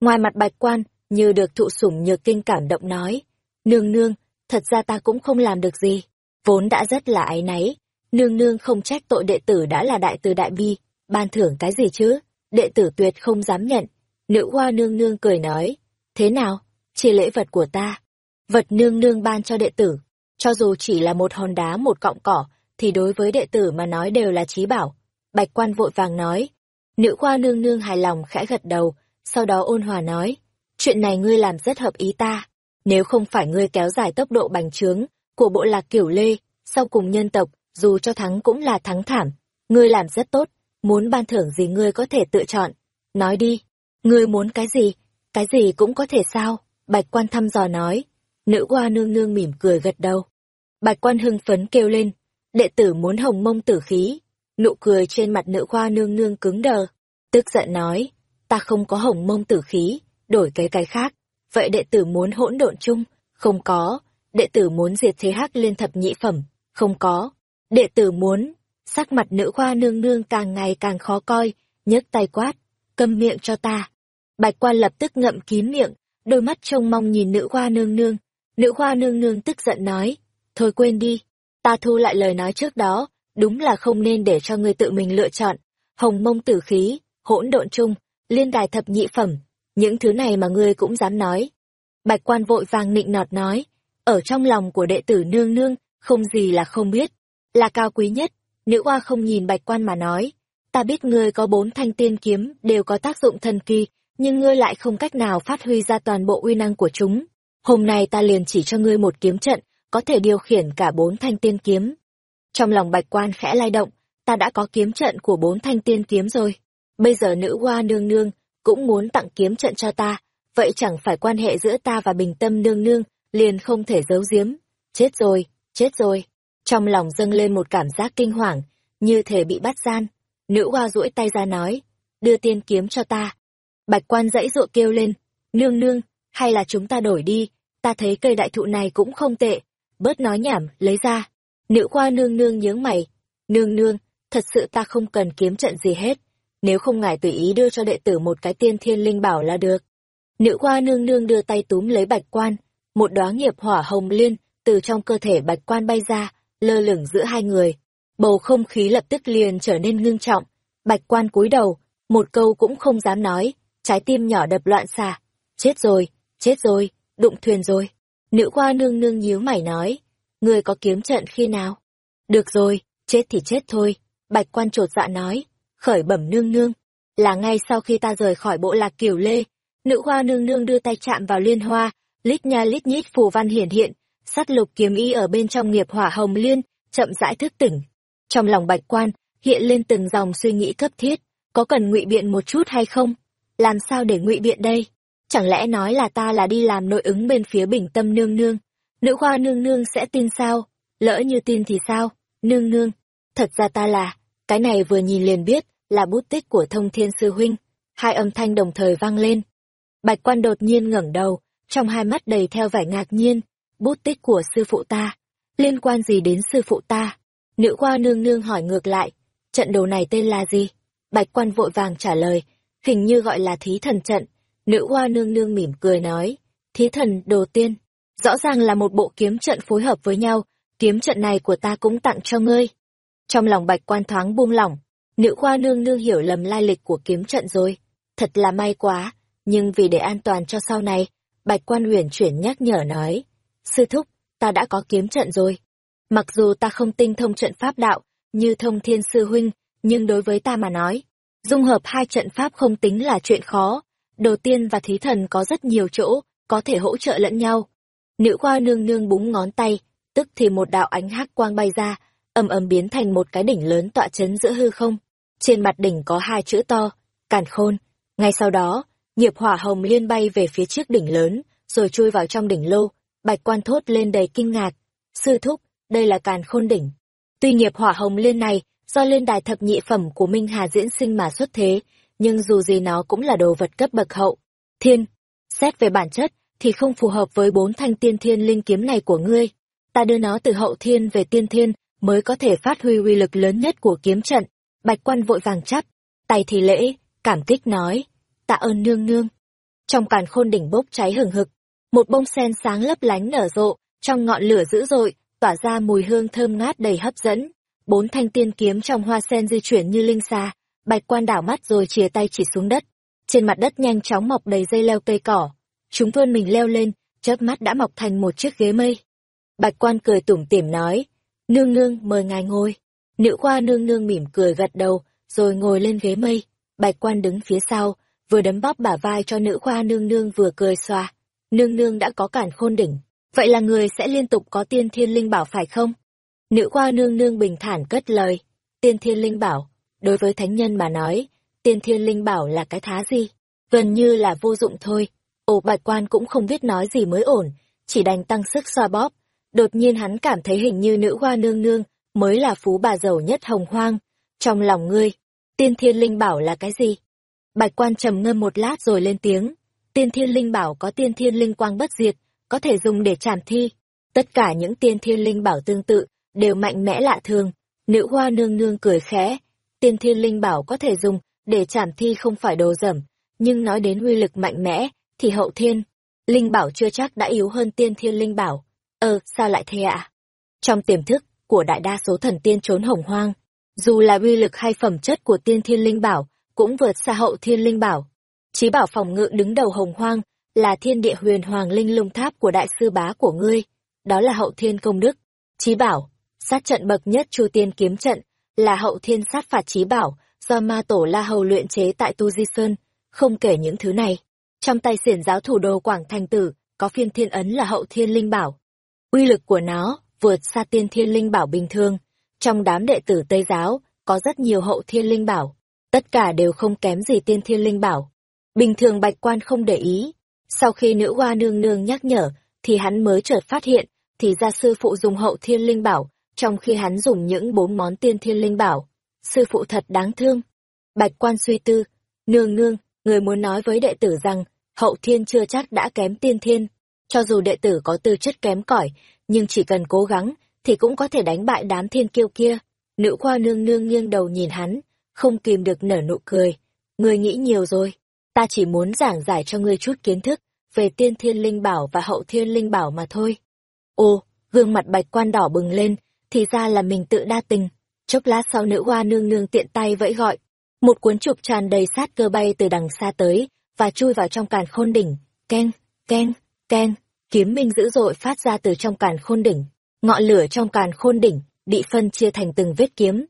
Ngoài mặt bạch quan, như được thụ sủng nhược kinh cảm động nói, nương nương, thật ra ta cũng không làm được gì, vốn đã rất là áy náy, nương nương không trách tội đệ tử đã là đại từ đại bi, ban thưởng cái gì chứ, đệ tử tuyệt không dám nhận. Nữ hoa nương nương cười nói, thế nào, chia lễ vật của ta, vật nương nương ban cho đệ tử, cho dù chỉ là một hòn đá một cọng cỏ, thì đối với đệ tử mà nói đều là trí bảo. Bạch quan vội vàng nói, nữ hoa nương nương hài lòng khẽ gật đầu, sau đó ôn hòa nói, chuyện này ngươi làm rất hợp ý ta, nếu không phải ngươi kéo dài tốc độ bành trướng của bộ lạc kiểu lê, sau cùng nhân tộc, dù cho thắng cũng là thắng thảm, ngươi làm rất tốt, muốn ban thưởng gì ngươi có thể tự chọn, nói đi, ngươi muốn cái gì, cái gì cũng có thể sao, bạch quan thăm dò nói, nữ hoa nương nương mỉm cười gật đầu. Bạch quan hưng phấn kêu lên, đệ tử muốn hồng mông tử khí, nụ cười trên mặt nữ hoa nương nương cứng đờ, tức giận nói, ta không có hồng mông tử khí, đổi cái cái khác. Vậy đệ tử muốn hỗn độn chung? Không có. Đệ tử muốn diệt thế hắc liên thập nhị phẩm? Không có. Đệ tử muốn... Sắc mặt nữ khoa nương nương càng ngày càng khó coi, nhấc tay quát, câm miệng cho ta. Bạch quan lập tức ngậm kín miệng, đôi mắt trông mong nhìn nữ khoa nương nương. Nữ khoa nương nương tức giận nói, thôi quên đi, ta thu lại lời nói trước đó, đúng là không nên để cho ngươi tự mình lựa chọn. Hồng mông tử khí, hỗn độn chung, liên đài thập nhị phẩm, những thứ này mà ngươi cũng dám nói. Bạch quan vội vàng nịnh nọt nói, ở trong lòng của đệ tử nương nương, không gì là không biết, là cao quý nhất. Nữ oa không nhìn bạch quan mà nói, ta biết ngươi có bốn thanh tiên kiếm đều có tác dụng thần kỳ, nhưng ngươi lại không cách nào phát huy ra toàn bộ uy năng của chúng. Hôm nay ta liền chỉ cho ngươi một kiếm trận, có thể điều khiển cả bốn thanh tiên kiếm. Trong lòng bạch quan khẽ lay động, ta đã có kiếm trận của bốn thanh tiên kiếm rồi. Bây giờ nữ hoa nương nương cũng muốn tặng kiếm trận cho ta, vậy chẳng phải quan hệ giữa ta và bình tâm nương nương liền không thể giấu giếm. Chết rồi, chết rồi. Trong lòng dâng lên một cảm giác kinh hoàng, như thể bị bắt gian. Nữ hoa duỗi tay ra nói, đưa tiên kiếm cho ta. Bạch quan dãy dụa kêu lên, nương nương, hay là chúng ta đổi đi, ta thấy cây đại thụ này cũng không tệ. Bớt nói nhảm, lấy ra. Nữ hoa nương nương nhướng mày. Nương nương, thật sự ta không cần kiếm trận gì hết. Nếu không ngài tùy ý đưa cho đệ tử một cái tiên thiên linh bảo là được. Nữ hoa nương nương đưa tay túm lấy bạch quan. Một đóa nghiệp hỏa hồng liên từ trong cơ thể bạch quan bay ra, lơ lửng giữa hai người. Bầu không khí lập tức liền trở nên ngưng trọng. Bạch quan cúi đầu, một câu cũng không dám nói, trái tim nhỏ đập loạn xạ. Chết rồi, chết rồi, đụng thuyền rồi. Nữ hoa nương nương nhíu mày nói, người có kiếm trận khi nào? Được rồi, chết thì chết thôi. Bạch quan trột dạ nói, khởi bẩm nương nương. Là ngay sau khi ta rời khỏi bộ lạc kiểu lê, nữ hoa nương nương đưa tay chạm vào liên hoa, lít nha lít nhít phù văn hiển hiện, sát lục kiếm y ở bên trong nghiệp hỏa hồng liên, chậm rãi thức tỉnh. Trong lòng bạch quan, hiện lên từng dòng suy nghĩ cấp thiết, có cần ngụy biện một chút hay không? Làm sao để ngụy biện đây? Chẳng lẽ nói là ta là đi làm nội ứng bên phía bình tâm nương nương? Nữ khoa nương nương sẽ tin sao? Lỡ như tin thì sao? Nương nương, thật ra ta là, cái này vừa nhìn liền biết, là bút tích của thông thiên sư huynh. Hai âm thanh đồng thời vang lên. Bạch quan đột nhiên ngẩng đầu, trong hai mắt đầy theo vẻ ngạc nhiên, bút tích của sư phụ ta. Liên quan gì đến sư phụ ta? Nữ khoa nương nương hỏi ngược lại, trận đồ này tên là gì? Bạch quan vội vàng trả lời, hình như gọi là thí thần trận. Nữ hoa nương nương mỉm cười nói, thí thần đồ tiên. Rõ ràng là một bộ kiếm trận phối hợp với nhau, kiếm trận này của ta cũng tặng cho ngươi. Trong lòng bạch quan thoáng buông lỏng, nữ khoa nương nương hiểu lầm lai lịch của kiếm trận rồi. Thật là may quá, nhưng vì để an toàn cho sau này, bạch quan huyền chuyển nhắc nhở nói. Sư thúc, ta đã có kiếm trận rồi. Mặc dù ta không tinh thông trận pháp đạo, như thông thiên sư huynh, nhưng đối với ta mà nói, dung hợp hai trận pháp không tính là chuyện khó. đầu tiên và thí thần có rất nhiều chỗ, có thể hỗ trợ lẫn nhau. Nữ khoa nương nương búng ngón tay, tức thì một đạo ánh hắc quang bay ra, ầm ầm biến thành một cái đỉnh lớn tọa chấn giữa hư không. Trên mặt đỉnh có hai chữ to, càn khôn. Ngay sau đó, nghiệp hỏa hồng liên bay về phía trước đỉnh lớn, rồi chui vào trong đỉnh lô, bạch quan thốt lên đầy kinh ngạc. Sư thúc, đây là càn khôn đỉnh. Tuy nghiệp hỏa hồng liên này do lên đài thập nhị phẩm của Minh Hà diễn sinh mà xuất thế, nhưng dù gì nó cũng là đồ vật cấp bậc hậu. Thiên, xét về bản chất, thì không phù hợp với bốn thanh tiên thiên linh kiếm này của ngươi. Ta đưa nó từ hậu thiên về tiên thiên, mới có thể phát huy uy lực lớn nhất của kiếm trận. Bạch quan vội vàng chắp, tay thì lễ, cảm kích nói, tạ ơn nương nương. Trong càn khôn đỉnh bốc cháy hừng hực, một bông sen sáng lấp lánh nở rộ, trong ngọn lửa dữ dội, tỏa ra mùi hương thơm ngát đầy hấp dẫn bốn thanh tiên kiếm trong hoa sen di chuyển như linh xa, bạch quan đảo mắt rồi chìa tay chỉ xuống đất. Trên mặt đất nhanh chóng mọc đầy dây leo cây cỏ. Chúng vươn mình leo lên, chớp mắt đã mọc thành một chiếc ghế mây. Bạch quan cười tủm tỉm nói, nương nương mời ngài ngồi. Nữ khoa nương nương mỉm cười gật đầu, rồi ngồi lên ghế mây. Bạch quan đứng phía sau, vừa đấm bóp bả vai cho nữ khoa nương nương vừa cười xoa. Nương nương đã có cản khôn đỉnh, vậy là người sẽ liên tục có tiên thiên linh bảo phải không? Nữ hoa nương nương bình thản cất lời, tiên thiên linh bảo, đối với thánh nhân mà nói, tiên thiên linh bảo là cái thá gì? Gần như là vô dụng thôi. Ồ bạch quan cũng không biết nói gì mới ổn, chỉ đành tăng sức xoa bóp. Đột nhiên hắn cảm thấy hình như nữ hoa nương nương mới là phú bà giàu nhất hồng hoang. Trong lòng ngươi, tiên thiên linh bảo là cái gì? Bạch quan trầm ngâm một lát rồi lên tiếng. Tiên thiên linh bảo có tiên thiên linh quang bất diệt, có thể dùng để trảm thi. Tất cả những tiên thiên linh bảo tương tự đều mạnh mẽ lạ thường. Nữ hoa nương nương cười khẽ, tiên thiên linh bảo có thể dùng để trảm thi không phải đồ dởm, nhưng nói đến uy lực mạnh mẽ, thì hậu thiên, linh bảo chưa chắc đã yếu hơn tiên thiên linh bảo. Ờ, sao lại thế ạ? Trong tiềm thức của đại đa số thần tiên trốn hồng hoang, dù là uy lực hay phẩm chất của tiên thiên linh bảo, cũng vượt xa hậu thiên linh bảo. Chí bảo phòng ngự đứng đầu hồng hoang, là thiên địa huyền hoàng linh lung tháp của đại sư bá của ngươi, đó là hậu thiên công đức. Chí bảo, sát trận bậc nhất chu tiên kiếm trận là hậu thiên sát phạt trí bảo do ma tổ la hầu luyện chế tại tu di sơn không kể những thứ này. Trong tay xiển giáo thủ đô quảng thành tử có phiên thiên ấn là hậu thiên linh bảo. Uy lực của nó vượt xa tiên thiên linh bảo bình thường. Trong đám đệ tử tây giáo có rất nhiều hậu thiên linh bảo tất cả đều không kém gì tiên thiên linh bảo bình thường bạch quan không để ý sau khi nữ hoa nương nương nhắc nhở thì hắn mới chợt phát hiện thì ra sư phụ dùng hậu thiên linh bảo trong khi hắn dùng những bốn món tiên thiên linh bảo. Sư phụ thật đáng thương. Bạch quan suy tư, nương nương, người muốn nói với đệ tử rằng, hậu thiên chưa chắc đã kém tiên thiên. Cho dù đệ tử có tư chất kém cỏi, nhưng chỉ cần cố gắng, thì cũng có thể đánh bại đám thiên kiêu kia. Nữ khoa nương nương nghiêng đầu nhìn hắn, không kìm được nở nụ cười. người nghĩ nhiều rồi, ta chỉ muốn giảng giải cho ngươi chút kiến thức về tiên thiên linh bảo và hậu thiên linh bảo mà thôi. Ô, gương mặt bạch quan đỏ bừng lên, thì ra là mình tự đa tình. Chốc lát sau nữ hoa nương nương tiện tay vẫy gọi. Một cuốn trục tràn đầy sát cơ bay từ đằng xa tới, và chui vào trong càn khôn đỉnh. Keng, keng, keng, kiếm minh dữ dội phát ra từ trong càn khôn đỉnh. Ngọn lửa trong càn khôn đỉnh, bị phân chia thành từng vết kiếm.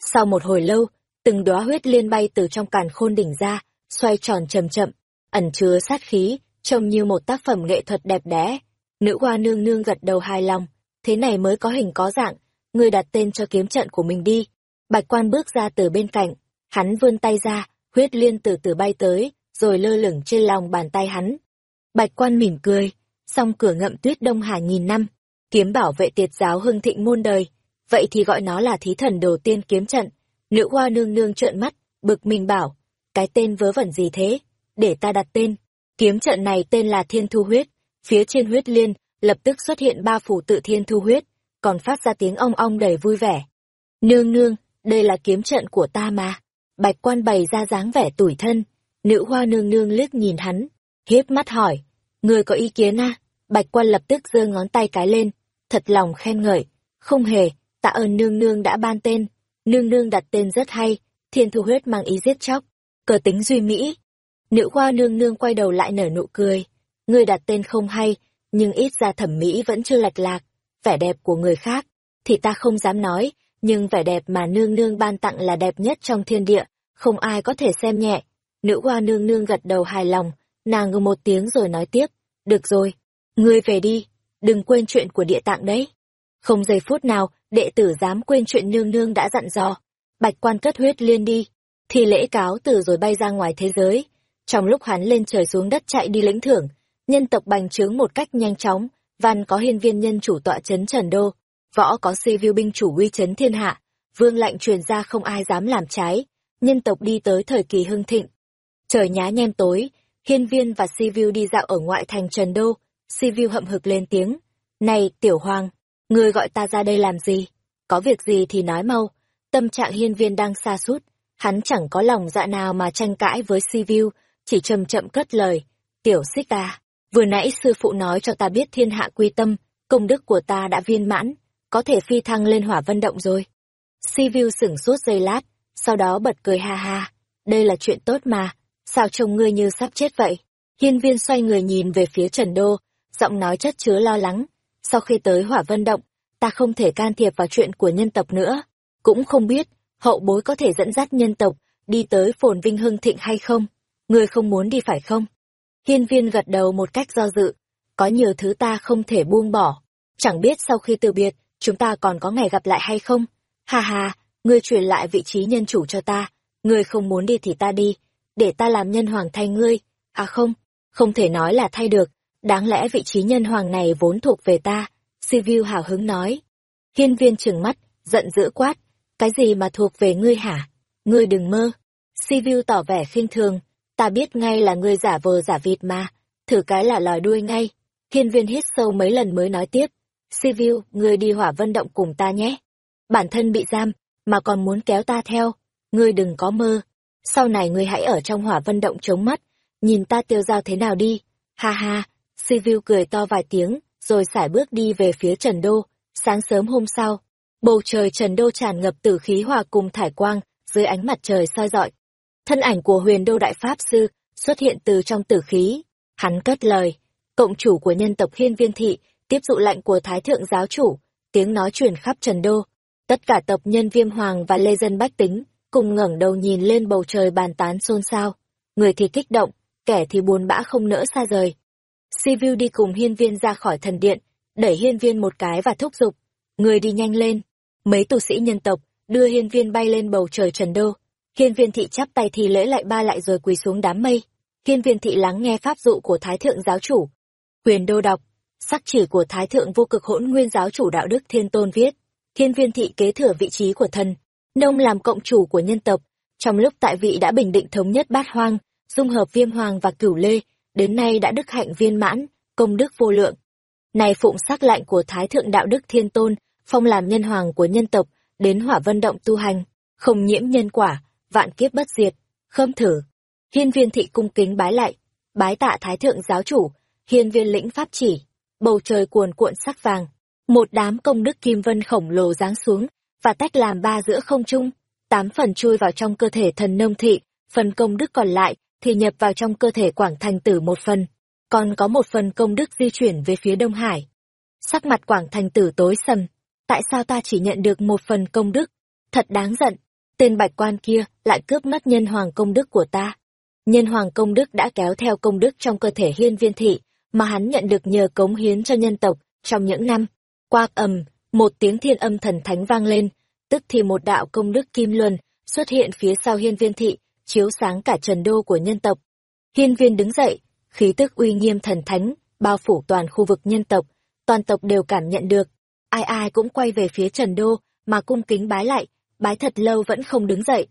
Sau một hồi lâu, từng đóa huyết liên bay từ trong càn khôn đỉnh ra, xoay tròn chậm chậm, ẩn chứa sát khí, trông như một tác phẩm nghệ thuật đẹp đẽ. Nữ hoa nương nương gật đầu hài lòng, thế này mới có hình có dạng, ngươi đặt tên cho kiếm trận của mình đi. Bạch quan bước ra từ bên cạnh, hắn vươn tay ra, huyết liên từ từ bay tới, rồi lơ lửng trên lòng bàn tay hắn. Bạch quan mỉm cười, song cửa ngậm tuyết đông hà nghìn năm, kiếm bảo vệ tiệt giáo hưng thịnh muôn đời, vậy thì gọi nó là thí thần đầu tiên kiếm trận. Nữ hoa nương nương trợn mắt, bực mình bảo, cái tên vớ vẩn gì thế, để ta đặt tên. Kiếm trận này tên là Thiên Thu Huyết, phía trên huyết liên, lập tức xuất hiện ba phủ tự Thiên Thu Huyết, còn phát ra tiếng ong ong đầy vui vẻ. Nương nương, đây là kiếm trận của ta mà. Bạch quan bày ra dáng vẻ tủi thân, nữ hoa nương nương liếc nhìn hắn, hiếp mắt hỏi, người có ý kiến à? Bạch quan lập tức giơ ngón tay cái lên, thật lòng khen ngợi, không hề, tạ ơn nương nương đã ban tên, nương nương đặt tên rất hay, thiên thu huyết mang ý giết chóc, cờ tính duy mỹ. Nữ hoa nương nương quay đầu lại nở nụ cười, ngươi đặt tên không hay, nhưng ít ra thẩm mỹ vẫn chưa lạch lạc, vẻ đẹp của người khác, thì ta không dám nói, nhưng vẻ đẹp mà nương nương ban tặng là đẹp nhất trong thiên địa, không ai có thể xem nhẹ. Nữ hoa nương nương gật đầu hài lòng, nàng ngừng một tiếng rồi nói tiếp, được rồi, ngươi về đi, đừng quên chuyện của địa tạng đấy. Không giây phút nào, đệ tử dám quên chuyện nương nương đã dặn dò. Bạch quan cất huyết liên đi, thì lễ cáo từ rồi bay ra ngoài thế giới. Trong lúc hắn lên trời xuống đất chạy đi lĩnh thưởng, nhân tộc bành trướng một cách nhanh chóng, văn có hiên viên nhân chủ tọa chấn trần đô, võ có si viêu binh chủ uy chấn thiên hạ, vương lệnh truyền ra không ai dám làm trái, nhân tộc đi tới thời kỳ hưng thịnh. Trời nhá nhem tối, hiên viên và si viêu đi dạo ở ngoại thành trần đô, si viêu hậm hực lên tiếng. Này, tiểu hoàng, ngươi gọi ta ra đây làm gì? Có việc gì thì nói mau. Tâm trạng hiên viên đang xa sút hắn chẳng có lòng dạ nào mà tranh cãi với si chỉ chậm chậm cất lời. Tiểu xích ta, à, vừa nãy sư phụ nói cho ta biết thiên hạ quy tâm, công đức của ta đã viên mãn, có thể phi thăng lên hỏa vân động rồi. Si View sửng sốt giây lát, sau đó bật cười ha ha. Đây là chuyện tốt mà, sao trông ngươi như sắp chết vậy? Hiên viên xoay người nhìn về phía Trần Đô, giọng nói chất chứa lo lắng. Sau khi tới hỏa vân động, ta không thể can thiệp vào chuyện của nhân tộc nữa. Cũng không biết, hậu bối có thể dẫn dắt nhân tộc, đi tới phồn vinh hưng thịnh hay không? Ngươi không muốn đi phải không? Hiên viên gật đầu một cách do dự. Có nhiều thứ ta không thể buông bỏ. Chẳng biết sau khi từ biệt, chúng ta còn có ngày gặp lại hay không? Ha ha, ngươi truyền lại vị trí nhân chủ cho ta. Ngươi không muốn đi thì ta đi, để ta làm nhân hoàng thay ngươi. À không, không thể nói là thay được. Đáng lẽ vị trí nhân hoàng này vốn thuộc về ta. Sivu hào hứng nói. Hiên viên trừng mắt, giận dữ quát. Cái gì mà thuộc về ngươi hả? Ngươi đừng mơ. Sivu tỏ vẻ khinh thường. Ta biết ngay là ngươi giả vờ giả vịt mà. Thử cái là lòi đuôi ngay. Hiên viên hít sâu mấy lần mới nói tiếp. Sivu, ngươi đi hỏa vân động cùng ta nhé. Bản thân bị giam, mà còn muốn kéo ta theo. Ngươi đừng có mơ. Sau này ngươi hãy ở trong hỏa vân động chống mắt. Nhìn ta tiêu dao thế nào đi. Ha ha, Sivu cười to vài tiếng, rồi sải bước đi về phía Trần Đô. Sáng sớm hôm sau, bầu trời Trần Đô tràn ngập tử khí hòa cùng thải quang, dưới ánh mặt trời soi rọi. Thân ảnh của huyền đô đại pháp sư xuất hiện từ trong tử khí. Hắn cất lời, cộng chủ của nhân tộc hiên viên thị, tiếp dụ lệnh của Thái Thượng Giáo Chủ, tiếng nói truyền khắp Trần Đô. Tất cả tộc nhân viêm hoàng và lê dân bách tính, cùng ngẩng đầu nhìn lên bầu trời bàn tán xôn xao. Người thì kích động, kẻ thì buồn bã không nỡ xa rời. Sivu đi cùng hiên viên ra khỏi thần điện, đẩy hiên viên một cái và thúc giục. Người đi nhanh lên. Mấy tu sĩ nhân tộc, đưa hiên viên bay lên bầu trời trần đô. Hiên viên thị chắp tay thì lễ lại ba lại rồi quỳ xuống đám mây. Hiên viên thị lắng nghe pháp dụ của Thái Thượng Giáo Chủ. Quyền đô đọc, sắc chỉ của Thái Thượng vô cực hỗn nguyên giáo chủ đạo đức thiên tôn viết. Hiên viên thị kế thừa vị trí của thần, nông làm cộng chủ của nhân tộc. Trong lúc tại vị đã bình định thống nhất bát hoang, dung hợp viêm hoàng và cửu lê, đến nay đã đức hạnh viên mãn, công đức vô lượng. Này phụng sắc lạnh của Thái Thượng Đạo Đức Thiên Tôn, phong làm nhân hoàng của nhân tộc, đến hỏa vân động tu hành, không nhiễm nhân quả, vạn kiếp bất diệt, khâm thử. Hiên viên thị cung kính bái lại, bái tạ Thái Thượng Giáo Chủ, hiên viên lĩnh pháp chỉ, bầu trời cuồn cuộn sắc vàng, một đám công đức kim vân khổng lồ giáng xuống, và tách làm ba giữa không trung, tám phần chui vào trong cơ thể thần nông thị, phần công đức còn lại thì nhập vào trong cơ thể Quảng Thành Tử một phần, còn có một phần công đức di chuyển về phía Đông Hải. Sắc mặt Quảng Thành Tử tối sầm, tại sao ta chỉ nhận được một phần công đức? Thật đáng giận, tên bạch quan kia lại cướp mất nhân hoàng công đức của ta. Nhân hoàng công đức đã kéo theo công đức trong cơ thể hiên viên thị, mà hắn nhận được nhờ cống hiến cho nhân tộc trong những năm. Quạc ầm, một tiếng thiên âm thần thánh vang lên, tức thì một đạo công đức kim luân xuất hiện phía sau hiên viên thị, chiếu sáng cả trần đô của nhân tộc. Hiên viên đứng dậy, khí tức uy nghiêm thần thánh, bao phủ toàn khu vực nhân tộc, toàn tộc đều cảm nhận được. Ai ai cũng quay về phía trần đô, mà cung kính bái lại, bái thật lâu vẫn không đứng dậy.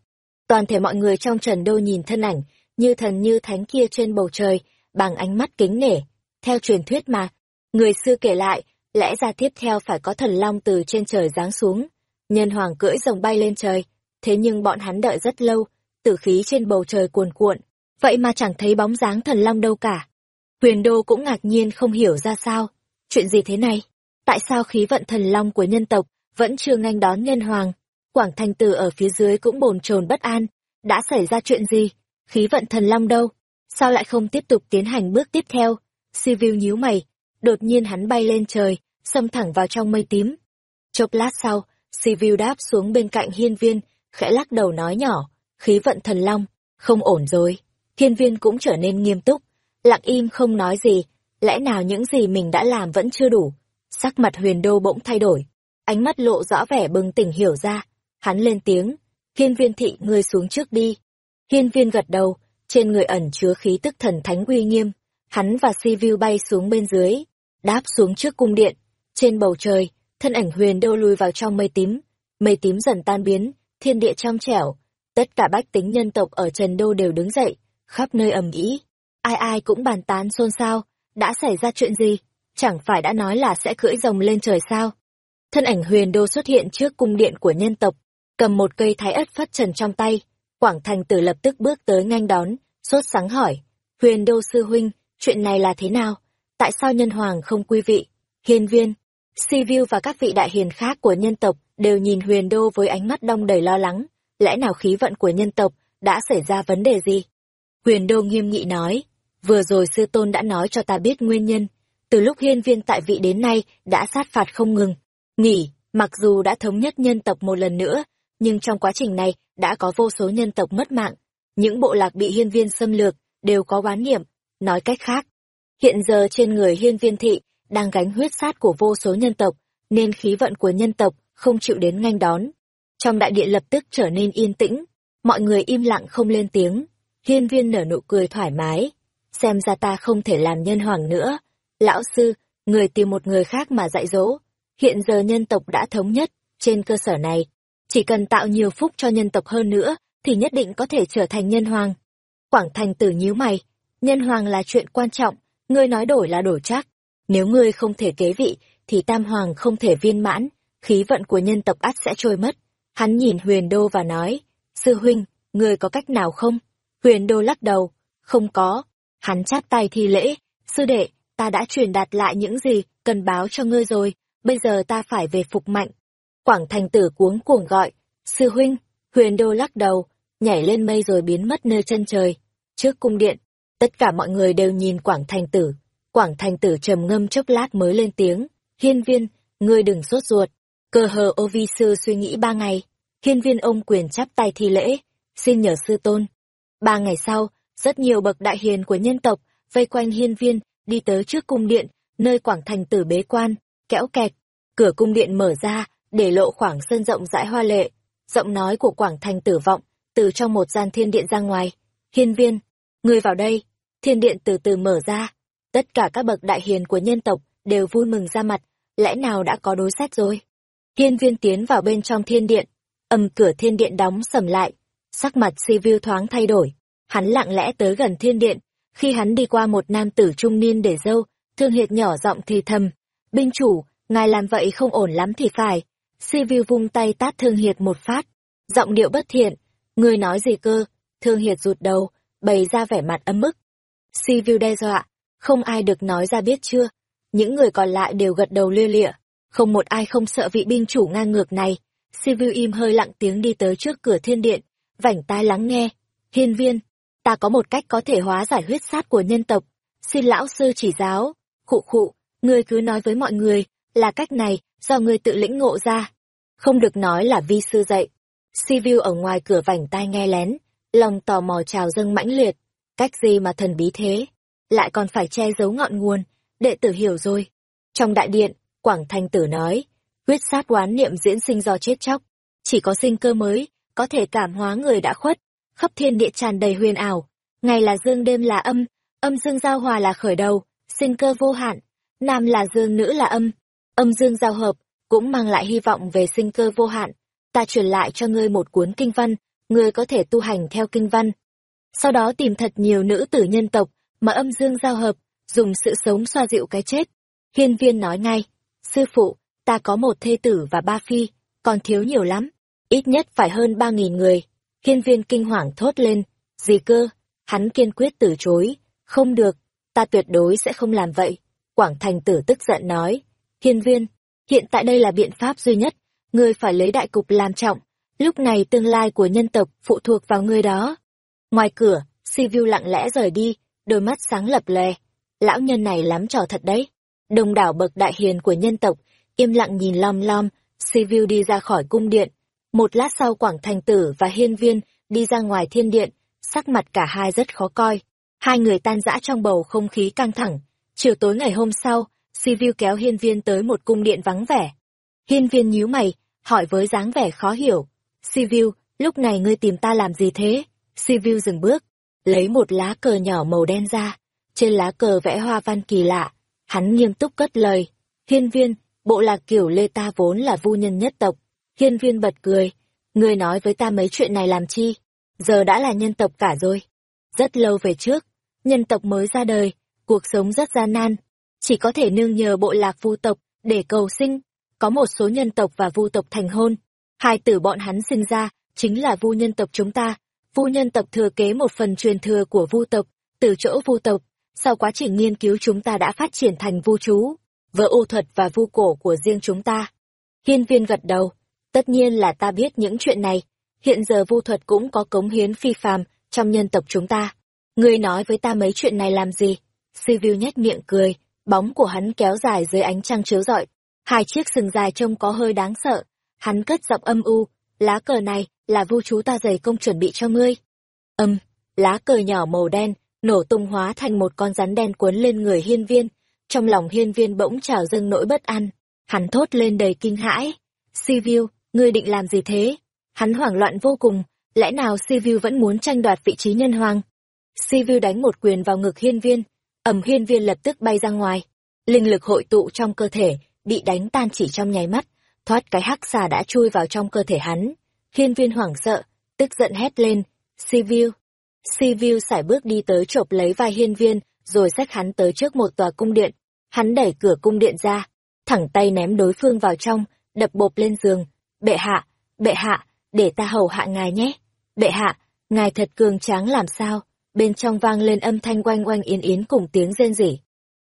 Toàn thể mọi người trong trần đô nhìn thân ảnh, như thần như thánh kia trên bầu trời, bằng ánh mắt kính nể. Theo truyền thuyết mà, người xưa kể lại, lẽ ra tiếp theo phải có thần long từ trên trời giáng xuống. Nhân hoàng cưỡi rồng bay lên trời, thế nhưng bọn hắn đợi rất lâu, tử khí trên bầu trời cuồn cuộn, vậy mà chẳng thấy bóng dáng thần long đâu cả. Huyền Đô cũng ngạc nhiên không hiểu ra sao, chuyện gì thế này? Tại sao khí vận thần long của nhân tộc vẫn chưa nhanh đón nhân hoàng? Quảng Thành Tử ở phía dưới cũng bồn chồn bất an, đã xảy ra chuyện gì? Khí vận thần long đâu? Sao lại không tiếp tục tiến hành bước tiếp theo? Sivu nhíu mày, đột nhiên hắn bay lên trời, xâm thẳng vào trong mây tím. Chốc lát sau, Sivu đáp xuống bên cạnh hiên viên, khẽ lắc đầu nói nhỏ, khí vận thần long, không ổn rồi. Hiên viên cũng trở nên nghiêm túc, lặng im không nói gì, lẽ nào những gì mình đã làm vẫn chưa đủ. Sắc mặt huyền đô bỗng thay đổi, ánh mắt lộ rõ vẻ bừng tỉnh hiểu ra, hắn lên tiếng, hiên viên thị ngươi xuống trước đi. Hiên viên gật đầu, trên người ẩn chứa khí tức thần thánh uy nghiêm, hắn và si view bay xuống bên dưới, đáp xuống trước cung điện, trên bầu trời, thân ảnh huyền đô lùi vào trong mây tím, mây tím dần tan biến, thiên địa trong trẻo, tất cả bách tính nhân tộc ở Trần Đô đều đứng dậy, khắp nơi ầm ĩ, ai ai cũng bàn tán xôn xao, đã xảy ra chuyện gì? Chẳng phải đã nói là sẽ cưỡi rồng lên trời sao? Thân ảnh huyền đô xuất hiện trước cung điện của nhân tộc, cầm một cây thái ất phất trần trong tay. Quảng Thành Tử lập tức bước tới nhanh đón, sốt sáng hỏi, huyền đô sư huynh, chuyện này là thế nào? Tại sao nhân hoàng không quy vị? Hiên viên, si view và các vị đại hiền khác của nhân tộc đều nhìn huyền đô với ánh mắt đông đầy lo lắng. Lẽ nào khí vận của nhân tộc đã xảy ra vấn đề gì? Huyền đô nghiêm nghị nói, vừa rồi sư tôn đã nói cho ta biết nguyên nhân. Từ lúc hiên viên tại vị đến nay đã sát phạt không ngừng. Nghỉ, mặc dù đã thống nhất nhân tộc một lần nữa, nhưng trong quá trình này đã có vô số nhân tộc mất mạng. Những bộ lạc bị hiên viên xâm lược đều có oán niệm. Nói cách khác, hiện giờ trên người hiên viên thị đang gánh huyết sát của vô số nhân tộc, nên khí vận của nhân tộc không chịu đến nghênh đón. Trong đại điện lập tức trở nên yên tĩnh, mọi người im lặng không lên tiếng. Hiên viên nở nụ cười thoải mái. Xem ra ta không thể làm nhân hoàng nữa. Lão sư, người tìm một người khác mà dạy dỗ. Hiện giờ nhân tộc đã thống nhất, trên cơ sở này. Chỉ cần tạo nhiều phúc cho nhân tộc hơn nữa, thì nhất định có thể trở thành nhân hoàng. Quảng thành tử nhíu mày. Nhân hoàng là chuyện quan trọng, ngươi nói đổi là đổi chắc. Nếu ngươi không thể kế vị, thì tam hoàng không thể viên mãn, khí vận của nhân tộc ắt sẽ trôi mất. Hắn nhìn huyền đô và nói, sư huynh, ngươi có cách nào không? Huyền đô lắc đầu, không có. Hắn chắp tay thi lễ, sư đệ, ta đã truyền đạt lại những gì cần báo cho ngươi rồi, bây giờ ta phải về phục mạnh. Quảng thành tử cuống cuồng gọi, sư huynh, huyền đô lắc đầu, nhảy lên mây rồi biến mất nơi chân trời. Trước cung điện, tất cả mọi người đều nhìn Quảng thành tử. Quảng thành tử trầm ngâm chốc lát mới lên tiếng, hiên viên, ngươi đừng sốt ruột. Cơ hờ ô vi sư suy nghĩ ba ngày, hiên viên ông quyền chắp tay thi lễ, xin nhờ sư tôn. Ba ngày sau, rất nhiều bậc đại hiền của nhân tộc vây quanh hiên viên, đi tới trước cung điện, nơi quảng thành tử bế quan, kẽo kẹt. Cửa cung điện mở ra, để lộ khoảng sân rộng rãi hoa lệ. Giọng nói của quảng thành tử vọng, từ trong một gian thiên điện ra ngoài. Hiên viên, người vào đây. Thiên điện từ từ mở ra. Tất cả các bậc đại hiền của nhân tộc đều vui mừng ra mặt, lẽ nào đã có đối sách rồi. Hiên viên tiến vào bên trong thiên điện, ầm cửa thiên điện đóng sầm lại, sắc mặt si view thoáng thay đổi. Hắn lặng lẽ tới gần thiên điện, khi hắn đi qua một nam tử trung niên để dâu, Thương Hiệt nhỏ giọng thì thầm, binh chủ, ngài làm vậy không ổn lắm thì phải. Si Sivu vung tay tát Thương Hiệt một phát, giọng điệu bất thiện, ngươi nói gì cơ? Thương Hiệt rụt đầu, bày ra vẻ mặt ấm ức. Sivu đe dọa, không ai được nói ra biết chưa? Những người còn lại đều gật đầu lia lịa, không một ai không sợ vị binh chủ ngang ngược này. Si Sivu im hơi lặng tiếng đi tới trước cửa thiên điện, vảnh tai lắng nghe. Hiên viên, ta có một cách có thể hóa giải huyết sát của nhân tộc. Xin lão sư chỉ giáo. Khụ khụ, ngươi cứ nói với mọi người, là cách này, do ngươi tự lĩnh ngộ ra. Không được nói là vi sư dạy. Sivu ở ngoài cửa vảnh tai nghe lén, lòng tò mò trào dâng mãnh liệt. Cách gì mà thần bí thế? Lại còn phải che giấu ngọn nguồn, đệ tử hiểu rồi. Trong đại điện, Quảng Thanh Tử nói, huyết sát oán niệm diễn sinh do chết chóc. Chỉ có sinh cơ mới, có thể cảm hóa người đã khuất. Khắp thiên địa tràn đầy huyền ảo. Ngày là dương đêm là âm, âm dương giao hòa là khởi đầu, sinh cơ vô hạn. Nam là dương nữ là âm, âm dương giao hợp, cũng mang lại hy vọng về sinh cơ vô hạn. Ta truyền lại cho ngươi một cuốn kinh văn, ngươi có thể tu hành theo kinh văn. Sau đó tìm thật nhiều nữ tử nhân tộc, mà âm dương giao hợp, dùng sự sống xoa dịu cái chết. Hiên viên nói ngay, sư phụ, ta có một thê tử và ba phi, còn thiếu nhiều lắm, ít nhất phải hơn ba nghìn người. Hiên viên kinh hoàng thốt lên, gì cơ, hắn kiên quyết từ chối, không được, ta tuyệt đối sẽ không làm vậy. Quảng thành tử tức giận nói, hiên viên, hiện tại đây là biện pháp duy nhất, ngươi phải lấy đại cục làm trọng, lúc này tương lai của nhân tộc phụ thuộc vào ngươi đó. Ngoài cửa, Sivu lặng lẽ rời đi, đôi mắt sáng lập lè. Lão nhân này lắm trò thật đấy. Đông đảo bậc đại hiền của nhân tộc, im lặng nhìn lom lom, Sivu đi ra khỏi cung điện. Một lát sau Quảng Thành Tử và Hiên Viên đi ra ngoài thiên điện, sắc mặt cả hai rất khó coi. Hai người tan rã trong bầu không khí căng thẳng. Chiều tối ngày hôm sau, Sivu kéo Hiên Viên tới một cung điện vắng vẻ. Hiên Viên nhíu mày, hỏi với dáng vẻ khó hiểu. Sivu, lúc này ngươi tìm ta làm gì thế? Sivu dừng bước, lấy một lá cờ nhỏ màu đen ra, trên lá cờ vẽ hoa văn kỳ lạ, hắn nghiêm túc cất lời, hiên viên, bộ lạc kiểu lê ta vốn là vu nhân nhất tộc, hiên viên bật cười, ngươi nói với ta mấy chuyện này làm chi, giờ đã là nhân tộc cả rồi. Rất lâu về trước, nhân tộc mới ra đời, cuộc sống rất gian nan, chỉ có thể nương nhờ bộ lạc vu tộc để cầu sinh, có một số nhân tộc và vu tộc thành hôn, hai tử bọn hắn sinh ra chính là vu nhân tộc chúng ta, Vu nhân tộc thừa kế một phần truyền thừa của vu tộc, từ chỗ vu tộc, sau quá trình nghiên cứu chúng ta đã phát triển thành vu chú, vợ ô thuật và vu cổ của riêng chúng ta. Hiên viên gật đầu, tất nhiên là ta biết những chuyện này, hiện giờ vu thuật cũng có cống hiến phi phàm trong nhân tộc chúng ta. Ngươi nói với ta mấy chuyện này làm gì? Sivu nhếch miệng cười, bóng của hắn kéo dài dưới ánh trăng chiếu rọi, hai chiếc sừng dài trông có hơi đáng sợ. Hắn cất giọng âm u, lá cờ này là vu chú ta dày công chuẩn bị cho ngươi. Âm, lá cờ nhỏ màu đen, nổ tung hóa thành một con rắn đen cuốn lên người hiên viên. Trong lòng hiên viên bỗng trào dâng nỗi bất an. Hắn thốt lên đầy kinh hãi. Sivu, ngươi định làm gì thế? Hắn hoảng loạn vô cùng, lẽ nào Sivu vẫn muốn tranh đoạt vị trí nhân hoàng? Sivu đánh một quyền vào ngực hiên viên, ẩm hiên viên lập tức bay ra ngoài. Linh lực hội tụ trong cơ thể, bị đánh tan chỉ trong nháy mắt, thoát cái hắc xà đã chui vào trong cơ thể hắn. Hiên viên hoảng sợ, tức giận hét lên, Sivu. Sivu sải bước đi tới chộp lấy vai hiên viên, rồi xách hắn tới trước một tòa cung điện. Hắn đẩy cửa cung điện ra, thẳng tay ném đối phương vào trong, đập bộp lên giường. Bệ hạ, bệ hạ, để ta hầu hạ ngài nhé. Bệ hạ, ngài thật cường tráng làm sao? Bên trong vang lên âm thanh oanh oanh yến yến cùng tiếng rên rỉ.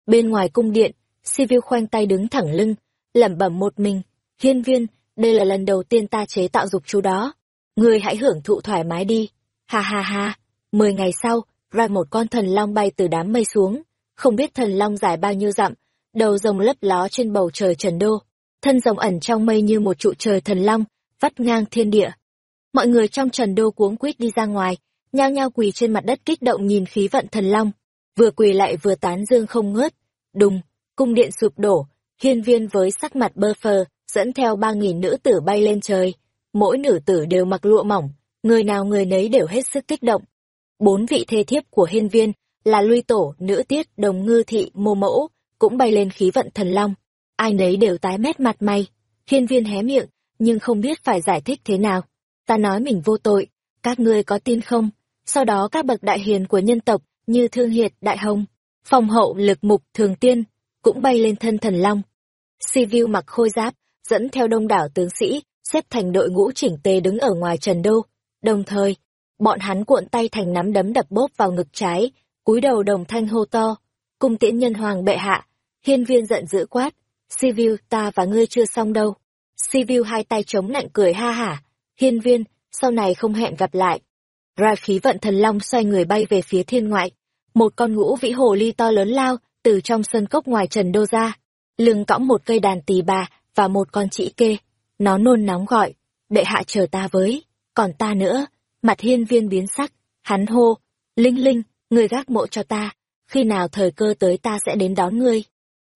Bên ngoài cung điện, Sivu khoanh tay đứng thẳng lưng, lẩm bẩm một mình. Hiên viên, đây là lần đầu tiên ta chế tạo dục chú đó. Ngươi hãy hưởng thụ thoải mái đi. Ha ha ha. Mười ngày sau, ra một con thần long bay từ đám mây xuống. Không biết thần long dài bao nhiêu dặm, đầu rồng lấp ló trên bầu trời trần đô. Thân rồng ẩn trong mây như một trụ trời thần long, vắt ngang thiên địa. Mọi người trong trần đô cuống quýt đi ra ngoài, nhao nhao quỳ trên mặt đất kích động nhìn khí vận thần long. Vừa quỳ lại vừa tán dương không ngớt. Đùng, cung điện sụp đổ, hiên viên với sắc mặt bơ phờ, dẫn theo ba nghìn nữ tử bay lên trời. Mỗi nữ tử đều mặc lụa mỏng, người nào người nấy đều hết sức kích động. Bốn vị thê thiếp của hiên viên là Luy Tổ, Nữ Tiết, Đồng Ngư Thị, Mô Mẫu, cũng bay lên khí vận thần long. Ai nấy đều tái mét mặt mày. Hiên viên hé miệng, nhưng không biết phải giải thích thế nào. Ta nói mình vô tội, các ngươi có tin không? Sau đó các bậc đại hiền của nhân tộc như Thương Hiệt, Đại Hồng, Phòng Hậu, Lực Mục, Thường Tiên, cũng bay lên thân thần long. Sivu mặc khôi giáp, dẫn theo đông đảo tướng sĩ, xếp thành đội ngũ chỉnh tề đứng ở ngoài trần đô. Đồng thời, bọn hắn cuộn tay thành nắm đấm đập bốp vào ngực trái, cúi đầu đồng thanh hô to. Cung tiễn nhân hoàng bệ hạ, hiên viên giận dữ quát. Sivu, ta và ngươi chưa xong đâu. Sivu hai tay chống lạnh cười ha hả. Hiên viên, sau này không hẹn gặp lại. Ra khí vận thần long xoay người bay về phía thiên ngoại. Một con ngũ vĩ hồ ly to lớn lao, từ trong sân cốc ngoài trần đô ra. Lưng cõng một cây đàn tỳ bà, và một con chị kê. Nó nôn nóng gọi, bệ hạ chờ ta với, còn ta nữa. Mặt hiên viên biến sắc, hắn hô, linh linh, người gác mộ cho ta, khi nào thời cơ tới ta sẽ đến đón ngươi.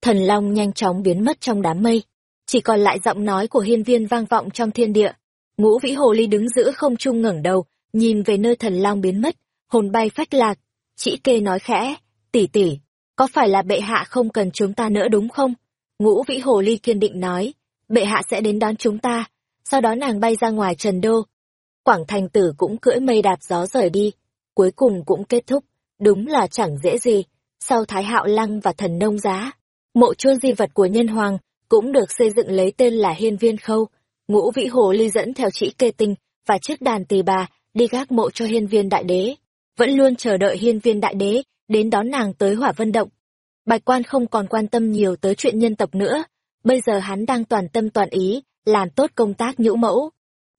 Thần long nhanh chóng biến mất trong đám mây, chỉ còn lại giọng nói của hiên viên vang vọng trong thiên địa. Ngũ vĩ hồ ly đứng giữa không trung ngẩng đầu, nhìn về nơi thần long biến mất, hồn bay phách lạc. Chỉ kê nói khẽ, tỷ tỷ, có phải là bệ hạ không cần chúng ta nữa đúng không? Ngũ vĩ hồ ly kiên định nói, bệ hạ sẽ đến đón chúng ta. Sau đó nàng bay ra ngoài trần đô. Quảng thành tử cũng cưỡi mây đạp gió rời đi. Cuối cùng cũng kết thúc, đúng là chẳng dễ gì. Sau Thái Hạo Lăng và thần nông giá, mộ chôn di vật của nhân hoàng cũng được xây dựng lấy tên là Hiên Viên Khâu. Ngũ vĩ hồ ly dẫn theo chỉ kê tinh và chiếc đàn tỳ bà đi gác mộ cho hiên viên đại đế. Vẫn luôn chờ đợi hiên viên đại đế đến đón nàng tới hỏa vân động. Bạch quan không còn quan tâm nhiều tới chuyện nhân tộc nữa, bây giờ hắn đang toàn tâm toàn ý, làm tốt công tác nhũ mẫu.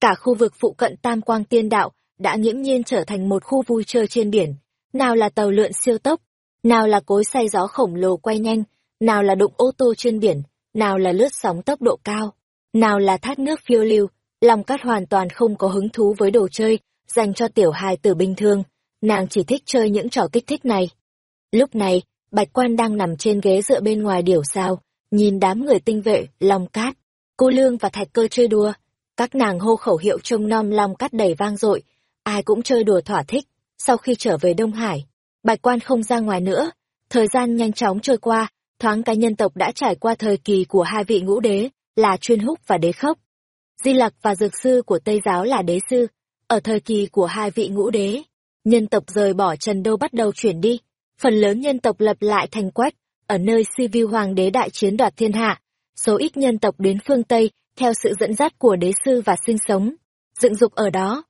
Cả khu vực phụ cận Tam Quang Tiên Đạo đã nghiễm nhiên trở thành một khu vui chơi trên biển, nào là tàu lượn siêu tốc, nào là cối xay gió khổng lồ quay nhanh, nào là đụng ô tô trên biển, nào là lướt sóng tốc độ cao, nào là thác nước phiêu lưu, lòng cát hoàn toàn không có hứng thú với đồ chơi, dành cho tiểu hài tử bình thường, nàng chỉ thích chơi những trò kích thích này. Lúc này, Bạch Quan đang nằm trên ghế dựa bên ngoài điểu sao, nhìn đám người tinh vệ, Long Cát, cô Lương và Thạch Cơ chơi đùa. Các nàng hô khẩu hiệu trông nom Long Cát đầy vang dội, ai cũng chơi đùa thỏa thích. Sau khi trở về Đông Hải, Bạch Quan không ra ngoài nữa, thời gian nhanh chóng trôi qua, thoáng cái nhân tộc đã trải qua thời kỳ của hai vị ngũ đế, là chuyên húc và đế khốc. Di Lặc và dược sư của Tây giáo là đế sư, ở thời kỳ của hai vị ngũ đế, nhân tộc rời bỏ Trần Đô bắt đầu chuyển đi, phần lớn nhân tộc lập lại thành quách, ở nơi si vi Hoàng đế đại chiến đoạt thiên hạ, số ít nhân tộc đến phương Tây theo sự dẫn dắt của đế sư và sinh sống, dựng dục ở đó.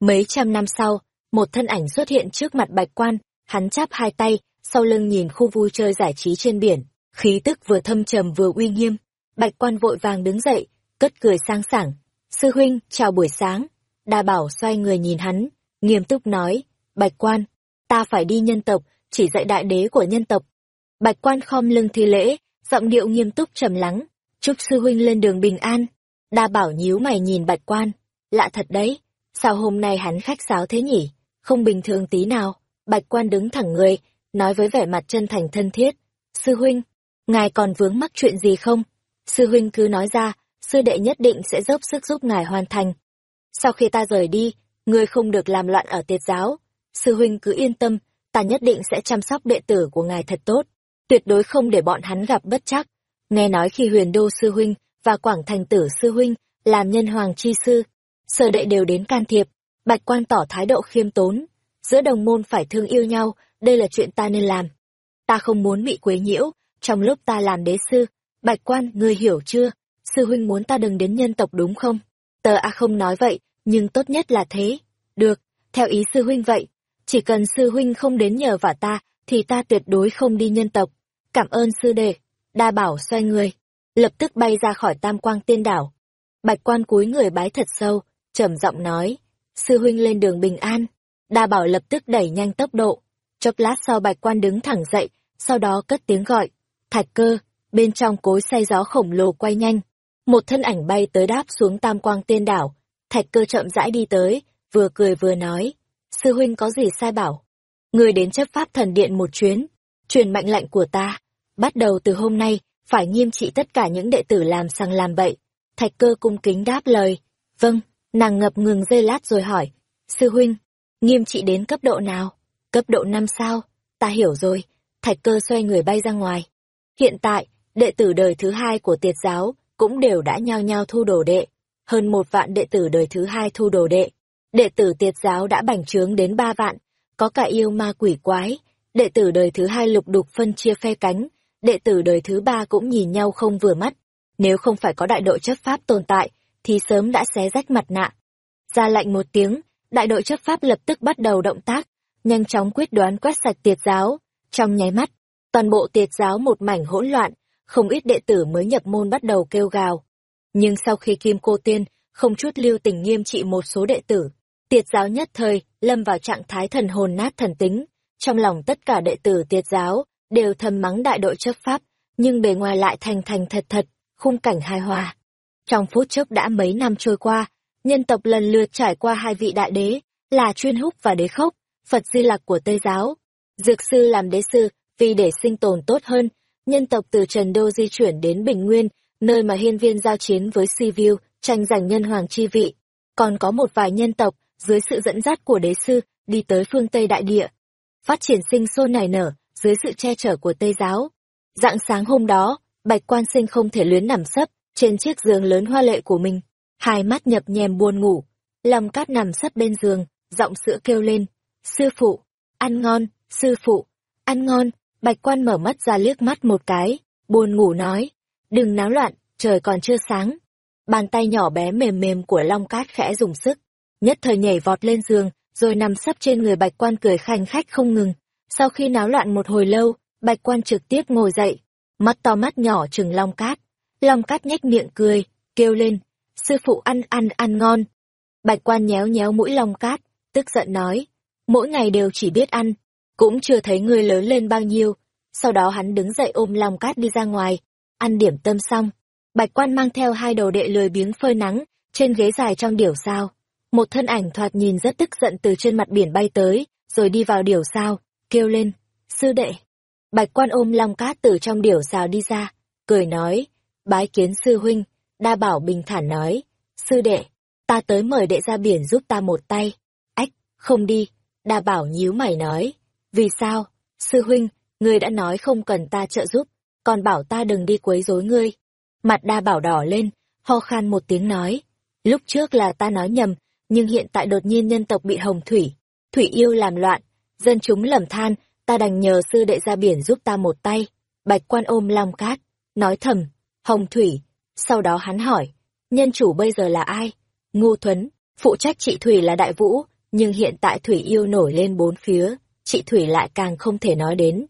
Mấy trăm năm sau, một thân ảnh xuất hiện trước mặt bạch quan, hắn chắp hai tay, sau lưng nhìn khu vui chơi giải trí trên biển, khí tức vừa thâm trầm vừa uy nghiêm. Bạch quan vội vàng đứng dậy, cất cười sang sảng. Sư huynh, chào buổi sáng. Đa bảo xoay người nhìn hắn, nghiêm túc nói, Bạch quan, ta phải đi nhân tộc, chỉ dạy đại đế của nhân tộc. Bạch quan khom lưng thi lễ, giọng điệu nghiêm túc trầm lắng, chúc sư huynh lên đường bình an. Đa bảo nhíu mày nhìn bạch quan, lạ thật đấy, sao hôm nay hắn khách sáo thế nhỉ, không bình thường tí nào. Bạch quan đứng thẳng người, nói với vẻ mặt chân thành thân thiết, sư huynh, ngài còn vướng mắc chuyện gì không? Sư huynh cứ nói ra, sư đệ nhất định sẽ dốc sức giúp ngài hoàn thành. Sau khi ta rời đi, ngươi không được làm loạn ở tiệt giáo. Sư huynh cứ yên tâm, ta nhất định sẽ chăm sóc đệ tử của ngài thật tốt, tuyệt đối không để bọn hắn gặp bất chắc. Nghe nói khi huyền đô sư huynh và quảng thành tử sư huynh làm nhân hoàng chi sư, sở đệ đều đến can thiệp, bạch quan tỏ thái độ khiêm tốn. Giữa đồng môn phải thương yêu nhau, đây là chuyện ta nên làm. Ta không muốn bị quấy nhiễu, trong lúc ta làm đế sư, bạch quan, ngươi hiểu chưa? Sư huynh muốn ta đừng đến nhân tộc đúng không? Tờ A không nói vậy, nhưng tốt nhất là thế. Được, theo ý sư huynh vậy, chỉ cần sư huynh không đến nhờ vả ta, thì ta tuyệt đối không đi nhân tộc. Cảm ơn sư đệ. Đa bảo xoay người, lập tức bay ra khỏi tam quang tiên đảo. Bạch quan cúi người bái thật sâu, trầm giọng nói, sư huynh lên đường bình an. Đa bảo lập tức đẩy nhanh tốc độ. Chốc lát sau bạch quan đứng thẳng dậy, sau đó cất tiếng gọi. Thạch cơ, bên trong cối say gió khổng lồ quay nhanh. Một thân ảnh bay tới đáp xuống tam quang tiên đảo. Thạch cơ chậm rãi đi tới, vừa cười vừa nói sư huynh có gì sai bảo. Người đến chấp pháp thần điện một chuyến, truyền mệnh lệnh của ta. Bắt đầu từ hôm nay, phải nghiêm trị tất cả những đệ tử làm sằng làm bậy. Thạch cơ cung kính đáp lời. Vâng, nàng ngập ngừng dây lát rồi hỏi. Sư huynh, nghiêm trị đến cấp độ nào? Cấp độ năm sao? Ta hiểu rồi. Thạch cơ xoay người bay ra ngoài. Hiện tại, đệ tử đời thứ hai của tiệt giáo cũng đều đã nhao nhao thu đồ đệ. Hơn một vạn đệ tử đời thứ hai thu đồ đệ đệ tử tiệt giáo đã bành trướng đến ba vạn, có cả yêu ma quỷ quái, đệ tử đời thứ hai lục đục phân chia phe cánh, đệ tử đời thứ ba cũng nhìn nhau không vừa mắt. Nếu không phải có đại đội chấp pháp tồn tại, thì sớm đã xé rách mặt nạ. Ra lệnh một tiếng, đại đội chấp pháp lập tức bắt đầu động tác, nhanh chóng quyết đoán quét sạch tiệt giáo. Trong nháy mắt, toàn bộ tiệt giáo một mảnh hỗn loạn, không ít đệ tử mới nhập môn bắt đầu kêu gào. Nhưng sau khi Kim Cô Tiên không chút lưu tình nghiêm trị một số đệ tử, tiệt giáo nhất thời lâm vào trạng thái thần hồn nát thần tính. Trong lòng tất cả đệ tử tiệt giáo đều thầm mắng đại đội chấp pháp, nhưng bề ngoài lại thành thành thật thật, khung cảnh hài hòa. Trong phút chốc đã mấy năm trôi qua, nhân tộc lần lượt trải qua hai vị đại đế, là chuyên húc và đế khốc, Phật di lạc của Tây giáo. Dược sư làm đế sư, vì để sinh tồn tốt hơn, nhân tộc từ Trần Đô di chuyển đến Bình Nguyên, nơi mà hiên viên giao chiến với Sivu, tranh giành nhân hoàng chi vị. Còn có một vài nhân tộc, dưới sự dẫn dắt của đế sư, đi tới phương Tây đại địa. Phát triển sinh sôi nảy nở, dưới sự che chở của Tây giáo. Dạng sáng hôm đó, Bạch Quan Sinh không thể luyến nằm sấp trên chiếc giường lớn hoa lệ của mình, hai mắt nhập nhèm buồn ngủ. Lâm Cát nằm sấp bên giường, giọng sữa kêu lên, "Sư phụ, ăn ngon, sư phụ, ăn ngon." Bạch Quan mở mắt ra liếc mắt một cái, buồn ngủ nói, "Đừng náo loạn, trời còn chưa sáng." Bàn tay nhỏ bé mềm mềm của Long Cát khẽ dùng sức, nhất thời nhảy vọt lên giường, rồi nằm sấp trên người Bạch Quan cười khanh khách không ngừng. Sau khi náo loạn một hồi lâu, Bạch Quan trực tiếp ngồi dậy, mắt to mắt nhỏ chừng Long Cát. Long Cát nhếch miệng cười, kêu lên, sư phụ ăn ăn ăn ngon. Bạch Quan nhéo nhéo mũi Long Cát, tức giận nói, mỗi ngày đều chỉ biết ăn, cũng chưa thấy người lớn lên bao nhiêu. Sau đó hắn đứng dậy ôm Long Cát đi ra ngoài, ăn điểm tâm xong. Bạch Quan mang theo hai đầu đệ lười biếng phơi nắng, trên ghế dài trong điểu sao. Một thân ảnh thoạt nhìn rất tức giận từ trên mặt biển bay tới, rồi đi vào điểu sao, kêu lên, sư đệ. Bạch quan ôm long cát từ trong điểu sao đi ra, cười nói, bái kiến sư huynh, đa bảo bình thản nói, sư đệ, ta tới mời đệ ra biển giúp ta một tay. Ách, không đi, đa bảo nhíu mày nói, vì sao, sư huynh, ngươi đã nói không cần ta trợ giúp, còn bảo ta đừng đi quấy rối ngươi. Mặt đa bảo đỏ lên, ho khan một tiếng nói, lúc trước là ta nói nhầm, nhưng hiện tại đột nhiên nhân tộc bị hồng thủy, thủy yêu làm loạn, dân chúng lầm than, ta đành nhờ sư đệ ra biển giúp ta một tay. Bạch quan ôm long cát, nói thầm, hồng thủy. Sau đó hắn hỏi, nhân chủ bây giờ là ai? Ngô Thuấn, phụ trách trị Thủy là đại vũ, nhưng hiện tại Thủy yêu nổi lên bốn phía, chị Thủy lại càng không thể nói đến.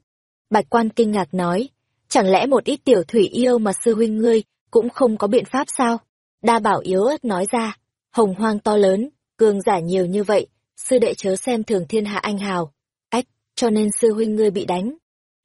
Bạch quan kinh ngạc nói, chẳng lẽ một ít tiểu Thủy yêu mà sư huynh ngươi cũng không có biện pháp sao? Đa bảo yếu ớt nói ra, hồng hoang to lớn, cường giả nhiều như vậy, sư đệ chớ xem thường thiên hạ anh hào. Ách, cho nên sư huynh ngươi bị đánh.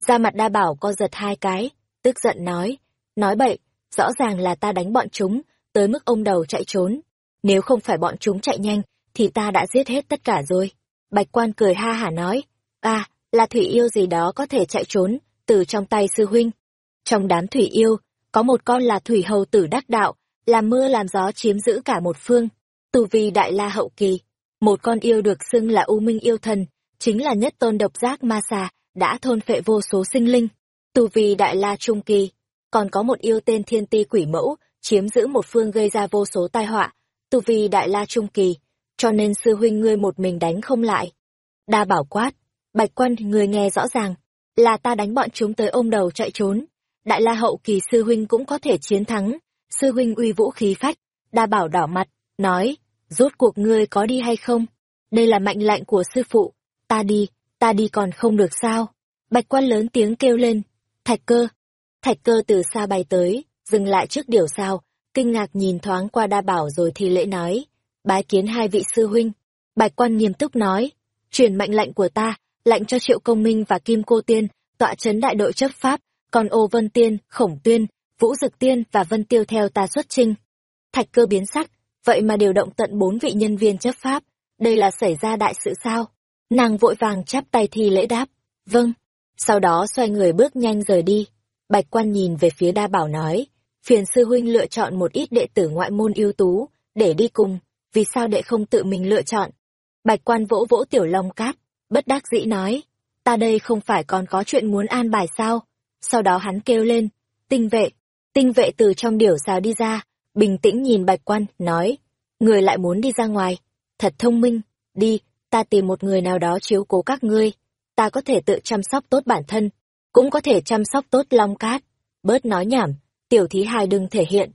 Ra mặt đa bảo co giật hai cái, tức giận nói, nói bậy, rõ ràng là ta đánh bọn chúng, tới mức ông đầu chạy trốn. Nếu không phải bọn chúng chạy nhanh, thì ta đã giết hết tất cả rồi. Bạch quan cười ha hả nói, à, là thủy yêu gì đó có thể chạy trốn, từ trong tay sư huynh. Trong đám thủy yêu, có một con là thủy hầu tử đắc đạo, làm mưa làm gió chiếm giữ cả một phương. Tù vi đại la hậu kỳ, một con yêu được xưng là U Minh yêu thần, chính là nhất tôn độc giác ma xà, đã thôn phệ vô số sinh linh. Tù vi đại la trung kỳ, còn có một yêu tên thiên ti quỷ mẫu, chiếm giữ một phương gây ra vô số tai họa. Tù vi đại la trung kỳ, cho nên sư huynh ngươi một mình đánh không lại. Đa bảo quát, bạch quân người nghe rõ ràng, là ta đánh bọn chúng tới ôm đầu chạy trốn. Đại la hậu kỳ sư huynh cũng có thể chiến thắng, sư huynh uy vũ khí phách, đa bảo đỏ mặt, nói, rốt cuộc ngươi có đi hay không? Đây là mệnh lệnh của sư phụ, ta đi, ta đi còn không được sao? Bạch quan lớn tiếng kêu lên, thạch cơ. Thạch cơ từ xa bay tới, dừng lại trước điểu sao, kinh ngạc nhìn thoáng qua đa bảo rồi thì lễ nói, bái kiến hai vị sư huynh. Bạch quan nghiêm túc nói, truyền mệnh lệnh của ta, lệnh cho triệu công minh và kim cô tiên, tọa chấn đại đội chấp pháp, còn ô vân tiên, khổng tuyên, vũ dực tiên và vân tiêu theo ta xuất trinh. Thạch cơ biến sắc, vậy mà điều động tận bốn vị nhân viên chấp pháp, đây là xảy ra đại sự sao? Nàng vội vàng chắp tay thi lễ đáp, vâng. Sau đó xoay người bước nhanh rời đi. Bạch quan nhìn về phía đa bảo nói, phiền sư huynh lựa chọn một ít đệ tử ngoại môn ưu tú, để đi cùng, vì sao đệ không tự mình lựa chọn? Bạch quan vỗ vỗ tiểu long cát, bất đắc dĩ nói, ta đây không phải còn có chuyện muốn an bài sao? Sau đó hắn kêu lên, tinh vệ, tinh vệ từ trong điểu xào đi ra, bình tĩnh nhìn bạch quan, nói, người lại muốn đi ra ngoài, thật thông minh, đi, ta tìm một người nào đó chiếu cố các ngươi, ta có thể tự chăm sóc tốt bản thân, cũng có thể chăm sóc tốt long cát. Bớt nói nhảm, tiểu thí hài đừng thể hiện.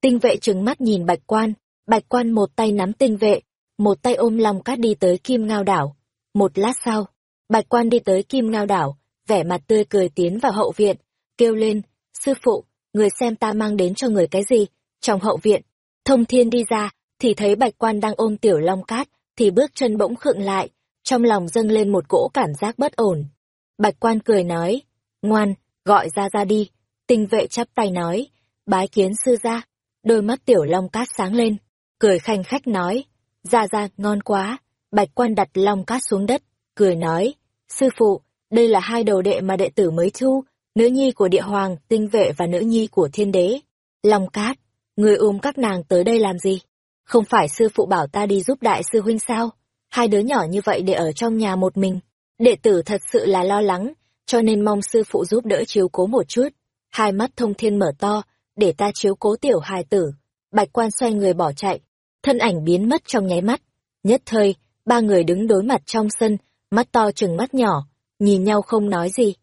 Tinh vệ trừng mắt nhìn bạch quan, bạch quan một tay nắm tinh vệ, một tay ôm long cát đi tới kim ngao đảo. Một lát sau, bạch quan đi tới kim ngao đảo, vẻ mặt tươi cười tiến vào hậu viện, kêu lên, sư phụ, người xem ta mang đến cho người cái gì, trong hậu viện, thông thiên đi ra, thì thấy bạch quan đang ôm tiểu long cát, thì bước chân bỗng khựng lại, trong lòng dâng lên một cỗ cảm giác bất ổn. Bạch quan cười nói, ngoan, gọi ra ra đi, tinh vệ chắp tay nói, bái kiến sư gia, đôi mắt tiểu long cát sáng lên, cười khanh khách nói, ra ra, ngon quá, bạch quan đặt long cát xuống đất, cười nói, sư phụ, đây là hai đầu đệ mà đệ tử mới thu, nữ nhi của địa hoàng, tinh vệ và nữ nhi của thiên đế. Long cát, người ôm các nàng tới đây làm gì? Không phải sư phụ bảo ta đi giúp đại sư huynh sao? Hai đứa nhỏ như vậy để ở trong nhà một mình. Đệ tử thật sự là lo lắng, cho nên mong sư phụ giúp đỡ chiếu cố một chút. Hai mắt thông thiên mở to, để ta chiếu cố tiểu hài tử. Bạch quan xoay người bỏ chạy, thân ảnh biến mất trong nháy mắt. Nhất thời, ba người đứng đối mặt trong sân, mắt to chừng mắt nhỏ, nhìn nhau không nói gì.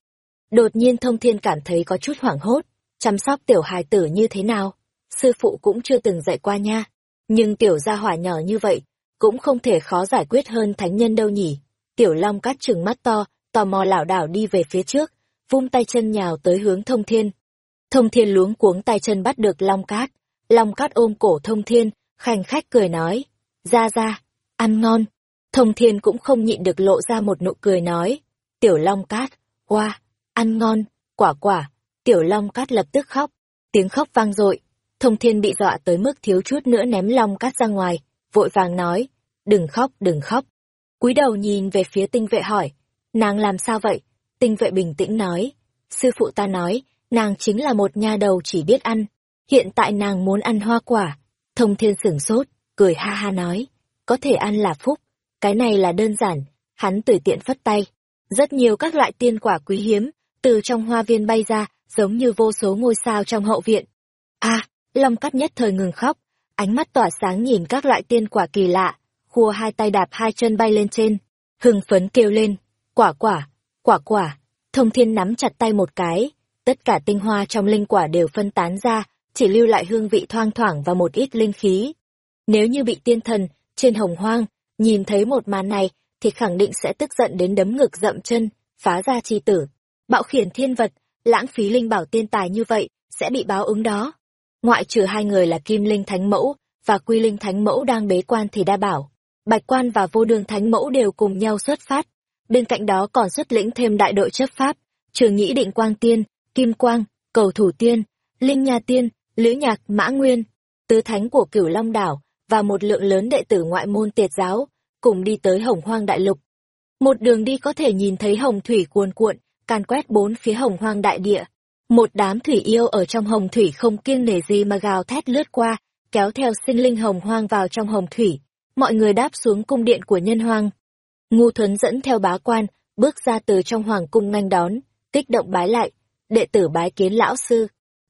Đột nhiên thông thiên cảm thấy có chút hoảng hốt, chăm sóc tiểu hài tử như thế nào? Sư phụ cũng chưa từng dạy qua nha. Nhưng tiểu gia hỏa nhỏ như vậy, cũng không thể khó giải quyết hơn thánh nhân đâu nhỉ. Tiểu Long cắt chừng mắt to, tò mò lảo đảo đi về phía trước, vung tay chân nhào tới hướng thông thiên. Thông thiên luống cuống tay chân bắt được Long cát. Long cát ôm cổ thông thiên, khanh khách cười nói. Ra ra, ăn ngon. Thông thiên cũng không nhịn được lộ ra một nụ cười nói. Tiểu Long cát, hoa, ăn ngon, quả quả. Tiểu Long cát lập tức khóc. Tiếng khóc vang dội Thông thiên bị dọa tới mức thiếu chút nữa ném long cát ra ngoài, vội vàng nói, đừng khóc, đừng khóc. cúi đầu nhìn về phía tinh vệ hỏi, nàng làm sao vậy? Tinh vệ bình tĩnh nói, sư phụ ta nói, nàng chính là một nha đầu chỉ biết ăn, hiện tại nàng muốn ăn hoa quả. Thông thiên sửng sốt, cười ha ha nói, có thể ăn là phúc, cái này là đơn giản, hắn tùy tiện phất tay. Rất nhiều các loại tiên quả quý hiếm, từ trong hoa viên bay ra, giống như vô số ngôi sao trong hậu viện. a Long cắt nhất thời ngừng khóc, ánh mắt tỏa sáng nhìn các loại tiên quả kỳ lạ, khua hai tay đạp hai chân bay lên trên, hưng phấn kêu lên, quả quả, quả quả, thông thiên nắm chặt tay một cái, tất cả tinh hoa trong linh quả đều phân tán ra, chỉ lưu lại hương vị thoang thoảng và một ít linh khí. Nếu như bị tiên thần, trên hồng hoang, nhìn thấy một màn này, thì khẳng định sẽ tức giận đến đấm ngực dậm chân, phá ra chi tử. Bạo khiển thiên vật, lãng phí linh bảo tiên tài như vậy, sẽ bị báo ứng đó ngoại trừ hai người là Kim Linh Thánh Mẫu và Quy Linh Thánh Mẫu đang bế quan thì đa bảo. Bạch Quan và Vô Đường Thánh Mẫu đều cùng nhau xuất phát. Bên cạnh đó còn xuất lĩnh thêm đại đội chấp pháp, Trường Nhĩ Định Quang Tiên, Kim Quang, Cầu Thủ Tiên, Linh Nha Tiên, Lữ Nhạc, Mã Nguyên, Tứ Thánh của Cửu Long Đảo và một lượng lớn đệ tử ngoại môn tiệt giáo, cùng đi tới Hồng Hoang Đại Lục. Một đường đi có thể nhìn thấy hồng thủy cuồn cuộn, can quét bốn phía Hồng Hoang Đại Địa một đám thủy yêu ở trong hồng thủy không kiêng nể gì mà gào thét lướt qua, kéo theo sinh linh hồng hoang vào trong hồng thủy. Mọi người đáp xuống cung điện của nhân hoang. Ngu Thuấn dẫn theo bá quan, bước ra từ trong hoàng cung nganh đón, kích động bái lại, đệ tử bái kiến lão sư.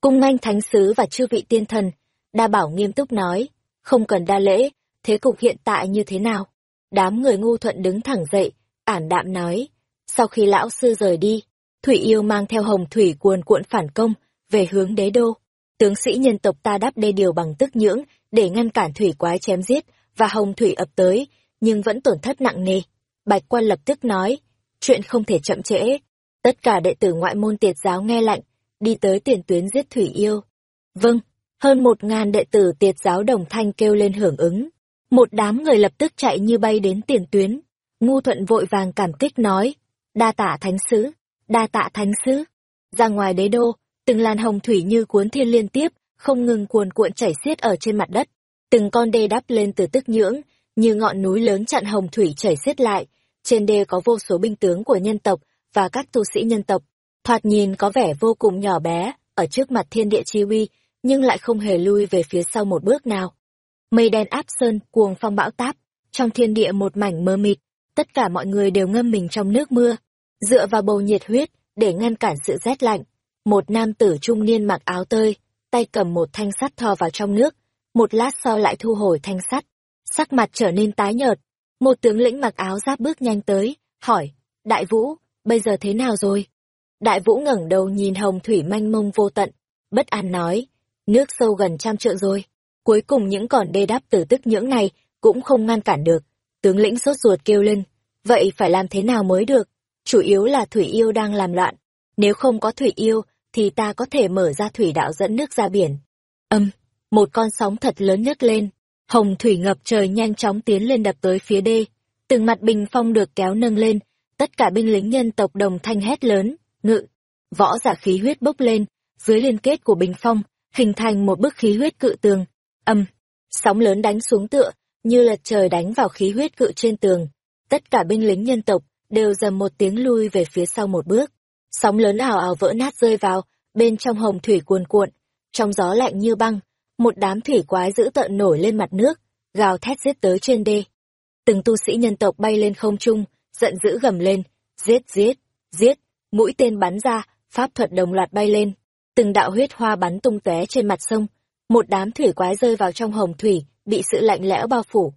Cung nganh thánh sứ và chư vị tiên thần, đa bảo nghiêm túc nói, không cần đa lễ, thế cục hiện tại như thế nào? Đám người ngu thuận đứng thẳng dậy, ản đạm nói, sau khi lão sư rời đi, Thủy yêu mang theo hồng thủy cuồn cuộn phản công, về hướng đế đô. Tướng sĩ nhân tộc ta đáp đê điều bằng tức nhưỡng, để ngăn cản thủy quái chém giết, và hồng thủy ập tới, nhưng vẫn tổn thất nặng nề. Bạch quan lập tức nói, chuyện không thể chậm trễ. Tất cả đệ tử ngoại môn tiệt giáo nghe lạnh, đi tới tiền tuyến giết thủy yêu. Vâng, hơn một ngàn đệ tử tiệt giáo đồng thanh kêu lên hưởng ứng. Một đám người lập tức chạy như bay đến tiền tuyến. Ngu thuận vội vàng cảm kích nói, đa tạ thánh sứ, đa tạ thánh sứ. Ra ngoài đế đô, từng làn hồng thủy như cuốn thiên liên tiếp, không ngừng cuồn cuộn chảy xiết ở trên mặt đất. Từng con đê đắp lên từ tức nhưỡng, như ngọn núi lớn chặn hồng thủy chảy xiết lại. Trên đê có vô số binh tướng của nhân tộc và các tu sĩ nhân tộc. Thoạt nhìn có vẻ vô cùng nhỏ bé, ở trước mặt thiên địa chi uy, nhưng lại không hề lui về phía sau một bước nào. Mây đen áp sơn, cuồng phong bão táp, trong thiên địa một mảnh mơ mịt, tất cả mọi người đều ngâm mình trong nước mưa, dựa vào bầu nhiệt huyết để ngăn cản sự rét lạnh. Một nam tử trung niên mặc áo tơi tay cầm một thanh sắt thò vào trong nước một lát sau lại thu hồi thanh sắt sắc mặt trở nên tái nhợt. Một tướng lĩnh mặc áo giáp bước nhanh tới hỏi đại vũ bây giờ thế nào rồi? Đại vũ ngẩng đầu nhìn hồng thủy manh mông vô tận, bất an nói, nước sâu gần trăm trượng rồi. Cuối cùng những còn đê đắp từ tức nhưỡng này cũng không ngăn cản được. Tướng lĩnh sốt ruột kêu lên, vậy phải làm thế nào mới được? Chủ yếu là thủy yêu đang làm loạn. Nếu không có thủy yêu, thì ta có thể mở ra thủy đạo dẫn nước ra biển. Âm, một con sóng thật lớn nhấc lên, hồng thủy ngập trời nhanh chóng tiến lên đập tới phía đê. Từng mặt bình phong được kéo nâng lên, tất cả binh lính nhân tộc đồng thanh hét lớn, ngự. Võ giả khí huyết bốc lên, dưới liên kết của bình phong, hình thành một bức khí huyết cự tường. Âm, sóng lớn đánh xuống tựa, như lật trời đánh vào khí huyết cự trên tường. Tất cả binh lính nhân tộc đều dầm một tiếng lui về phía sau một bước. Sóng lớn ảo ảo vỡ nát rơi vào, bên trong hồng thủy cuồn cuộn, trong gió lạnh như băng, một đám thủy quái dữ tợn nổi lên mặt nước, gào thét giết tới trên đê. Từng tu sĩ nhân tộc bay lên không trung, giận dữ gầm lên, giết giết, giết, mũi tên bắn ra, pháp thuật đồng loạt bay lên, từng đạo huyết hoa bắn tung tóe trên mặt sông, một đám thủy quái rơi vào trong hồng thủy, bị sự lạnh lẽo bao phủ.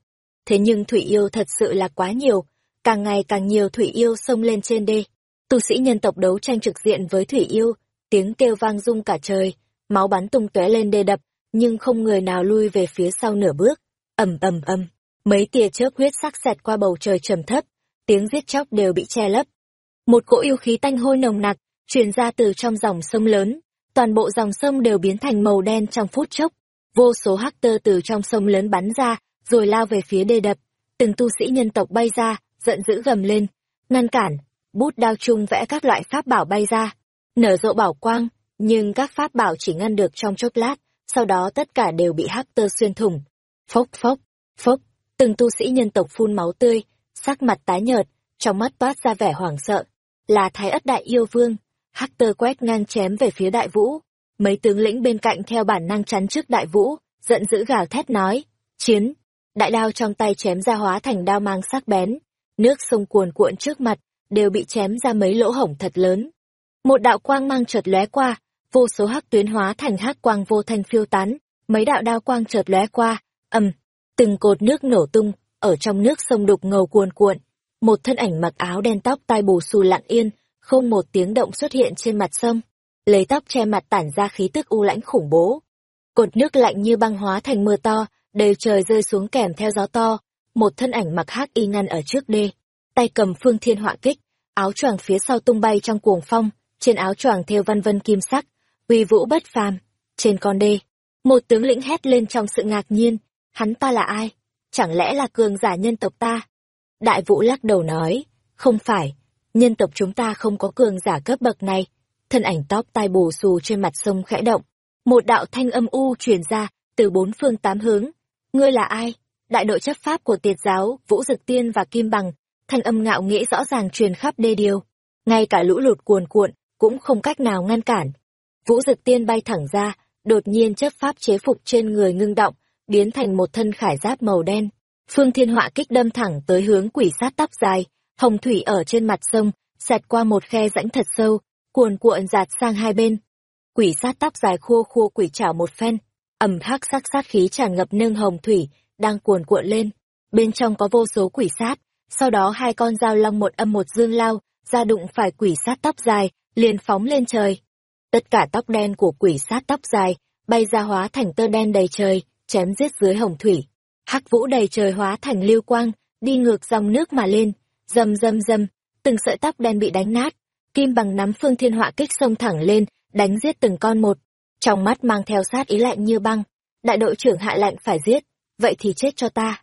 Thế nhưng thủy yêu thật sự là quá nhiều, càng ngày càng nhiều thủy yêu xông lên trên đê. Tu sĩ nhân tộc đấu tranh trực diện với thủy yêu, tiếng kêu vang rung cả trời, máu bắn tung tóe lên đê đập, nhưng không người nào lui về phía sau nửa bước. ầm ầm ầm, mấy tia chớp huyết sắc xẹt qua bầu trời trầm thấp, tiếng giết chóc đều bị che lấp. Một cỗ yêu khí tanh hôi nồng nặc truyền ra từ trong dòng sông lớn, toàn bộ dòng sông đều biến thành màu đen trong phút chốc. Vô số hắc tơ từ trong sông lớn bắn ra, rồi lao về phía đê đập. Từng tu sĩ nhân tộc bay ra, giận dữ gầm lên, ngăn cản, bút đao chung vẽ các loại pháp bảo bay ra, nở rộ bảo quang, nhưng các pháp bảo chỉ ngăn được trong chốc lát, sau đó tất cả đều bị hắc tơ xuyên thủng. Phốc phốc, phốc, từng tu sĩ nhân tộc phun máu tươi, sắc mặt tái nhợt, trong mắt toát ra vẻ hoảng sợ. Là thái ất đại yêu vương, hắc tơ quét ngang chém về phía đại vũ. Mấy tướng lĩnh bên cạnh theo bản năng chắn trước đại vũ, giận dữ gào thét nói, chiến. Đại đao trong tay chém ra hóa thành đao mang sắc bén, nước sông cuồn cuộn trước mặt, đều bị chém ra mấy lỗ hổng thật lớn. Một đạo quang mang chợt lóe qua, vô số hắc tuyến hóa thành hắc quang vô thanh phiêu tán, mấy đạo đao quang chợt lóe qua, ầm, từng cột nước nổ tung, ở trong nước sông đục ngầu cuồn cuộn. Một thân ảnh mặc áo đen tóc tai bù xù lặng yên, không một tiếng động xuất hiện trên mặt sông, lấy tóc che mặt tản ra khí tức u lãnh khủng bố. Cột nước lạnh như băng hóa thành mưa to, đều trời rơi xuống kèm theo gió to, một thân ảnh mặc hắc y ngăn ở trước đê, tay cầm phương thiên họa kích, áo choàng phía sau tung bay trong cuồng phong, trên áo choàng thêu văn vân kim sắc, uy vũ bất phàm. Trên con đê, một tướng lĩnh hét lên trong sự ngạc nhiên, hắn ta là ai? Chẳng lẽ là cường giả nhân tộc ta? Đại vũ lắc đầu nói, không phải, nhân tộc chúng ta không có cường giả cấp bậc này. Thân ảnh tóc tai bù xù trên mặt sông khẽ động, một đạo thanh âm u truyền ra từ bốn phương tám hướng. Ngươi là ai? Đại đội chấp pháp của tiệt giáo, Vũ Dực Tiên và Kim Bằng, thanh âm ngạo nghễ rõ ràng truyền khắp đê điều. Ngay cả lũ lụt cuồn cuộn, cũng không cách nào ngăn cản. Vũ Dực Tiên bay thẳng ra, đột nhiên chấp pháp chế phục trên người ngưng động, biến thành một thân khải giáp màu đen. Phương Thiên Họa kích đâm thẳng tới hướng quỷ sát tóc dài, hồng thủy ở trên mặt sông, xẹt qua một khe rãnh thật sâu, cuồn cuộn giạt sang hai bên. Quỷ sát tóc dài khua khua quỷ chảo một phen, ầm hắc sắc sát khí tràn ngập nương hồng thủy, đang cuồn cuộn lên. Bên trong có vô số quỷ sát, sau đó hai con dao long một âm một dương lao, ra đụng phải quỷ sát tóc dài, liền phóng lên trời. Tất cả tóc đen của quỷ sát tóc dài, bay ra hóa thành tơ đen đầy trời, chém giết dưới hồng thủy. Hắc vũ đầy trời hóa thành lưu quang, đi ngược dòng nước mà lên, dầm dầm dầm, từng sợi tóc đen bị đánh nát. Kim bằng nắm phương thiên họa kích sông thẳng lên, đánh giết từng con một. Trong mắt mang theo sát ý lạnh như băng. Đại đội trưởng hạ lạnh phải giết, vậy thì chết cho ta.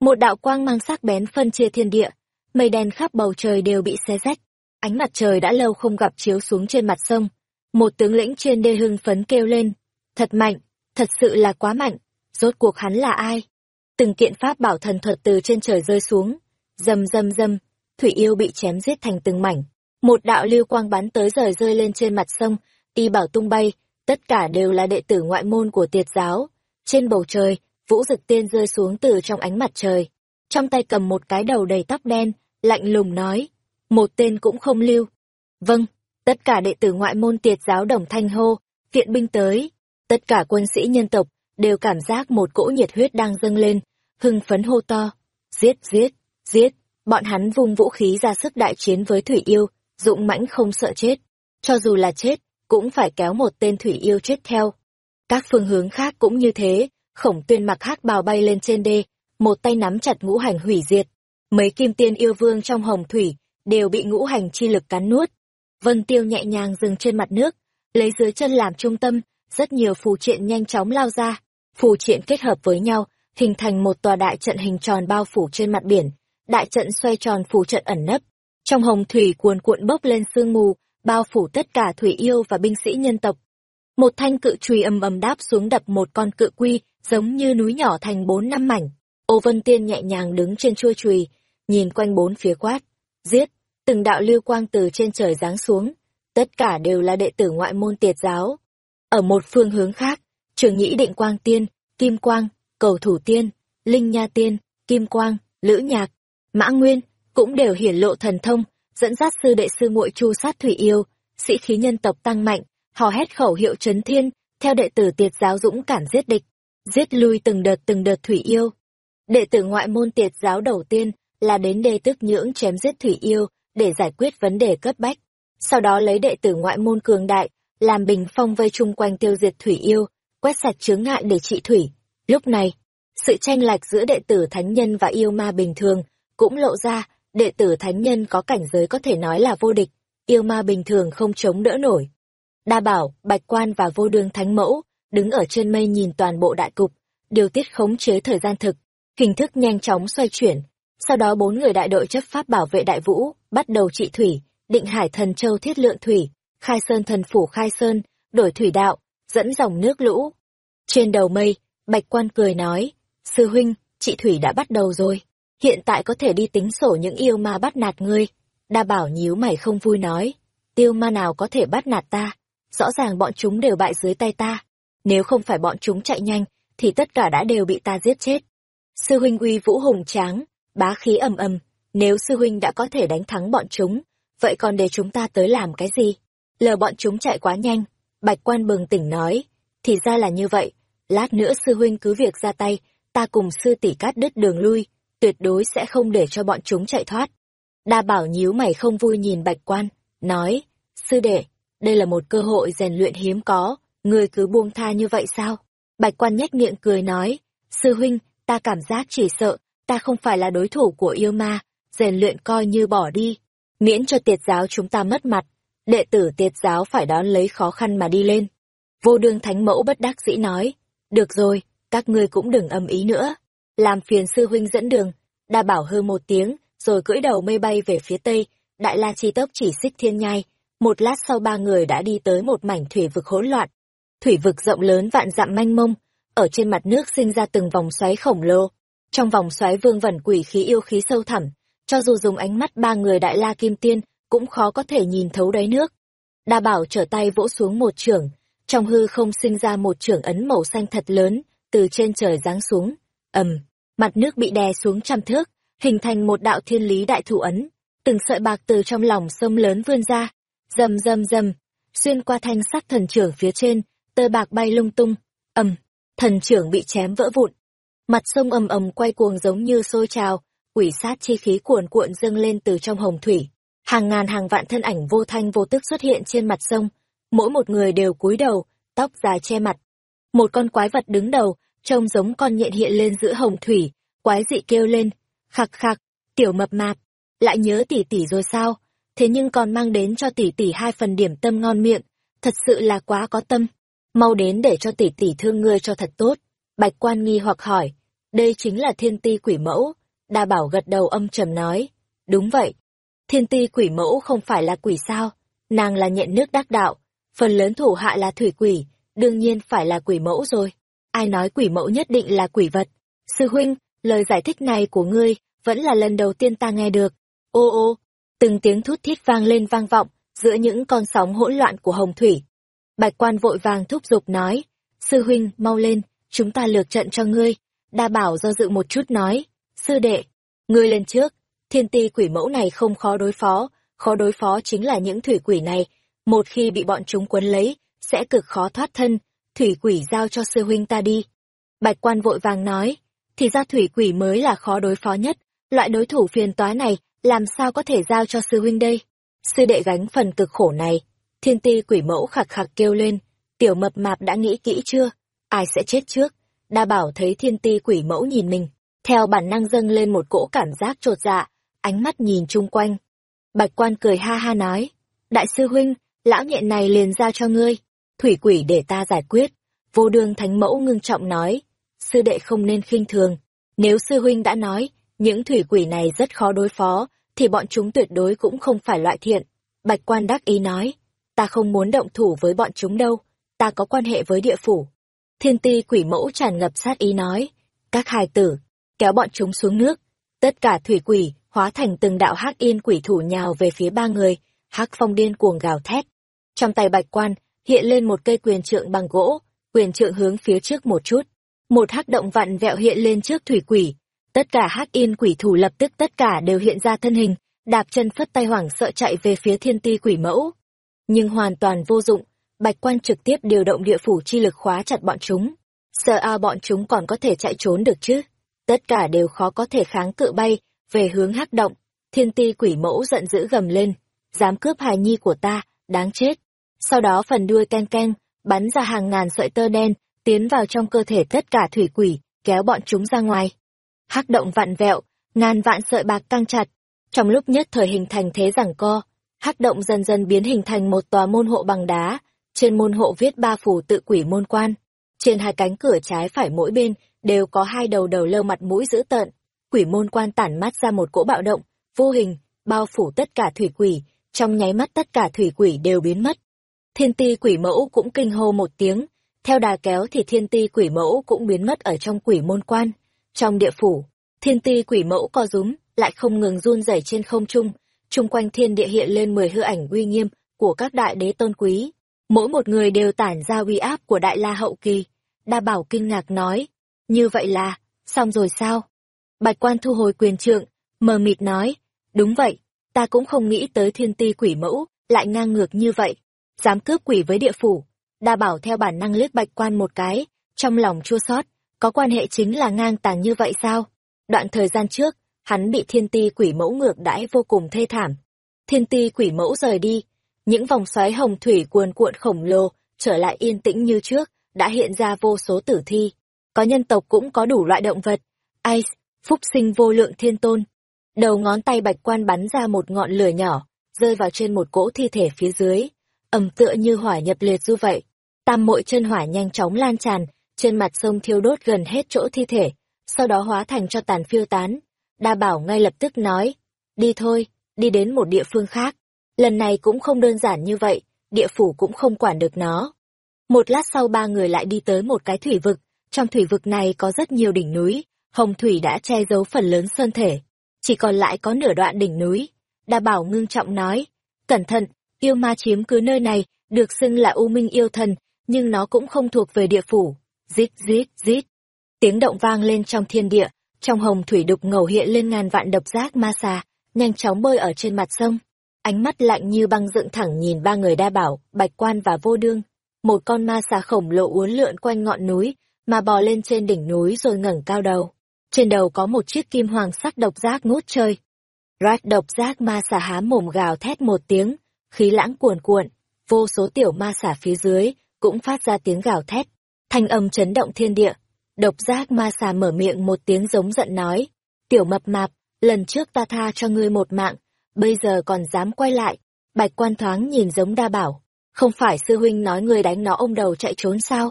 Một đạo quang mang sắc bén phân chia thiên địa, mây đen khắp bầu trời đều bị xé rách. Ánh mặt trời đã lâu không gặp chiếu xuống trên mặt sông. Một tướng lĩnh trên đê hưng phấn kêu lên. Thật mạnh, thật sự là quá mạnh. Rốt cuộc hắn là ai? Từng kiện pháp bảo thần thuật từ trên trời rơi xuống. Dầm dầm dầm, thủy yêu bị chém giết thành từng mảnh. Một đạo lưu quang bắn tới rời rơi lên trên mặt sông, y bảo tung bay, tất cả đều là đệ tử ngoại môn của tiệt giáo. Trên bầu trời, vũ dực tiên rơi xuống từ trong ánh mặt trời. Trong tay cầm một cái đầu đầy tóc đen, lạnh lùng nói, một tên cũng không lưu. Vâng, tất cả đệ tử ngoại môn tiệt giáo đồng thanh hô, viện binh tới. Tất cả quân sĩ nhân tộc đều cảm giác một cỗ nhiệt huyết đang dâng lên, hưng phấn hô to. Giết, giết, giết, bọn hắn vung vũ khí ra sức đại chiến với thủy yêu, dũng mãnh không sợ chết. cho dù là chết, cũng phải kéo một tên thủy yêu chết theo. Các phương hướng khác cũng như thế, khổng tuyên mặc hắc bào bay lên trên đê, một tay nắm chặt ngũ hành hủy diệt. Mấy kim tiên yêu vương trong hồng thủy, đều bị ngũ hành chi lực cắn nuốt. Vân tiêu nhẹ nhàng dừng trên mặt nước, lấy dưới chân làm trung tâm, rất nhiều phù triện nhanh chóng lao ra. Phù triện kết hợp với nhau, hình thành một tòa đại trận hình tròn bao phủ trên mặt biển. Đại trận xoay tròn phủ trận ẩn nấp. Trong hồng thủy cuồn cuộn bốc lên sương mù, bao phủ tất cả thủy yêu và binh sĩ nhân tộc. Một thanh cự chùy ầm ầm đáp xuống đập một con cự quy, giống như núi nhỏ thành bốn năm mảnh. Ô Vân Tiên nhẹ nhàng đứng trên chuôi chùy, nhìn quanh bốn phía quát, giết, từng đạo lưu quang từ trên trời giáng xuống, tất cả đều là đệ tử ngoại môn tiệt giáo. Ở một phương hướng khác, Trường Nhĩ Định Quang Tiên, Kim Quang, Cầu Thủ Tiên, Linh Nha Tiên, Kim Quang, Lữ Nhạc, Mã Nguyên cũng đều hiển lộ thần thông, dẫn dắt sư đệ sư muội chu sát thủy yêu, sĩ khí nhân tộc tăng mạnh, hò hét khẩu hiệu chấn thiên, theo đệ tử tiệt giáo dũng cảm giết địch, giết lui từng đợt từng đợt thủy yêu. Đệ tử ngoại môn tiệt giáo đầu tiên là đến đê tức nhưỡng chém giết thủy yêu để giải quyết vấn đề cấp bách. Sau đó lấy đệ tử ngoại môn cường đại, làm bình phong vây chung quanh tiêu diệt thủy yêu, quét sạch chướng ngại để trị thủy. Lúc này, sự tranh lệch giữa đệ tử thánh nhân và yêu ma bình thường cũng lộ ra, đệ tử thánh nhân có cảnh giới có thể nói là vô địch, yêu ma bình thường không chống đỡ nổi. Đa bảo, bạch quan và vô đương thánh mẫu, đứng ở trên mây nhìn toàn bộ đại cục, điều tiết khống chế thời gian thực, hình thức nhanh chóng xoay chuyển. Sau đó bốn người đại đội chấp pháp bảo vệ đại vũ, bắt đầu trị thủy, định hải thần châu thiết lượng thủy, khai sơn thần phủ khai sơn, đổi thủy đạo, dẫn dòng nước lũ. Trên đầu mây, bạch quan cười nói, sư huynh, chị thủy đã bắt đầu rồi hiện tại có thể đi tính sổ những yêu ma bắt nạt ngươi. Đa bảo nhíu mày không vui nói, tiêu ma nào có thể bắt nạt ta, rõ ràng bọn chúng đều bại dưới tay ta. Nếu không phải bọn chúng chạy nhanh, thì tất cả đã đều bị ta giết chết. Sư huynh uy vũ hùng tráng, bá khí ầm ầm, nếu sư huynh đã có thể đánh thắng bọn chúng, vậy còn để chúng ta tới làm cái gì? Lờ bọn chúng chạy quá nhanh, bạch quan bừng tỉnh nói, thì ra là như vậy, lát nữa sư huynh cứ việc ra tay, ta cùng sư tỷ cát đứt đường lui, tuyệt đối sẽ không để cho bọn chúng chạy thoát. Đa bảo nhíu mày không vui nhìn bạch quan, nói, sư đệ, đây là một cơ hội rèn luyện hiếm có, người cứ buông tha như vậy sao? Bạch quan nhếch miệng cười nói, sư huynh, ta cảm giác chỉ sợ, ta không phải là đối thủ của yêu ma, rèn luyện coi như bỏ đi, miễn cho tiệt giáo chúng ta mất mặt, đệ tử tiệt giáo phải đón lấy khó khăn mà đi lên. Vô đương thánh mẫu bất đắc dĩ nói, được rồi, các ngươi cũng đừng âm ý nữa. Làm phiền sư huynh dẫn đường. Đa bảo hư một tiếng rồi cưỡi đầu mây bay về phía tây. Đại la chi tốc chỉ xích thiên nhai. Một lát sau ba người đã đi tới một mảnh thủy vực hỗn loạn. Thủy vực rộng lớn vạn dặm manh mông. Ở trên mặt nước sinh ra từng vòng xoáy khổng lồ. Trong vòng xoáy vương vẩn quỷ khí yêu khí sâu thẳm. Cho dù dùng ánh mắt ba người đại la kim tiên cũng khó có thể nhìn thấu đáy nước. Đa bảo trở tay vỗ xuống một trưởng trong hư không sinh ra một trưởng ấn màu xanh thật lớn từ trên trời giáng xuống. Ầm mặt nước bị đè xuống trăm thước, hình thành một đạo thiên lý đại thủ ấn, từng sợi bạc từ trong lòng sông lớn vươn ra, rầm rầm rầm, xuyên qua thanh sắt thần trưởng phía trên, tơ bạc bay lung tung, ầm, thần trưởng bị chém vỡ vụn. Mặt sông ầm ầm quay cuồng giống như sôi trào, quỷ sát chi khí cuồn cuộn dâng lên từ trong hồng thủy. Hàng ngàn hàng vạn thân ảnh vô thanh vô tức xuất hiện trên mặt sông, mỗi một người đều cúi đầu, tóc dài che mặt. Một con quái vật đứng đầu, trông giống con nhện hiện lên giữa hồng thủy, quái dị kêu lên, khặc khặc, tiểu mập mạp, lại nhớ tỷ tỷ rồi sao, thế nhưng còn mang đến cho tỷ tỷ hai phần điểm tâm ngon miệng, thật sự là quá có tâm, mau đến để cho tỷ tỷ thương ngươi cho thật tốt. Bạch quan nghi hoặc hỏi, đây chính là thiên ti quỷ mẫu, đa bảo gật đầu âm trầm nói, đúng vậy, thiên ti quỷ mẫu không phải là quỷ sao, nàng là nhện nước đắc đạo, phần lớn thủ hạ là thủy quỷ, đương nhiên phải là quỷ mẫu rồi ai nói quỷ mẫu nhất định là quỷ vật. Sư huynh, lời giải thích này của ngươi, vẫn là lần đầu tiên ta nghe được. Ô ô, từng tiếng thút thít vang lên vang vọng, giữa những con sóng hỗn loạn của hồng thủy. Bạch quan vội vàng thúc giục nói, sư huynh, mau lên, chúng ta lược trận cho ngươi. Đa bảo do dự một chút nói, sư đệ, ngươi lên trước, thiên ti quỷ mẫu này không khó đối phó, khó đối phó chính là những thủy quỷ này, một khi bị bọn chúng quấn lấy, sẽ cực khó thoát thân, thủy quỷ giao cho sư huynh ta đi. Bạch quan vội vàng nói, thì ra thủy quỷ mới là khó đối phó nhất, loại đối thủ phiền toái này, làm sao có thể giao cho sư huynh đây? Sư đệ gánh phần cực khổ này. Thiên ti quỷ mẫu khạc khạc kêu lên, tiểu mập mạp đã nghĩ kỹ chưa? Ai sẽ chết trước? Đa bảo thấy thiên ti quỷ mẫu nhìn mình, theo bản năng dâng lên một cỗ cảm giác trột dạ, ánh mắt nhìn chung quanh. Bạch quan cười ha ha nói, đại sư huynh, lão nhện này liền giao cho ngươi, thủy quỷ để ta giải quyết. Vô đường thánh mẫu ngưng trọng nói, sư đệ không nên khinh thường, nếu sư huynh đã nói, những thủy quỷ này rất khó đối phó, thì bọn chúng tuyệt đối cũng không phải loại thiện. Bạch quan đắc ý nói, ta không muốn động thủ với bọn chúng đâu, ta có quan hệ với địa phủ. Thiên ti quỷ mẫu tràn ngập sát ý nói, các hài tử, kéo bọn chúng xuống nước. Tất cả thủy quỷ, hóa thành từng đạo hắc yên quỷ thủ nhào về phía ba người, hắc phong điên cuồng gào thét. Trong tay bạch quan, hiện lên một cây quyền trượng bằng gỗ, quyền trượng hướng phía trước một chút. Một hắc động vặn vẹo hiện lên trước thủy quỷ. Tất cả hắc yên quỷ thủ lập tức tất cả đều hiện ra thân hình, đạp chân phất tay hoảng sợ chạy về phía thiên ti quỷ mẫu. Nhưng hoàn toàn vô dụng, bạch quan trực tiếp điều động địa phủ chi lực khóa chặt bọn chúng. Sợ a bọn chúng còn có thể chạy trốn được chứ? Tất cả đều khó có thể kháng cự bay, về hướng hắc động. Thiên ti quỷ mẫu giận dữ gầm lên, dám cướp hài nhi của ta, đáng chết. Sau đó phần đuôi ken ken, bắn ra hàng ngàn sợi tơ đen, tiến vào trong cơ thể tất cả thủy quỷ, kéo bọn chúng ra ngoài. Hắc động vặn vẹo, ngàn vạn sợi bạc căng chặt. Trong lúc nhất thời hình thành thế giằng co, hắc động dần dần biến hình thành một tòa môn hộ bằng đá, trên môn hộ viết ba phủ tự quỷ môn quan. Trên hai cánh cửa trái phải mỗi bên đều có hai đầu đầu lâu mặt mũi dữ tợn. Quỷ môn quan tản mắt ra một cỗ bạo động, vô hình, bao phủ tất cả thủy quỷ, trong nháy mắt tất cả thủy quỷ đều biến mất. Thiên ti quỷ mẫu cũng kinh hô một tiếng, theo đà kéo thì thiên ti quỷ mẫu cũng biến mất ở trong quỷ môn quan. Trong địa phủ, thiên ti quỷ mẫu co rúm, lại không ngừng run rẩy trên không trung, chung quanh thiên địa hiện lên mười hư ảnh uy nghiêm của các đại đế tôn quý. Mỗi một người đều tản ra uy áp của đại la hậu kỳ. Đa bảo kinh ngạc nói, như vậy là, xong rồi sao? Bạch quan thu hồi quyền trượng, mờ mịt nói, đúng vậy, ta cũng không nghĩ tới thiên ti quỷ mẫu, lại ngang ngược như vậy, dám cướp quỷ với địa phủ. Đa bảo theo bản năng liếc bạch quan một cái, trong lòng chua xót có quan hệ chính là ngang tàng như vậy sao? Đoạn thời gian trước, hắn bị thiên ti quỷ mẫu ngược đãi vô cùng thê thảm. Thiên ti quỷ mẫu rời đi, những vòng xoáy hồng thủy cuồn cuộn khổng lồ, trở lại yên tĩnh như trước, đã hiện ra vô số tử thi. Có nhân tộc cũng có đủ loại động vật. Ice, phúc sinh vô lượng thiên tôn. Đầu ngón tay bạch quan bắn ra một ngọn lửa nhỏ, rơi vào trên một cỗ thi thể phía dưới ầm tựa như hỏa nhập liệt du vậy. Tam mội chân hỏa nhanh chóng lan tràn, trên mặt sông thiêu đốt gần hết chỗ thi thể, sau đó hóa thành cho tàn phiêu tán. Đa bảo ngay lập tức nói, đi thôi, đi đến một địa phương khác. Lần này cũng không đơn giản như vậy, địa phủ cũng không quản được nó. Một lát sau ba người lại đi tới một cái thủy vực, trong thủy vực này có rất nhiều đỉnh núi, hồng thủy đã che giấu phần lớn sơn thể, chỉ còn lại có nửa đoạn đỉnh núi. Đa bảo ngưng trọng nói, cẩn thận, yêu ma chiếm cứ nơi này, được xưng là u minh yêu thần, nhưng nó cũng không thuộc về địa phủ. Rít rít rít. Tiếng động vang lên trong thiên địa, trong hồng thủy đục ngầu hiện lên ngàn vạn độc giác ma xà, nhanh chóng bơi ở trên mặt sông. Ánh mắt lạnh như băng dựng thẳng nhìn ba người đa bảo, bạch quan và vô đương. Một con ma xà khổng lồ uốn lượn quanh ngọn núi, mà bò lên trên đỉnh núi rồi ngẩng cao đầu. Trên đầu có một chiếc kim hoàng sắc độc giác ngút trời. Rát độc giác ma xà há mồm gào thét một tiếng, khí lãng cuồn cuộn, vô số tiểu ma xả phía dưới cũng phát ra tiếng gào thét, thanh âm chấn động thiên địa. Độc giác ma xà mở miệng một tiếng giống giận nói, tiểu mập mạp, lần trước ta tha cho ngươi một mạng, bây giờ còn dám quay lại. Bạch quan thoáng nhìn giống đa bảo, không phải sư huynh nói ngươi đánh nó ông đầu chạy trốn sao?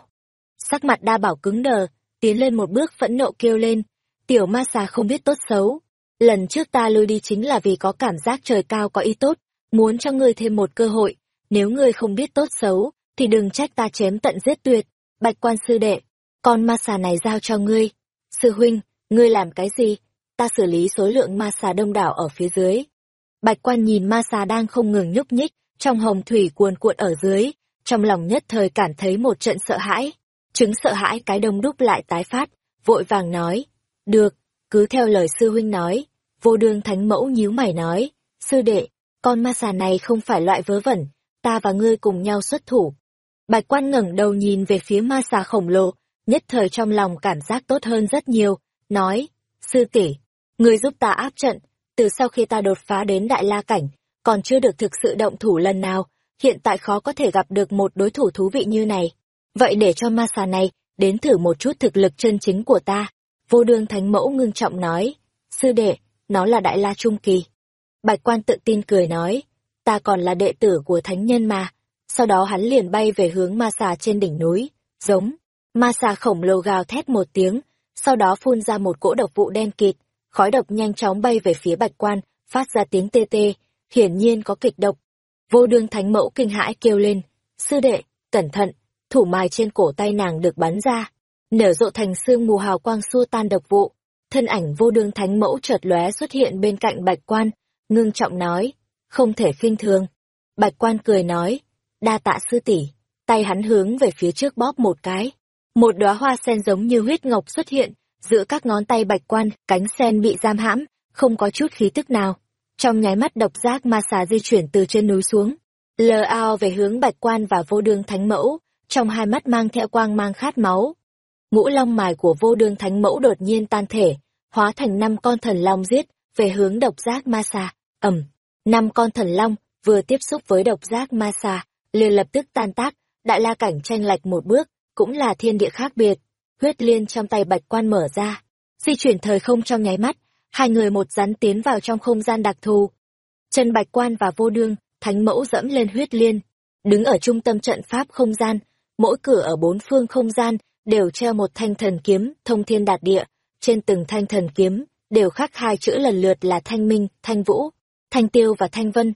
Sắc mặt đa bảo cứng đờ, tiến lên một bước phẫn nộ kêu lên, tiểu ma xà không biết tốt xấu. Lần trước ta lui đi chính là vì có cảm giác trời cao có ý tốt, muốn cho ngươi thêm một cơ hội, nếu ngươi không biết tốt xấu, thì đừng trách ta chém tận giết tuyệt. Bạch quan sư đệ, con ma xà này giao cho ngươi. Sư huynh, ngươi làm cái gì? Ta xử lý số lượng ma xà đông đảo ở phía dưới. Bạch quan nhìn ma xà đang không ngừng nhúc nhích, trong hồng thủy cuồn cuộn ở dưới, trong lòng nhất thời cảm thấy một trận sợ hãi. Chứng sợ hãi cái đông đúc lại tái phát, vội vàng nói. Được, cứ theo lời sư huynh nói. Vô đương thánh mẫu nhíu mày nói. Sư đệ, con ma xà này không phải loại vớ vẩn, ta và ngươi cùng nhau xuất thủ. Bạch quan ngẩng đầu nhìn về phía ma xà khổng lồ, nhất thời trong lòng cảm giác tốt hơn rất nhiều, nói, sư tỷ, ngươi giúp ta áp trận, từ sau khi ta đột phá đến đại la cảnh, còn chưa được thực sự động thủ lần nào, hiện tại khó có thể gặp được một đối thủ thú vị như này. Vậy để cho ma xà này, đến thử một chút thực lực chân chính của ta. Vô đương thánh mẫu ngưng trọng nói, sư đệ, nó là đại la trung kỳ. Bạch quan tự tin cười nói, ta còn là đệ tử của thánh nhân mà. Sau đó hắn liền bay về hướng ma xà trên đỉnh núi, giống. Ma xà khổng lồ gào thét một tiếng, sau đó phun ra một cỗ độc vụ đen kịt, khói độc nhanh chóng bay về phía bạch quan, phát ra tiếng tê tê, hiển nhiên có kịch độc. Vô đương thánh mẫu kinh hãi kêu lên, sư đệ, cẩn thận, thủ mài trên cổ tay nàng được bắn ra, nở rộ thành xương mù hào quang xua tan độc vụ. Thân ảnh vô đương thánh mẫu chợt lóe xuất hiện bên cạnh bạch quan, ngưng trọng nói, không thể khinh thường. Bạch quan cười nói, đa tạ sư tỷ tay hắn hướng về phía trước bóp một cái. Một đóa hoa sen giống như huyết ngọc xuất hiện, giữa các ngón tay bạch quan, cánh sen bị giam hãm, không có chút khí tức nào. Trong nháy mắt độc giác ma xà di chuyển từ trên núi xuống, lờ ao về hướng bạch quan và vô đương thánh mẫu, trong hai mắt mang theo quang mang khát máu. Ngũ long mài của vô đương thánh mẫu đột nhiên tan thể, hóa thành năm con thần long giết, về hướng độc giác ma xà, ẩm. Năm con thần long vừa tiếp xúc với độc giác ma xà, liền lập tức tan tác, đại la cảnh tranh lệch một bước, cũng là thiên địa khác biệt. Huyết liên trong tay bạch quan mở ra, di chuyển thời không trong nháy mắt, hai người một rắn tiến vào trong không gian đặc thù. chân bạch quan và vô đương, thánh mẫu dẫm lên huyết liên, đứng ở trung tâm trận pháp không gian, mỗi cửa ở bốn phương không gian đều treo một thanh thần kiếm thông thiên đạt địa, trên từng thanh thần kiếm đều khắc hai chữ lần lượt là thanh minh, thanh vũ, thanh tiêu và thanh vân.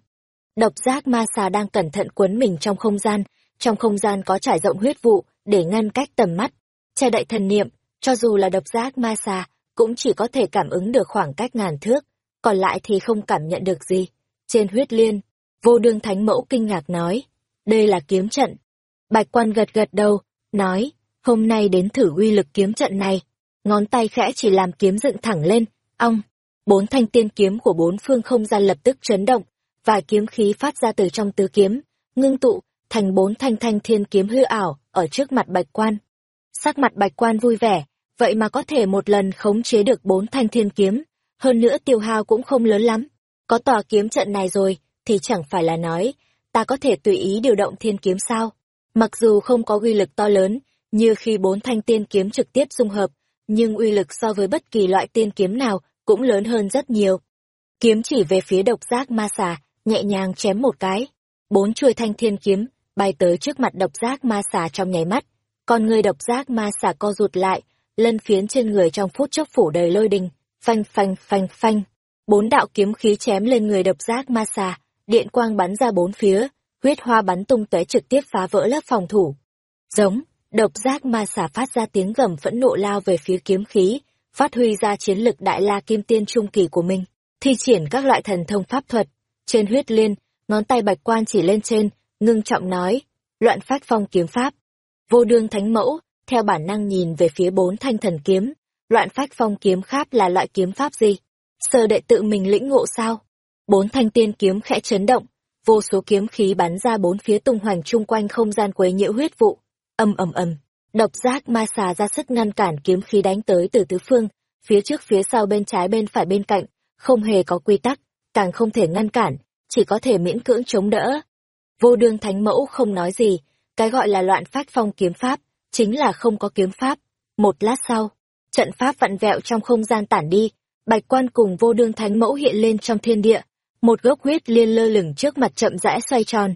Độc giác ma xà đang cẩn thận quấn mình trong không gian, trong không gian có trải rộng huyết vụ để ngăn cách tầm mắt. Che đậy thần niệm, cho dù là độc giác ma xà, cũng chỉ có thể cảm ứng được khoảng cách ngàn thước, còn lại thì không cảm nhận được gì. Trên huyết liên, vô đương thánh mẫu kinh ngạc nói, đây là kiếm trận. Bạch quan gật gật đầu, nói, hôm nay đến thử uy lực kiếm trận này. Ngón tay khẽ chỉ làm kiếm dựng thẳng lên, ong. Bốn thanh tiên kiếm của bốn phương không gian lập tức chấn động, và kiếm khí phát ra từ trong tứ kiếm, ngưng tụ, thành bốn thanh thanh thiên kiếm hư ảo, ở trước mặt bạch quan. Sắc mặt bạch quan vui vẻ, vậy mà có thể một lần khống chế được bốn thanh thiên kiếm, hơn nữa tiêu hao cũng không lớn lắm. Có tòa kiếm trận này rồi, thì chẳng phải là nói, ta có thể tùy ý điều động thiên kiếm sao. Mặc dù không có uy lực to lớn, như khi bốn thanh tiên kiếm trực tiếp dung hợp, nhưng uy lực so với bất kỳ loại tiên kiếm nào cũng lớn hơn rất nhiều. Kiếm chỉ về phía độc giác ma xà, nhẹ nhàng chém một cái. Bốn chuôi thanh thiên kiếm bay tới trước mặt độc giác ma xà trong nháy mắt. còn người độc giác ma xà co rụt lại, lân phiến trên người trong phút chốc phủ đầy lôi đình, phanh phanh phanh phanh. Bốn đạo kiếm khí chém lên người độc giác ma xà, điện quang bắn ra bốn phía, huyết hoa bắn tung tóe trực tiếp phá vỡ lớp phòng thủ. Giống, độc giác ma xà phát ra tiếng gầm phẫn nộ lao về phía kiếm khí, phát huy ra chiến lực đại la kim tiên trung kỳ của mình, thi triển các loại thần thông pháp thuật. Trên huyết liên, ngón tay bạch quan chỉ lên trên, ngưng trọng nói, loạn phách phong kiếm pháp. Vô đương thánh mẫu, theo bản năng nhìn về phía bốn thanh thần kiếm, loạn phách phong kiếm pháp là loại kiếm pháp gì? Sơ đệ tự mình lĩnh ngộ sao? Bốn thanh tiên kiếm khẽ chấn động, vô số kiếm khí bắn ra bốn phía tung hoành chung quanh không gian quấy nhiễu huyết vụ. âm ầm ầm, độc giác ma xà ra sức ngăn cản kiếm khí đánh tới từ tứ phương, phía trước phía sau bên trái bên phải bên cạnh, không hề có quy tắc, càng không thể ngăn cản, chỉ có thể miễn cưỡng chống đỡ. Vô đương thánh mẫu không nói gì, cái gọi là loạn phát phong kiếm pháp, chính là không có kiếm pháp. Một lát sau, trận pháp vặn vẹo trong không gian tản đi, bạch quan cùng vô đương thánh mẫu hiện lên trong thiên địa, một gốc huyết liên lơ lửng trước mặt chậm rãi xoay tròn.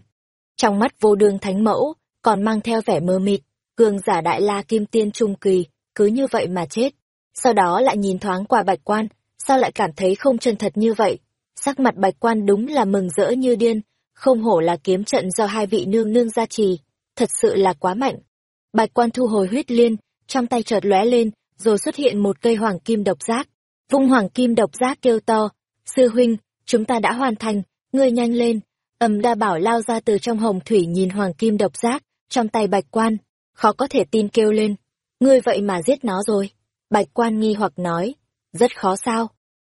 Trong mắt vô đương thánh mẫu, còn mang theo vẻ mơ mịt, cường giả đại la kim tiên trung kỳ, cứ như vậy mà chết. Sau đó lại nhìn thoáng qua bạch quan, sao lại cảm thấy không chân thật như vậy? Sắc mặt bạch quan đúng là mừng rỡ như điên, không hổ là kiếm trận do hai vị nương nương gia trì, thật sự là quá mạnh. Bạch quan thu hồi huyết liên, trong tay chợt lóe lên, rồi xuất hiện một cây hoàng kim độc giác. Vung hoàng kim độc giác kêu to, sư huynh, chúng ta đã hoàn thành, ngươi nhanh lên. Ẩm đa bảo lao ra từ trong hồng thủy nhìn hoàng kim độc giác, trong tay bạch quan, khó có thể tin kêu lên. Ngươi vậy mà giết nó rồi. Bạch quan nghi hoặc nói, rất khó sao.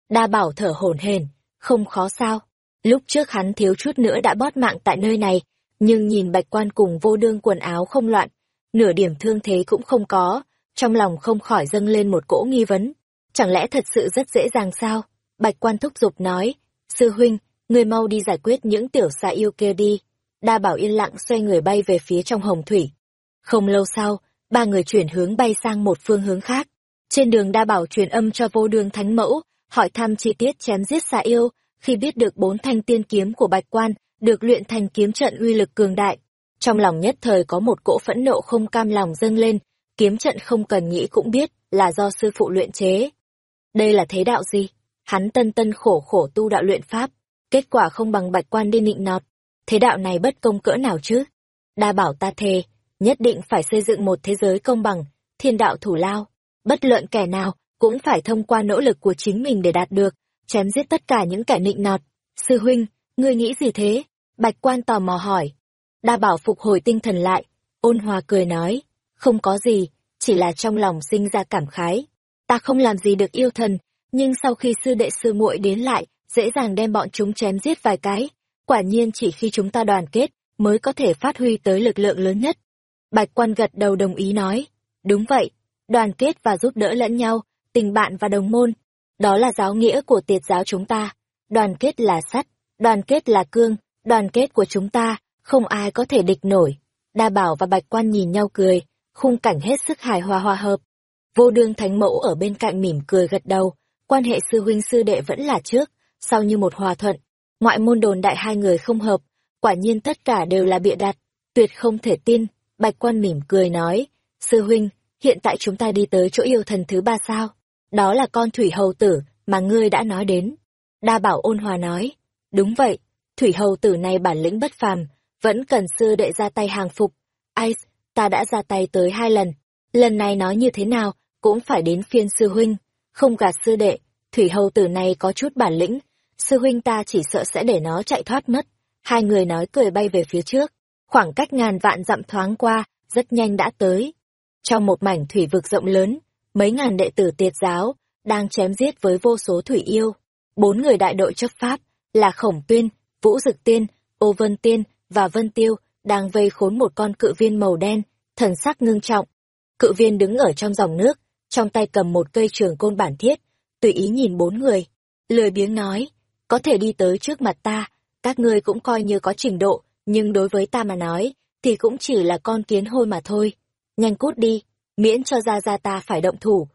Đa bảo thở hổn hển, không khó sao. Lúc trước hắn thiếu chút nữa đã bót mạng tại nơi này, nhưng nhìn bạch quan cùng vô đương quần áo không loạn, nửa điểm thương thế cũng không có, trong lòng không khỏi dâng lên một cỗ nghi vấn. Chẳng lẽ thật sự rất dễ dàng sao? Bạch quan thúc giục nói, sư huynh, người mau đi giải quyết những tiểu xà yêu kia đi. đa bảo yên lặng xoay người bay về phía trong hồng thủy. Không lâu sau, ba người chuyển hướng bay sang một phương hướng khác. Trên đường đa bảo truyền âm cho vô đường thánh mẫu, hỏi thăm chi tiết chém giết xà yêu, khi biết được bốn thanh tiên kiếm của bạch quan được luyện thành kiếm trận uy lực cường đại. Trong lòng nhất thời có một cỗ phẫn nộ không cam lòng dâng lên, kiếm trận không cần nghĩ cũng biết là do sư phụ luyện chế. Đây là thế đạo gì? Hắn tân tân khổ khổ tu đạo luyện pháp, kết quả không bằng bạch quan đi nịnh nọt. Thế đạo này bất công cỡ nào chứ? Đa bảo ta thề, nhất định phải xây dựng một thế giới công bằng, thiên đạo thủ lao. Bất luận kẻ nào, cũng phải thông qua nỗ lực của chính mình để đạt được, chém giết tất cả những kẻ nịnh nọt. Sư huynh, ngươi nghĩ gì thế? Bạch quan tò mò hỏi. Đa bảo phục hồi tinh thần lại, ôn hòa cười nói, không có gì, chỉ là trong lòng sinh ra cảm khái. Ta không làm gì được yêu thần, nhưng sau khi sư đệ sư muội đến lại, dễ dàng đem bọn chúng chém giết vài cái. Quả nhiên chỉ khi chúng ta đoàn kết, mới có thể phát huy tới lực lượng lớn nhất. Bạch quan gật đầu đồng ý nói, đúng vậy, đoàn kết và giúp đỡ lẫn nhau, tình bạn và đồng môn. Đó là giáo nghĩa của tiệt giáo chúng ta. Đoàn kết là sắt, đoàn kết là cương, đoàn kết của chúng ta, không ai có thể địch nổi. Đa bảo và bạch quan nhìn nhau cười, khung cảnh hết sức hài hòa hòa hợp. Vô đương thánh mẫu ở bên cạnh mỉm cười gật đầu, quan hệ sư huynh sư đệ vẫn là trước, sau như một hòa thuận. Ngoại môn đồn đại hai người không hợp, quả nhiên tất cả đều là bịa đặt, tuyệt không thể tin. Bạch quan mỉm cười nói, sư huynh, hiện tại chúng ta đi tới chỗ yêu thần thứ ba sao? Đó là con thủy hầu tử mà ngươi đã nói đến. Đa bảo ôn hòa nói, đúng vậy, thủy hầu tử này bản lĩnh bất phàm, vẫn cần sư đệ ra tay hàng phục. Ice, ta đã ra tay tới hai lần, lần này nói như thế nào, cũng phải đến phiên sư huynh, không gạt sư đệ, thủy hầu tử này có chút bản lĩnh, sư huynh ta chỉ sợ sẽ để nó chạy thoát mất. Hai người nói cười bay về phía trước, khoảng cách ngàn vạn dặm thoáng qua, rất nhanh đã tới. Trong một mảnh thủy vực rộng lớn, mấy ngàn đệ tử tiệt giáo, đang chém giết với vô số thủy yêu. Bốn người đại đội chấp pháp, là Khổng Tuyên, Vũ Dực Tiên, Ô Vân Tiên và Vân Tiêu, đang vây khốn một con cự viên màu đen, thần sắc ngưng trọng. Cự viên đứng ở trong dòng nước, trong tay cầm một cây trường côn bản thiết, tùy ý nhìn bốn người. Lười biếng nói, có thể đi tới trước mặt ta, các ngươi cũng coi như có trình độ, nhưng đối với ta mà nói, thì cũng chỉ là con kiến hôi mà thôi. Nhanh cút đi, miễn cho ra ra ta phải động thủ.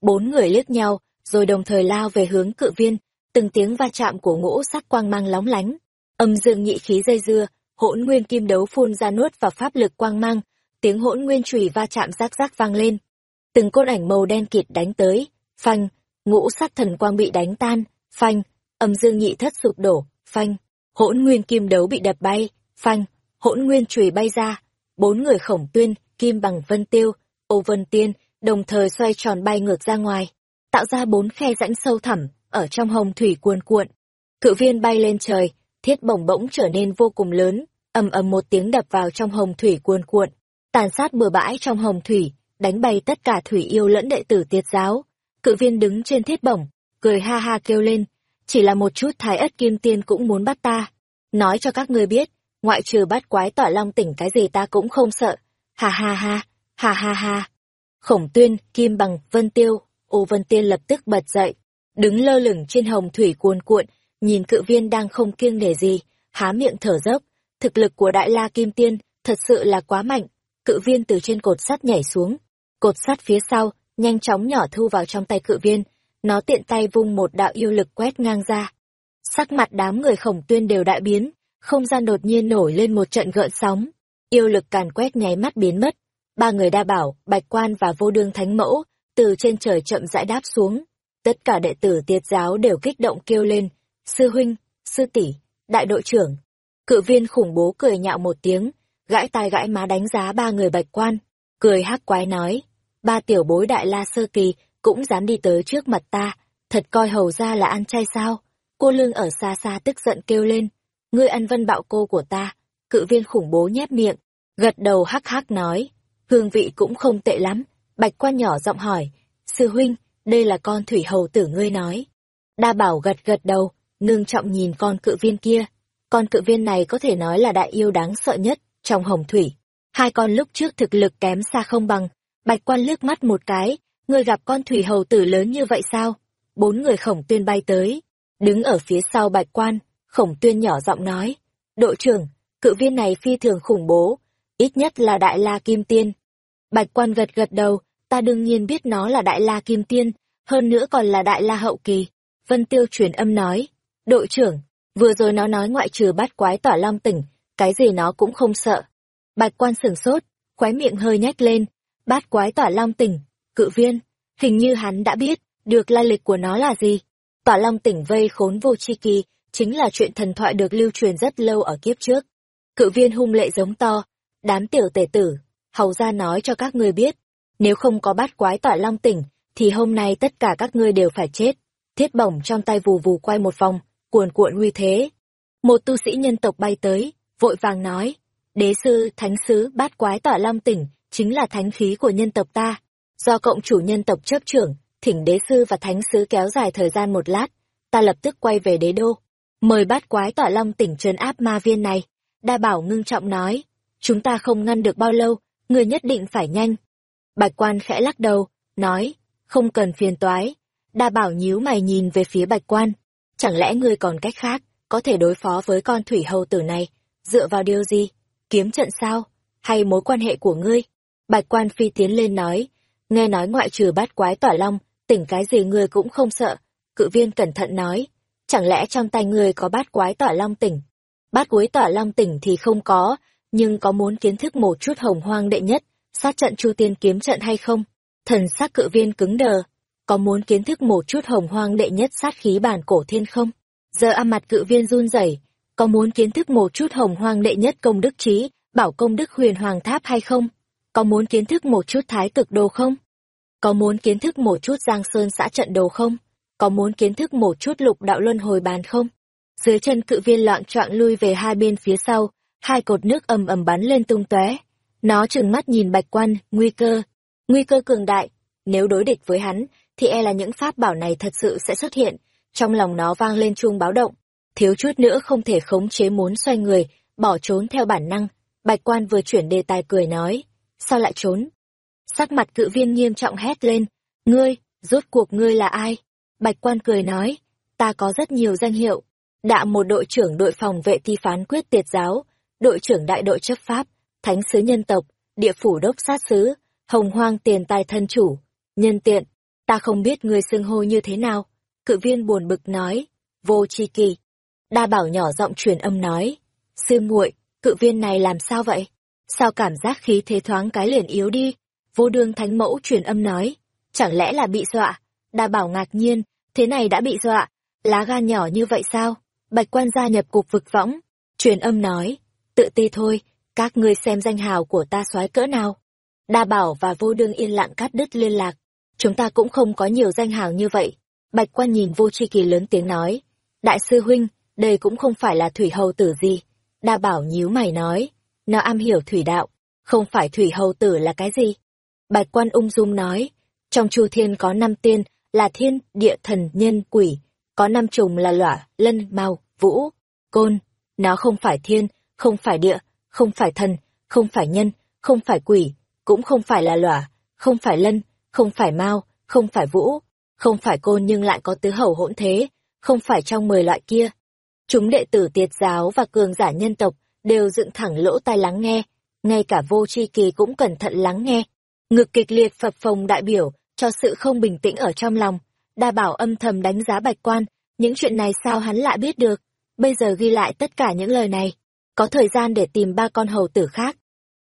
Bốn người liếc nhau, rồi đồng thời lao về hướng cự viên, từng tiếng va chạm của ngũ sắc quang mang lóng lánh. Âm dương nhị khí dây dưa, hỗn nguyên kim đấu phun ra nuốt vào pháp lực quang mang, tiếng hỗn nguyên chùy va chạm rác rác vang lên. Từng côn ảnh màu đen kịt đánh tới, phanh, ngũ sắc thần quang bị đánh tan, phanh, âm dương nhị thất sụp đổ, phanh, hỗn nguyên kim đấu bị đập bay, phanh, hỗn nguyên chùy bay ra. Bốn người khổng tuyên, kim bằng vân tiêu, ô vân tiên, đồng thời xoay tròn bay ngược ra ngoài, tạo ra bốn khe rãnh sâu thẳm, ở trong hồng thủy cuồn cuộn. Cự viên bay lên trời, thiết bổng bỗng trở nên vô cùng lớn, ầm ầm một tiếng đập vào trong hồng thủy cuồn cuộn, tàn sát bừa bãi trong hồng thủy, đánh bay tất cả thủy yêu lẫn đệ tử tiệt giáo. Cự viên đứng trên thiết bổng, cười ha ha kêu lên, chỉ là một chút thái ất kim tiên cũng muốn bắt ta. Nói cho các ngươi biết, ngoại trừ bắt quái tỏa long tỉnh cái gì ta cũng không sợ. Ha ha ha, ha ha ha. Khổng tuyên, kim bằng, vân tiêu, ô vân tiên lập tức bật dậy, đứng lơ lửng trên hồng thủy cuồn cuộn, nhìn cự viên đang không kiêng nể gì, há miệng thở dốc. Thực lực của đại la kim tiên thật sự là quá mạnh. Cự viên từ trên cột sắt nhảy xuống, cột sắt phía sau nhanh chóng nhỏ thu vào trong tay cự viên, nó tiện tay vung một đạo yêu lực quét ngang ra. Sắc mặt đám người khổng tuyên đều đại biến, không gian đột nhiên nổi lên một trận gợn sóng, yêu lực càn quét nháy mắt biến mất. Ba người đa bảo, bạch quan và vô đương thánh mẫu, từ trên trời chậm rãi đáp xuống. Tất cả đệ tử tiệt giáo đều kích động kêu lên, sư huynh, sư tỷ, đại đội trưởng. Cự viên khủng bố cười nhạo một tiếng, gãi tai gãi má đánh giá ba người bạch quan, cười hắc quái nói, ba tiểu bối đại la sơ kỳ cũng dám đi tới trước mặt ta, thật coi hầu ra là ăn chay sao. Cô lương ở xa xa tức giận kêu lên, ngươi ăn vân bạo cô của ta, cự viên khủng bố nhép miệng, gật đầu hắc hắc nói, hương vị cũng không tệ lắm, bạch quan nhỏ giọng hỏi, sư huynh, đây là con thủy hầu tử ngươi nói. Đa bảo gật gật đầu, ngưng trọng nhìn con cự viên kia. Con cự viên này có thể nói là đại yêu đáng sợ nhất trong hồng thủy. Hai con lúc trước thực lực kém xa không bằng. Bạch quan lướt mắt một cái, người gặp con thủy hầu tử lớn như vậy sao? Bốn người khổng tuyên bay tới. Đứng ở phía sau bạch quan, khổng tuyên nhỏ giọng nói. Đội trưởng, cự viên này phi thường khủng bố, ít nhất là Đại La Kim Tiên. Bạch quan gật gật đầu, ta đương nhiên biết nó là Đại La Kim Tiên, hơn nữa còn là Đại La Hậu Kỳ. Vân Tiêu truyền âm nói, đội trưởng, vừa rồi nó nói ngoại trừ bắt quái tỏa long tỉnh, cái gì nó cũng không sợ. Bạch quan sửng sốt, khóe miệng hơi nhếch lên, bát quái tỏa long tỉnh, cự viên, hình như hắn đã biết, được lai lịch của nó là gì. Tỏa long tỉnh vây khốn vô chi kỳ, chính là chuyện thần thoại được lưu truyền rất lâu ở kiếp trước. Cự viên hung lệ giống to, đám tiểu tể tử, hầu ra nói cho các ngươi biết, nếu không có bát quái tỏa long tỉnh, thì hôm nay tất cả các ngươi đều phải chết. Thiết bổng trong tay vù vù quay một vòng, cuồn cuộn uy thế. Một tu sĩ nhân tộc bay tới, vội vàng nói, đế sư, thánh sứ, bát quái tỏa long tỉnh, chính là thánh khí của nhân tộc ta. Do cộng chủ nhân tộc chấp trưởng, thỉnh đế sư và thánh sứ kéo dài thời gian một lát, ta lập tức quay về đế đô. Mời bát quái tỏa long tỉnh trấn áp ma viên này. Đa bảo ngưng trọng nói, chúng ta không ngăn được bao lâu, người nhất định phải nhanh. Bạch quan khẽ lắc đầu, nói, không cần phiền toái. Đa bảo nhíu mày nhìn về phía bạch quan. Chẳng lẽ ngươi còn cách khác, có thể đối phó với con thủy hầu tử này, dựa vào điều gì? Kiếm trận sao? Hay mối quan hệ của ngươi? Bạch quan phi tiến lên nói, nghe nói ngoại trừ bát quái tỏa long, tỉnh cái gì ngươi cũng không sợ. Cự viên cẩn thận nói, chẳng lẽ trong tay ngươi có bát quái tỏa long tỉnh? Bát quái tỏa long tỉnh thì không có, nhưng có muốn kiến thức một chút hồng hoang đệ nhất, sát trận chu tiên kiếm trận hay không? Thần sắc cự viên cứng đờ, có muốn kiến thức một chút hồng hoang đệ nhất sát khí bản cổ thiên không? Giờ âm mặt cự viên run rẩy, có muốn kiến thức một chút hồng hoang đệ nhất công đức trí, bảo công đức huyền hoàng tháp hay không? Có muốn kiến thức một chút thái cực đồ không? Có muốn kiến thức một chút giang sơn xã trận đồ không? Có muốn kiến thức một chút lục đạo luân hồi bàn không? Dưới chân cự viên loạn trọng lui về hai bên phía sau, hai cột nước ầm ầm bắn lên tung tóe. Nó trừng mắt nhìn bạch quan, nguy cơ, nguy cơ cường đại. Nếu đối địch với hắn, thì e là những pháp bảo này thật sự sẽ xuất hiện. Trong lòng nó vang lên chuông báo động, thiếu chút nữa không thể khống chế muốn xoay người, bỏ trốn theo bản năng. Bạch quan vừa chuyển đề tài cười nói, sao lại trốn? Sắc mặt cự viên nghiêm trọng hét lên, ngươi, rốt cuộc ngươi là ai? Bạch quan cười nói, ta có rất nhiều danh hiệu. Đạ một đội trưởng đội phòng vệ thi phán quyết tiệt giáo, đội trưởng đại đội chấp pháp, thánh sứ nhân tộc, địa phủ đốc sát sứ, hồng hoang tiền tài thân chủ, nhân tiện, ta không biết ngươi xưng hô như thế nào. Cự viên buồn bực nói, vô chi kỳ. Đa bảo nhỏ giọng truyền âm nói, sư muội, cự viên này làm sao vậy? Sao cảm giác khí thế thoáng cái liền yếu đi? Vô đương thánh mẫu truyền âm nói, chẳng lẽ là bị dọa? Đa bảo ngạc nhiên, thế này đã bị dọa, lá gan nhỏ như vậy sao? Bạch quan gia nhập cục vực võng, truyền âm nói, tự ti thôi, các ngươi xem danh hào của ta soái cỡ nào. Đa bảo và vô đương yên lặng cắt đứt liên lạc, chúng ta cũng không có nhiều danh hào như vậy. Bạch quan nhìn vô tri kỳ lớn tiếng nói, đại sư huynh, đây cũng không phải là thủy hầu tử gì. Đa bảo nhíu mày nói, nó am hiểu thủy đạo, không phải thủy hầu tử là cái gì. Bạch quan ung dung nói, trong chu thiên có năm tiên, là thiên, địa, thần, nhân, quỷ, có năm trùng là lỏa, lân, mao, vũ, côn. Nó không phải thiên, không phải địa, không phải thần, không phải nhân, không phải quỷ, cũng không phải là lỏa, không phải lân, không phải mao, không phải vũ, không phải côn nhưng lại có tứ hầu hỗn thế, không phải trong mười loại kia. Chúng đệ tử tiệt giáo và cường giả nhân tộc đều dựng thẳng lỗ tai lắng nghe, ngay cả vô tri kỳ cũng cẩn thận lắng nghe. Ngực kịch liệt phập phồng đại biểu cho sự không bình tĩnh ở trong lòng. Đa bảo âm thầm đánh giá bạch quan, những chuyện này sao hắn lại biết được. Bây giờ ghi lại tất cả những lời này, có thời gian để tìm ba con hầu tử khác.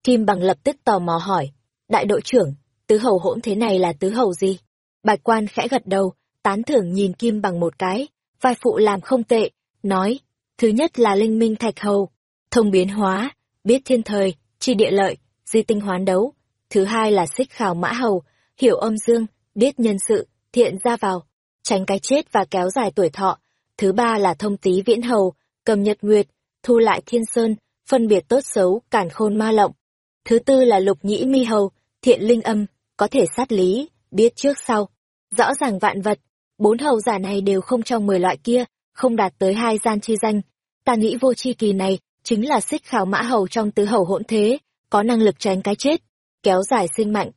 Kim bằng lập tức tò mò hỏi, đại đội trưởng, tứ hầu hỗn thế này là tứ hầu gì? Bạch quan khẽ gật đầu, tán thưởng nhìn Kim bằng một cái, vai phụ làm không tệ, nói, thứ nhất là linh minh thạch hầu, thông biến hóa, biết thiên thời, chi địa lợi, di tinh hoán đấu. Thứ hai là xích khảo mã hầu, hiểu âm dương, biết nhân sự, thiện ra vào, tránh cái chết và kéo dài tuổi thọ. Thứ ba là thông tý viễn hầu, cầm nhật nguyệt, thu lại thiên sơn, phân biệt tốt xấu, cản khôn ma lộng. Thứ tư là lục nhĩ mi hầu, thiện linh âm, có thể sát lý, biết trước sau. Rõ ràng vạn vật, bốn hầu giả này đều không trong mười loại kia, không đạt tới hai gian chi danh. Ta nghĩ vô chi kỳ này, chính là xích khảo mã hầu trong tứ hầu hỗn thế, có năng lực tránh cái chết, kéo dài sinh mạnh.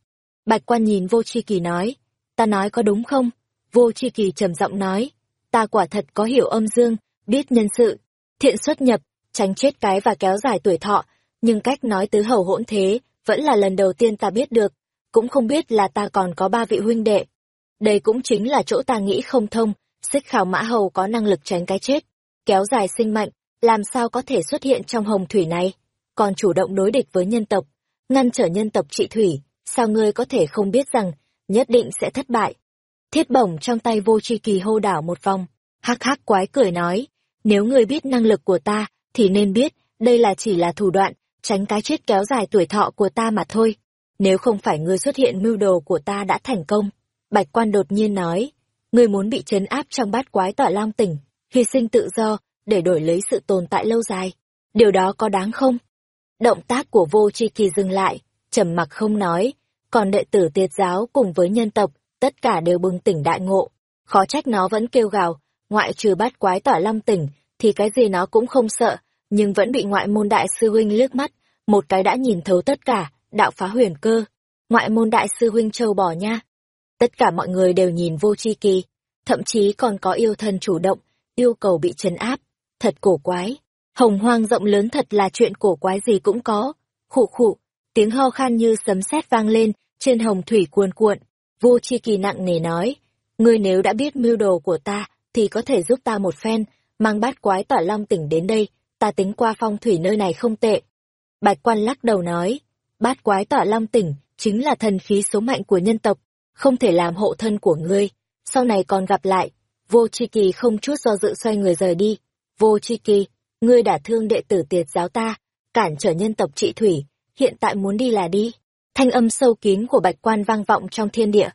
Bạch quan nhìn vô chi kỳ nói, ta nói có đúng không? Vô chi kỳ trầm giọng nói, ta quả thật có hiểu âm dương, biết nhân sự, thiện xuất nhập, tránh chết cái và kéo dài tuổi thọ, nhưng cách nói tứ hầu hỗn thế, vẫn là lần đầu tiên ta biết được, cũng không biết là ta còn có ba vị huynh đệ. Đây cũng chính là chỗ ta nghĩ không thông, xích khảo mã hầu có năng lực tránh cái chết, kéo dài sinh mệnh, làm sao có thể xuất hiện trong hồng thủy này, còn chủ động đối địch với nhân tộc, ngăn trở nhân tộc trị thủy, sao ngươi có thể không biết rằng, nhất định sẽ thất bại. Thiết bổng trong tay vô tri kỳ hô đảo một vòng, hắc hắc quái cười nói, nếu ngươi biết năng lực của ta, thì nên biết, đây là chỉ là thủ đoạn, tránh cái chết kéo dài tuổi thọ của ta mà thôi. Nếu không phải ngươi xuất hiện mưu đồ của ta đã thành công. Bạch quan đột nhiên nói, ngươi muốn bị chấn áp trong bát quái tỏa long tỉnh, hy sinh tự do, để đổi lấy sự tồn tại lâu dài. Điều đó có đáng không? Động tác của vô tri kỳ dừng lại, trầm mặc không nói, còn đệ tử tiệt giáo cùng với nhân tộc, tất cả đều bừng tỉnh đại ngộ. Khó trách nó vẫn kêu gào, ngoại trừ bát quái tỏa long tỉnh, thì cái gì nó cũng không sợ, nhưng vẫn bị ngoại môn đại sư huynh liếc mắt, một cái đã nhìn thấu tất cả, đạo phá huyền cơ. Ngoại môn đại sư huynh châu bỏ nha. Tất cả mọi người đều nhìn vô chi kỳ, thậm chí còn có yêu thân chủ động, yêu cầu bị trấn áp. Thật cổ quái. Hồng hoang rộng lớn thật là chuyện cổ quái gì cũng có. Khụ khụ, tiếng ho khan như sấm sét vang lên, trên hồng thủy cuồn cuộn. Vô chi kỳ nặng nề nói, ngươi nếu đã biết mưu đồ của ta, thì có thể giúp ta một phen, mang bát quái tỏa long tỉnh đến đây, ta tính qua phong thủy nơi này không tệ. Bạch quan lắc đầu nói, bát quái tỏa long tỉnh, chính là thần khí số mạnh của nhân tộc, không thể làm hộ thân của ngươi, sau này còn gặp lại. Vô chi kỳ không chút do dự xoay người rời đi. Vô chi kỳ, ngươi đã thương đệ tử tiệt giáo ta, cản trở nhân tộc trị thủy, hiện tại muốn đi là đi. Thanh âm sâu kín của bạch quan vang vọng trong thiên địa.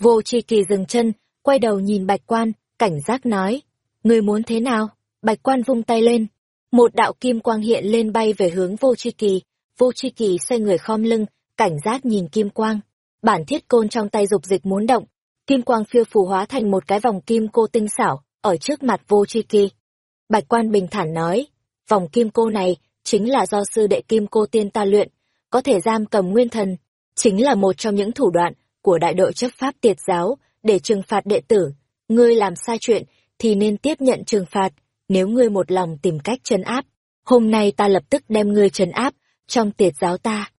Vô chi kỳ dừng chân, quay đầu nhìn bạch quan, cảnh giác nói. người muốn thế nào? Bạch quan vung tay lên. Một đạo kim quang hiện lên bay về hướng vô chi kỳ. Vô chi kỳ xoay người khom lưng, cảnh giác nhìn kim quang. Bản thiết côn trong tay dục dịch muốn động. Kim quang phiêu phù hóa thành một cái vòng kim cô tinh xảo, ở trước mặt vô chi kỳ. Bạch quan bình thản nói, vòng kim cô này chính là do sư đệ kim cô tiên ta luyện, có thể giam cầm nguyên thần, chính là một trong những thủ đoạn của đại đội chấp pháp tiệt giáo để trừng phạt đệ tử. Ngươi làm sai chuyện thì nên tiếp nhận trừng phạt, nếu ngươi một lòng tìm cách trấn áp. Hôm nay ta lập tức đem ngươi trấn áp trong tiệt giáo ta.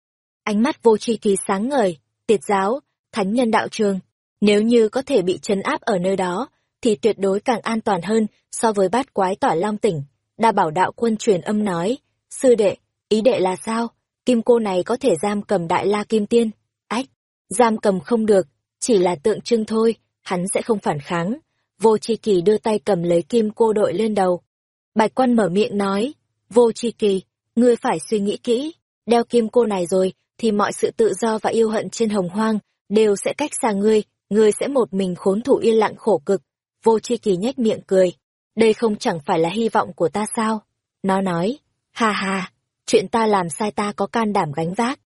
Ánh mắt vô tri kỳ sáng ngời, tiệt giáo, thánh nhân đạo trường. Nếu như có thể bị trấn áp ở nơi đó, thì tuyệt đối càng an toàn hơn so với bát quái tỏa long tỉnh. Đa bảo đạo quân truyền âm nói, sư đệ, ý đệ là sao? Kim cô này có thể giam cầm đại la kim tiên. Ách, giam cầm không được, chỉ là tượng trưng thôi, hắn sẽ không phản kháng. Vô chi kỳ đưa tay cầm lấy kim cô đội lên đầu. Bạch quan mở miệng nói, vô chi kỳ, ngươi phải suy nghĩ kỹ, đeo kim cô này rồi, thì mọi sự tự do và yêu hận trên hồng hoang, đều sẽ cách xa ngươi, ngươi sẽ một mình khốn thủ yên lặng khổ cực. Vô chi kỳ nhếch miệng cười, đây không chẳng phải là hy vọng của ta sao? Nó nói, ha ha, chuyện ta làm sai ta có can đảm gánh vác.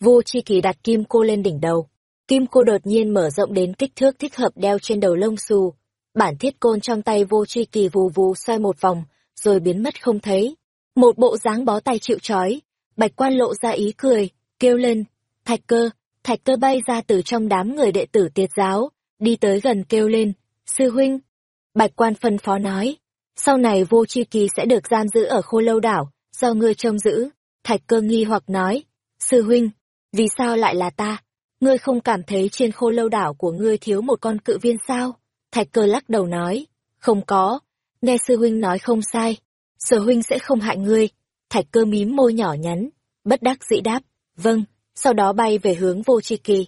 Vô chi kỳ đặt kim cô lên đỉnh đầu. Kim cô đột nhiên mở rộng đến kích thước thích hợp đeo trên đầu lông xù. Bản thiết côn trong tay vô chi kỳ vù vù xoay một vòng, rồi biến mất không thấy. Một bộ dáng bó tay chịu trói. Bạch quan lộ ra ý cười, kêu lên, thạch cơ, thạch cơ bay ra từ trong đám người đệ tử tiệt giáo, đi tới gần kêu lên, sư huynh. Bạch quan phân phó nói, sau này vô chi kỳ sẽ được giam giữ ở khô lâu đảo, do ngươi trông giữ. Thạch cơ nghi hoặc nói, sư huynh, vì sao lại là ta? Ngươi không cảm thấy trên khô lâu đảo của ngươi thiếu một con cự viên sao? Thạch cơ lắc đầu nói, không có, nghe sư huynh nói không sai, sở huynh sẽ không hại ngươi. Thạch cơ mím môi nhỏ nhắn, bất đắc dĩ đáp, vâng, sau đó bay về hướng vô chi kỳ.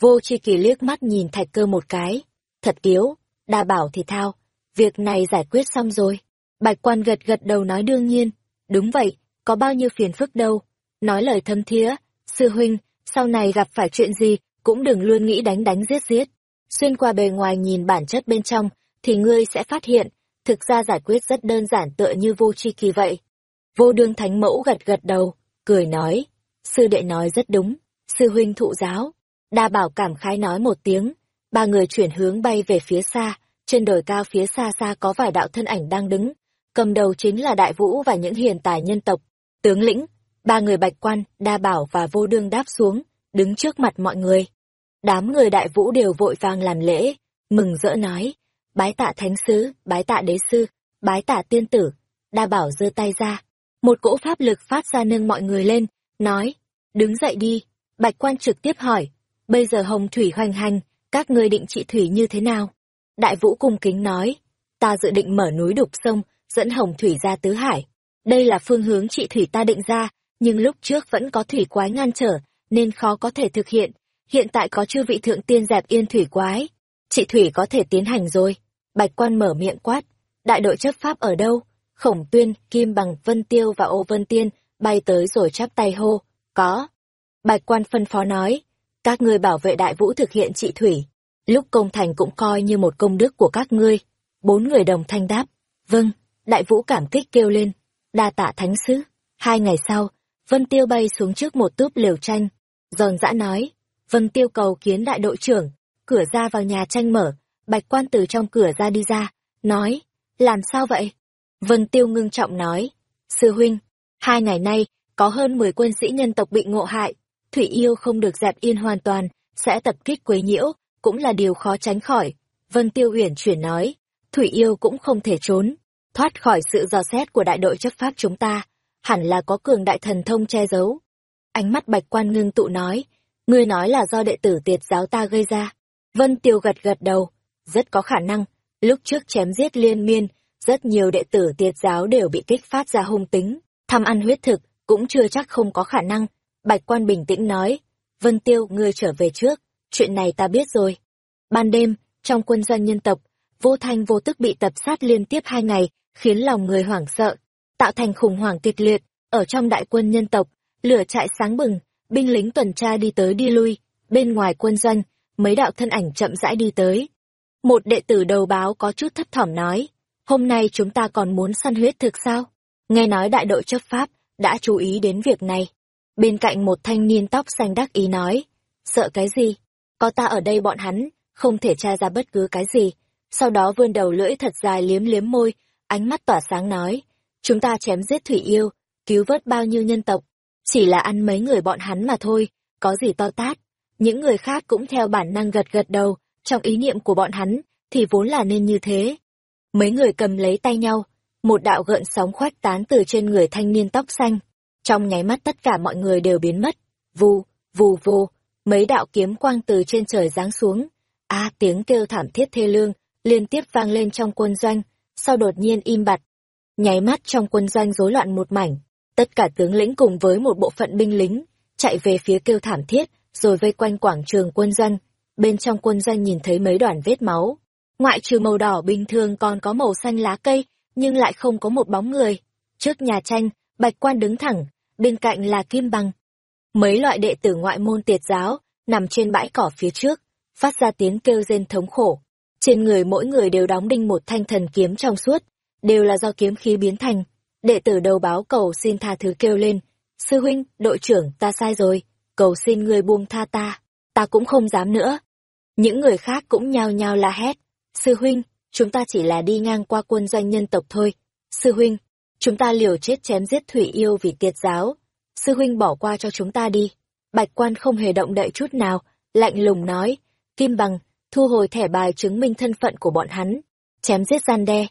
Vô chi kỳ liếc mắt nhìn thạch cơ một cái, thật yếu, đa bảo thì thao, việc này giải quyết xong rồi. Bạch quan gật gật đầu nói đương nhiên, đúng vậy, có bao nhiêu phiền phức đâu. Nói lời thâm thía, sư huynh, sau này gặp phải chuyện gì, cũng đừng luôn nghĩ đánh đánh giết giết. Xuyên qua bề ngoài nhìn bản chất bên trong, thì ngươi sẽ phát hiện, thực ra giải quyết rất đơn giản tựa như vô tri kỳ vậy. Vô đương thánh mẫu gật gật đầu, cười nói, sư đệ nói rất đúng, sư huynh thụ giáo. Đa bảo cảm khái nói một tiếng, ba người chuyển hướng bay về phía xa, trên đồi cao phía xa xa có vài đạo thân ảnh đang đứng, cầm đầu chính là đại vũ và những hiền tài nhân tộc. Tướng lĩnh, ba người bạch quan, đa bảo và vô đương đáp xuống, đứng trước mặt mọi người. Đám người đại vũ đều vội vàng làm lễ, mừng rỡ nói, bái tạ thánh sứ, bái tạ đế sư, bái tạ tiên tử. Đa bảo giơ tay ra, Một cỗ pháp lực phát ra nâng mọi người lên, nói, đứng dậy đi. Bạch quan trực tiếp hỏi, bây giờ hồng thủy hoành hành, các ngươi định trị thủy như thế nào? Đại vũ cung kính nói, ta dự định mở núi đục sông, dẫn hồng thủy ra tứ hải. Đây là phương hướng trị thủy ta định ra, nhưng lúc trước vẫn có thủy quái ngăn trở, nên khó có thể thực hiện. Hiện tại có chư vị thượng tiên dẹp yên thủy quái. Trị thủy có thể tiến hành rồi. Bạch quan mở miệng quát. Đại đội chấp pháp ở đâu? Khổng tuyên, Kim Bằng, Vân Tiêu và Ô Vân Tiên bay tới rồi chắp tay hô. Có. Bạch quan phân phó nói. Các ngươi bảo vệ đại vũ thực hiện trị thủy. Lúc công thành cũng coi như một công đức của các ngươi. Bốn người đồng thanh đáp. Vâng, đại vũ cảm kích kêu lên. Đa tạ thánh sứ. Hai ngày sau, Vân Tiêu bay xuống trước một túp liều tranh. Giòn dã nói. Vân Tiêu cầu kiến đại đội trưởng. Cửa ra vào nhà tranh mở. Bạch quan từ trong cửa ra đi ra. Nói. Làm sao vậy? Vân Tiêu ngưng trọng nói. Sư huynh, hai ngày nay, có hơn 10 quân sĩ nhân tộc bị ngộ hại. Thủy yêu không được dẹp yên hoàn toàn, sẽ tập kích quấy nhiễu, cũng là điều khó tránh khỏi. Vân Tiêu uyển chuyển nói. Thủy yêu cũng không thể trốn, thoát khỏi sự dò xét của đại đội chấp pháp chúng ta, hẳn là có cường đại thần thông che giấu. Ánh mắt bạch quan ngưng tụ nói, ngươi nói là do đệ tử tiệt giáo ta gây ra. Vân Tiêu gật gật đầu, rất có khả năng, lúc trước chém giết liên miên, rất nhiều đệ tử tiệt giáo đều bị kích phát ra hung tính, thăm ăn huyết thực, cũng chưa chắc không có khả năng. Bạch quan bình tĩnh nói, Vân Tiêu, ngươi trở về trước, chuyện này ta biết rồi. Ban đêm, trong quân doanh nhân tộc, vô thanh vô tức bị tập sát liên tiếp hai ngày, khiến lòng người hoảng sợ, tạo thành khủng hoảng kịch liệt, ở trong đại quân nhân tộc, lửa trại sáng bừng, binh lính tuần tra đi tới đi lui, bên ngoài quân doanh, mấy đạo thân ảnh chậm rãi đi tới. Một đệ tử đầu báo có chút thấp thỏm nói, hôm nay chúng ta còn muốn săn huyết thực sao? Nghe nói đại đội chấp pháp, đã chú ý đến việc này. Bên cạnh một thanh niên tóc xanh đắc ý nói, sợ cái gì? Có ta ở đây bọn hắn, không thể tra ra bất cứ cái gì. Sau đó vươn đầu lưỡi thật dài liếm liếm môi, ánh mắt tỏa sáng nói, chúng ta chém giết thủy yêu, cứu vớt bao nhiêu nhân tộc, chỉ là ăn mấy người bọn hắn mà thôi, có gì to tát. Những người khác cũng theo bản năng gật gật đầu, trong ý niệm của bọn hắn, thì vốn là nên như thế. Mấy người cầm lấy tay nhau, một đạo gợn sóng khoách tán từ trên người thanh niên tóc xanh. Trong nháy mắt tất cả mọi người đều biến mất. Vù, vù vù, mấy đạo kiếm quang từ trên trời giáng xuống. A tiếng kêu thảm thiết thê lương, liên tiếp vang lên trong quân doanh, sau đột nhiên im bặt. Nháy mắt trong quân doanh rối loạn một mảnh, tất cả tướng lĩnh cùng với một bộ phận binh lính, chạy về phía kêu thảm thiết, rồi vây quanh quảng trường quân doanh. Bên trong quân doanh nhìn thấy mấy đoàn vết máu. Ngoại trừ màu đỏ bình thường còn có màu xanh lá cây, nhưng lại không có một bóng người. Trước nhà tranh, bạch quan đứng thẳng, bên cạnh là kim bằng. Mấy loại đệ tử ngoại môn tiệt giáo, nằm trên bãi cỏ phía trước, phát ra tiếng kêu rên thống khổ. Trên người mỗi người đều đóng đinh một thanh thần kiếm trong suốt, đều là do kiếm khí biến thành. Đệ tử đầu báo cầu xin tha thứ kêu lên, sư huynh, đội trưởng, ta sai rồi, cầu xin người buông tha ta, ta cũng không dám nữa. Những người khác cũng nhao nhao la hét, sư huynh, chúng ta chỉ là đi ngang qua quân doanh nhân tộc thôi. Sư huynh, chúng ta liều chết chém giết thủy yêu vì tiệt giáo. Sư huynh bỏ qua cho chúng ta đi. Bạch quan không hề động đậy chút nào, lạnh lùng nói, Kim Bằng, thu hồi thẻ bài chứng minh thân phận của bọn hắn, chém giết gian đe.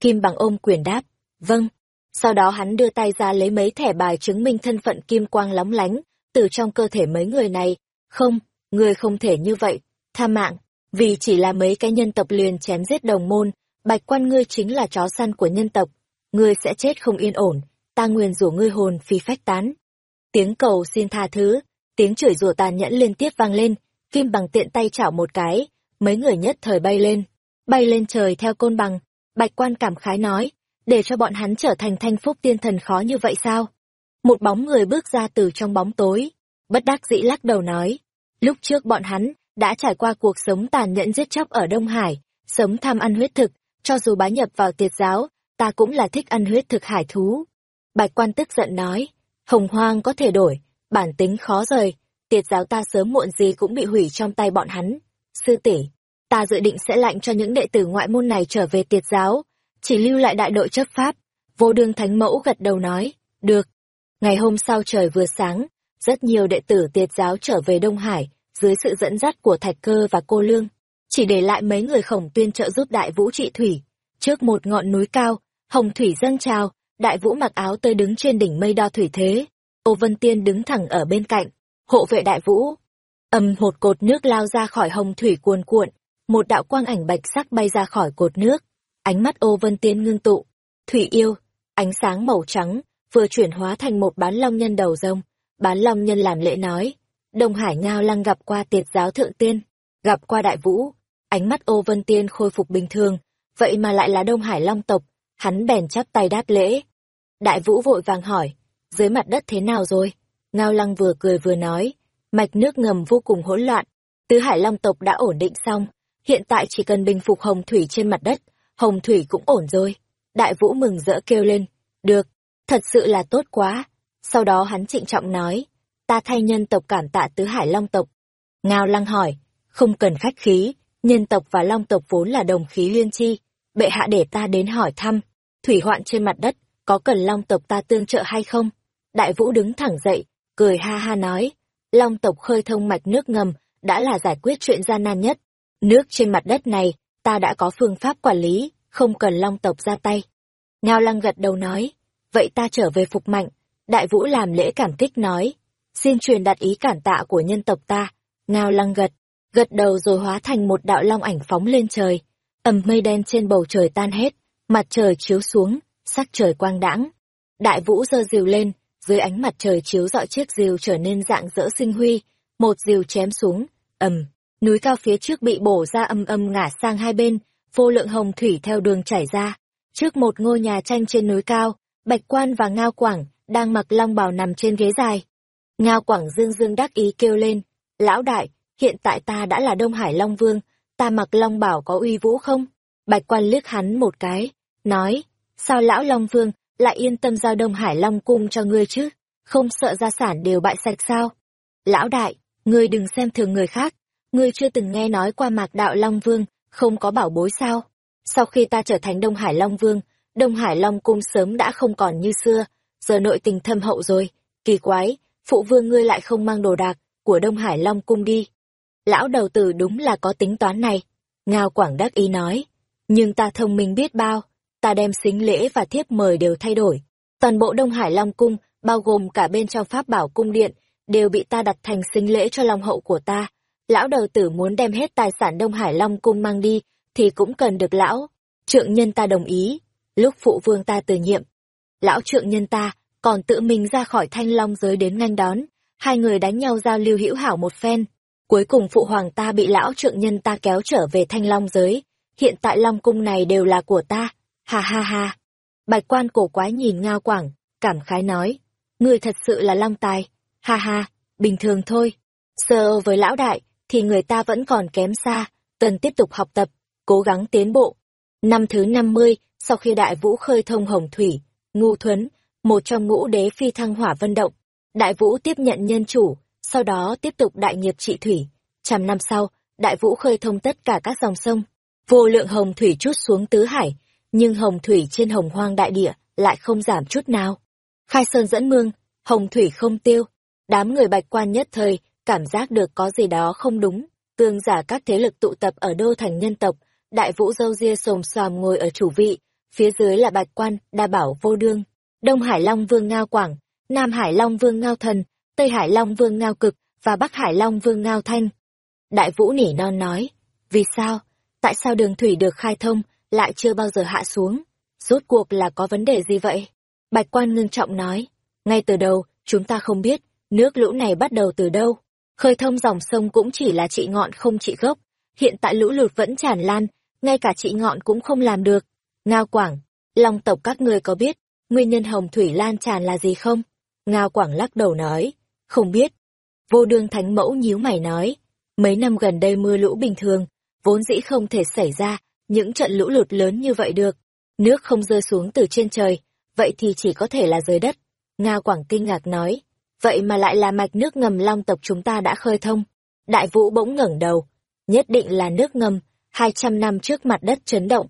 Kim bằng ôm quyền đáp, vâng. Sau đó hắn đưa tay ra lấy mấy thẻ bài chứng minh thân phận kim quang lóng lánh, từ trong cơ thể mấy người này. Không, người không thể như vậy, tha mạng, vì chỉ là mấy cái nhân tộc liền chém giết đồng môn, bạch quan ngươi chính là chó săn của nhân tộc. Ngươi sẽ chết không yên ổn, ta nguyền rủa ngươi hồn phi phách tán. Tiếng cầu xin tha thứ, tiếng chửi rủa tàn nhẫn liên tiếp vang lên, kim bằng tiện tay chảo một cái, mấy người nhất thời bay lên, bay lên trời theo côn bằng. Bạch quan cảm khái nói, để cho bọn hắn trở thành thanh phúc tiên thần khó như vậy sao? Một bóng người bước ra từ trong bóng tối, bất đắc dĩ lắc đầu nói, lúc trước bọn hắn đã trải qua cuộc sống tàn nhẫn giết chóc ở Đông Hải, sống tham ăn huyết thực, cho dù bá nhập vào tiệt giáo, ta cũng là thích ăn huyết thực hải thú. Bạch quan tức giận nói, hồng hoang có thể đổi, bản tính khó rời, tiệt giáo ta sớm muộn gì cũng bị hủy trong tay bọn hắn. Sư tỷ, ta dự định sẽ lạnh cho những đệ tử ngoại môn này trở về tiệt giáo, chỉ lưu lại đại đội chấp pháp. Vô đương thánh mẫu gật đầu nói, được. Ngày hôm sau trời vừa sáng, rất nhiều đệ tử tiệt giáo trở về Đông Hải, dưới sự dẫn dắt của Thạch Cơ và cô Lương. Chỉ để lại mấy người khổng tuyên trợ giúp đại vũ trị thủy. Trước một ngọn núi cao, hồng thủy dâng trào, Đại vũ mặc áo tơi đứng trên đỉnh mây đo thủy thế. Ô Vân Tiên đứng thẳng ở bên cạnh, hộ vệ đại vũ ầm một cột nước lao ra khỏi hồng thủy cuồn cuộn, một đạo quang ảnh bạch sắc bay ra khỏi cột nước. Ánh mắt ô Vân Tiên ngưng tụ. Thủy yêu, ánh sáng màu trắng, vừa chuyển hóa thành một bán long nhân đầu rông. Bán long nhân làm lễ nói. Đông Hải Ngao Lăng gặp qua tiệt giáo thượng tiên, gặp qua đại vũ. Ánh mắt ô Vân Tiên khôi phục bình thường, vậy mà lại là Đông Hải Long tộc. Hắn bèn chắp tay đáp lễ. Đại vũ vội vàng hỏi, dưới mặt đất thế nào rồi? Ngao Lăng vừa cười vừa nói, mạch nước ngầm vô cùng hỗn loạn. Tứ Hải Long tộc đã ổn định xong, hiện tại chỉ cần bình phục hồng thủy trên mặt đất, hồng thủy cũng ổn rồi. Đại vũ mừng rỡ kêu lên, được, thật sự là tốt quá. Sau đó hắn trịnh trọng nói, ta thay nhân tộc cảm tạ tứ hải long tộc. Ngao lăng hỏi, không cần khách khí, nhân tộc và long tộc vốn là đồng khí liên chi, bệ hạ để ta đến hỏi thăm, thủy hoạn trên mặt đất, có cần long tộc ta tương trợ hay không? Đại vũ đứng thẳng dậy, cười ha ha nói, long tộc khơi thông mạch nước ngầm, đã là giải quyết chuyện gian nan nhất. Nước trên mặt đất này, ta đã có phương pháp quản lý, không cần long tộc ra tay. Ngao lăng gật đầu nói, vậy ta trở về phục mạnh. Đại vũ làm lễ cảm kích nói, xin truyền đặt ý cản tạ của nhân tộc ta. Ngao lăng gật, gật đầu rồi hóa thành một đạo long ảnh phóng lên trời. ầm mây đen trên bầu trời tan hết, mặt trời chiếu xuống, sắc trời quang đãng. Đại vũ giơ diều lên, dưới ánh mặt trời chiếu dọi chiếc diều trở nên dạng dỡ sinh huy, một diều chém xuống, ầm, núi cao phía trước bị bổ ra âm âm ngả sang hai bên, vô lượng hồng thủy theo đường chảy ra. Trước một ngôi nhà tranh trên núi cao, Bạch Quan và Ngao Quảng đang mặc long bào nằm trên ghế dài. Ngao Quảng dương dương đắc ý kêu lên, lão đại, hiện tại ta đã là Đông Hải Long Vương, ta mặc long bảo có uy vũ không? Bạch Quan liếc hắn một cái, nói, sao lão Long Vương lại yên tâm giao Đông Hải Long cung cho ngươi chứ? Không sợ gia sản đều bại sạch sao? Lão đại, ngươi đừng xem thường người khác, ngươi chưa từng nghe nói qua mạc đạo Long Vương, không có bảo bối sao? Sau khi ta trở thành Đông Hải Long Vương, Đông Hải Long cung sớm đã không còn như xưa, giờ nội tình thâm hậu rồi, kỳ quái, phụ vương ngươi lại không mang đồ đạc của Đông Hải Long cung đi. Lão đầu tử đúng là có tính toán này, Ngao Quảng đắc ý nói, nhưng ta thông minh biết bao, ta đem xính lễ và thiếp mời đều thay đổi. Toàn bộ Đông Hải Long cung, bao gồm cả bên trong pháp bảo cung điện, đều bị ta đặt thành xính lễ cho Long hậu của ta. Lão đầu tử muốn đem hết tài sản Đông Hải Long cung mang đi, thì cũng cần được lão. Trượng nhân ta đồng ý, lúc phụ vương ta từ nhiệm. Lão trượng nhân ta còn tự mình ra khỏi thanh long giới đến nganh đón, hai người đánh nhau giao lưu hữu hảo một phen. Cuối cùng phụ hoàng ta bị lão trượng nhân ta kéo trở về thanh long giới, hiện tại long cung này đều là của ta, ha ha ha. Bạch quan cổ quái nhìn ngao quảng, cảm khái nói, người thật sự là long tài, ha ha, bình thường thôi. Sơ với lão đại, thì người ta vẫn còn kém xa, cần tiếp tục học tập, cố gắng tiến bộ. Năm thứ 50, sau khi đại vũ khơi thông hồng thủy, ngu thuấn, một trong ngũ đế phi thăng hỏa vân động, đại vũ tiếp nhận nhân chủ, sau đó tiếp tục đại nghiệp trị thủy. Trăm năm sau, đại vũ khơi thông tất cả các dòng sông, vô lượng hồng thủy chút xuống tứ hải, nhưng hồng thủy trên hồng hoang đại địa lại không giảm chút nào. Khai sơn dẫn mương, hồng thủy không tiêu, đám người bạch quan nhất thời cảm giác được có gì đó không đúng, tương giả các thế lực tụ tập ở đô thành nhân tộc, đại vũ dâu ria xồm xoàm ngồi ở chủ vị, phía dưới là bạch quan, đa bảo vô đương, đông hải long vương ngao quảng, nam hải long vương ngao thần, tây hải long vương ngao cực, và bắc hải long vương ngao thanh. Đại vũ nỉ non nói, vì sao, tại sao đường thủy được khai thông, lại chưa bao giờ hạ xuống, rốt cuộc là có vấn đề gì vậy? Bạch quan ngưng trọng nói, ngay từ đầu, chúng ta không biết, nước lũ này bắt đầu từ đâu. Khơi thông dòng sông cũng chỉ là trị ngọn không trị gốc, hiện tại lũ lụt vẫn tràn lan, ngay cả trị ngọn cũng không làm được. Ngao Quảng, Long tộc các ngươi có biết, nguyên nhân hồng thủy lan tràn là gì không? Ngao Quảng lắc đầu nói, không biết. Vô đương thánh mẫu nhíu mày nói, mấy năm gần đây mưa lũ bình thường, vốn dĩ không thể xảy ra những trận lũ lụt lớn như vậy được. Nước không rơi xuống từ trên trời, vậy thì chỉ có thể là dưới đất. Nga Quảng kinh ngạc nói, vậy mà lại là mạch nước ngầm long tộc chúng ta đã khơi thông. Đại vũ bỗng ngẩng đầu, nhất định là nước ngầm, hai trăm năm trước mặt đất chấn động.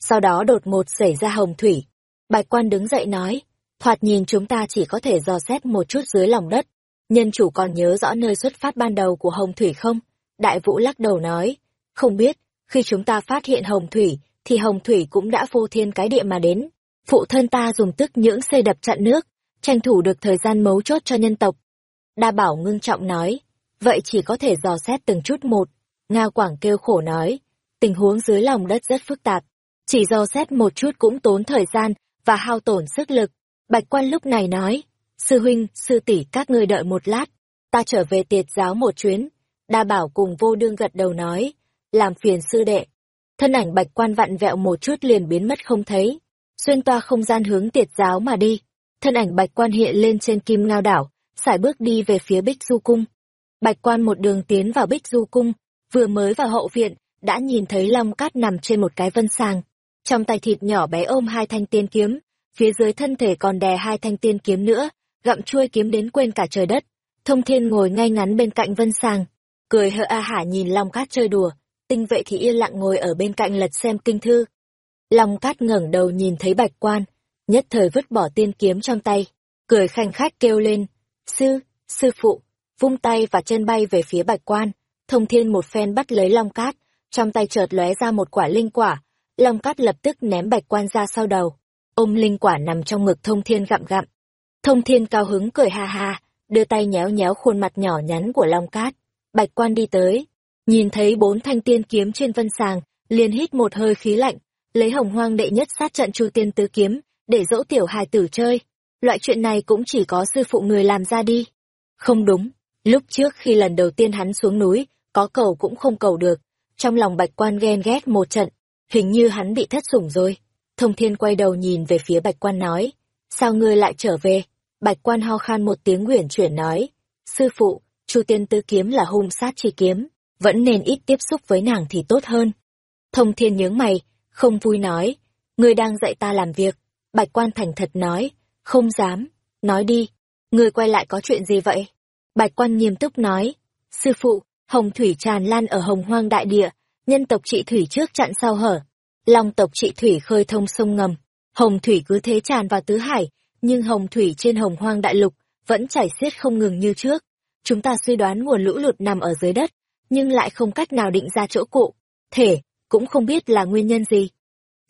Sau đó đột ngột xảy ra hồng thủy. Bạch quan đứng dậy nói, thoạt nhìn chúng ta chỉ có thể dò xét một chút dưới lòng đất. Nhân chủ còn nhớ rõ nơi xuất phát ban đầu của hồng thủy không? Đại vũ lắc đầu nói, không biết, khi chúng ta phát hiện hồng thủy, thì hồng thủy cũng đã vô thiên cái địa mà đến. Phụ thân ta dùng tức những xây đập chặn nước, tranh thủ được thời gian mấu chốt cho nhân tộc. Đa bảo ngưng trọng nói, vậy chỉ có thể dò xét từng chút một. nga Quảng kêu khổ nói, tình huống dưới lòng đất rất phức tạp, chỉ dò xét một chút cũng tốn thời gian và hao tổn sức lực. Bạch quan lúc này nói, sư huynh, sư tỷ các ngươi đợi một lát, ta trở về tiệt giáo một chuyến. Đa bảo cùng vô đương gật đầu nói, làm phiền sư đệ. Thân ảnh bạch quan vặn vẹo một chút liền biến mất không thấy, xuyên toa không gian hướng tiệt giáo mà đi. Thân ảnh bạch quan hiện lên trên kim ngao đảo, sải bước đi về phía bích du cung. Bạch quan một đường tiến vào bích du cung, vừa mới vào hậu viện, đã nhìn thấy Long Cát nằm trên một cái vân sàng. Trong tay thịt nhỏ bé ôm hai thanh tiên kiếm, phía dưới thân thể còn đè hai thanh tiên kiếm nữa, gặm chuôi kiếm đến quên cả trời đất. Thông thiên ngồi ngay ngắn bên cạnh vân sàng, cười hợ a hả nhìn Long Cát chơi đùa, tinh vệ thì yên lặng ngồi ở bên cạnh lật xem kinh thư. Long Cát ngẩng đầu nhìn thấy bạch quan, nhất thời vứt bỏ tiên kiếm trong tay, cười khanh khách kêu lên, sư, sư phụ, vung tay và chân bay về phía bạch quan, thông thiên một phen bắt lấy Long Cát, trong tay chợt lóe ra một quả linh quả, Long Cát lập tức ném bạch quan ra sau đầu, ôm linh quả nằm trong ngực thông thiên gặm gặm. Thông thiên cao hứng cười ha ha, đưa tay nhéo nhéo khuôn mặt nhỏ nhắn của Long Cát. Bạch quan đi tới, nhìn thấy bốn thanh tiên kiếm trên vân sàng, liền hít một hơi khí lạnh, lấy hồng hoang đệ nhất sát trận chu tiên tứ kiếm, để dỗ tiểu hài tử chơi. Loại chuyện này cũng chỉ có sư phụ người làm ra đi. Không đúng, lúc trước khi lần đầu tiên hắn xuống núi, có cầu cũng không cầu được. Trong lòng bạch quan ghen ghét một trận, hình như hắn bị thất sủng rồi. Thông thiên quay đầu nhìn về phía bạch quan nói, sao ngươi lại trở về? Bạch quan ho khan một tiếng uyển chuyển nói, sư phụ, chu tiên tứ kiếm là hung sát chi kiếm, vẫn nên ít tiếp xúc với nàng thì tốt hơn. Thông thiên nhướng mày, không vui nói, ngươi đang dạy ta làm việc. Bạch quan thành thật nói, không dám, nói đi, ngươi quay lại có chuyện gì vậy? Bạch quan nghiêm túc nói, sư phụ, hồng thủy tràn lan ở hồng hoang đại địa, nhân tộc trị thủy trước chặn sau hở, long tộc trị thủy khơi thông sông ngầm, hồng thủy cứ thế tràn vào tứ hải, nhưng hồng thủy trên hồng hoang đại lục vẫn chảy xiết không ngừng như trước. Chúng ta suy đoán nguồn lũ lụt nằm ở dưới đất, nhưng lại không cách nào định ra chỗ cụ, thể, cũng không biết là nguyên nhân gì.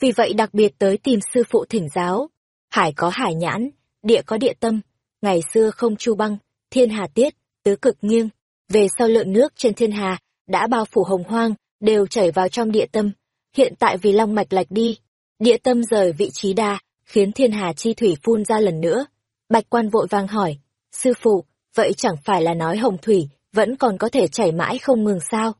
Vì vậy đặc biệt tới tìm sư phụ thỉnh giáo. Hải có hải nhãn, địa có địa tâm, ngày xưa không chu băng, thiên hà tiết, tứ cực nghiêng. Về sau lượng nước trên thiên hà, đã bao phủ hồng hoang, đều chảy vào trong địa tâm. Hiện tại vì long mạch lạch đi, địa tâm rời vị trí đa, khiến thiên hà chi thủy phun ra lần nữa. Bạch quan vội vàng hỏi, sư phụ, vậy chẳng phải là nói hồng thủy vẫn còn có thể chảy mãi không ngừng sao?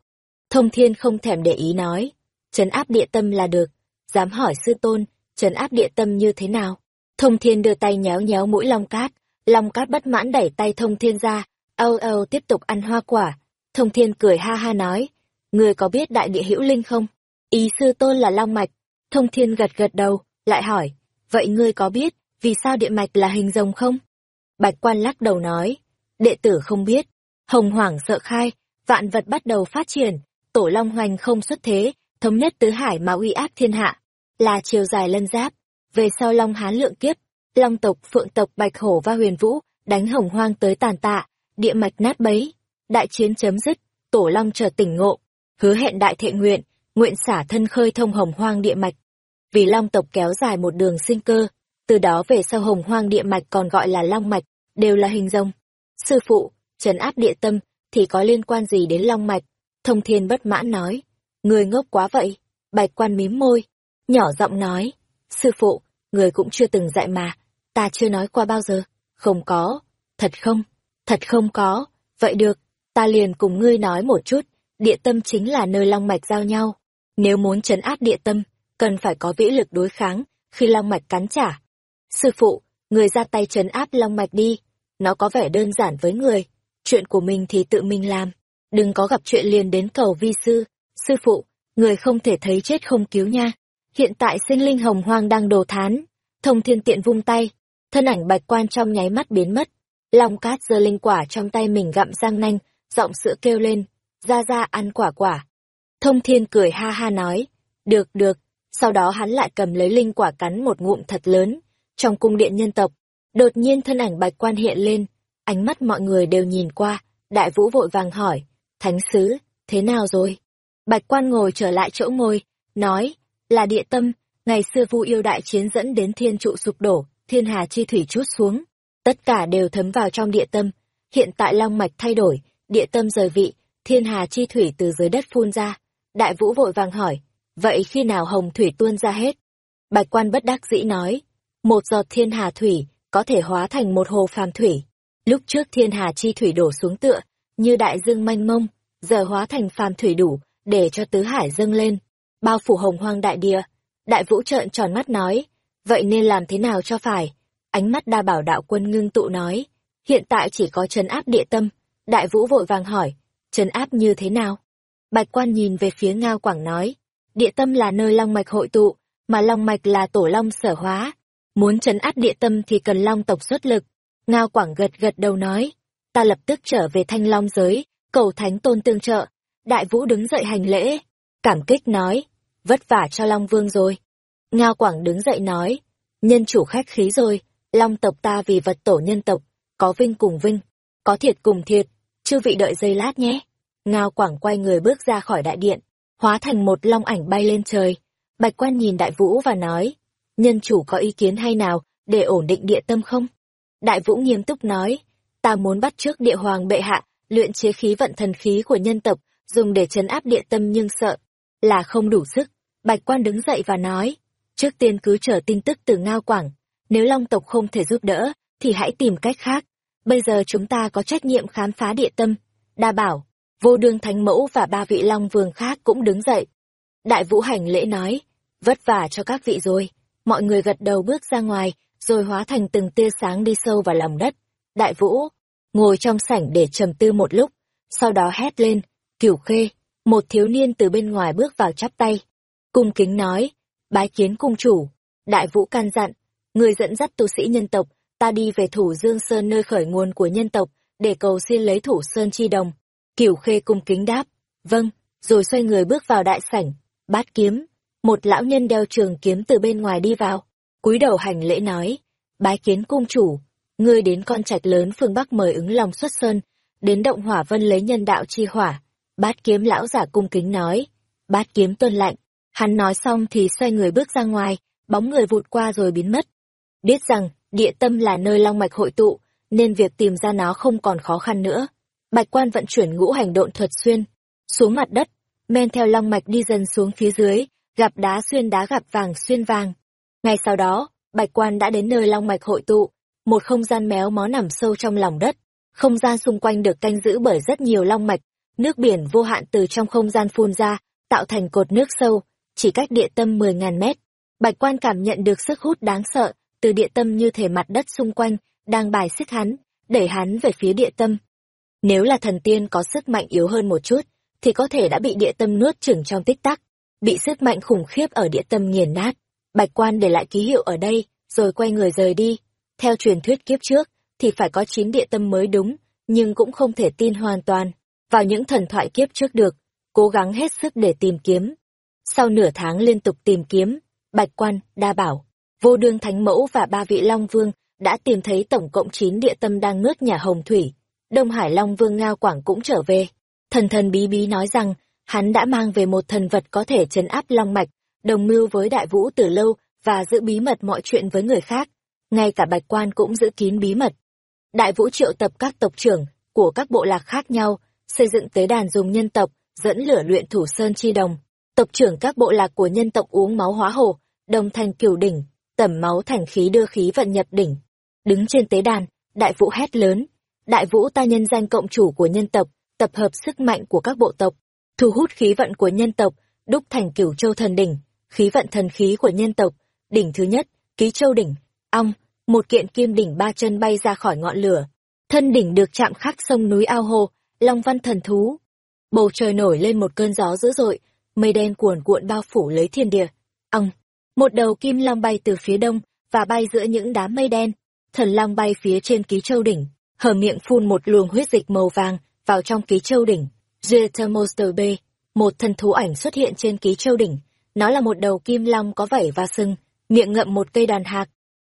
Thông thiên không thèm để ý nói, trấn áp địa tâm là được, dám hỏi sư tôn, trấn áp địa tâm như thế nào? Thông thiên đưa tay nhéo nhéo mũi long cát, long cát bất mãn đẩy tay thông thiên ra, âu âu tiếp tục ăn hoa quả. Thông thiên cười ha ha nói, người có biết đại địa hữu linh không? Ý sư tôn là long mạch. Thông thiên gật gật đầu, lại hỏi, vậy ngươi có biết, vì sao địa mạch là hình rồng không? Bạch quan lắc đầu nói, đệ tử không biết. Hồng hoảng sợ khai, vạn vật bắt đầu phát triển, tổ long hoành không xuất thế, thống nhất tứ hải mà uy áp thiên hạ, là chiều dài lân giáp. Về sau long hán lượng kiếp, long tộc, phượng tộc, bạch hổ và huyền vũ, đánh hồng hoang tới tàn tạ, địa mạch nát bấy. Đại chiến chấm dứt, tổ long trở tỉnh ngộ, hứa hẹn đại thệ nguyện, nguyện xả thân khơi thông hồng hoang địa mạch. Vì long tộc kéo dài một đường sinh cơ, từ đó về sau hồng hoang địa mạch còn gọi là long mạch, đều là hình rồng. Sư phụ, trấn áp địa tâm, thì có liên quan gì đến long mạch? Thông thiên bất mãn nói, người ngốc quá vậy. Bạch quan mím môi, nhỏ giọng nói, sư phụ, người cũng chưa từng dạy mà, ta chưa nói qua bao giờ. Không có, thật không, thật không có, vậy được, ta liền cùng ngươi nói một chút, địa tâm chính là nơi long mạch giao nhau. Nếu muốn trấn áp địa tâm, cần phải có vĩ lực đối kháng, khi long mạch cắn trả. Sư phụ, người ra tay trấn áp long mạch đi, nó có vẻ đơn giản với người, chuyện của mình thì tự mình làm, đừng có gặp chuyện liền đến cầu vi sư, sư phụ, người không thể thấy chết không cứu nha. Hiện tại sinh linh hồng hoang đang đồ thán, thông thiên tiện vung tay, thân ảnh bạch quan trong nháy mắt biến mất. Long cát giơ linh quả trong tay mình gặm răng nanh, giọng sữa kêu lên, ra ra ăn quả quả. Thông thiên cười ha ha nói, được được, sau đó hắn lại cầm lấy linh quả cắn một ngụm thật lớn. Trong cung điện nhân tộc, đột nhiên thân ảnh bạch quan hiện lên, ánh mắt mọi người đều nhìn qua, đại vũ vội vàng hỏi, thánh sứ, thế nào rồi? Bạch quan ngồi trở lại chỗ ngồi, nói, là địa tâm, ngày xưa vu yêu đại chiến dẫn đến thiên trụ sụp đổ, thiên hà chi thủy chút xuống. Tất cả đều thấm vào trong địa tâm. Hiện tại long mạch thay đổi, địa tâm rời vị, thiên hà chi thủy từ dưới đất phun ra. Đại vũ vội vàng hỏi, vậy khi nào hồng thủy tuôn ra hết? Bạch quan bất đắc dĩ nói, một giọt thiên hà thủy có thể hóa thành một hồ phàm thủy. Lúc trước thiên hà chi thủy đổ xuống tựa, như đại dương manh mông, giờ hóa thành phàm thủy đủ, để cho tứ hải dâng lên, bao phủ hồng hoang đại địa. Đại vũ trợn tròn mắt nói, vậy nên làm thế nào cho phải? Ánh mắt đa bảo đạo quân ngưng tụ nói, hiện tại chỉ có trấn áp địa tâm. Đại vũ vội vàng hỏi, trấn áp như thế nào? Bạch quan nhìn về phía Ngao Quảng nói, địa tâm là nơi long mạch hội tụ, mà long mạch là tổ long sở hóa. Muốn trấn áp địa tâm thì cần long tộc xuất lực. Ngao Quảng gật gật đầu nói, ta lập tức trở về thanh long giới, cầu thánh tôn tương trợ. Đại vũ đứng dậy hành lễ, cảm kích nói, vất vả cho Long Vương rồi. Ngao Quảng đứng dậy nói, nhân chủ khách khí rồi, Long tộc ta vì vật tổ nhân tộc, có vinh cùng vinh, có thiệt cùng thiệt, chư vị đợi giây lát nhé. Ngao Quảng quay người bước ra khỏi đại điện, hóa thành một long ảnh bay lên trời. Bạch quan nhìn đại vũ và nói, nhân chủ có ý kiến hay nào để ổn định địa tâm không? Đại vũ nghiêm túc nói, ta muốn bắt trước địa hoàng bệ hạ, luyện chế khí vận thần khí của nhân tộc, dùng để chấn áp địa tâm nhưng sợ là không đủ sức. Bạch quan đứng dậy và nói, trước tiên cứ chờ tin tức từ Ngao Quảng, nếu Long tộc không thể giúp đỡ, thì hãy tìm cách khác. Bây giờ chúng ta có trách nhiệm khám phá địa tâm. Đa bảo, vô đương thánh mẫu và ba vị Long vương khác cũng đứng dậy. Đại vũ hành lễ nói, vất vả cho các vị rồi. Mọi người gật đầu bước ra ngoài, rồi hóa thành từng tia sáng đi sâu vào lòng đất. Đại vũ, ngồi trong sảnh để trầm tư một lúc, sau đó hét lên, cửu khê, một thiếu niên từ bên ngoài bước vào chắp tay. Cung kính nói, bái kiến cung chủ, đại vũ can dặn, người dẫn dắt tu sĩ nhân tộc, ta đi về thủ Dương Sơn nơi khởi nguồn của nhân tộc, để cầu xin lấy thủ Sơn chi đồng. Cửu khê cung kính đáp, vâng, rồi xoay người bước vào đại sảnh, bát kiếm, một lão nhân đeo trường kiếm từ bên ngoài đi vào, cúi đầu hành lễ nói, bái kiến cung chủ, ngươi đến con trạch lớn phương Bắc mời ứng lòng xuất sơn, đến động hỏa vân lấy nhân đạo chi hỏa. Bát kiếm lão giả cung kính nói, bát kiếm tuân lạnh. Hắn nói xong thì xoay người bước ra ngoài, bóng người vụt qua rồi biến mất. Biết rằng, địa tâm là nơi long mạch hội tụ, nên việc tìm ra nó không còn khó khăn nữa. Bạch quan vận chuyển ngũ hành độn thuật xuyên, xuống mặt đất, men theo long mạch đi dần xuống phía dưới, gặp đá xuyên đá gặp vàng xuyên vàng. Ngay sau đó, bạch quan đã đến nơi long mạch hội tụ, một không gian méo mó nằm sâu trong lòng đất. Không gian xung quanh được canh giữ bởi rất nhiều long mạch, nước biển vô hạn từ trong không gian phun ra, tạo thành cột nước sâu, chỉ cách địa tâm 10.000 mét. Bạch quan cảm nhận được sức hút đáng sợ, từ địa tâm như thể mặt đất xung quanh, đang bài xích hắn, đẩy hắn về phía địa tâm. Nếu là thần tiên có sức mạnh yếu hơn một chút, thì có thể đã bị địa tâm nuốt chửng trong tích tắc, bị sức mạnh khủng khiếp ở địa tâm nghiền nát. Bạch quan để lại ký hiệu ở đây, rồi quay người rời đi. Theo truyền thuyết kiếp trước, thì phải có chín địa tâm mới đúng, nhưng cũng không thể tin hoàn toàn vào những thần thoại kiếp trước được, cố gắng hết sức để tìm kiếm. Sau nửa tháng liên tục tìm kiếm, Bạch Quan, Đa Bảo, Vô Đương Thánh Mẫu và ba vị Long Vương đã tìm thấy tổng cộng 9 địa tâm đang ngớt nhà Hồng Thủy. Đông Hải Long Vương Ngao Quảng cũng trở về. Thần thần bí bí nói rằng, hắn đã mang về một thần vật có thể chấn áp Long Mạch, đồng mưu với Đại Vũ từ lâu và giữ bí mật mọi chuyện với người khác. Ngay cả Bạch Quan cũng giữ kín bí mật. Đại Vũ triệu tập các tộc trưởng của các bộ lạc khác nhau, xây dựng tế đàn dùng nhân tộc, dẫn lửa luyện thủ sơn chi đồng. Tộc trưởng các bộ lạc của nhân tộc uống máu hóa hồ, đồng thành cửu đỉnh, tẩm máu thành khí đưa khí vận nhập đỉnh. Đứng trên tế đàn, đại vũ hét lớn, đại vũ ta nhân danh cộng chủ của nhân tộc, tập hợp sức mạnh của các bộ tộc, thu hút khí vận của nhân tộc, đúc thành cửu châu thần đỉnh, khí vận thần khí của nhân tộc, đỉnh thứ nhất, ký châu đỉnh, ong, một kiện kim đỉnh ba chân bay ra khỏi ngọn lửa. Thân đỉnh được chạm khắc sông núi ao hồ, long văn thần thú. Bầu trời nổi lên một cơn gió dữ dội, mây đen cuồn cuộn bao phủ lấy thiên địa. Ong, một đầu kim long bay từ phía đông và bay giữa những đám mây đen. Thần long bay phía trên ký châu đỉnh, hở miệng phun một luồng huyết dịch màu vàng vào trong ký châu đỉnh. Jeter B, một thần thú ảnh xuất hiện trên ký châu đỉnh. Nó là một đầu kim long có vảy và sừng, miệng ngậm một cây đàn hạc.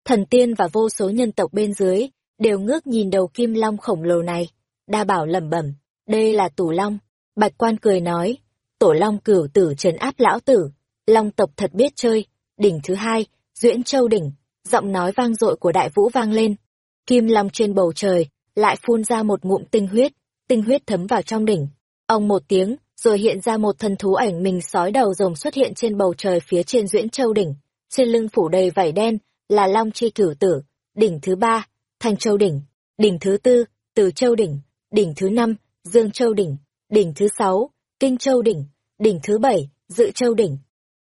Thần tiên và vô số nhân tộc bên dưới đều ngước nhìn đầu kim long khổng lồ này. Đa bảo lẩm bẩm, đây là tủ long. Bạch quan cười nói, tổ long cửu tử trấn áp lão tử, long tộc thật biết chơi. đỉnh thứ hai, Duyễn Châu đỉnh, giọng nói vang dội của đại vũ vang lên. Kim long trên bầu trời, lại phun ra một ngụm tinh huyết, tinh huyết thấm vào trong đỉnh. Ông một tiếng, rồi hiện ra một thần thú ảnh mình sói đầu rồng xuất hiện trên bầu trời phía trên Duyễn Châu đỉnh. Trên lưng phủ đầy vảy đen, là Long Chi Cửu Tử, đỉnh thứ ba, thành Châu đỉnh, đỉnh thứ tư, Từ Châu đỉnh, đỉnh thứ năm, Dương Châu đỉnh, đỉnh thứ sáu, Kinh Châu đỉnh, đỉnh thứ bảy, Dự Châu đỉnh,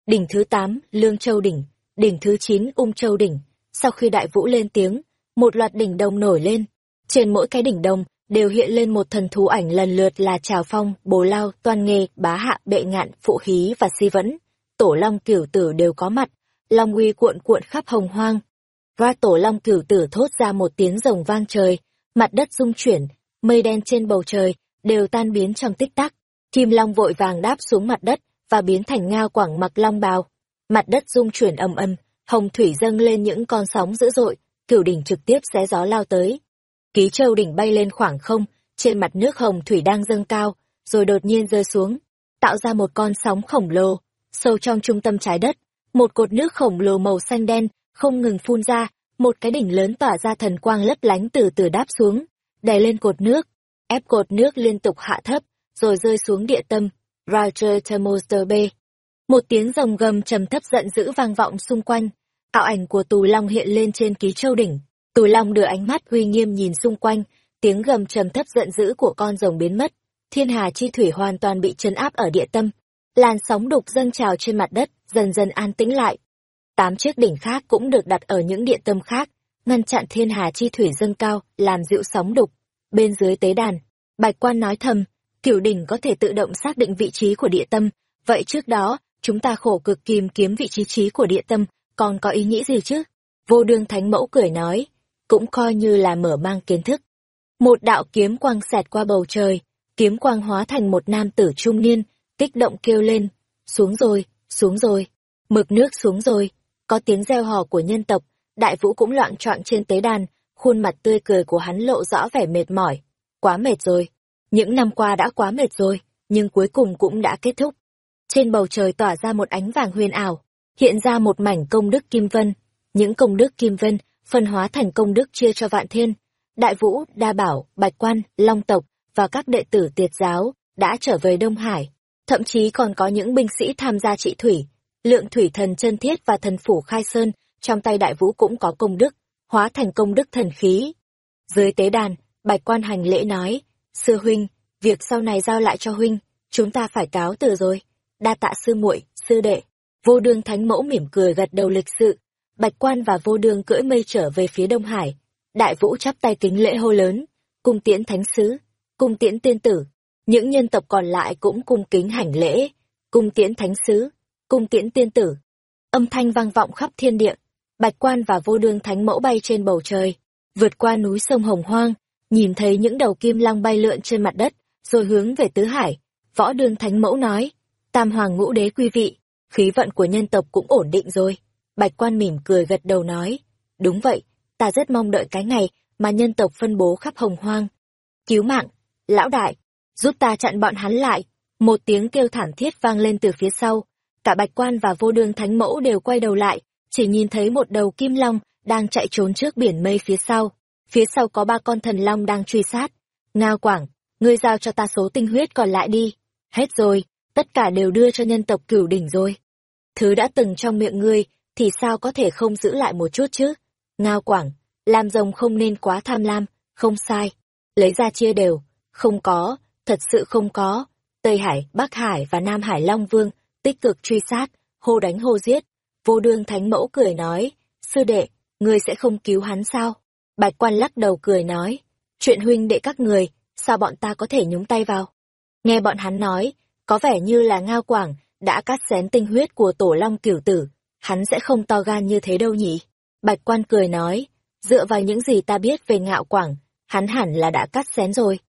đỉnh thứ tám, Lương Châu đỉnh, đỉnh thứ chín, Ung Châu đỉnh. Sau khi đại vũ lên tiếng, một loạt đỉnh đồng nổi lên. Trên mỗi cái đỉnh đồng đều hiện lên một thần thú ảnh lần lượt là Trào Phong, Bồ Lao, Toan Nghê, Bá Hạ, Bệ Ngạn, Phụ Khí và Si Vẫn. Tổ Long Cửu Tử đều có mặt, Long uy cuộn cuộn khắp hồng hoang. Và Tổ Long Cửu Tử thốt ra một tiếng rồng vang trời, mặt đất rung chuyển, mây đen trên bầu trời đều tan biến trong tích tắc. Kim Long vội vàng đáp xuống mặt đất và biến thành ngao quảng mặc long bào. Mặt đất rung chuyển ầm ầm, hồng thủy dâng lên những con sóng dữ dội, cửu đỉnh trực tiếp xé gió lao tới. Ký châu đỉnh bay lên khoảng không, trên mặt nước hồng thủy đang dâng cao, rồi đột nhiên rơi xuống, tạo ra một con sóng khổng lồ, sâu trong trung tâm trái đất. Một cột nước khổng lồ màu xanh đen, không ngừng phun ra, một cái đỉnh lớn tỏa ra thần quang lấp lánh từ từ đáp xuống, đè lên cột nước, ép cột nước liên tục hạ thấp, rồi rơi xuống địa tâm, Roger Thermoster B. Một tiếng rồng gầm trầm thấp giận dữ vang vọng xung quanh, tạo ảnh của Tù Long hiện lên trên ký châu đỉnh. Tù Long đưa ánh mắt uy nghiêm nhìn xung quanh, tiếng gầm trầm thấp giận dữ của con rồng biến mất. Thiên hà chi thủy hoàn toàn bị chấn áp ở địa tâm. Làn sóng đục dâng trào trên mặt đất, dần dần an tĩnh lại. Tám chiếc đỉnh khác cũng được đặt ở những địa tâm khác, ngăn chặn thiên hà chi thủy dâng cao, làm dịu sóng đục. Bên dưới tế đàn, Bạch Quan nói thầm, cửu đỉnh có thể tự động xác định vị trí của địa tâm, vậy trước đó, chúng ta khổ cực kìm kiếm vị trí trí của địa tâm, còn có ý nghĩa gì chứ? Vô đương thánh mẫu cười nói, cũng coi như là mở mang kiến thức. Một đạo kiếm quang xẹt qua bầu trời, kiếm quang hóa thành một nam tử trung niên, kích động kêu lên, xuống rồi, xuống rồi, mực nước xuống rồi, có tiếng reo hò của nhân tộc, đại vũ cũng loạn trọn trên tế đàn, khuôn mặt tươi cười của hắn lộ rõ vẻ mệt mỏi, quá mệt rồi, những năm qua đã quá mệt rồi, nhưng cuối cùng cũng đã kết thúc. Trên bầu trời tỏa ra một ánh vàng huyền ảo, hiện ra một mảnh công đức kim vân. Những công đức kim vân phân hóa thành công đức chia cho vạn thiên. Đại Vũ, Đa Bảo, Bạch Quan, Long Tộc và các đệ tử tiệt giáo đã trở về Đông Hải. Thậm chí còn có những binh sĩ tham gia trị thủy. Lượng thủy thần chân thiết và thần phủ khai sơn trong tay Đại Vũ cũng có công đức, hóa thành công đức thần khí. Dưới tế đàn, Bạch Quan hành lễ nói, Sư huynh, việc sau này giao lại cho huynh, chúng ta phải cáo từ rồi. Đa tạ sư muội, sư đệ. Vô đương thánh mẫu mỉm cười gật đầu lịch sự. Bạch quan và vô đường cưỡi mây trở về phía Đông Hải. Đại vũ chắp tay kính lễ hô lớn. Cung tiễn thánh sứ, cung tiễn tiên tử. Những nhân tộc còn lại cũng cung kính hành lễ. Cung tiễn thánh sứ, cung tiễn tiên tử. Âm thanh vang vọng khắp thiên địa. Bạch quan và vô đường thánh mẫu bay trên bầu trời. Vượt qua núi sông Hồng Hoang, nhìn thấy những đầu kim lăng bay lượn trên mặt đất, rồi hướng về tứ hải. Võ đương thánh mẫu nói, tam hoàng ngũ đế quý vị, khí vận của nhân tộc cũng ổn định rồi. Bạch quan mỉm cười gật đầu nói, đúng vậy, ta rất mong đợi cái ngày mà nhân tộc phân bố khắp hồng hoang. Cứu mạng, lão đại, giúp ta chặn bọn hắn lại. Một tiếng kêu thảm thiết vang lên từ phía sau. Cả bạch quan và vô đương thánh mẫu đều quay đầu lại, chỉ nhìn thấy một đầu kim long đang chạy trốn trước biển mây phía sau. Phía sau có ba con thần long đang truy sát. Ngao Quảng, ngươi giao cho ta số tinh huyết còn lại đi. Hết rồi, tất cả đều đưa cho nhân tộc cửu đỉnh rồi. Thứ đã từng trong miệng ngươi, thì sao có thể không giữ lại một chút chứ? Ngao Quảng, làm rồng không nên quá tham lam, không sai. Lấy ra chia đều, không có, thật sự không có. Tây Hải, Bắc Hải và Nam Hải Long Vương tích cực truy sát, hô đánh hô giết. Vô đương thánh mẫu cười nói, sư đệ, ngươi sẽ không cứu hắn sao? Bạch quan lắc đầu cười nói, chuyện huynh đệ các người, sao bọn ta có thể nhúng tay vào? Nghe bọn hắn nói, có vẻ như là Ngao Quảng đã cắt xén tinh huyết của tổ long cửu tử, hắn sẽ không to gan như thế đâu nhỉ? Bạch quan cười nói, dựa vào những gì ta biết về Ngạo Quảng, hắn hẳn là đã cắt xén rồi.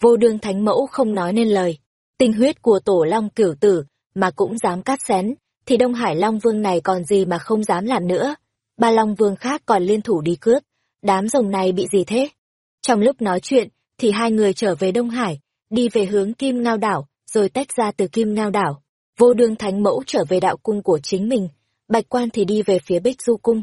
Vô đương thánh mẫu không nói nên lời, tinh huyết của tổ long cửu tử mà cũng dám cắt xén, thì Đông Hải Long Vương này còn gì mà không dám làm nữa. Ba Long Vương khác còn liên thủ đi cướp, đám rồng này bị gì thế? Trong lúc nói chuyện, thì hai người trở về Đông Hải, đi về hướng Kim Ngao Đảo, rồi tách ra từ Kim Ngao Đảo. Vô đương thánh mẫu trở về đạo cung của chính mình, Bạch Quan thì đi về phía Bích Du Cung.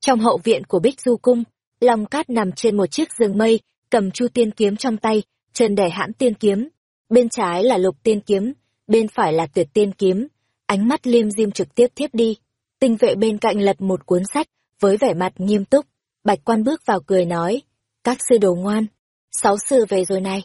Trong hậu viện của Bích Du Cung, Long Cát nằm trên một chiếc giường mây, cầm chu tiên kiếm trong tay, chân đẻ hãm tiên kiếm. Bên trái là lục tiên kiếm, bên phải là tuyệt tiên kiếm. Ánh mắt liêm diêm trực tiếp thiếp đi. Tinh vệ bên cạnh lật một cuốn sách, với vẻ mặt nghiêm túc. Bạch quan bước vào cười nói, các sư đồ ngoan, sáu sư về rồi này.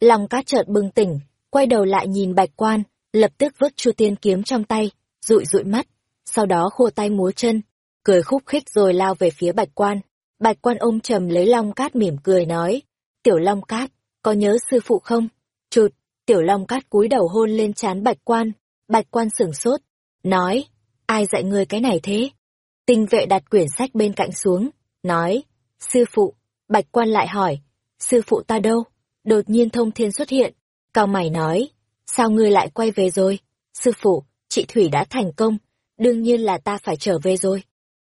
Long cát chợt bừng tỉnh, quay đầu lại nhìn bạch quan, lập tức vứt chu tiên kiếm trong tay, rụi rụi mắt, sau đó khua tay múa chân, cười khúc khích rồi lao về phía bạch quan. Bạch quan ôm trầm lấy long cát mỉm cười nói, tiểu long cát, có nhớ sư phụ không? Chụt, tiểu long cát cúi đầu hôn lên trán bạch quan, bạch quan sửng sốt, nói, ai dạy người cái này thế? Tinh vệ đặt quyển sách bên cạnh xuống, nói, sư phụ, bạch quan lại hỏi, sư phụ ta đâu? Đột nhiên thông thiên xuất hiện, cao mày nói, sao ngươi lại quay về rồi? Sư phụ, chị Thủy đã thành công, đương nhiên là ta phải trở về rồi.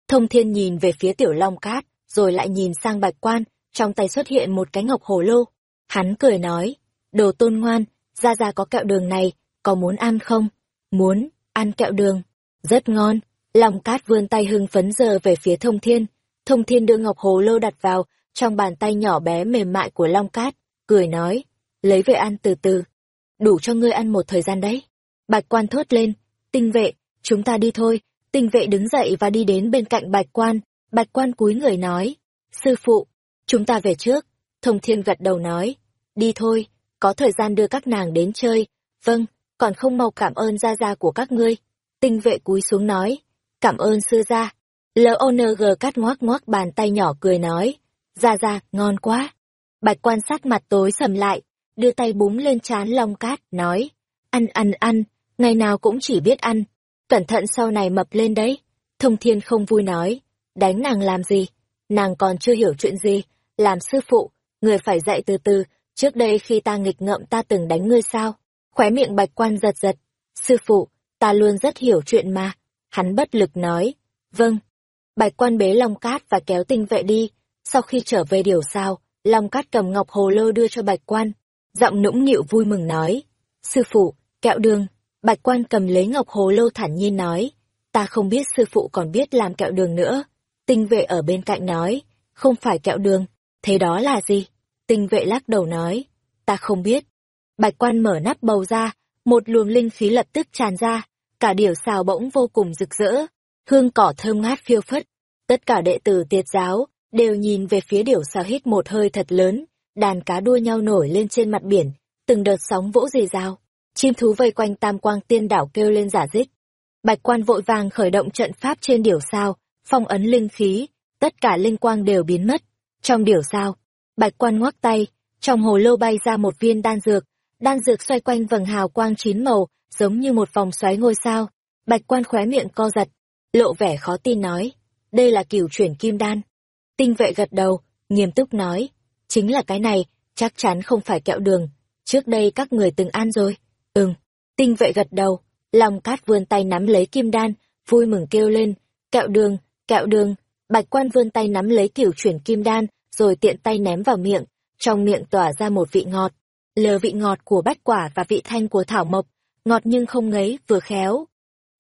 Thông thiên nhìn về phía tiểu long cát, rồi lại nhìn sang bạch quan, trong tay xuất hiện một cái ngọc hồ lô. Hắn cười nói, đồ tôn ngoan, ra ra có kẹo đường này, có muốn ăn không? Muốn, ăn kẹo đường. Rất ngon. Long cát vươn tay hưng phấn giờ về phía thông thiên. Thông thiên đưa ngọc hồ lô đặt vào, trong bàn tay nhỏ bé mềm mại của Long cát, cười nói, lấy về ăn từ từ. Đủ cho ngươi ăn một thời gian đấy. Bạch quan thốt lên, tinh vệ, chúng ta đi thôi. Tinh vệ đứng dậy và đi đến bên cạnh bạch quan. Bạch quan cúi người nói, sư phụ, chúng ta về trước. Thông thiên gật đầu nói, đi thôi, có thời gian đưa các nàng đến chơi. Vâng, còn không mau cảm ơn gia gia của các ngươi. Tinh vệ cúi xuống nói, cảm ơn sư gia. L.O.N.G cắt ngoác ngoác bàn tay nhỏ cười nói, gia gia, ngon quá. Bạch quan sát mặt tối sầm lại, đưa tay búng lên trán long cát, nói, ăn ăn ăn, ngày nào cũng chỉ biết ăn, cẩn thận sau này mập lên đấy. Thông thiên không vui nói, đánh nàng làm gì, nàng còn chưa hiểu chuyện gì, làm sư phụ, người phải dạy từ từ, trước đây khi ta nghịch ngợm ta từng đánh ngươi sao? Khóe miệng bạch quan giật giật, sư phụ, ta luôn rất hiểu chuyện mà. Hắn bất lực nói, vâng. Bạch quan bế Long Cát và kéo tinh vệ đi, sau khi trở về điều sao, Long Cát cầm ngọc hồ lô đưa cho bạch quan, giọng nũng nịu vui mừng nói, sư phụ, kẹo đường. Bạch quan cầm lấy ngọc hồ lô thản nhiên nói, ta không biết sư phụ còn biết làm kẹo đường nữa. Tinh vệ ở bên cạnh nói, không phải kẹo đường, thế đó là gì? Tinh vệ lắc đầu nói, ta không biết. Bạch quan mở nắp bầu ra, một luồng linh khí lập tức tràn ra, cả điểu xào bỗng vô cùng rực rỡ, hương cỏ thơm ngát phiêu phất. Tất cả đệ tử tiệt giáo đều nhìn về phía điểu xào hít một hơi thật lớn, đàn cá đua nhau nổi lên trên mặt biển, từng đợt sóng vỗ rì rào, chim thú vây quanh tam quang tiên đảo kêu lên giả dích. Bạch quan vội vàng khởi động trận pháp trên điểu sao, phong ấn linh khí, tất cả linh quang đều biến mất. Trong điểu sao, bạch quan ngoắc tay, trong hồ lô bay ra một viên đan dược, đan dược xoay quanh vầng hào quang chín màu, giống như một vòng xoáy ngôi sao. Bạch quan khóe miệng co giật, lộ vẻ khó tin nói, đây là cửu chuyển kim đan. Tinh vệ gật đầu, nghiêm túc nói, chính là cái này, chắc chắn không phải kẹo đường, trước đây các người từng ăn rồi. Ừm, tinh vệ gật đầu, lòng cát vươn tay nắm lấy kim đan, vui mừng kêu lên, kẹo đường, kẹo đường, bạch quan vươn tay nắm lấy kiểu chuyển kim đan, rồi tiện tay ném vào miệng, trong miệng tỏa ra một vị ngọt, lờ vị ngọt của bách quả và vị thanh của thảo mộc, ngọt nhưng không ngấy, vừa khéo.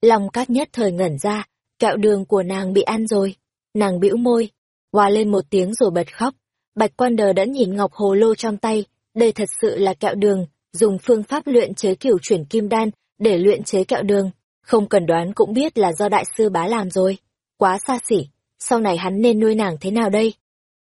Lòng cát nhất thời ngẩn ra, kẹo đường của nàng bị ăn rồi. Nàng bĩu môi, hòa lên một tiếng rồi bật khóc. Bạch quan đờ đã nhìn ngọc hồ lô trong tay, đây thật sự là kẹo đường, dùng phương pháp luyện chế kiểu chuyển kim đan để luyện chế kẹo đường. Không cần đoán cũng biết là do đại sư bá làm rồi. Quá xa xỉ, sau này hắn nên nuôi nàng thế nào đây?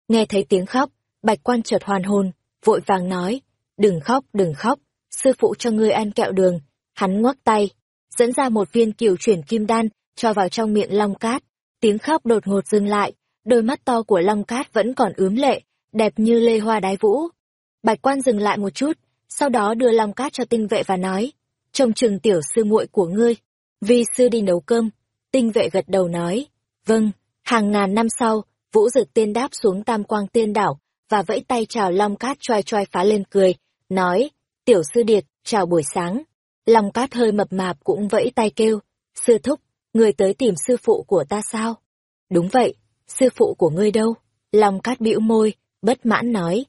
Nghe thấy tiếng khóc, bạch quan chợt hoàn hồn, vội vàng nói, đừng khóc, đừng khóc, sư phụ cho ngươi ăn kẹo đường. Hắn ngoắc tay, dẫn ra một viên kiểu chuyển kim đan, cho vào trong miệng long cát. Tiếng khóc đột ngột dừng lại, đôi mắt to của long cát vẫn còn ướm lệ, đẹp như lê hoa đái vũ. Bạch quan dừng lại một chút, sau đó đưa long cát cho tinh vệ và nói, trông chừng tiểu sư muội của ngươi, vì sư đi nấu cơm. Tinh vệ gật đầu nói, vâng, hàng ngàn năm sau, vũ dực tiên đáp xuống tam quang tiên đảo, và vẫy tay chào long cát choai choai phá lên cười, nói, tiểu sư điệt, chào buổi sáng. Long cát hơi mập mạp cũng vẫy tay kêu, sư thúc, người tới tìm sư phụ của ta sao? Đúng vậy, sư phụ của ngươi đâu? Long cát bĩu môi, bất mãn nói,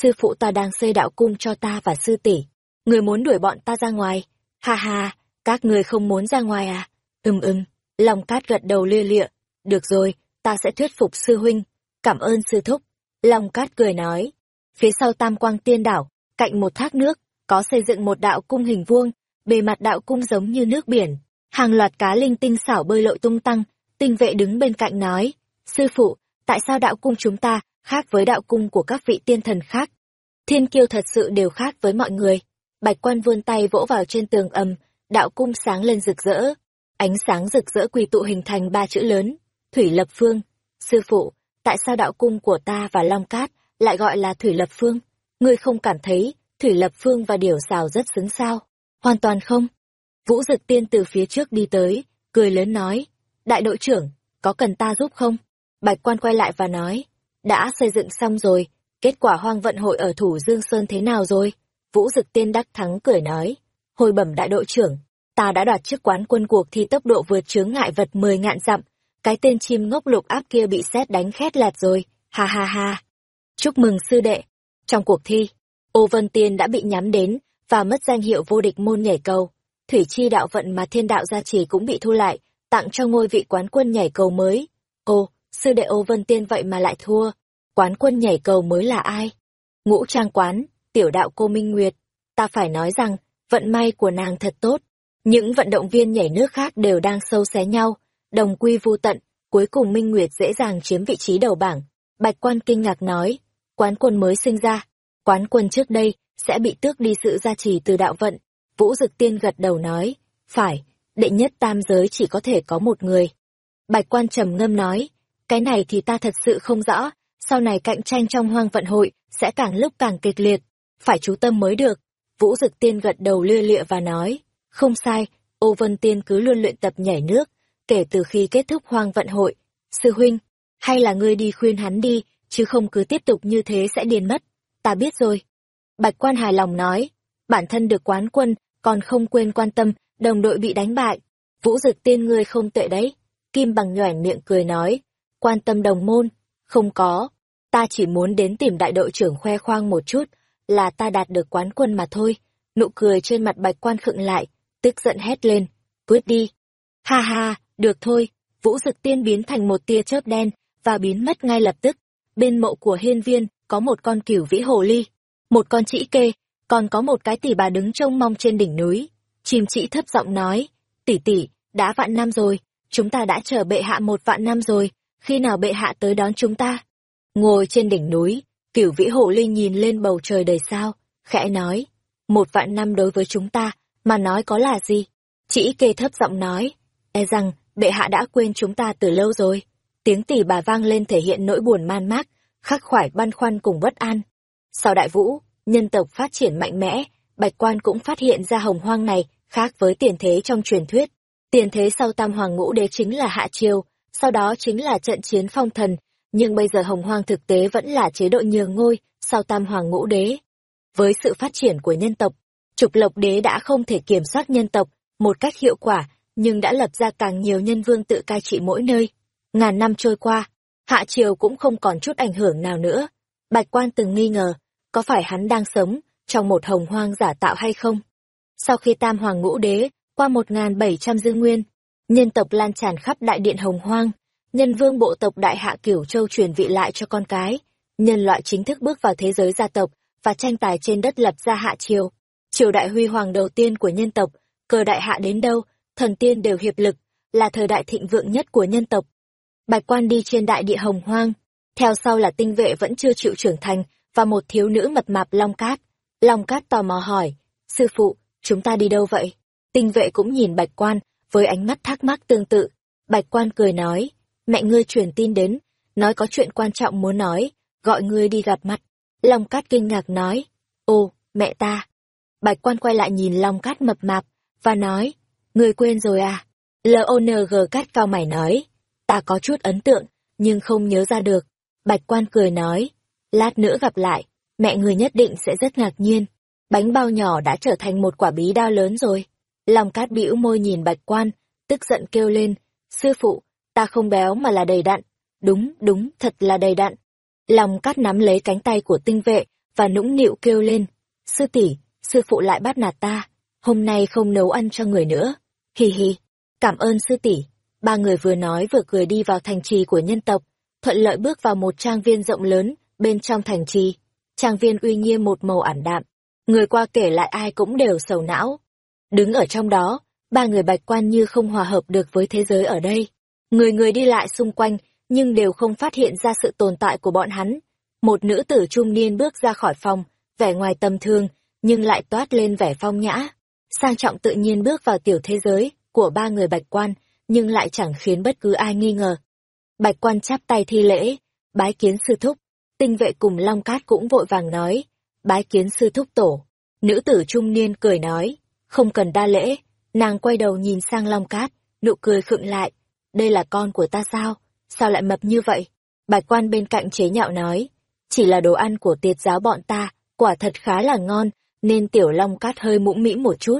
sư phụ ta đang xây đạo cung cho ta và sư tỷ. Người muốn đuổi bọn ta ra ngoài. Ha ha, các người không muốn ra ngoài à? Ừm ừm, Long Cát gật đầu lia lịa. Được rồi, ta sẽ thuyết phục sư huynh. Cảm ơn sư thúc. Long Cát cười nói. Phía sau tam quang tiên đảo, cạnh một thác nước, có xây dựng một đạo cung hình vuông, bề mặt đạo cung giống như nước biển. Hàng loạt cá linh tinh xảo bơi lội tung tăng, tinh vệ đứng bên cạnh nói. Sư phụ, tại sao đạo cung chúng ta khác với đạo cung của các vị tiên thần khác? Thiên kiêu thật sự đều khác với mọi người. Bạch quan vươn tay vỗ vào trên tường ầm, đạo cung sáng lên rực rỡ. Ánh sáng rực rỡ quy tụ hình thành ba chữ lớn, Thủy Lập Phương. Sư phụ, tại sao đạo cung của ta và Long Cát lại gọi là Thủy Lập Phương? Ngươi không cảm thấy Thủy Lập Phương và Điểu Xào rất xứng sao? Hoàn toàn không. Vũ Dực Tiên từ phía trước đi tới, cười lớn nói, Đại đội trưởng, có cần ta giúp không? Bạch quan quay lại và nói, đã xây dựng xong rồi, kết quả hoang vận hội ở Thủ Dương Sơn thế nào rồi? Vũ Dực Tiên đắc thắng cười nói, hồi bẩm đại đội trưởng, ta đã đoạt chức quán quân cuộc thi tốc độ vượt chướng ngại vật mười ngạn dặm, cái tên chim ngốc lục áp kia bị xét đánh khét lẹt rồi, ha ha ha. Chúc mừng sư đệ. Trong cuộc thi, Ô Vân Tiên đã bị nhắm đến và mất danh hiệu vô địch môn nhảy cầu. Thủy chi đạo vận mà thiên đạo gia trì cũng bị thu lại, tặng cho ngôi vị quán quân nhảy cầu mới. Ô, sư đệ Ô Vân Tiên vậy mà lại thua. Quán quân nhảy cầu mới là ai? Ngũ trang quán, tiểu đạo cô Minh Nguyệt. Ta phải nói rằng, vận may của nàng thật tốt. Những vận động viên nhảy nước khác đều đang sâu xé nhau, đồng quy vô tận, cuối cùng Minh Nguyệt dễ dàng chiếm vị trí đầu bảng. Bạch quan kinh ngạc nói, quán quân mới sinh ra, quán quân trước đây sẽ bị tước đi sự gia trì từ đạo vận. Vũ Dực Tiên gật đầu nói, phải, đệ nhất tam giới chỉ có thể có một người. Bạch quan trầm ngâm nói, cái này thì ta thật sự không rõ, sau này cạnh tranh trong hoang vận hội sẽ càng lúc càng kịch liệt, phải chú tâm mới được. Vũ Dực Tiên gật đầu lia lịa và nói, không sai, Ô Vân Tiên cứ luôn luyện tập nhảy nước, kể từ khi kết thúc hoang vận hội. Sư huynh, hay là ngươi đi khuyên hắn đi, chứ không cứ tiếp tục như thế sẽ điên mất. Ta biết rồi. Bạch quan hài lòng nói, bản thân được quán quân, còn không quên quan tâm, đồng đội bị đánh bại. Vũ dực tiên ngươi không tệ đấy. Kim bằng nhoẻn miệng cười nói, quan tâm đồng môn, không có. Ta chỉ muốn đến tìm đại đội trưởng khoe khoang một chút, là ta đạt được quán quân mà thôi. Nụ cười trên mặt bạch quan khựng lại, tức giận hét lên, quyết đi. Ha ha, được thôi, vũ dực tiên biến thành một tia chớp đen, và biến mất ngay lập tức. Bên mộ của hiên viên, có một con cửu vĩ hồ ly, một con trĩ kê, còn có một cái tỷ bà đứng trông mong trên đỉnh núi. Chim chị thấp giọng nói, tỷ tỷ, đã vạn năm rồi, chúng ta đã chờ bệ hạ một vạn năm rồi, khi nào bệ hạ tới đón chúng ta? Ngồi trên đỉnh núi, cửu vĩ hộ ly nhìn lên bầu trời đầy sao, khẽ nói, một vạn năm đối với chúng ta, mà nói có là gì? Chỉ kê thấp giọng nói, e rằng, bệ hạ đã quên chúng ta từ lâu rồi. Tiếng tỷ bà vang lên thể hiện nỗi buồn man mác, khắc khoải băn khoăn cùng bất an. Sau đại vũ, nhân tộc phát triển mạnh mẽ, bạch quan cũng phát hiện ra hồng hoang này khác với tiền thế trong truyền thuyết. Tiền thế sau tam hoàng ngũ đế chính là hạ triều, sau đó chính là trận chiến phong thần, nhưng bây giờ hồng hoang thực tế vẫn là chế độ nhường ngôi sau tam hoàng ngũ đế. Với sự phát triển của nhân tộc, trục lộc đế đã không thể kiểm soát nhân tộc một cách hiệu quả, nhưng đã lập ra càng nhiều nhân vương tự cai trị mỗi nơi. Ngàn năm trôi qua, Hạ Triều cũng không còn chút ảnh hưởng nào nữa. Bạch quan từng nghi ngờ, có phải hắn đang sống trong một hồng hoang giả tạo hay không? Sau khi tam hoàng ngũ đế, qua một bảy trăm dư nguyên, nhân tộc lan tràn khắp đại điện hồng hoang, nhân vương bộ tộc đại hạ cửu châu truyền vị lại cho con cái, nhân loại chính thức bước vào thế giới gia tộc và tranh tài trên đất lập ra hạ triều. Triều đại huy hoàng đầu tiên của nhân tộc, cờ đại hạ đến đâu, thần tiên đều hiệp lực, là thời đại thịnh vượng nhất của nhân tộc. Bạch quan đi trên đại địa hồng hoang, theo sau là tinh vệ vẫn chưa chịu trưởng thành, và một thiếu nữ mập mạp Long Cát. Long Cát tò mò hỏi, sư phụ, chúng ta đi đâu vậy? Tinh vệ cũng nhìn bạch quan, với ánh mắt thắc mắc tương tự. Bạch quan cười nói, mẹ ngươi truyền tin đến, nói có chuyện quan trọng muốn nói, gọi ngươi đi gặp mặt. Long Cát kinh ngạc nói, ồ, mẹ ta. Bạch quan quay lại nhìn Long Cát mập mạp, và nói, ngươi quên rồi à? L.O.N.G. Cát cao mày nói, ta có chút ấn tượng, nhưng không nhớ ra được. Bạch quan cười nói, lát nữa gặp lại, mẹ người nhất định sẽ rất ngạc nhiên. Bánh bao nhỏ đã trở thành một quả bí đao lớn rồi. Lòng cát bĩu môi nhìn bạch quan, tức giận kêu lên, sư phụ, ta không béo mà là đầy đặn. Đúng, đúng, thật là đầy đặn. Lòng cát nắm lấy cánh tay của tinh vệ, và nũng nịu kêu lên, sư tỷ, sư phụ lại bắt nạt ta, hôm nay không nấu ăn cho người nữa. Hì hì, cảm ơn sư tỷ. Ba người vừa nói vừa cười đi vào thành trì của nhân tộc, thuận lợi bước vào một trang viên rộng lớn, bên trong thành trì. Trang viên uy nghiêm một màu ảm đạm, người qua kể lại ai cũng đều sầu não. Đứng ở trong đó, ba người bạch quan như không hòa hợp được với thế giới ở đây. Người người đi lại xung quanh, nhưng đều không phát hiện ra sự tồn tại của bọn hắn. Một nữ tử trung niên bước ra khỏi phòng, vẻ ngoài tầm thường, nhưng lại toát lên vẻ phong nhã. Sang trọng tự nhiên bước vào tiểu thế giới của ba người bạch quan, nhưng lại chẳng khiến bất cứ ai nghi ngờ. Bạch quan chắp tay thi lễ, bái kiến sư thúc. Tinh vệ cùng Long Cát cũng vội vàng nói, bái kiến sư thúc tổ. Nữ tử trung niên cười nói, không cần đa lễ, nàng quay đầu nhìn sang Long Cát, nụ cười khựng lại, đây là con của ta sao, sao lại mập như vậy? Bạch quan bên cạnh chế nhạo nói, chỉ là đồ ăn của tiệt giáo bọn ta, quả thật khá là ngon, nên tiểu Long Cát hơi mũm mĩm một chút.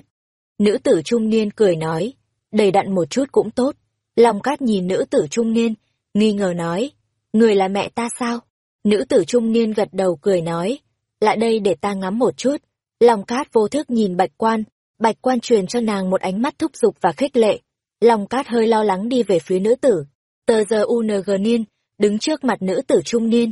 Nữ tử trung niên cười nói, đầy đặn một chút cũng tốt. Long Cát nhìn nữ tử trung niên, nghi ngờ nói, người là mẹ ta sao? Nữ tử trung niên gật đầu cười nói, lại đây để ta ngắm một chút. Long Cát vô thức nhìn bạch quan, bạch quan truyền cho nàng một ánh mắt thúc giục và khích lệ. Long Cát hơi lo lắng đi về phía nữ tử. Tờ giờ UNG niên, đứng trước mặt nữ tử trung niên.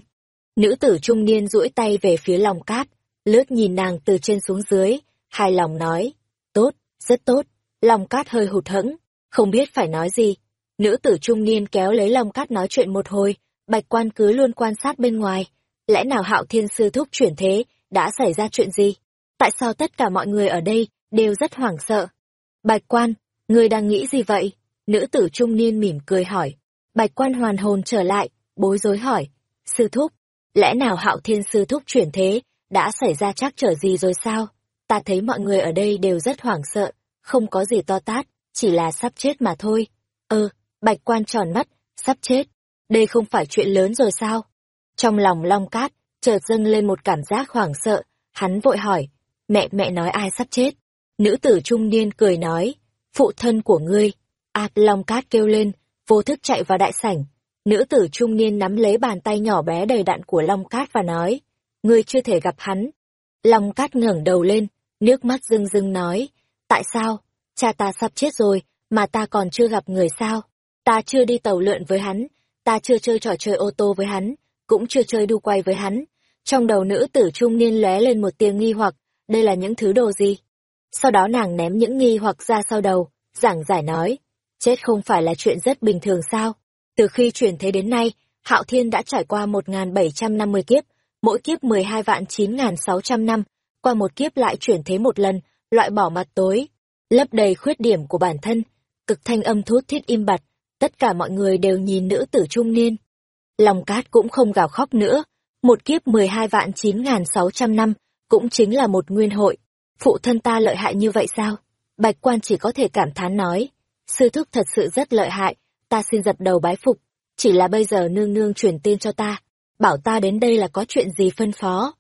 Nữ tử trung niên duỗi tay về phía lòng Cát, lướt nhìn nàng từ trên xuống dưới, hài lòng nói, tốt, rất tốt. lòng Cát hơi hụt hẫng, không biết phải nói gì. Nữ tử trung niên kéo lấy lòng Cát nói chuyện một hồi, bạch quan cứ luôn quan sát bên ngoài. Lẽ nào hạo thiên sư thúc chuyển thế, đã xảy ra chuyện gì? Tại sao tất cả mọi người ở đây đều rất hoảng sợ? Bạch quan, người đang nghĩ gì vậy? Nữ tử trung niên mỉm cười hỏi. Bạch quan hoàn hồn trở lại, bối rối hỏi. Sư thúc, lẽ nào hạo thiên sư thúc chuyển thế, đã xảy ra trắc trở gì rồi sao? Ta thấy mọi người ở đây đều rất hoảng sợ, không có gì to tát, chỉ là sắp chết mà thôi. Ơ, bạch quan tròn mắt, sắp chết. Đây không phải chuyện lớn rồi sao? Trong lòng Long Cát, chợt dâng lên một cảm giác hoảng sợ, hắn vội hỏi, mẹ mẹ nói ai sắp chết? Nữ tử trung niên cười nói, phụ thân của ngươi. A Long Cát kêu lên, vô thức chạy vào đại sảnh. Nữ tử trung niên nắm lấy bàn tay nhỏ bé đầy đặn của Long Cát và nói, ngươi chưa thể gặp hắn. Long Cát ngẩng đầu lên, nước mắt rưng rưng nói, tại sao, cha ta sắp chết rồi, mà ta còn chưa gặp người sao? Ta chưa đi tàu lượn với hắn, ta chưa chơi trò chơi ô tô với hắn, cũng chưa chơi đu quay với hắn. Trong đầu nữ tử trung niên lóe lên một tiếng nghi hoặc, đây là những thứ đồ gì? Sau đó nàng ném những nghi hoặc ra sau đầu, giảng giải nói, chết không phải là chuyện rất bình thường sao? Từ khi chuyển thế đến nay, Hạo Thiên đã trải qua 1.750 kiếp, mỗi kiếp 12 vạn 9.600 năm, qua một kiếp lại chuyển thế một lần, loại bỏ mặt tối, lấp đầy khuyết điểm của bản thân, cực thanh âm thút thiết im bặt, tất cả mọi người đều nhìn nữ tử trung niên. Lòng cát cũng không gào khóc nữa, một kiếp 12 vạn 9.600 năm, cũng chính là một nguyên hội. Phụ thân ta lợi hại như vậy sao? Bạch quan chỉ có thể cảm thán nói, sư thúc thật sự rất lợi hại, ta xin dập đầu bái phục, chỉ là bây giờ nương nương truyền tin cho ta, bảo ta đến đây là có chuyện gì phân phó.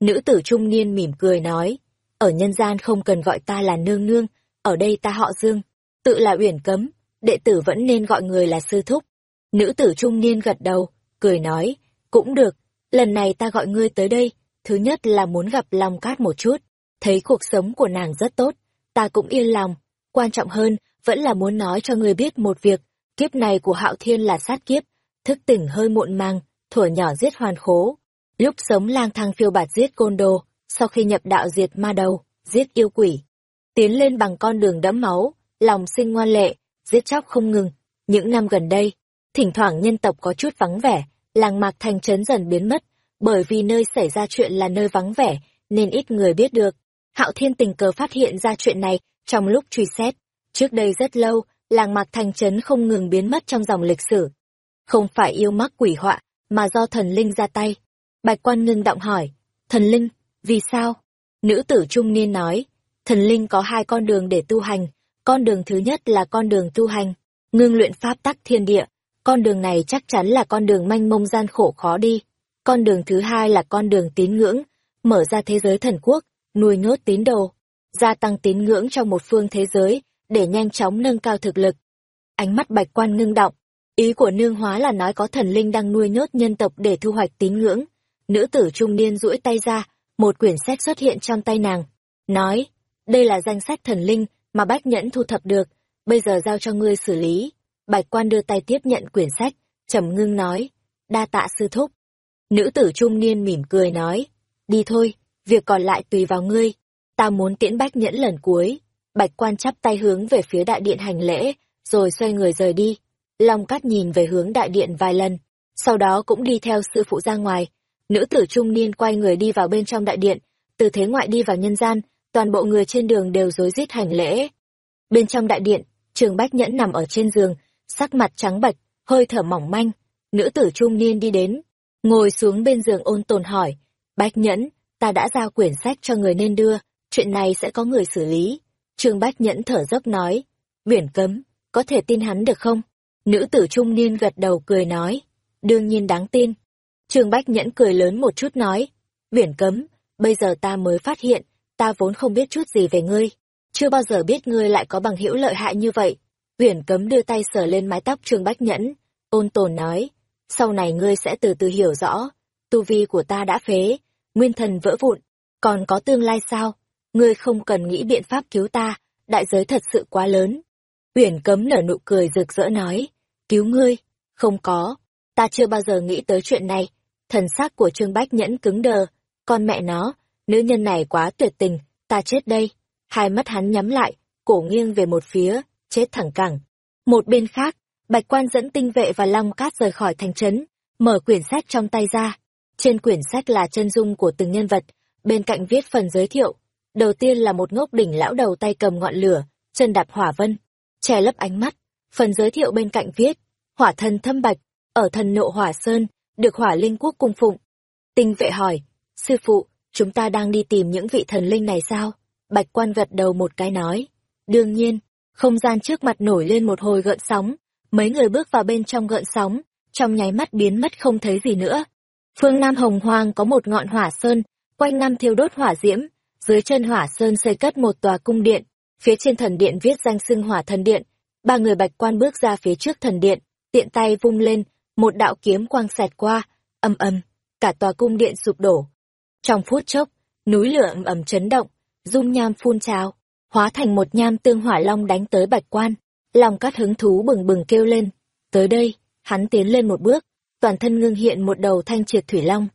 Nữ tử trung niên mỉm cười nói, ở nhân gian không cần gọi ta là nương nương, ở đây ta họ Dương, tự là uyển cấm, đệ tử vẫn nên gọi người là sư thúc. Nữ tử trung niên gật đầu, cười nói, cũng được, lần này ta gọi ngươi tới đây, thứ nhất là muốn gặp Long Cát một chút, thấy cuộc sống của nàng rất tốt, ta cũng yên lòng, quan trọng hơn, vẫn là muốn nói cho người biết một việc, kiếp này của Hạo Thiên là sát kiếp, thức tỉnh hơi muộn màng, thuở nhỏ giết hoàn khố, lúc sống lang thang phiêu bạt giết côn đồ, sau khi nhập đạo diệt ma đầu, giết yêu quỷ, tiến lên bằng con đường đẫm máu, lòng sinh ngoan lệ, giết chóc không ngừng. Những năm gần đây, thỉnh thoảng nhân tộc có chút vắng vẻ, làng mạc thành trấn dần biến mất, bởi vì nơi xảy ra chuyện là nơi vắng vẻ, nên ít người biết được. Hạo Thiên tình cờ phát hiện ra chuyện này trong lúc truy xét. Trước đây rất lâu, làng mạc thành trấn không ngừng biến mất trong dòng lịch sử. Không phải yêu mắc quỷ họa, mà do thần linh ra tay. Bạch quan ngưng động hỏi, thần linh, vì sao? Nữ tử trung niên nói, thần linh có hai con đường để tu hành, con đường thứ nhất là con đường tu hành, ngưng luyện pháp tắc thiên địa, con đường này chắc chắn là con đường manh mông gian khổ khó đi. Con đường thứ hai là con đường tín ngưỡng, mở ra thế giới thần quốc, nuôi nhốt tín đồ, gia tăng tín ngưỡng trong một phương thế giới, để nhanh chóng nâng cao thực lực. Ánh mắt bạch quan ngưng động, ý của nương hóa là nói có thần linh đang nuôi nhốt nhân tộc để thu hoạch tín ngưỡng. Nữ tử trung niên duỗi tay ra, một quyển sách xuất hiện trong tay nàng, nói, đây là danh sách thần linh mà Bách Nhẫn thu thập được, bây giờ giao cho ngươi xử lý. Bạch quan đưa tay tiếp nhận quyển sách, trầm ngưng nói, đa tạ sư thúc. Nữ tử trung niên mỉm cười nói, đi thôi, việc còn lại tùy vào ngươi, ta muốn tiễn bách nhẫn lần cuối. Bạch quan chắp tay hướng về phía đại điện hành lễ, rồi xoay người rời đi. Long cát nhìn về hướng đại điện vài lần, sau đó cũng đi theo sư phụ ra ngoài. Nữ tử trung niên quay người đi vào bên trong đại điện, từ thế ngoại đi vào nhân gian, toàn bộ người trên đường đều rối rít hành lễ. Bên trong đại điện, trường bách nhẫn nằm ở trên giường, sắc mặt trắng bạch, hơi thở mỏng manh. Nữ tử trung niên đi đến, ngồi xuống bên giường ôn tồn hỏi, bách nhẫn, ta đã giao quyển sách cho người nên đưa, chuyện này sẽ có người xử lý. Trương Bách Nhẫn thở dốc nói, biển cấm, có thể tin hắn được không? Nữ tử trung niên gật đầu cười nói, đương nhiên đáng tin. Trương Bách Nhẫn cười lớn một chút nói, biển cấm, bây giờ ta mới phát hiện, ta vốn không biết chút gì về ngươi. Chưa bao giờ biết ngươi lại có bằng hữu lợi hại như vậy. Uyển cấm đưa tay sờ lên mái tóc Trương Bách Nhẫn, ôn tồn nói, sau này ngươi sẽ từ từ hiểu rõ, tu vi của ta đã phế, nguyên thần vỡ vụn, còn có tương lai sao? Ngươi không cần nghĩ biện pháp cứu ta, đại giới thật sự quá lớn. Uyển cấm nở nụ cười rực rỡ nói, cứu ngươi, không có, ta chưa bao giờ nghĩ tới chuyện này. Thần sắc của Trương Bách Nhẫn cứng đờ, con mẹ nó, nữ nhân này quá tuyệt tình, ta chết đây. Hai mắt hắn nhắm lại, cổ nghiêng về một phía, chết thẳng cẳng. Một bên khác, Bạch Quan dẫn tinh vệ và Long Cát rời khỏi thành trấn, mở quyển sách trong tay ra. Trên quyển sách là chân dung của từng nhân vật, bên cạnh viết phần giới thiệu. Đầu tiên là một ngốc đỉnh lão đầu tay cầm ngọn lửa, chân đạp hỏa vân, che lấp ánh mắt. Phần giới thiệu bên cạnh viết, hỏa thần thâm bạch, ở thần nộ hỏa sơn, được hỏa linh quốc cung phụng. Tinh vệ hỏi, sư phụ, chúng ta đang đi tìm những vị thần linh này sao? Bạch quan gật đầu một cái nói, đương nhiên, không gian trước mặt nổi lên một hồi gợn sóng, mấy người bước vào bên trong gợn sóng, trong nháy mắt biến mất không thấy gì nữa. Phương Nam Hồng Hoang có một ngọn hỏa sơn, quanh năm thiêu đốt hỏa diễm, dưới chân hỏa sơn xây cất một tòa cung điện, phía trên thần điện viết danh xưng hỏa thần điện. Ba người bạch quan bước ra phía trước thần điện, tiện tay vung lên, một đạo kiếm quang xẹt qua, âm âm, cả tòa cung điện sụp đổ. Trong phút chốc, núi lửa ầm ầm chấn động, dung nham phun trào, hóa thành một nham tương hỏa long đánh tới bạch quan. Long cát hứng thú bừng bừng kêu lên. Tới đây, hắn tiến lên một bước, toàn thân ngưng hiện một đầu thanh triệt thủy long.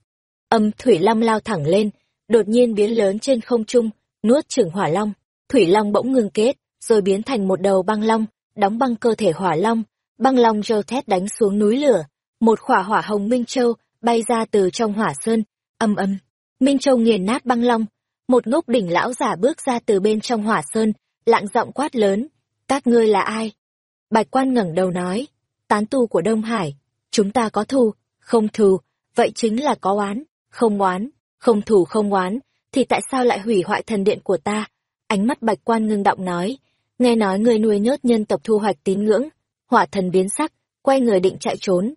Âm thủy long lao thẳng lên, đột nhiên biến lớn trên không trung, nuốt chửng hỏa long. Thủy long bỗng ngưng kết, rồi biến thành một đầu băng long, đóng băng cơ thể hỏa long. Băng long râu thét đánh xuống núi lửa, một khỏa hỏa hồng minh châu bay ra từ trong hỏa sơn, âm âm. Minh châu nghiền nát băng long, một ngốc đỉnh lão giả bước ra từ bên trong hỏa sơn, lạng giọng quát lớn, các ngươi là ai? Bạch quan ngẩng đầu nói, tán tu của Đông Hải, chúng ta có thù, không thù, vậy chính là có oán, không oán, không thù không oán, thì tại sao lại hủy hoại thần điện của ta? Ánh mắt bạch quan ngưng động nói, nghe nói người nuôi nhốt nhân tộc thu hoạch tín ngưỡng, hỏa thần biến sắc, quay người định chạy trốn.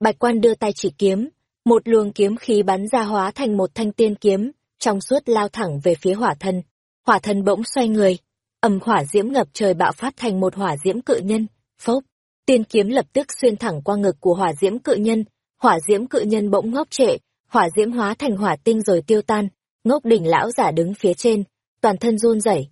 Bạch quan đưa tay chỉ kiếm, một luồng kiếm khí bắn ra hóa thành một thanh tiên kiếm, trong suốt lao thẳng về phía hỏa thần. Hỏa thần bỗng xoay người, ầm hỏa diễm ngập trời bạo phát thành một hỏa diễm cự nhân, phốc. Tiên kiếm lập tức xuyên thẳng qua ngực của hỏa diễm cự nhân, hỏa diễm cự nhân bỗng ngốc trệ, hỏa diễm hóa thành hỏa tinh rồi tiêu tan, ngốc đỉnh lão giả đứng phía trên, toàn thân run rẩy.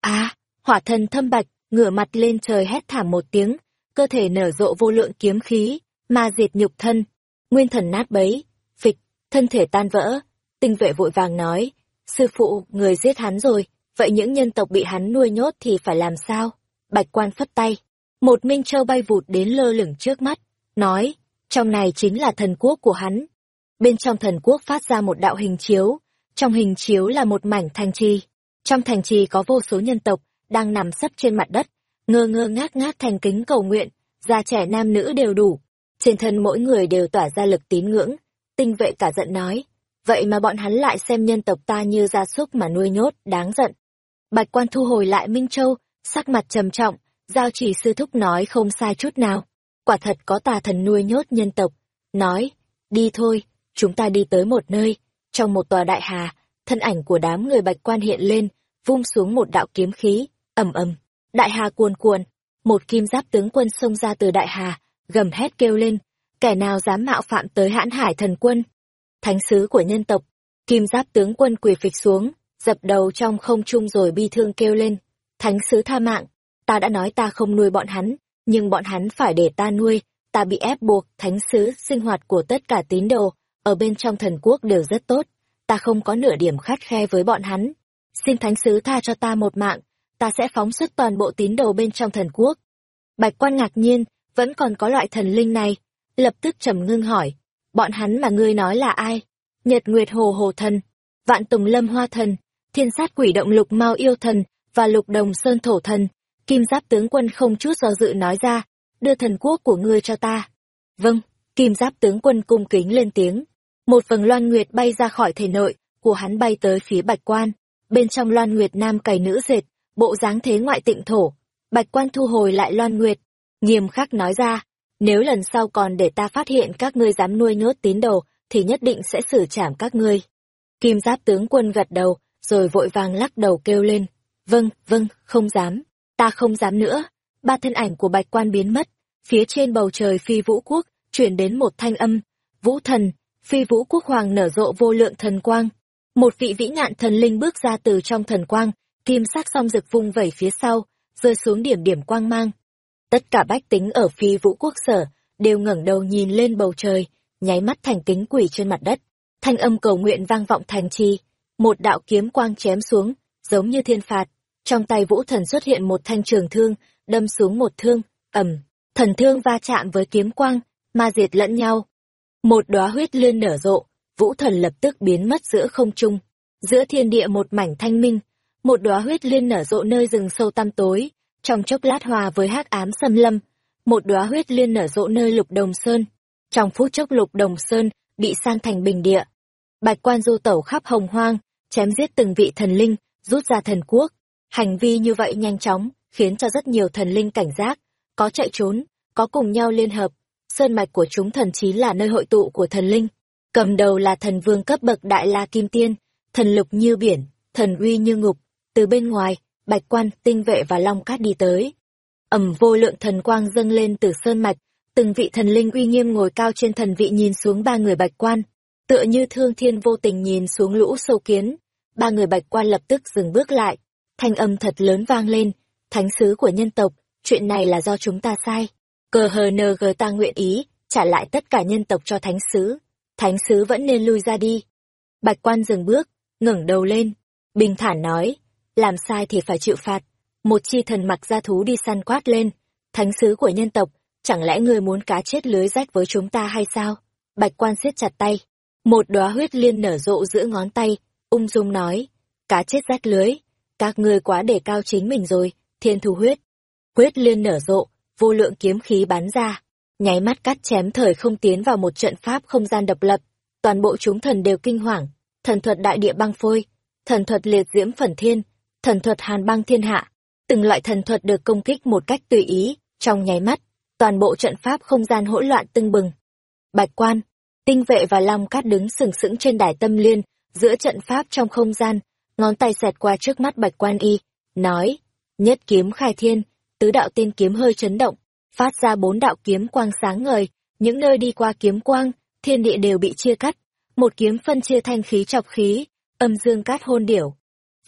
A, hỏa thần thâm bạch, ngửa mặt lên trời hét thảm một tiếng, cơ thể nở rộ vô lượng kiếm khí, ma diệt nhục thân, nguyên thần nát bấy, phịch, thân thể tan vỡ. Tinh vệ vội vàng nói, sư phụ, người giết hắn rồi, vậy những nhân tộc bị hắn nuôi nhốt thì phải làm sao? Bạch quan phất tay, một minh châu bay vụt đến lơ lửng trước mắt, nói, trong này chính là thần quốc của hắn. Bên trong thần quốc phát ra một đạo hình chiếu, trong hình chiếu là một mảnh thành trì. Trong thành trì có vô số nhân tộc, đang nằm sấp trên mặt đất, ngơ ngơ ngác ngác thành kính cầu nguyện, già trẻ nam nữ đều đủ. Trên thân mỗi người đều tỏa ra lực tín ngưỡng, tinh vệ cả giận nói, vậy mà bọn hắn lại xem nhân tộc ta như gia súc mà nuôi nhốt, đáng giận. Bạch quan thu hồi lại Minh Châu, sắc mặt trầm trọng, giao chỉ sư thúc nói không sai chút nào. Quả thật có tà thần nuôi nhốt nhân tộc. Nói, đi thôi, chúng ta đi tới một nơi, trong một tòa đại hà, thân ảnh của đám người bạch quan hiện lên, vung xuống một đạo kiếm khí, ầm ầm, đại hà cuồn cuồn, một kim giáp tướng quân xông ra từ đại hà, gầm hét kêu lên, kẻ nào dám mạo phạm tới hãn hải thần quân. Thánh sứ của nhân tộc, kim giáp tướng quân quỳ phịch xuống, dập đầu trong không trung rồi bi thương kêu lên, thánh sứ tha mạng, ta đã nói ta không nuôi bọn hắn, nhưng bọn hắn phải để ta nuôi, ta bị ép buộc, thánh sứ, sinh hoạt của tất cả tín đồ, ở bên trong thần quốc đều rất tốt, ta không có nửa điểm khát khe với bọn hắn. Xin thánh sứ tha cho ta một mạng, ta sẽ phóng xuất toàn bộ tín đồ bên trong thần quốc. Bạch quan ngạc nhiên, vẫn còn có loại thần linh này, lập tức trầm ngưng hỏi, bọn hắn mà ngươi nói là ai? Nhật Nguyệt Hồ Hồ Thần, Vạn Tùng Lâm Hoa Thần, Thiên Sát Quỷ Động Lục Mao Yêu Thần và Lục Đồng Sơn Thổ Thần. Kim Giáp tướng quân không chút do dự nói ra, đưa thần quốc của ngươi cho ta. Vâng, Kim Giáp tướng quân cung kính lên tiếng. Một vầng loan nguyệt bay ra khỏi thể nội, của hắn bay tới phía bạch quan. Bên trong loan nguyệt nam cày nữ dệt, bộ dáng thế ngoại tịnh thổ. Bạch quan thu hồi lại loan nguyệt, nghiêm khắc nói ra, nếu lần sau còn để ta phát hiện các ngươi dám nuôi nhốt tín đồ, thì nhất định sẽ xử trảm các ngươi. Kim giáp tướng quân gật đầu, rồi vội vàng lắc đầu kêu lên. Vâng, vâng, không dám. Ta không dám nữa. Ba thân ảnh của bạch quan biến mất. Phía trên bầu trời phi vũ quốc, chuyển đến một thanh âm. Vũ thần, phi vũ quốc hoàng nở rộ vô lượng thần quang. Một vị vĩ nạn thần linh bước ra từ trong thần quang, kim sắc song rực vung vẩy phía sau, rơi xuống điểm điểm quang mang. Tất cả bách tính ở phi vũ quốc sở, đều ngẩng đầu nhìn lên bầu trời, nháy mắt thành kính quỷ trên mặt đất. Thanh âm cầu nguyện vang vọng thành trì, một đạo kiếm quang chém xuống, giống như thiên phạt. Trong tay vũ thần xuất hiện một thanh trường thương, đâm xuống một thương, ầm, thần thương va chạm với kiếm quang, ma diệt lẫn nhau. Một đóa huyết liên nở rộ, vũ thần lập tức biến mất giữa không trung. Giữa thiên địa một mảnh thanh minh, một đóa huyết liên nở rộ nơi rừng sâu tăm tối, trong chốc lát hòa với hắc ám xâm lâm, một đóa huyết liên nở rộ nơi lục đồng sơn. Trong phút chốc lục đồng sơn bị san thành bình địa. Bạch quan du tẩu khắp hồng hoang, chém giết từng vị thần linh, rút ra thần quốc. Hành vi như vậy nhanh chóng, khiến cho rất nhiều thần linh cảnh giác, có chạy trốn, có cùng nhau liên hợp. Sơn mạch của chúng thần chí là nơi hội tụ của thần linh. Cầm đầu là thần vương cấp bậc đại la kim tiên, thần lục như biển, thần uy như ngục. Từ bên ngoài, bạch quan, tinh vệ và long cát đi tới. ầm vô lượng thần quang dâng lên từ sơn mạch, từng vị thần linh uy nghiêm ngồi cao trên thần vị nhìn xuống ba người bạch quan, tựa như thương thiên vô tình nhìn xuống lũ sâu kiến. Ba người bạch quan lập tức dừng bước lại, thanh âm thật lớn vang lên, thánh sứ của nhân tộc, chuyện này là do chúng ta sai. Cờ hờ nờ gờ ta nguyện ý, trả lại tất cả nhân tộc cho thánh sứ. Thánh sứ vẫn nên lui ra đi. Bạch quan dừng bước, ngẩng đầu lên, bình thản nói, làm sai thì phải chịu phạt. Một chi thần mặc ra thú đi săn quát lên, thánh sứ của nhân tộc, chẳng lẽ người muốn cá chết lưới rách với chúng ta hay sao? Bạch quan siết chặt tay, một đóa huyết liên nở rộ giữa ngón tay, ung dung nói, cá chết rách lưới, các ngươi quá để cao chính mình rồi, thiên thu huyết. Huyết liên nở rộ, vô lượng kiếm khí bắn ra, nháy mắt cắt chém thời không tiến vào một trận pháp không gian độc lập, toàn bộ chúng thần đều kinh hoàng, thần thuật đại địa băng phôi, thần thuật liệt diễm phần thiên, thần thuật hàn băng thiên hạ, từng loại thần thuật được công kích một cách tùy ý, trong nháy mắt, toàn bộ trận pháp không gian hỗn loạn tưng bừng. Bạch quan, tinh vệ và long cát đứng sừng sững trên đài tâm liên, giữa trận pháp trong không gian, ngón tay xẹt qua trước mắt bạch quan y, nói, nhất kiếm khai thiên, tứ đạo tiên kiếm hơi chấn động, phát ra bốn đạo kiếm quang sáng ngời, những nơi đi qua kiếm quang, thiên địa đều bị chia cắt, một kiếm phân chia thanh khí chọc khí, âm dương cát hôn điểu.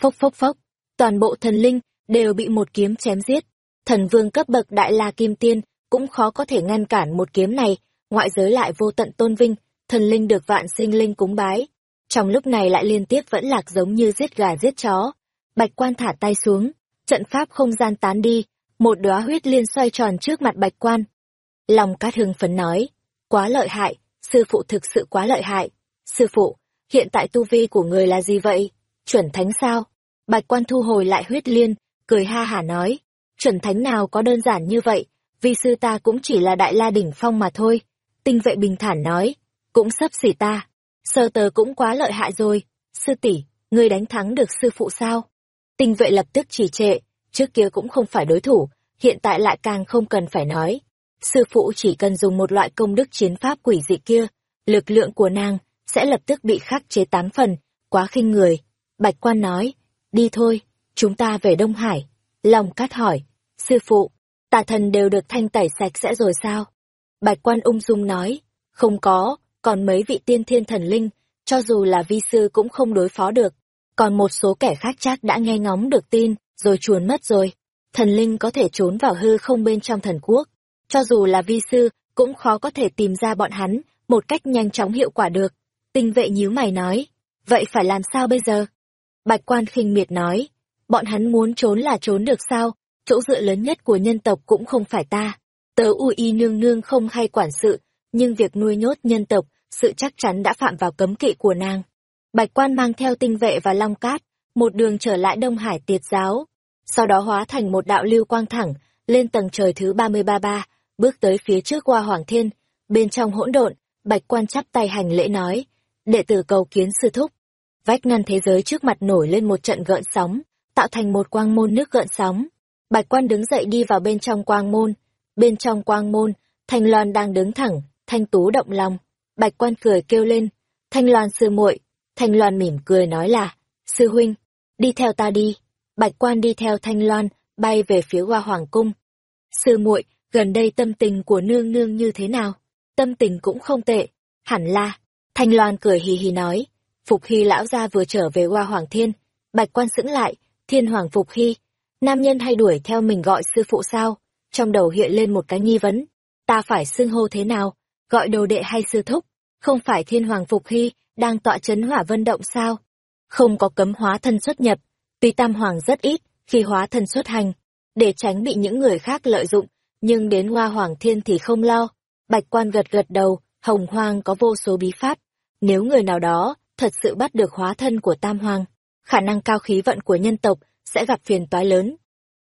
Phốc phốc phốc, toàn bộ thần linh đều bị một kiếm chém giết. Thần vương cấp bậc đại la kim tiên cũng khó có thể ngăn cản một kiếm này, ngoại giới lại vô tận tôn vinh, thần linh được vạn sinh linh cúng bái. Trong lúc này lại liên tiếp vẫn lạc giống như giết gà giết chó. Bạch quan thả tay xuống, trận pháp không gian tán đi, một đóa huyết liên xoay tròn trước mặt bạch quan. Lòng cát hưng phấn nói, quá lợi hại, sư phụ thực sự quá lợi hại. Sư phụ, hiện tại tu vi của người là gì vậy? Chuẩn thánh sao? Bạch quan thu hồi lại huyết liên, cười ha hả nói, chuẩn thánh nào có đơn giản như vậy, vi sư ta cũng chỉ là đại la đỉnh phong mà thôi. Tinh vệ bình thản nói, cũng sắp xỉ ta, sơ tờ cũng quá lợi hại rồi, sư tỷ, ngươi đánh thắng được sư phụ sao? Tinh vệ lập tức trì trệ, trước kia cũng không phải đối thủ, hiện tại lại càng không cần phải nói. Sư phụ chỉ cần dùng một loại công đức chiến pháp quỷ dị kia, lực lượng của nàng sẽ lập tức bị khắc chế tám phần, quá khinh người. Bạch quan nói, đi thôi, chúng ta về Đông Hải. Lòng cát hỏi, sư phụ, tà thần đều được thanh tẩy sạch sẽ rồi sao? Bạch quan ung dung nói, không có, còn mấy vị tiên thiên thần linh, cho dù là vi sư cũng không đối phó được. Còn một số kẻ khác chắc đã nghe ngóng được tin, rồi chuồn mất rồi. thần linh có thể trốn vào hư không bên trong thần quốc. Cho dù là vi sư, cũng khó có thể tìm ra bọn hắn một cách nhanh chóng hiệu quả được. Tinh vệ nhíu mày nói, vậy phải làm sao bây giờ? Bạch quan khinh miệt nói, bọn hắn muốn trốn là trốn được sao, chỗ dựa lớn nhất của nhân tộc cũng không phải ta. Tớ u y nương nương không hay quản sự, nhưng việc nuôi nhốt nhân tộc, sự chắc chắn đã phạm vào cấm kỵ của nàng. Bạch quan mang theo tinh vệ và long cát, một đường trở lại Đông Hải tiệt giáo, sau đó hóa thành một đạo lưu quang thẳng, lên tầng trời thứ ba mươi ba ba, bước tới phía trước qua Hoàng Thiên, bên trong hỗn độn, Bạch quan chắp tay hành lễ nói, đệ tử cầu kiến sư thúc. Vách ngăn thế giới trước mặt nổi lên một trận gợn sóng, tạo thành một quang môn nước gợn sóng. Bạch quan đứng dậy đi vào bên trong quang môn, bên trong quang môn, Thanh Loan đang đứng thẳng, Thanh Tú động lòng. Bạch quan cười kêu lên, Thanh Loan sư muội, Thanh Loan mỉm cười nói là, sư huynh, đi theo ta đi. Bạch quan đi theo Thanh Loan, bay về phía hoa hoàng cung. Sư muội, gần đây tâm tình của nương nương như thế nào? Tâm tình cũng không tệ. Hẳn là, Thanh Loan cười hì hì nói, Phục Hy lão gia vừa trở về hoa hoàng thiên. Bạch quan sững lại, thiên hoàng Phục Hy. Nam nhân hay đuổi theo mình gọi sư phụ sao? Trong đầu hiện lên một cái nghi vấn. Ta phải xưng hô thế nào? Gọi đồ đệ hay sư thúc? Không phải thiên hoàng Phục Hy đang tọa chấn hỏa vân động sao? Không có cấm hóa thân xuất nhập, tuy tam hoàng rất ít khi hóa thân xuất hành, để tránh bị những người khác lợi dụng, nhưng đến hoa hoàng thiên thì không lo. Bạch quan gật gật đầu, hồng hoang có vô số bí pháp. Nếu người nào đó thật sự bắt được hóa thân của tam hoàng, khả năng cao khí vận của nhân tộc sẽ gặp phiền toái lớn.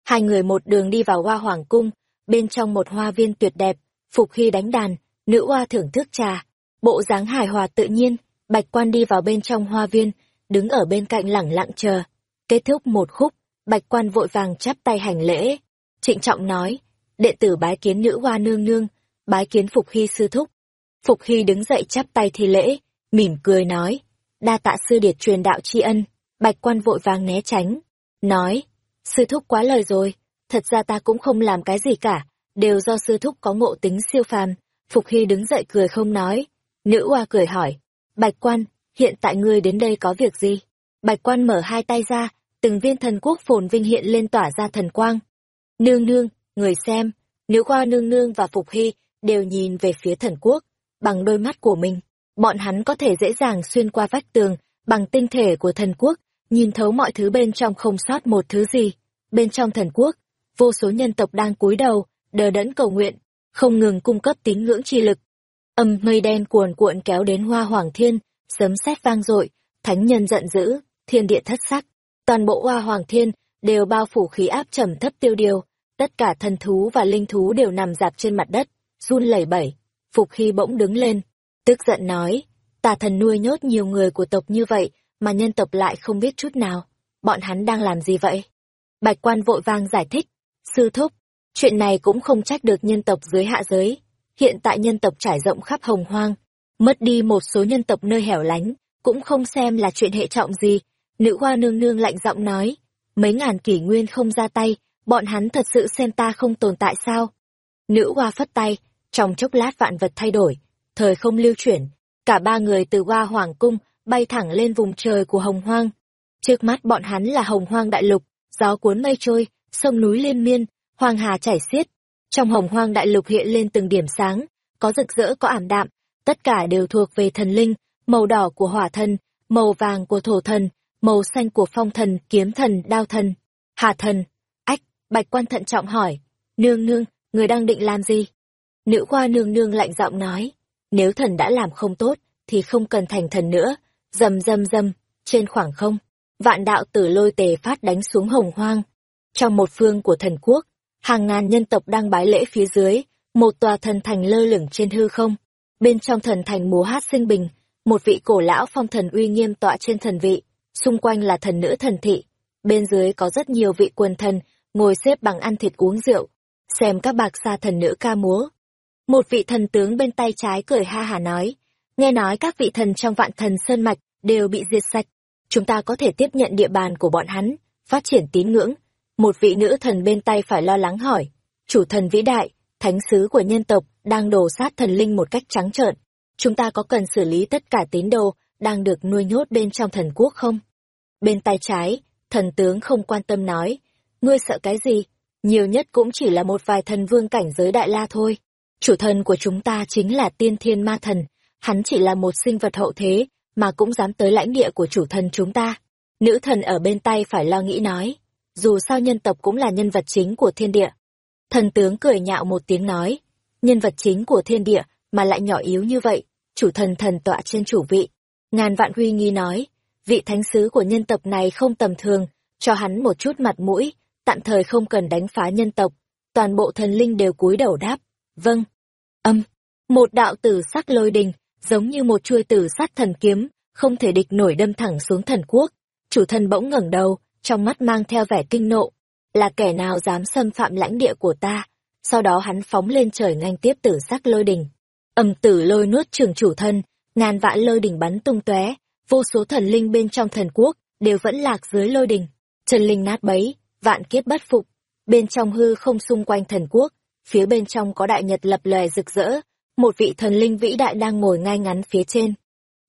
Hai người một đường đi vào hoa hoàng cung, bên trong một hoa viên tuyệt đẹp, phục khi đánh đàn, nữ hoa thưởng thức trà, bộ dáng hài hòa tự nhiên, bạch quan đi vào bên trong hoa viên, đứng ở bên cạnh lẳng lặng chờ. Kết thúc một khúc, bạch quan vội vàng chắp tay hành lễ, trịnh trọng nói, đệ tử bái kiến nữ hoa nương nương, bái kiến Phục Hy sư thúc. Phục Hy đứng dậy chắp tay thi lễ, mỉm cười nói, đa tạ sư điệt truyền đạo tri ân, bạch quan vội vàng né tránh, nói, sư thúc quá lời rồi, thật ra ta cũng không làm cái gì cả, đều do sư thúc có ngộ tính siêu phàm. Phục Hy đứng dậy cười không nói, nữ Oa cười hỏi, bạch quan, hiện tại ngươi đến đây có việc gì? Bạch quan mở hai tay ra, từng viên thần quốc phồn vinh hiện lên tỏa ra thần quang. Nương nương, người xem, nữ Oa nương nương và Phục Hy đều nhìn về phía thần quốc, bằng đôi mắt của mình. Bọn hắn có thể dễ dàng xuyên qua vách tường, bằng tinh thể của thần quốc, nhìn thấu mọi thứ bên trong không sót một thứ gì. Bên trong thần quốc, vô số nhân tộc đang cúi đầu, đờ đẫn cầu nguyện, không ngừng cung cấp tín ngưỡng chi lực. Âm mây đen cuồn cuộn kéo đến hoa hoàng thiên, sấm sét vang dội, thánh nhân giận dữ, thiên địa thất sắc. Toàn bộ hoa hoàng thiên đều bao phủ khí áp trầm thấp tiêu điều, tất cả thần thú và linh thú đều nằm dạp trên mặt đất, run lẩy bẩy. Phục Hy bỗng đứng lên, tức giận nói, tà thần nuôi nhốt nhiều người của tộc như vậy, mà nhân tộc lại không biết chút nào. Bọn hắn đang làm gì vậy? Bạch quan vội vang giải thích, sư thúc, chuyện này cũng không trách được nhân tộc dưới hạ giới. Hiện tại nhân tộc trải rộng khắp hồng hoang, mất đi một số nhân tộc nơi hẻo lánh, cũng không xem là chuyện hệ trọng gì. Nữ hoa nương nương lạnh giọng nói, mấy ngàn kỷ nguyên không ra tay, bọn hắn thật sự xem ta không tồn tại sao? Nữ hoa phất tay, trong chốc lát vạn vật thay đổi, thời không lưu chuyển, cả ba người từ hoa hoàng cung bay thẳng lên vùng trời của hồng hoang. Trước mắt bọn hắn là hồng hoang đại lục, gió cuốn mây trôi, sông núi liên miên, hoàng hà chảy xiết. Trong hồng hoang đại lục hiện lên từng điểm sáng, có rực rỡ có ảm đạm, tất cả đều thuộc về thần linh, màu đỏ của hỏa thần, màu vàng của thổ thần, màu xanh của phong thần, kiếm thần, đao thần, hà thần. Ách, bạch quan thận trọng hỏi, nương nương, người đang định làm gì? Nữ khoa nương nương lạnh giọng nói, nếu thần đã làm không tốt, thì không cần thành thần nữa, dầm dầm dầm, trên khoảng không, vạn đạo tử lôi tề phát đánh xuống hồng hoang. Trong một phương của thần quốc, hàng ngàn nhân tộc đang bái lễ phía dưới, một tòa thần thành lơ lửng trên hư không. Bên trong thần thành múa hát sinh bình, một vị cổ lão phong thần uy nghiêm tọa trên thần vị, xung quanh là thần nữ thần thị. Bên dưới có rất nhiều vị quần thần, ngồi xếp bằng ăn thịt uống rượu, xem các bạc sa thần nữ ca múa. Một vị thần tướng bên tay trái cười ha hà nói, nghe nói các vị thần trong vạn thần sơn mạch đều bị diệt sạch, chúng ta có thể tiếp nhận địa bàn của bọn hắn, phát triển tín ngưỡng. Một vị nữ thần bên tay phải lo lắng hỏi, chủ thần vĩ đại, thánh sứ của nhân tộc đang đổ sát thần linh một cách trắng trợn. Chúng ta có cần xử lý tất cả tín đồ đang được nuôi nhốt bên trong thần quốc không? Bên tay trái, thần tướng không quan tâm nói, ngươi sợ cái gì? nhiều nhất cũng chỉ là một vài thần vương cảnh giới đại la thôi. Chủ thần của chúng ta chính là tiên thiên ma thần, hắn chỉ là một sinh vật hậu thế, mà cũng dám tới lãnh địa của chủ thần chúng ta. Nữ thần ở bên tay phải lo nghĩ nói, dù sao nhân tộc cũng là nhân vật chính của thiên địa. Thần tướng cười nhạo một tiếng nói, nhân vật chính của thiên địa mà lại nhỏ yếu như vậy, chủ thần thần tọa trên chủ vị. Ngàn vạn huy nghi nói, vị thánh sứ của nhân tộc này không tầm thường, cho hắn một chút mặt mũi, tạm thời không cần đánh phá nhân tộc. Toàn bộ thần linh đều cúi đầu đáp, vâng. Âm, một đạo tử sắc lôi đình, giống như một chuôi tử sắc thần kiếm, không thể địch nổi đâm thẳng xuống thần quốc. Chủ thần bỗng ngẩng đầu, trong mắt mang theo vẻ kinh nộ. Là kẻ nào dám xâm phạm lãnh địa của ta? Sau đó hắn phóng lên trời ngang tiếp tử sắc lôi đình. Âm tử lôi nuốt trường chủ thân, ngàn vạn lôi đình bắn tung tóe, vô số thần linh bên trong thần quốc đều vẫn lạc dưới lôi đình. Trần linh nát bấy, vạn kiếp bất phục. Bên trong hư không xung quanh thần quốc, phía bên trong có đại nhật lập lòe rực rỡ, một vị thần linh vĩ đại đang ngồi ngay ngắn phía trên.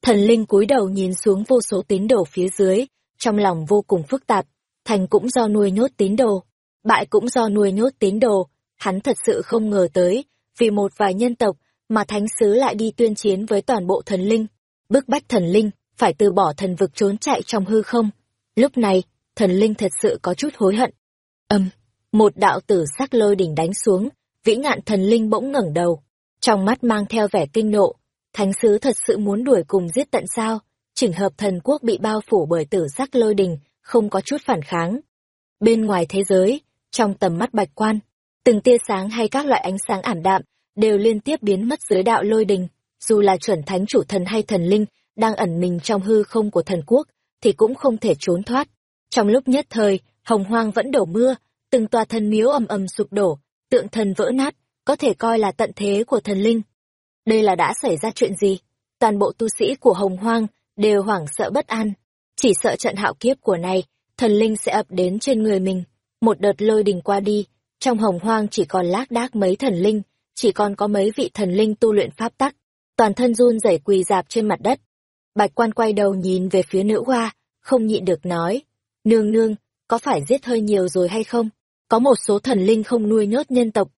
Thần linh cúi đầu nhìn xuống vô số tín đồ phía dưới, trong lòng vô cùng phức tạp, thành cũng do nuôi nhốt tín đồ, bại cũng do nuôi nhốt tín đồ, hắn thật sự không ngờ tới, vì một vài nhân tộc mà thánh sứ lại đi tuyên chiến với toàn bộ thần linh, bức bách thần linh phải từ bỏ thần vực trốn chạy trong hư không. Lúc này, thần linh thật sự có chút hối hận. Âm, một đạo tử sắc lôi đỉnh đánh xuống, vĩ ngạn thần linh bỗng ngẩng đầu, trong mắt mang theo vẻ kinh nộ, thánh sứ thật sự muốn đuổi cùng giết tận sao, chỉnh hợp thần quốc bị bao phủ bởi tử sắc lôi đình, không có chút phản kháng. Bên ngoài thế giới, trong tầm mắt bạch quan, từng tia sáng hay các loại ánh sáng ảm đạm, đều liên tiếp biến mất dưới đạo lôi đình, dù là chuẩn thánh chủ thần hay thần linh, đang ẩn mình trong hư không của thần quốc, thì cũng không thể trốn thoát. Trong lúc nhất thời, hồng hoang vẫn đổ mưa, từng tòa thần miếu ầm ầm sụp đổ, tượng thần vỡ nát, có thể coi là tận thế của thần linh. Đây là đã xảy ra chuyện gì? Toàn bộ tu sĩ của hồng hoang đều hoảng sợ bất an. Chỉ sợ trận hạo kiếp của này, thần linh sẽ ập đến trên người mình. Một đợt lôi đình qua đi, trong hồng hoang chỉ còn lác đác mấy thần linh, chỉ còn có mấy vị thần linh tu luyện pháp tắc. Toàn thân run rẩy quỳ dạp trên mặt đất. Bạch quan quay đầu nhìn về phía nữ hoa, không nhịn được nói. Nương nương, có phải giết hơi nhiều rồi hay không? Có một số thần linh không nuôi nhốt nhân tộc.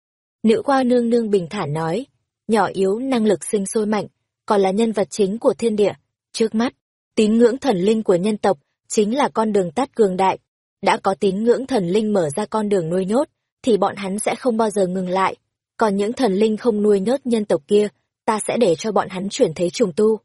Nữ hoa nương nương bình thản nói. Nhỏ yếu năng lực sinh sôi mạnh, còn là nhân vật chính của thiên địa. Trước mắt, tín ngưỡng thần linh của nhân tộc chính là con đường tắt cường đại. Đã có tín ngưỡng thần linh mở ra con đường nuôi nhốt, thì bọn hắn sẽ không bao giờ ngừng lại. Còn những thần linh không nuôi nhốt nhân tộc kia, ta sẽ để cho bọn hắn chuyển thế trùng tu.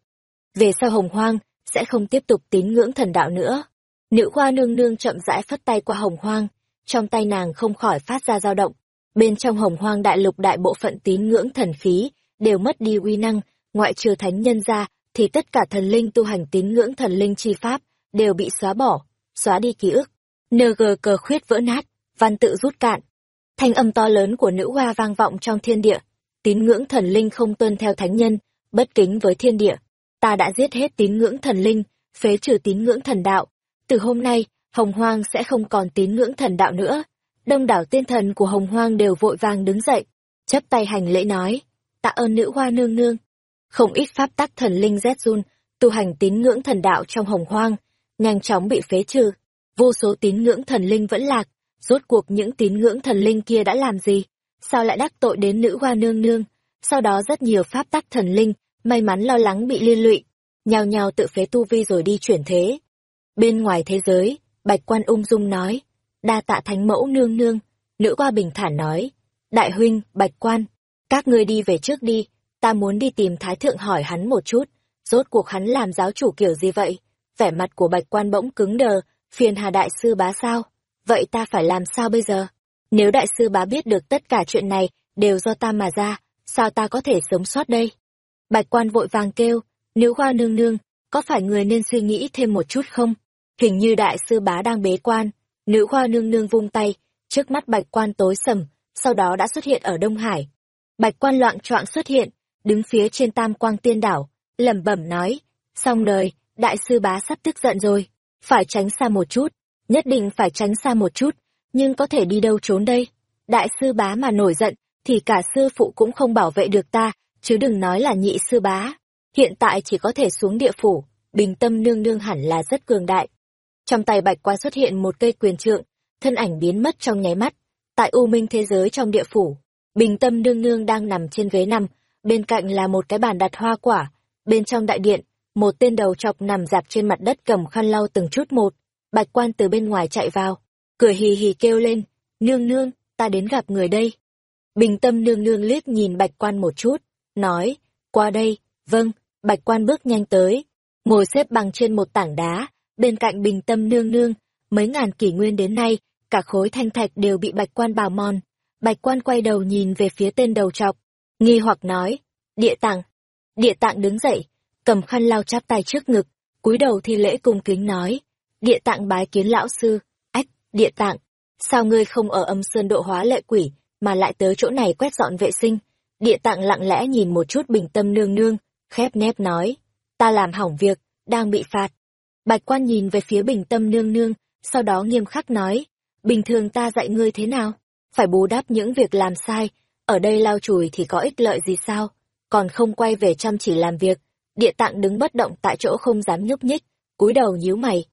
Về sau hồng hoang, sẽ không tiếp tục tín ngưỡng thần đạo nữa. Nữ khoa nương nương chậm rãi phất tay qua hồng hoang, trong tay nàng không khỏi phát ra dao động. Bên trong hồng hoang đại lục đại bộ phận tín ngưỡng thần khí, đều mất đi uy năng, ngoại trừ thánh nhân ra, thì tất cả thần linh tu hành tín ngưỡng thần linh chi pháp, đều bị xóa bỏ, xóa đi ký ức. NG cờ khuyết vỡ nát, văn tự rút cạn. Thanh âm to lớn của nữ hoa vang vọng trong thiên địa. Tín ngưỡng thần linh không tuân theo thánh nhân, bất kính với thiên địa. Ta đã giết hết tín ngưỡng thần linh, phế trừ tín ngưỡng thần đạo. Từ hôm nay, hồng hoang sẽ không còn tín ngưỡng thần đạo nữa. Đông đảo tiên thần của hồng hoang đều vội vàng đứng dậy, chấp tay hành lễ nói, tạ ơn nữ hoa nương nương. Không ít pháp tắc thần linh Zun, tu hành tín ngưỡng thần đạo trong hồng hoang, nhanh chóng bị phế trừ. Vô số tín ngưỡng thần linh vẫn lạc, rốt cuộc những tín ngưỡng thần linh kia đã làm gì? Sao lại đắc tội đến nữ hoa nương nương? Sau đó rất nhiều pháp tắc thần linh, may mắn lo lắng bị liên lụy, nhào nhào tự phế tu vi rồi đi chuyển thế. Bên ngoài thế giới, Bạch Quan ung dung nói, đa tạ thánh mẫu nương nương, nữ hoa bình thản nói, đại huynh, Bạch Quan, các ngươi đi về trước đi, ta muốn đi tìm Thái Thượng hỏi hắn một chút, rốt cuộc hắn làm giáo chủ kiểu gì vậy? Vẻ mặt của Bạch Quan bỗng cứng đờ, phiền hà đại sư bá sao? Vậy ta phải làm sao bây giờ? Nếu đại sư bá biết được tất cả chuyện này đều do ta mà ra, sao ta có thể sống sót đây? Bạch quan vội vàng kêu, nữ hoa nương nương, có phải người nên suy nghĩ thêm một chút không? Hình như đại sư bá đang bế quan, nữ hoa nương nương vung tay, trước mắt bạch quan tối sầm, sau đó đã xuất hiện ở Đông Hải. Bạch quan loạn trọng xuất hiện, đứng phía trên tam quang tiên đảo, lẩm bẩm nói, xong đời, đại sư bá sắp tức giận rồi, phải tránh xa một chút, nhất định phải tránh xa một chút, nhưng có thể đi đâu trốn đây? Đại sư bá mà nổi giận, thì cả sư phụ cũng không bảo vệ được ta, chứ đừng nói là nhị sư bá. Hiện tại chỉ có thể xuống địa phủ, bình tâm nương nương hẳn là rất cường đại. Trong tay bạch Qua xuất hiện một cây quyền trượng, thân ảnh biến mất trong nháy mắt. Tại U Minh thế giới trong địa phủ, Bình Tâm nương nương đang nằm trên ghế nằm, bên cạnh là một cái bàn đặt hoa quả, bên trong đại điện, một tên đầu chọc nằm dạp trên mặt đất cầm khăn lau từng chút một. Bạch quan từ bên ngoài chạy vào, cười hì hì kêu lên, nương nương, ta đến gặp người đây. Bình tâm nương nương liếc nhìn bạch quan một chút, nói, qua đây, vâng, bạch quan bước nhanh tới, ngồi xếp bằng trên một tảng đá, bên cạnh bình tâm nương nương, mấy ngàn kỷ nguyên đến nay, cả khối thanh thạch đều bị bạch quan bào mòn. Bạch quan quay đầu nhìn về phía tên đầu trọc, nghi hoặc nói, địa tạng. Địa tạng đứng dậy, cầm khăn lau chắp tay trước ngực, cúi đầu thi lễ cung kính nói, địa tạng bái kiến lão sư, ách, địa tạng, sao ngươi không ở âm sơn độ hóa lệ quỷ, mà lại tới chỗ này quét dọn vệ sinh? Địa tạng lặng lẽ nhìn một chút bình tâm nương nương, khép nép nói, ta làm hỏng việc, đang bị phạt. Bạch quan nhìn về phía bình tâm nương nương, sau đó nghiêm khắc nói, bình thường ta dạy ngươi thế nào? Phải bù đắp những việc làm sai, ở đây lau chùi thì có ích lợi gì sao? Còn không quay về chăm chỉ làm việc, địa tạng đứng bất động tại chỗ không dám nhúc nhích, cúi đầu nhíu mày.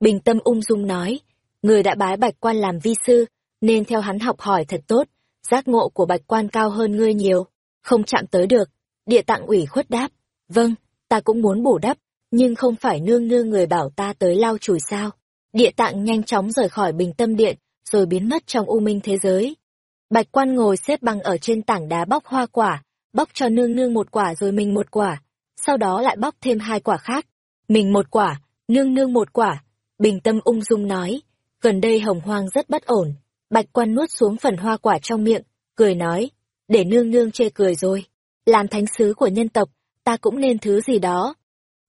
Bình tâm ung dung nói, người đã bái bạch quan làm vi sư, nên theo hắn học hỏi thật tốt, giác ngộ của bạch quan cao hơn ngươi nhiều, không chạm tới được. Địa tạng ủy khuất đáp, vâng, ta cũng muốn bổ đắp, nhưng không phải nương nương người bảo ta tới lau chùi sao. Địa tạng nhanh chóng rời khỏi bình tâm điện, rồi biến mất trong u minh thế giới. Bạch quan ngồi xếp bằng ở trên tảng đá bóc hoa quả, bóc cho nương nương một quả rồi mình một quả, sau đó lại bóc thêm hai quả khác. Mình một quả, nương nương một quả. Bình tâm ung dung nói, gần đây hồng hoang rất bất ổn. Bạch quan nuốt xuống phần hoa quả trong miệng, cười nói, để nương nương chê cười rồi. Làm thánh sứ của nhân tộc, ta cũng nên thứ gì đó.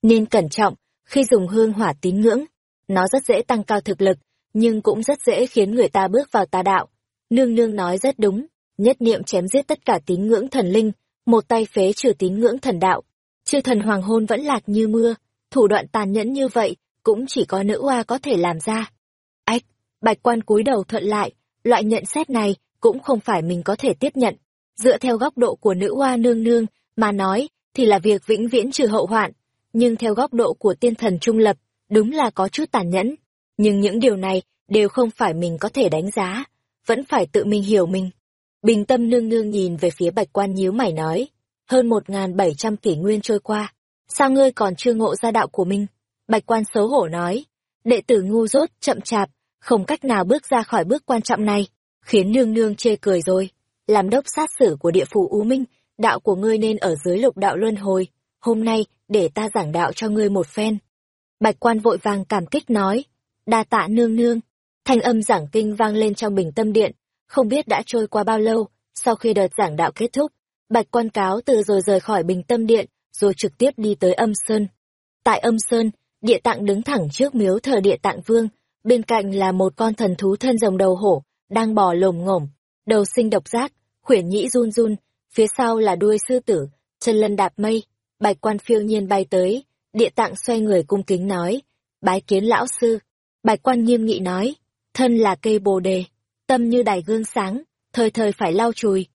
Nên cẩn trọng, khi dùng hương hỏa tín ngưỡng, nó rất dễ tăng cao thực lực, nhưng cũng rất dễ khiến người ta bước vào tà đạo. Nương nương nói rất đúng, nhất niệm chém giết tất cả tín ngưỡng thần linh, một tay phế trừ tín ngưỡng thần đạo. Chư thần hoàng hôn vẫn lạc như mưa, thủ đoạn tàn nhẫn như vậy, cũng chỉ có nữ oa có thể làm ra. Ách, bạch quan cúi đầu thuận lại, loại nhận xét này cũng không phải mình có thể tiếp nhận. Dựa theo góc độ của nữ oa nương nương, mà nói, thì là việc vĩnh viễn trừ hậu hoạn. Nhưng theo góc độ của tiên thần trung lập, đúng là có chút tàn nhẫn. Nhưng những điều này đều không phải mình có thể đánh giá, vẫn phải tự mình hiểu mình. Bình tâm nương nương nhìn về phía bạch quan nhíu mày nói, hơn một nghìn bảy trăm kỷ nguyên trôi qua, sao ngươi còn chưa ngộ ra đạo của mình? Bạch quan xấu hổ nói, đệ tử ngu dốt, chậm chạp, không cách nào bước ra khỏi bước quan trọng này, khiến nương nương chê cười rồi. Làm đốc sát sử của địa phủ U Minh, đạo của ngươi nên ở dưới lục đạo luân hồi, hôm nay để ta giảng đạo cho ngươi một phen. Bạch quan vội vàng cảm kích nói, đa tạ nương nương. Thanh âm giảng kinh vang lên trong bình tâm điện, không biết đã trôi qua bao lâu, sau khi đợt giảng đạo kết thúc, bạch quan cáo từ rồi rời khỏi bình tâm điện, rồi trực tiếp đi tới âm sơn. Tại âm sơn, địa tạng đứng thẳng trước miếu thờ địa tạng vương, bên cạnh là một con thần thú thân rồng đầu hổ, đang bò lồm ngổm, đầu sinh độc giác, khuyển nhĩ run run, phía sau là đuôi sư tử, chân lân đạp mây, bạch quan phiêu nhiên bay tới, địa tạng xoay người cung kính nói, bái kiến lão sư. Bạch quan nghiêm nghị nói, thân là cây bồ đề, tâm như đài gương sáng, thời thời phải lau chùi.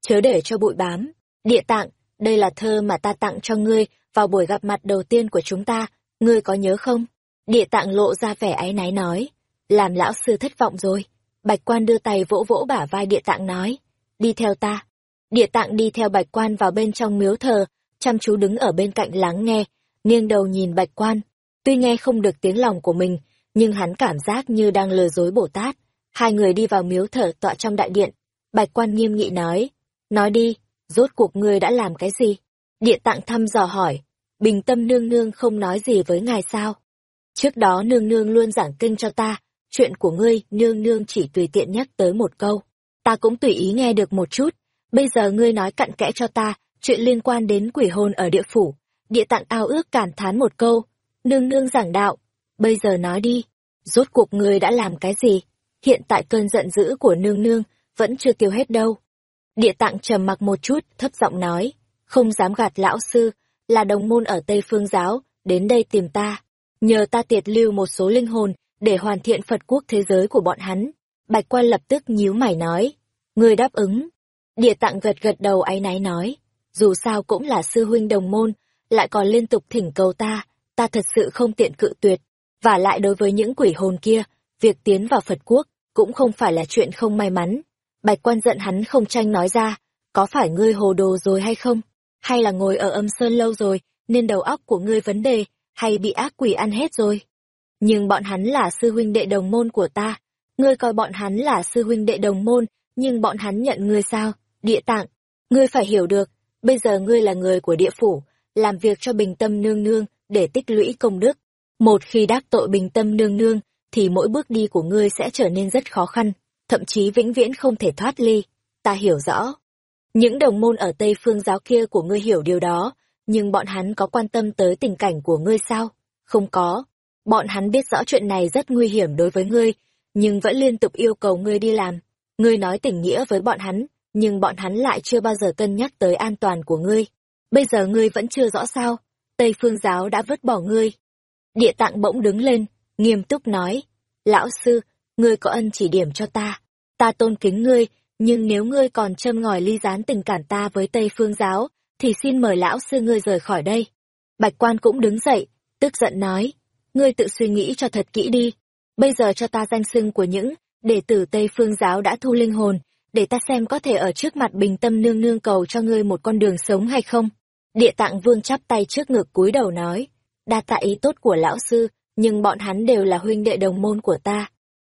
Chớ để cho bụi bám. Địa tạng, đây là thơ mà ta tặng cho ngươi vào buổi gặp mặt đầu tiên của chúng ta, ngươi có nhớ không? Địa tạng lộ ra vẻ áy náy nói, làm lão sư thất vọng rồi. Bạch quan đưa tay vỗ vỗ bả vai địa tạng nói, đi theo ta. Địa tạng đi theo bạch quan vào bên trong miếu thờ, chăm chú đứng ở bên cạnh lắng nghe, nghiêng đầu nhìn bạch quan. Tuy nghe không được tiếng lòng của mình, nhưng hắn cảm giác như đang lừa dối Bồ Tát. Hai người đi vào miếu thờ tọa trong đại điện. Bạch quan nghiêm nghị nói, nói đi, rốt cuộc ngươi đã làm cái gì? Địa tạng thăm dò hỏi, bình tâm nương nương không nói gì với ngài sao? Trước đó nương nương luôn giảng kinh cho ta, chuyện của ngươi nương nương chỉ tùy tiện nhắc tới một câu. Ta cũng tùy ý nghe được một chút, bây giờ ngươi nói cặn kẽ cho ta, chuyện liên quan đến quỷ hồn ở địa phủ. Địa tạng ao ước cảm thán một câu, nương nương giảng đạo, bây giờ nói đi, rốt cuộc ngươi đã làm cái gì? Hiện tại cơn giận dữ của nương nương vẫn chưa tiêu hết đâu. Địa tạng trầm mặc một chút, thấp giọng nói, không dám gạt lão sư, là đồng môn ở Tây Phương Giáo, đến đây tìm ta. Nhờ ta tiệt lưu một số linh hồn, để hoàn thiện Phật quốc thế giới của bọn hắn. Bạch quan lập tức nhíu mày nói, người đáp ứng. Địa tạng gật gật đầu áy náy nói, dù sao cũng là sư huynh đồng môn, lại còn liên tục thỉnh cầu ta, ta thật sự không tiện cự tuyệt. Và lại đối với những quỷ hồn kia, việc tiến vào Phật quốc cũng không phải là chuyện không may mắn. Bạch quan giận hắn không tranh nói ra, có phải ngươi hồ đồ rồi hay không? Hay là ngồi ở âm sơn lâu rồi, nên đầu óc của ngươi vấn đề, hay bị ác quỷ ăn hết rồi? Nhưng bọn hắn là sư huynh đệ đồng môn của ta. Ngươi coi bọn hắn là sư huynh đệ đồng môn, nhưng bọn hắn nhận ngươi sao? Địa tạng. Ngươi phải hiểu được, bây giờ ngươi là người của địa phủ, làm việc cho bình tâm nương nương, để tích lũy công đức. Một khi đắc tội bình tâm nương nương, thì mỗi bước đi của ngươi sẽ trở nên rất khó khăn, thậm chí vĩnh viễn không thể thoát ly. Ta hiểu rõ. Những đồng môn ở Tây phương giáo kia của ngươi hiểu điều đó, nhưng bọn hắn có quan tâm tới tình cảnh của ngươi sao? Không có. Bọn hắn biết rõ chuyện này rất nguy hiểm đối với ngươi, nhưng vẫn liên tục yêu cầu ngươi đi làm. Ngươi nói tình nghĩa với bọn hắn, nhưng bọn hắn lại chưa bao giờ cân nhắc tới an toàn của ngươi. Bây giờ ngươi vẫn chưa rõ sao, Tây phương giáo đã vứt bỏ ngươi. Địa tạng bỗng đứng lên, nghiêm túc nói, Lão sư, ngươi có ân chỉ điểm cho ta, ta tôn kính ngươi, nhưng nếu ngươi còn châm ngòi ly gián tình cảm ta với Tây phương giáo, thì xin mời lão sư ngươi rời khỏi đây. Bạch quan cũng đứng dậy, tức giận nói, ngươi tự suy nghĩ cho thật kỹ đi, bây giờ cho ta danh xưng của những đệ tử Tây phương giáo đã thu linh hồn, để ta xem có thể ở trước mặt bình tâm nương nương cầu cho ngươi một con đường sống hay không. Địa tạng vương chắp tay trước ngực cúi đầu nói, đa tạ ý tốt của lão sư, nhưng bọn hắn đều là huynh đệ đồng môn của ta.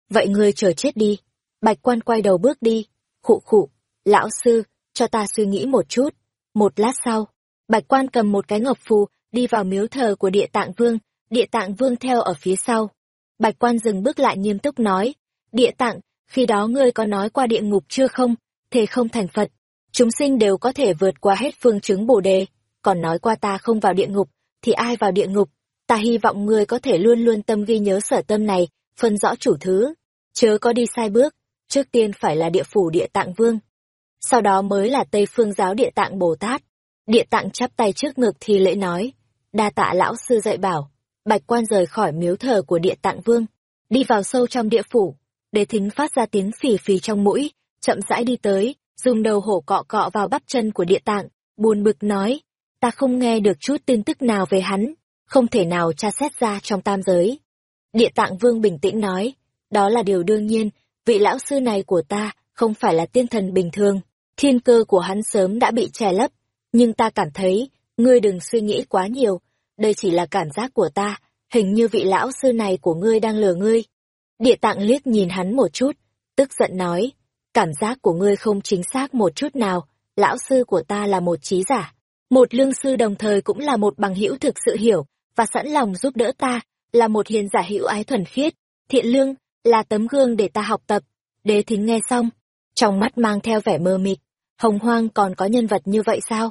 Vậy ngươi chờ chết đi. Bạch quan quay đầu bước đi, khụ khụ, lão sư, cho ta suy nghĩ một chút. Một lát sau, bạch quan cầm một cái ngọc phù, đi vào miếu thờ của địa tạng vương, địa tạng vương theo ở phía sau. Bạch quan dừng bước lại nghiêm túc nói, địa tạng, khi đó ngươi có nói qua địa ngục chưa không? Thề không thành Phật, chúng sinh đều có thể vượt qua hết phương chứng bồ đề, còn nói qua ta không vào địa ngục, thì ai vào địa ngục? Ta hy vọng ngươi có thể luôn luôn tâm ghi nhớ sở tâm này, phân rõ chủ thứ, chớ có đi sai bước, trước tiên phải là địa phủ địa tạng vương. Sau đó mới là Tây Phương giáo địa tạng Bồ Tát. Địa tạng chắp tay trước ngực thì lễ nói, đa tạ lão sư dạy bảo, bạch quan rời khỏi miếu thờ của địa tạng vương, đi vào sâu trong địa phủ, để thính phát ra tiếng phì phì trong mũi, chậm rãi đi tới, dùng đầu hổ cọ cọ vào bắp chân của địa tạng, buồn bực nói, ta không nghe được chút tin tức nào về hắn, không thể nào tra xét ra trong tam giới. Địa tạng vương bình tĩnh nói, đó là điều đương nhiên, vị lão sư này của ta không phải là tiên thần bình thường, thiên cơ của hắn sớm đã bị che lấp, nhưng ta cảm thấy, ngươi đừng suy nghĩ quá nhiều, đây chỉ là cảm giác của ta, hình như vị lão sư này của ngươi đang lừa ngươi. Địa tạng liếc nhìn hắn một chút, tức giận nói, cảm giác của ngươi không chính xác một chút nào, lão sư của ta là một trí giả, một lương sư đồng thời cũng là một bằng hữu thực sự hiểu và sẵn lòng giúp đỡ ta, là một hiền giả hữu ái thuần khiết, thiện lương, là tấm gương để ta học tập. Đế thính nghe xong, trong mắt mang theo vẻ mơ mịt, hồng hoang còn có nhân vật như vậy sao?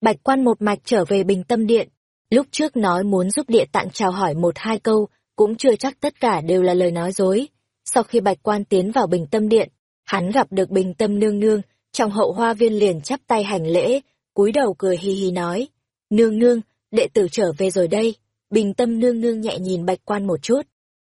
Bạch quan một mạch trở về bình tâm điện, lúc trước nói muốn giúp địa tạng chào hỏi một hai câu, cũng chưa chắc tất cả đều là lời nói dối. Sau khi bạch quan tiến vào bình tâm điện, hắn gặp được bình tâm nương nương, trong hậu hoa viên liền chắp tay hành lễ, cúi đầu cười hì hì nói, nương nương, đệ tử trở về rồi đây, bình tâm nương nương nhẹ nhìn bạch quan một chút.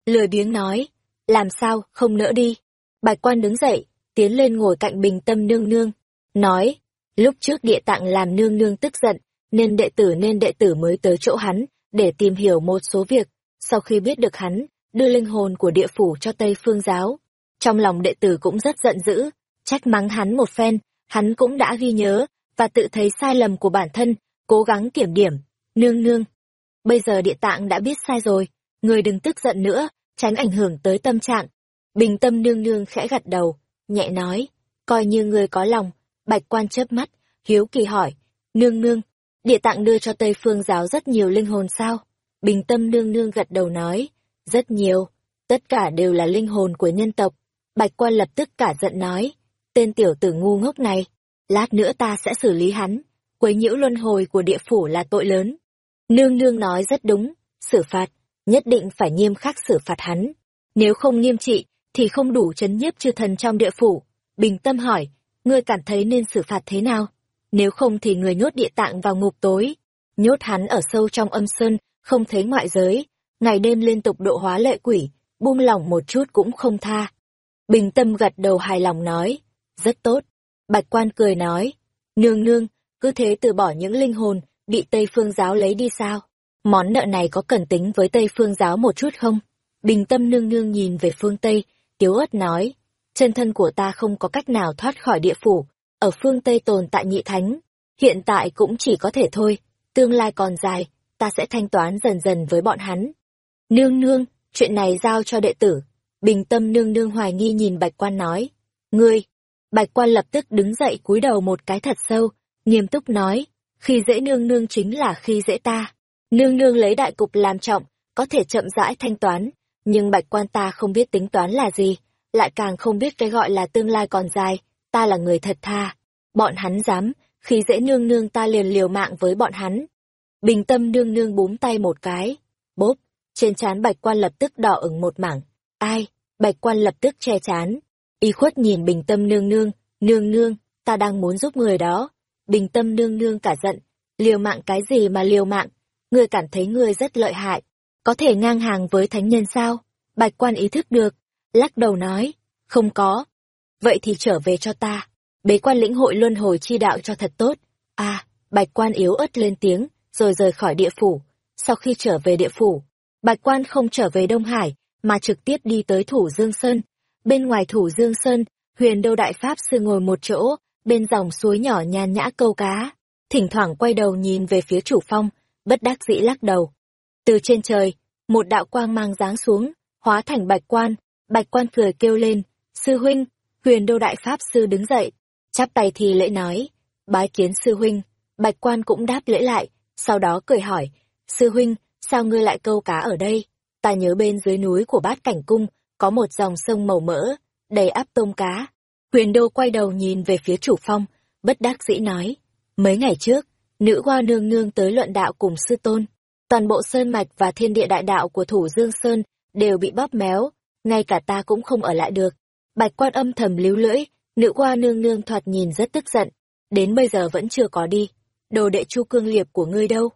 Lười biếng nói, làm sao, không nỡ đi. Bạch quan đứng dậy, tiến lên ngồi cạnh bình tâm nương nương, nói, lúc trước địa tạng làm nương nương tức giận, nên đệ tử nên đệ tử mới tới chỗ hắn, để tìm hiểu một số việc, sau khi biết được hắn, đưa linh hồn của địa phủ cho Tây Phương Giáo. Trong lòng đệ tử cũng rất giận dữ, trách mắng hắn một phen, hắn cũng đã ghi nhớ, và tự thấy sai lầm của bản thân, cố gắng kiểm điểm, nương nương. Bây giờ địa tạng đã biết sai rồi, người đừng tức giận nữa, tránh ảnh hưởng tới tâm trạng. Bình tâm nương nương khẽ gật đầu, nhẹ nói, coi như người có lòng, bạch quan chớp mắt, hiếu kỳ hỏi, nương nương, địa tạng đưa cho Tây Phương giáo rất nhiều linh hồn sao? Bình tâm nương nương gật đầu nói, rất nhiều, tất cả đều là linh hồn của nhân tộc. Bạch quan lập tức cả giận nói, tên tiểu tử ngu ngốc này, lát nữa ta sẽ xử lý hắn, quấy nhiễu luân hồi của địa phủ là tội lớn. Nương nương nói rất đúng, xử phạt, nhất định phải nghiêm khắc xử phạt hắn. Nếu không nghiêm trị, thì không đủ chấn nhiếp chư thần trong địa phủ. Bình tâm hỏi, ngươi cảm thấy nên xử phạt thế nào? Nếu không thì người nhốt địa tạng vào ngục tối, nhốt hắn ở sâu trong âm sơn, không thấy ngoại giới, ngày đêm liên tục độ hóa lệ quỷ, buông lỏng một chút cũng không tha. Bình tâm gật đầu hài lòng nói, rất tốt. Bạch quan cười nói, nương nương, cứ thế từ bỏ những linh hồn, bị Tây Phương giáo lấy đi sao? Món nợ này có cần tính với Tây Phương giáo một chút không? Bình tâm nương nương nhìn về phương Tây, tiếu ớt nói, chân thân của ta không có cách nào thoát khỏi địa phủ, ở phương Tây tồn tại nhị thánh. Hiện tại cũng chỉ có thể thôi, tương lai còn dài, ta sẽ thanh toán dần dần với bọn hắn. Nương nương, chuyện này giao cho đệ tử. Bình tâm nương nương hoài nghi nhìn bạch quan nói. Ngươi! Bạch quan lập tức đứng dậy cúi đầu một cái thật sâu, nghiêm túc nói. Khi dễ nương nương chính là khi dễ ta. Nương nương lấy đại cục làm trọng, có thể chậm rãi thanh toán. Nhưng bạch quan ta không biết tính toán là gì, lại càng không biết cái gọi là tương lai còn dài. Ta là người thật tha. Bọn hắn dám, khi dễ nương nương ta liền liều mạng với bọn hắn. Bình tâm nương nương búng tay một cái. Bốp, trên trán bạch quan lập tức đỏ ửng một mảng. Ai? Bạch quan lập tức che chán. Y khuất nhìn bình tâm nương nương, nương nương, ta đang muốn giúp người đó. Bình tâm nương nương cả giận. Liều mạng cái gì mà liều mạng? Ngươi cảm thấy ngươi rất lợi hại. Có thể ngang hàng với thánh nhân sao? Bạch quan ý thức được. Lắc đầu nói. Không có. Vậy thì trở về cho ta. Bế quan lĩnh hội luân hồi chi đạo cho thật tốt. À, bạch quan yếu ớt lên tiếng, rồi rời khỏi địa phủ. Sau khi trở về địa phủ, bạch quan không trở về Đông Hải, mà trực tiếp đi tới Thủ Dương Sơn. Bên ngoài Thủ Dương Sơn, huyền đô đại pháp sư ngồi một chỗ, bên dòng suối nhỏ nhàn nhã câu cá. Thỉnh thoảng quay đầu nhìn về phía chủ phong, bất đắc dĩ lắc đầu. Từ trên trời, một đạo quang mang giáng xuống, hóa thành bạch quan. Bạch quan cười kêu lên, sư huynh, huyền đô đại pháp sư đứng dậy, chắp tay thì lễ nói, bái kiến sư huynh. Bạch quan cũng đáp lễ lại, sau đó cười hỏi, sư huynh, sao ngươi lại câu cá ở đây? Ta nhớ bên dưới núi của bát cảnh cung, có một dòng sông màu mỡ, đầy áp tôm cá. Huyền đô quay đầu nhìn về phía chủ phong, bất đắc dĩ nói, mấy ngày trước, nữ hoa nương nương tới luận đạo cùng sư tôn. Toàn bộ sơn mạch và thiên địa đại đạo của thủ Dương Sơn đều bị bóp méo, ngay cả ta cũng không ở lại được. Bạch quan âm thầm líu lưỡi, nữ hoa nương nương thoạt nhìn rất tức giận, đến bây giờ vẫn chưa có đi. Đồ đệ chu cương liệp của ngươi đâu?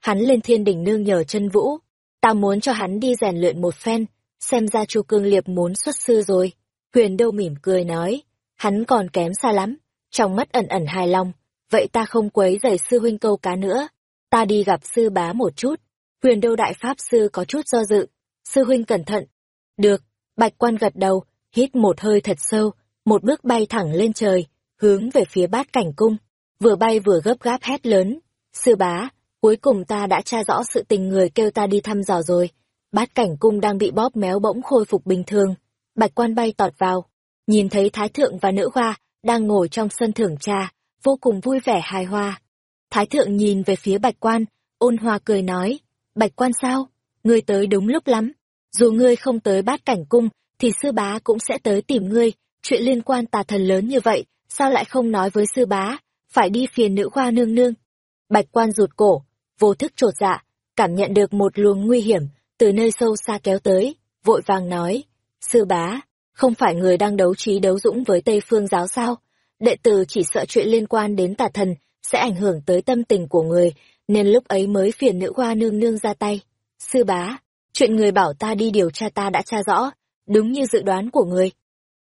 Hắn lên thiên đỉnh nương nhờ chân vũ, ta muốn cho hắn đi rèn luyện một phen, xem ra chu cương liệp muốn xuất sư rồi. Huyền đâu mỉm cười nói, hắn còn kém xa lắm, trong mắt ẩn ẩn hài lòng, vậy ta không quấy rầy sư huynh câu cá nữa, ta đi gặp sư bá một chút. Huyền đâu đại pháp sư có chút do dự, sư huynh cẩn thận. Được, bạch quan gật đầu, hít một hơi thật sâu, một bước bay thẳng lên trời, hướng về phía bát cảnh cung, vừa bay vừa gấp gáp hét lớn. Sư bá, cuối cùng ta đã tra rõ sự tình người kêu ta đi thăm dò rồi. Bát cảnh cung đang bị bóp méo bỗng khôi phục bình thường. Bạch quan bay tọt vào, nhìn thấy thái thượng và nữ hoa đang ngồi trong sân thưởng trà, vô cùng vui vẻ hài hòa. Thái thượng nhìn về phía bạch quan, ôn hòa cười nói, bạch quan sao? Ngươi tới đúng lúc lắm. Dù ngươi không tới bát cảnh cung, thì sư bá cũng sẽ tới tìm ngươi. Chuyện liên quan tà thần lớn như vậy, sao lại không nói với sư bá? Phải đi phiền nữ khoa nương nương. Bạch quan rụt cổ, vô thức trột dạ, cảm nhận được một luồng nguy hiểm từ nơi sâu xa kéo tới, vội vàng nói, sư bá, không phải người đang đấu trí đấu dũng với Tây Phương giáo sao? Đệ tử chỉ sợ chuyện liên quan đến tà thần sẽ ảnh hưởng tới tâm tình của người, nên lúc ấy mới phiền nữ hoa nương nương ra tay. Sư bá, chuyện người bảo ta đi điều tra ta đã tra rõ, đúng như dự đoán của người.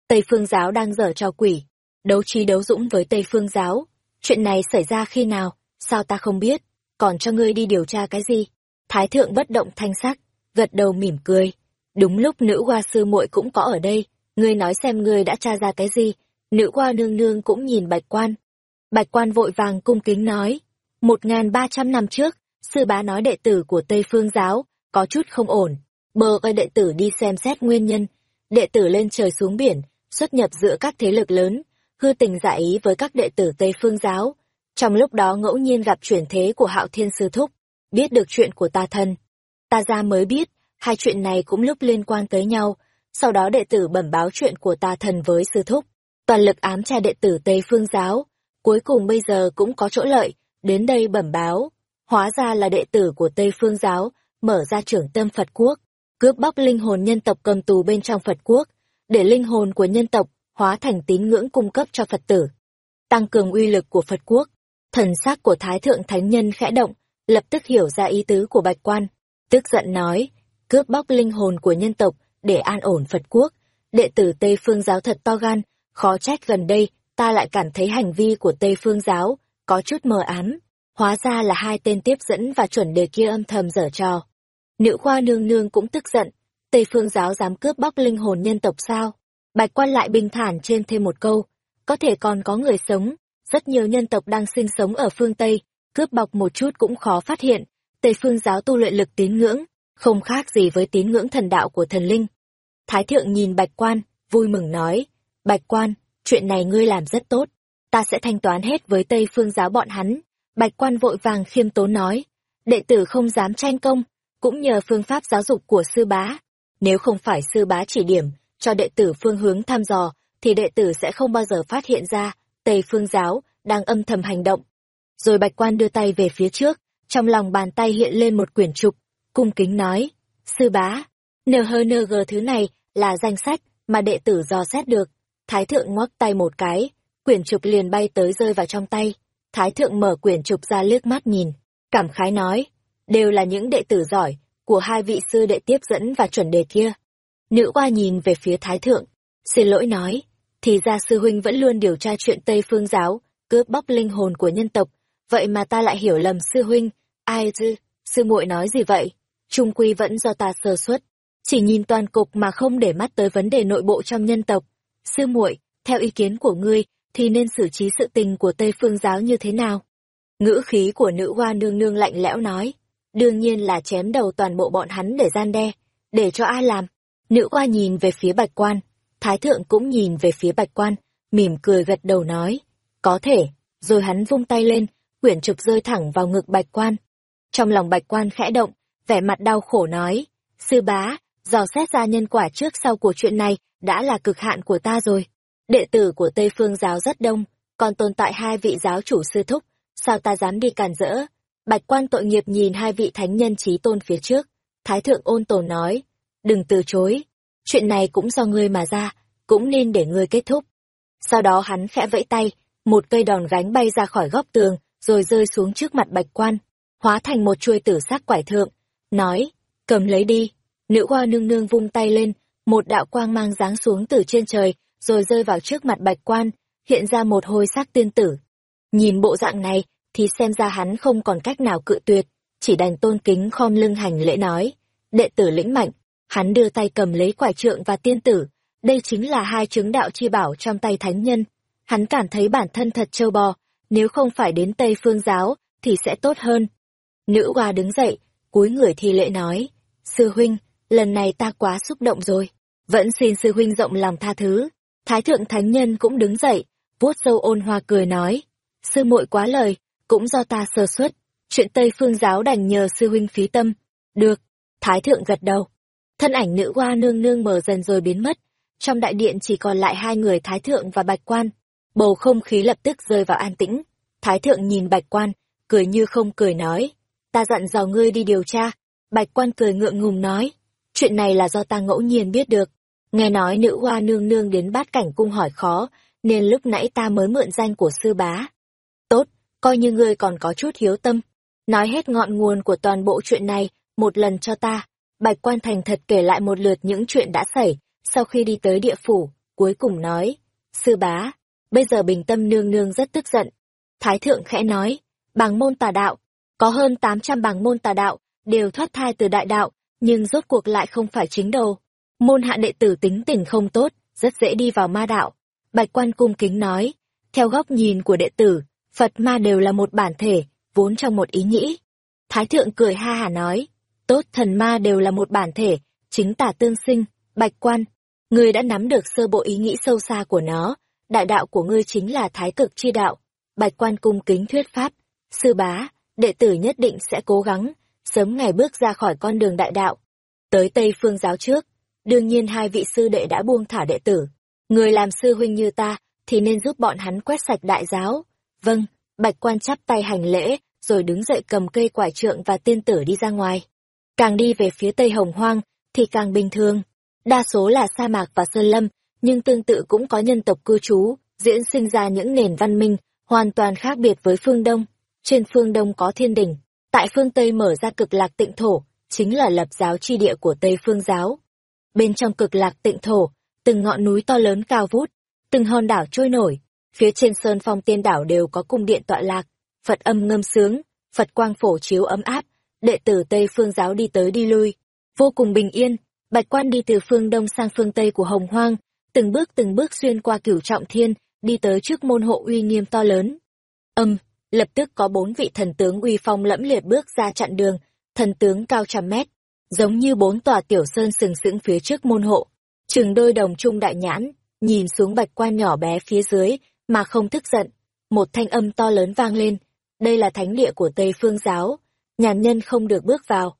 Tây Phương giáo đang dở cho quỷ, đấu trí đấu dũng với Tây Phương giáo. Chuyện này xảy ra khi nào, sao ta không biết, còn cho ngươi đi điều tra cái gì? Thái thượng bất động thanh sắc, gật đầu mỉm cười. Đúng lúc nữ hoa sư muội cũng có ở đây, ngươi nói xem ngươi đã tra ra cái gì? Nữ hoa nương nương cũng nhìn bạch quan. Bạch quan vội vàng cung kính nói, một ngàn ba trăm năm trước, sư bá nói đệ tử của Tây Phương giáo, có chút không ổn. Bờ ơi đệ tử đi xem xét nguyên nhân, đệ tử lên trời xuống biển, xuất nhập giữa các thế lực lớn, hư tình giải ý với các đệ tử Tây Phương giáo. Trong lúc đó ngẫu nhiên gặp chuyển thế của Hạo Thiên Sư Thúc, biết được chuyện của ta thân. Ta ra mới biết, hai chuyện này cũng lúc liên quan tới nhau, sau đó đệ tử bẩm báo chuyện của ta thần với Sư Thúc. Toàn lực ám tra đệ tử Tây Phương giáo, cuối cùng bây giờ cũng có chỗ lợi, đến đây bẩm báo. Hóa ra là đệ tử của Tây Phương giáo, mở ra trưởng tâm Phật Quốc, cướp bóc linh hồn nhân tộc cầm tù bên trong Phật Quốc, để linh hồn của nhân tộc hóa thành tín ngưỡng cung cấp cho Phật tử. Tăng cường uy lực của Phật quốc, thần sắc của Thái Thượng Thánh Nhân khẽ động, lập tức hiểu ra ý tứ của Bạch Quan, tức giận nói, cướp bóc linh hồn của nhân tộc để an ổn Phật quốc, đệ tử Tây Phương giáo thật to gan, khó trách gần đây ta lại cảm thấy hành vi của Tây Phương giáo có chút mờ ám, hóa ra là hai tên tiếp dẫn và chuẩn đề kia âm thầm dở trò. Nữ khoa nương nương cũng tức giận, Tây Phương giáo dám cướp bóc linh hồn nhân tộc sao? Bạch quan lại bình thản trên thêm một câu, có thể còn có người sống, rất nhiều nhân tộc đang sinh sống ở phương Tây, cướp bọc một chút cũng khó phát hiện, Tây phương giáo tu luyện lực tín ngưỡng, không khác gì với tín ngưỡng thần đạo của thần linh. Thái thượng nhìn bạch quan, vui mừng nói, bạch quan, chuyện này ngươi làm rất tốt, ta sẽ thanh toán hết với Tây phương giáo bọn hắn. Bạch quan vội vàng khiêm tốn nói, đệ tử không dám tranh công, cũng nhờ phương pháp giáo dục của sư bá. Nếu không phải sư bá chỉ điểm, cho đệ tử phương hướng thăm dò, thì đệ tử sẽ không bao giờ phát hiện ra, Tây phương giáo, đang âm thầm hành động. Rồi bạch quan đưa tay về phía trước, trong lòng bàn tay hiện lên một quyển trục, cung kính nói, sư bá, NHNG thứ này là danh sách mà đệ tử dò xét được. Thái thượng ngoắc tay một cái, quyển trục liền bay tới rơi vào trong tay. Thái thượng mở quyển trục ra liếc mắt nhìn, cảm khái nói, đều là những đệ tử giỏi của hai vị sư đệ tiếp dẫn và chuẩn đề kia. Nữ oa nhìn về phía thái thượng, xin lỗi nói, thì ra sư huynh vẫn luôn điều tra chuyện Tây Phương giáo, cướp bóc linh hồn của nhân tộc, vậy mà ta lại hiểu lầm sư huynh, ai chứ, sư muội nói gì vậy? Trung quy vẫn do ta sơ suất, chỉ nhìn toàn cục mà không để mắt tới vấn đề nội bộ trong nhân tộc. Sư muội, theo ý kiến của ngươi, thì nên xử trí sự tình của Tây Phương giáo như thế nào? Ngữ khí của nữ hoa nương nương lạnh lẽo nói, đương nhiên là chém đầu toàn bộ bọn hắn để gian đe, để cho ai làm? Nữ hoa nhìn về phía bạch quan, thái thượng cũng nhìn về phía bạch quan, mỉm cười gật đầu nói, có thể, rồi hắn vung tay lên, quyển trục rơi thẳng vào ngực bạch quan. Trong lòng bạch quan khẽ động, vẻ mặt đau khổ nói, sư bá, dò xét ra nhân quả trước sau của chuyện này đã là cực hạn của ta rồi. Đệ tử của Tây Phương giáo rất đông, còn tồn tại hai vị giáo chủ sư thúc, sao ta dám đi cản rỡ? Bạch quan tội nghiệp nhìn hai vị thánh nhân trí tôn phía trước, Thái thượng ôn tồn nói, đừng từ chối, chuyện này cũng do ngươi mà ra, cũng nên để ngươi kết thúc. Sau đó hắn khẽ vẫy tay, một cây đòn gánh bay ra khỏi góc tường, rồi rơi xuống trước mặt bạch quan, hóa thành một chuôi tử sắc quải thượng, nói, cầm lấy đi. Nữ hoa nương nương vung tay lên, một đạo quang mang giáng xuống từ trên trời, rồi rơi vào trước mặt bạch quan, hiện ra một hôi sắc tiên tử. Nhìn bộ dạng này, thì xem ra hắn không còn cách nào cự tuyệt, chỉ đành tôn kính khom lưng hành lễ nói. Đệ tử lĩnh mạnh, hắn đưa tay cầm lấy quải trượng và tiên tử, đây chính là hai chứng đạo chi bảo trong tay thánh nhân. Hắn cảm thấy bản thân thật trâu bò, nếu không phải đến Tây Phương Giáo, thì sẽ tốt hơn. Nữ hoa đứng dậy, cúi người thi lễ nói, Sư huynh, lần này ta quá xúc động rồi, vẫn xin sư huynh rộng lòng tha thứ. Thái thượng thánh nhân cũng đứng dậy, vuốt sâu ôn hoa cười nói, sư muội quá lời, cũng do ta sơ suất, chuyện Tây Phương Giáo đành nhờ sư huynh phí tâm. Được, Thái thượng gật đầu. Thân ảnh nữ hoa nương nương mờ dần rồi biến mất, trong đại điện chỉ còn lại hai người Thái thượng và Bạch Quan. Bầu không khí lập tức rơi vào an tĩnh. Thái thượng nhìn Bạch Quan, cười như không cười nói, ta dặn dò ngươi đi điều tra. Bạch Quan cười ngượng ngùng nói, chuyện này là do ta ngẫu nhiên biết được. Nghe nói nữ hoa nương nương đến bát cảnh cung hỏi khó, nên lúc nãy ta mới mượn danh của sư bá. Tốt, coi như ngươi còn có chút hiếu tâm. Nói hết ngọn nguồn của toàn bộ chuyện này, một lần cho ta. Bạch quan thành thật kể lại một lượt những chuyện đã xảy, sau khi đi tới địa phủ, cuối cùng nói, sư bá, bây giờ bình tâm nương nương rất tức giận. Thái thượng khẽ nói, bằng môn tà đạo, có hơn 800 bảng môn tà đạo, đều thoát thai từ đại đạo, nhưng rốt cuộc lại không phải chính đầu. Môn hạ đệ tử tính tình không tốt, rất dễ đi vào ma đạo. Bạch quan cung kính nói, theo góc nhìn của đệ tử, Phật ma đều là một bản thể, vốn trong một ý nghĩ. Thái thượng cười ha hà nói, tốt thần ma đều là một bản thể, chính tả tương sinh, bạch quan. Ngươi đã nắm được sơ bộ ý nghĩ sâu xa của nó, đại đạo của ngươi chính là thái cực chi đạo. Bạch quan cung kính thuyết pháp, sư bá, đệ tử nhất định sẽ cố gắng, sớm ngày bước ra khỏi con đường đại đạo. Tới Tây Phương giáo trước, đương nhiên hai vị sư đệ đã buông thả đệ tử. Người làm sư huynh như ta, thì nên giúp bọn hắn quét sạch đại giáo. Vâng, bạch quan chắp tay hành lễ, rồi đứng dậy cầm cây quải trượng và tiên tử đi ra ngoài. Càng đi về phía tây hồng hoang, thì càng bình thường. Đa số là sa mạc và sơn lâm, nhưng tương tự cũng có nhân tộc cư trú, diễn sinh ra những nền văn minh, hoàn toàn khác biệt với phương Đông. Trên phương Đông có thiên đỉnh, tại phương Tây mở ra cực lạc tịnh thổ, chính là lập giáo chi địa của Tây phương giáo. Bên trong cực lạc tịnh thổ, từng ngọn núi to lớn cao vút, từng hòn đảo trôi nổi, phía trên sơn phong tiên đảo đều có cung điện tọa lạc, Phật âm ngâm sướng, Phật quang phổ chiếu ấm áp, đệ tử Tây phương giáo đi tới đi lui, vô cùng bình yên, bạch quan đi từ phương đông sang phương tây của hồng hoang, từng bước từng bước xuyên qua cửu trọng thiên, đi tới trước môn hộ uy nghiêm to lớn. Âm, lập tức có bốn vị thần tướng uy phong lẫm liệt bước ra chặn đường, thần tướng cao trăm mét, giống như bốn tòa tiểu sơn sừng sững phía trước môn hộ. Trừng đôi đồng trung đại nhãn, nhìn xuống bạch quan nhỏ bé phía dưới, mà không tức giận. Một thanh âm to lớn vang lên, đây là thánh địa của Tây Phương Giáo, nhàn nhân không được bước vào.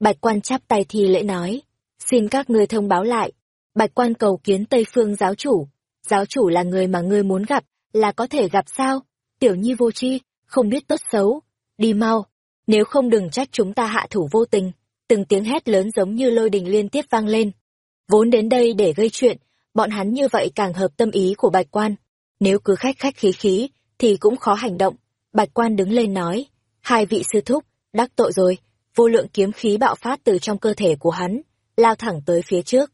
Bạch quan chắp tay thi lễ nói, xin các ngươi thông báo lại. Bạch quan cầu kiến Tây Phương Giáo chủ, giáo chủ là người mà ngươi muốn gặp, là có thể gặp sao? Tiểu nhi vô tri, không biết tốt xấu, đi mau, nếu không đừng trách chúng ta hạ thủ vô tình. Từng tiếng hét lớn giống như lôi đình liên tiếp vang lên. Vốn đến đây để gây chuyện, bọn hắn như vậy càng hợp tâm ý của bạch quan. Nếu cứ khách khách khí khí, thì cũng khó hành động. Bạch quan đứng lên nói, hai vị sư thúc, đắc tội rồi, vô lượng kiếm khí bạo phát từ trong cơ thể của hắn, lao thẳng tới phía trước.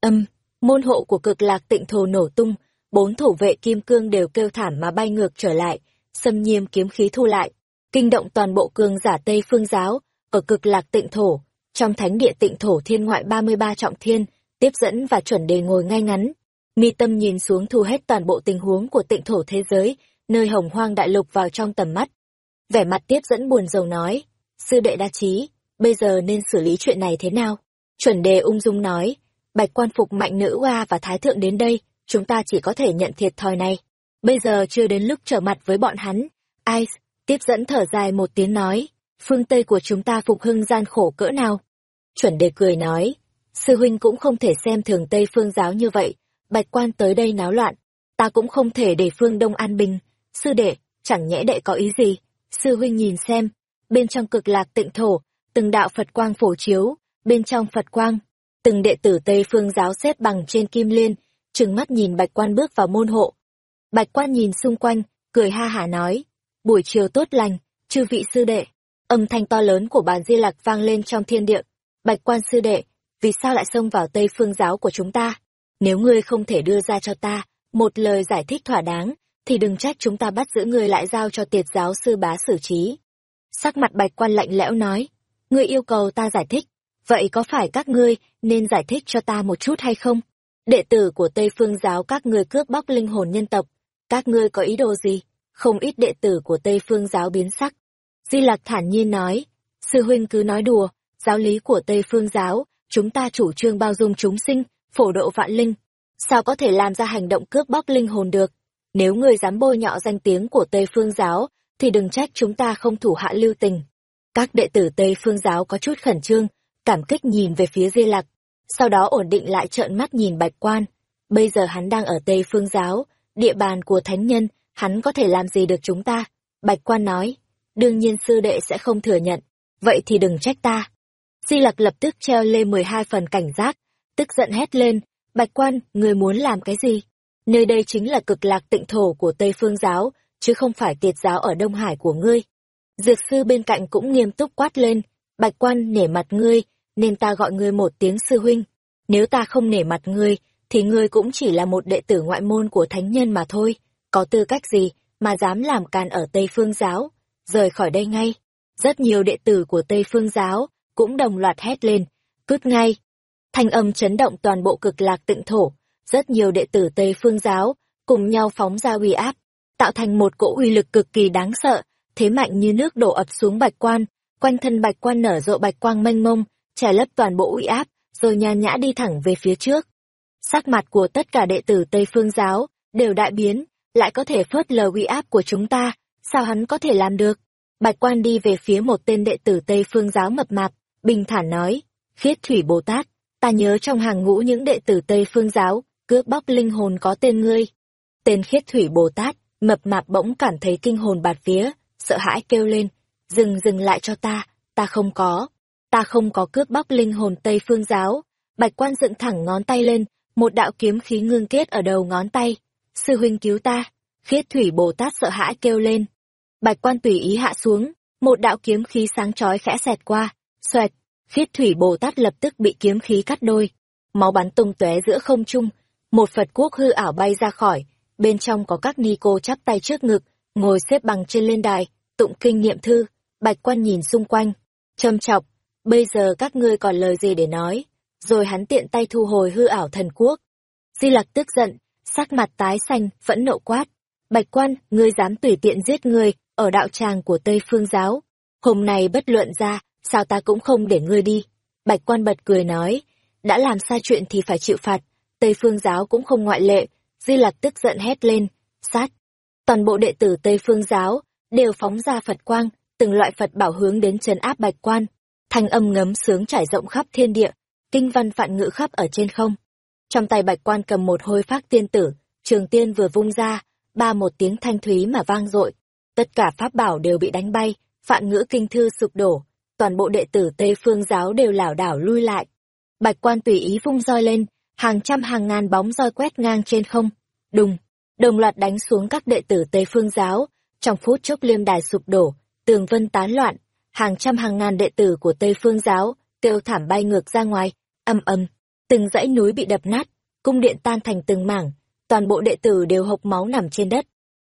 Âm, môn hộ của cực lạc tịnh thổ nổ tung, bốn thủ vệ kim cương đều kêu thảm mà bay ngược trở lại, xâm nhiêm kiếm khí thu lại, kinh động toàn bộ cương giả Tây Phương giáo, ở cực lạc tịnh thổ, trong thánh địa tịnh thổ thiên ngoại 33 trọng thiên, tiếp dẫn và chuẩn đề ngồi ngay ngắn. Mi tâm nhìn xuống thu hết toàn bộ tình huống của tịnh thổ thế giới, nơi hồng hoang đại lục vào trong tầm mắt. Vẻ mặt tiếp dẫn buồn rầu nói, sư đệ đa trí, bây giờ nên xử lý chuyện này thế nào? Chuẩn đề ung dung nói, bạch quan phục mạnh nữ hoa và thái thượng đến đây, chúng ta chỉ có thể nhận thiệt thòi này. Bây giờ chưa đến lúc trở mặt với bọn hắn. ice tiếp dẫn thở dài một tiếng nói, phương Tây của chúng ta phục hưng gian khổ cỡ nào? Chuẩn đề cười nói, sư huynh cũng không thể xem thường Tây phương giáo như vậy, bạch quan tới đây náo loạn, ta cũng không thể để phương Đông an bình. Sư đệ, chẳng nhẽ đệ có ý gì? Sư huynh nhìn xem, bên trong cực lạc tịnh thổ, từng đạo Phật quang phổ chiếu, bên trong Phật quang, từng đệ tử Tây phương giáo xếp bằng trên kim liên, trừng mắt nhìn bạch quan bước vào môn hộ. Bạch quan nhìn xung quanh, cười ha hả nói, buổi chiều tốt lành, chư vị sư đệ. Âm thanh to lớn của bàn di lặc vang lên trong thiên địa. Bạch quan sư đệ, vì sao lại xông vào Tây phương giáo của chúng ta? Nếu ngươi không thể đưa ra cho ta một lời giải thích thỏa đáng, thì đừng trách chúng ta bắt giữ ngươi lại giao cho tiệt giáo sư bá xử trí. Sắc mặt bạch quan lạnh lẽo nói, ngươi yêu cầu ta giải thích, vậy có phải các ngươi nên giải thích cho ta một chút hay không? Đệ tử của Tây Phương giáo các ngươi cướp bóc linh hồn nhân tộc, các ngươi có ý đồ gì? Không ít đệ tử của Tây Phương giáo biến sắc. Di Lặc thản nhiên nói, sư huynh cứ nói đùa, giáo lý của Tây Phương giáo, chúng ta chủ trương bao dung chúng sinh, phổ độ vạn linh. Sao có thể làm ra hành động cướp bóc linh hồn được? Nếu người dám bôi nhọ danh tiếng của Tây Phương giáo, thì đừng trách chúng ta không thủ hạ lưu tình. Các đệ tử Tây Phương giáo có chút khẩn trương, cảm kích nhìn về phía Di Lặc, sau đó ổn định lại trợn mắt nhìn Bạch Quan. Bây giờ hắn đang ở Tây Phương giáo, địa bàn của thánh nhân, hắn có thể làm gì được chúng ta? Bạch Quan nói, đương nhiên sư đệ sẽ không thừa nhận, vậy thì đừng trách ta. Di Lặc lập tức treo lên 12 phần cảnh giác, tức giận hét lên, Bạch Quan, người muốn làm cái gì? Nơi đây chính là cực lạc tịnh thổ của Tây Phương giáo, chứ không phải tiệt giáo ở Đông Hải của ngươi. Dược sư bên cạnh cũng nghiêm túc quát lên, Bạch Quan nể mặt ngươi, nên ta gọi ngươi một tiếng sư huynh. Nếu ta không nể mặt ngươi, thì ngươi cũng chỉ là một đệ tử ngoại môn của thánh nhân mà thôi, có tư cách gì mà dám làm càn ở Tây Phương giáo, rời khỏi đây ngay. Rất nhiều đệ tử của Tây Phương giáo cũng đồng loạt hét lên, cút ngay. Thanh âm chấn động toàn bộ cực lạc tịnh thổ, rất nhiều đệ tử Tây Phương giáo cùng nhau phóng ra uy áp, tạo thành một cỗ uy lực cực kỳ đáng sợ, thế mạnh như nước đổ ập xuống bạch quan, quanh thân bạch quan nở rộ bạch quang mênh mông, trải lấp toàn bộ uy áp, rồi nhàn nhã đi thẳng về phía trước. Sắc mặt của tất cả đệ tử Tây Phương giáo đều đại biến, lại có thể phớt lờ uy áp của chúng ta, sao hắn có thể làm được? Bạch quan đi về phía một tên đệ tử Tây Phương giáo mập mạp, bình thản nói, khiết thủy Bồ Tát, ta nhớ trong hàng ngũ những đệ tử Tây Phương giáo, cướp bóc linh hồn có tên ngươi. Tên khiết thủy Bồ Tát, mập mạp bỗng cảm thấy kinh hồn bạt vía, sợ hãi kêu lên, dừng dừng lại cho ta, ta không có, ta không có cướp bóc linh hồn Tây Phương giáo. Bạch quan dựng thẳng ngón tay lên, một đạo kiếm khí ngưng kết ở đầu ngón tay. Sư huynh cứu ta, khiết thủy Bồ Tát sợ hãi kêu lên. Bạch quan tùy ý hạ xuống, một đạo kiếm khí sáng chói khẽ xẹt qua, xoẹt, khiết thủy Bồ Tát lập tức bị kiếm khí cắt đôi. Máu bắn tung tóe giữa không trung, một Phật quốc hư ảo bay ra khỏi, bên trong có các ni cô chắp tay trước ngực, ngồi xếp bằng trên lên đài, tụng kinh niệm thư, bạch quan nhìn xung quanh, châm chọc, bây giờ các ngươi còn lời gì để nói, rồi hắn tiện tay thu hồi hư ảo thần quốc. Di Lặc tức giận, sắc mặt tái xanh, vẫn nộ quát. Bạch quan, ngươi dám tùy tiện giết ngươi, ở đạo tràng của Tây Phương Giáo. Hôm nay bất luận ra, sao ta cũng không để ngươi đi. Bạch quan bật cười nói, đã làm sai chuyện thì phải chịu phạt, Tây Phương Giáo cũng không ngoại lệ. Di Lặc tức giận hét lên, sát. Toàn bộ đệ tử Tây Phương Giáo đều phóng ra Phật quang, từng loại Phật bảo hướng đến trấn áp bạch quan. Thanh âm ngấm sướng trải rộng khắp thiên địa, kinh văn phạn ngữ khắp ở trên không. Trong tay bạch quan cầm một hôi phác tiên tử, trường tiên vừa vung ra, ba một tiếng thanh thúy mà vang dội. Tất cả pháp bảo đều bị đánh bay, phạn ngữ kinh thư sụp đổ, toàn bộ đệ tử Tây Phương giáo đều lảo đảo lui lại. Bạch quan tùy ý vung roi lên, hàng trăm hàng ngàn bóng roi quét ngang trên không. Đùng, đồng loạt đánh xuống các đệ tử Tây Phương giáo, trong phút chốc liêm đài sụp đổ, tường vân tán loạn, hàng trăm hàng ngàn đệ tử của Tây Phương giáo kêu thảm bay ngược ra ngoài, âm âm, từng dãy núi bị đập nát, cung điện tan thành từng mảng, toàn bộ đệ tử đều hộc máu nằm trên đất.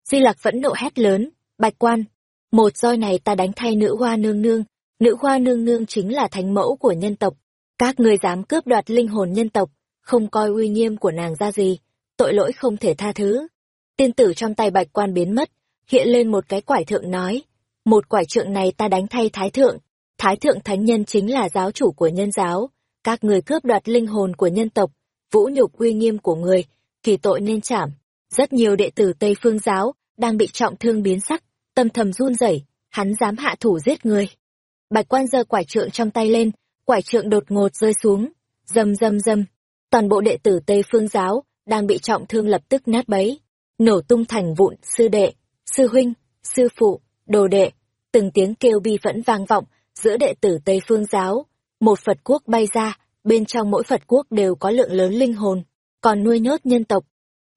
Di Lặc vẫn nộ hét lớn, "Bạch Quan, một roi này ta đánh thay nữ hoa nương nương, nữ hoa nương nương chính là thánh mẫu của nhân tộc, các ngươi dám cướp đoạt linh hồn nhân tộc, không coi uy nghiêm của nàng ra gì, tội lỗi không thể tha thứ." Tiên tử trong tay Bạch Quan biến mất, hiện lên một cái quải thượng nói, một quải trượng này ta đánh thay thái thượng, thái thượng thánh nhân chính là giáo chủ của nhân giáo, các người cướp đoạt linh hồn của nhân tộc, vũ nhục uy nghiêm của người, kỳ tội nên trảm. Rất nhiều đệ tử Tây Phương giáo đang bị trọng thương biến sắc, tâm thầm run rẩy, hắn dám hạ thủ giết người. Bạch Quan giơ quải trượng trong tay lên, quải trượng đột ngột rơi xuống, rầm rầm rầm, toàn bộ đệ tử Tây Phương giáo đang bị trọng thương lập tức nát bấy, nổ tung thành vụn, sư đệ, sư huynh, sư phụ, đồ đệ, từng tiếng kêu bi vẫn vang vọng giữa đệ tử Tây Phương giáo, một Phật quốc bay ra, bên trong mỗi Phật quốc đều có lượng lớn linh hồn, còn nuôi nhốt nhân tộc.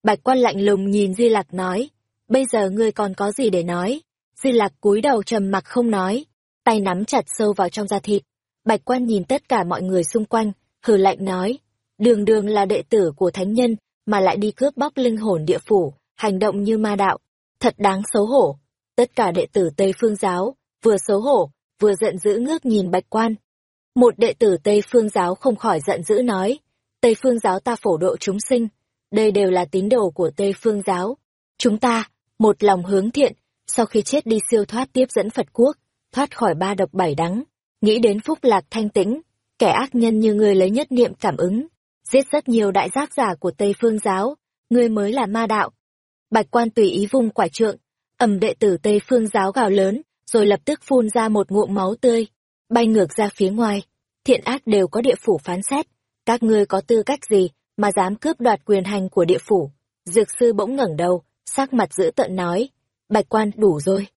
Bạch quan lạnh lùng nhìn Di Lạc nói, bây giờ ngươi còn có gì để nói? Di Lạc cúi đầu trầm mặc không nói, tay nắm chặt sâu vào trong da thịt. Bạch quan nhìn tất cả mọi người xung quanh, hừ lạnh nói, đường đường là đệ tử của thánh nhân, mà lại đi cướp bóc linh hồn địa phủ, hành động như ma đạo, thật đáng xấu hổ. Tất cả đệ tử Tây Phương Giáo, vừa xấu hổ, vừa giận dữ ngước nhìn bạch quan. Một đệ tử Tây Phương Giáo không khỏi giận dữ nói, Tây Phương Giáo ta phổ độ chúng sinh, đây đều là tín đồ của Tây Phương Giáo. Chúng ta, một lòng hướng thiện, sau khi chết đi siêu thoát tiếp dẫn Phật Quốc, thoát khỏi ba độc bảy đắng, nghĩ đến phúc lạc thanh tĩnh, kẻ ác nhân như người lấy nhất niệm cảm ứng, giết rất nhiều đại giác giả của Tây Phương Giáo, người mới là ma đạo. Bạch quan tùy ý vung quả trượng, ầm đệ tử Tây Phương Giáo gào lớn, rồi lập tức phun ra một ngụm máu tươi, bay ngược ra phía ngoài. Thiện ác đều có địa phủ phán xét, các ngươi có tư cách gì mà dám cướp đoạt quyền hành của địa phủ? Dược sư bỗng ngẩng đầu, sắc mặt dữ tợn nói, Bạch quan đủ rồi.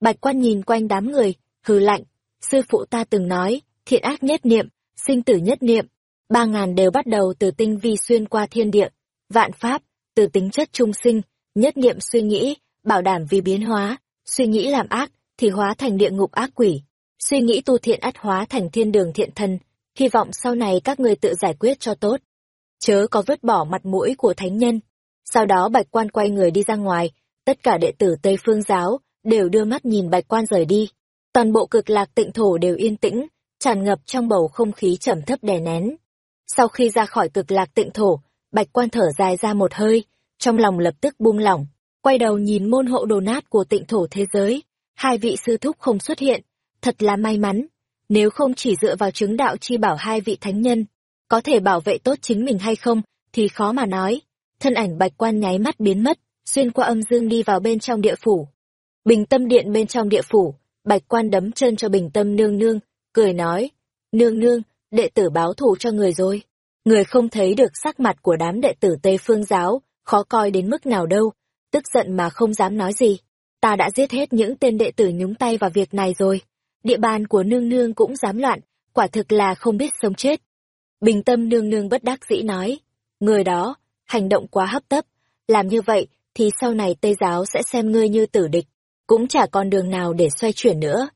Bạch quan nhìn quanh đám người, hừ lạnh, sư phụ ta từng nói, thiện ác nhất niệm, sinh tử nhất niệm, ba ngàn đều bắt đầu từ tinh vi xuyên qua thiên địa, vạn pháp, từ tính chất trung sinh, nhất niệm suy nghĩ, bảo đảm vì biến hóa, suy nghĩ làm ác, thì hóa thành địa ngục ác quỷ. Suy nghĩ tu thiện ắt hóa thành thiên đường thiện thần, hy vọng sau này các người tự giải quyết cho tốt. Chớ có vứt bỏ mặt mũi của thánh nhân. Sau đó bạch quan quay người đi ra ngoài, tất cả đệ tử Tây Phương Giáo đều đưa mắt nhìn bạch quan rời đi. Toàn bộ cực lạc tịnh thổ đều yên tĩnh, tràn ngập trong bầu không khí trầm thấp đè nén. Sau khi ra khỏi cực lạc tịnh thổ, bạch quan thở dài ra một hơi, trong lòng lập tức buông lỏng, quay đầu nhìn môn hộ đồ nát của tịnh thổ thế giới, hai vị sư thúc không xuất hiện, thật là may mắn. Nếu không chỉ dựa vào chứng đạo chi bảo hai vị thánh nhân, có thể bảo vệ tốt chính mình hay không, thì khó mà nói. Thân ảnh bạch quan nháy mắt biến mất, xuyên qua âm dương đi vào bên trong địa phủ. Bình tâm điện bên trong địa phủ, bạch quan đấm chân cho bình tâm nương nương, cười nói, nương nương, đệ tử báo thù cho người rồi. Người không thấy được sắc mặt của đám đệ tử Tây Phương giáo, khó coi đến mức nào đâu, tức giận mà không dám nói gì ta đã giết hết những tên đệ tử nhúng tay vào việc này rồi. Địa bàn của nương nương cũng dám loạn, quả thực là không biết sống chết. Bình tâm nương nương bất đắc dĩ nói, người đó, hành động quá hấp tấp, làm như vậy thì sau này Tây giáo sẽ xem ngươi như tử địch, cũng chả con đường nào để xoay chuyển nữa.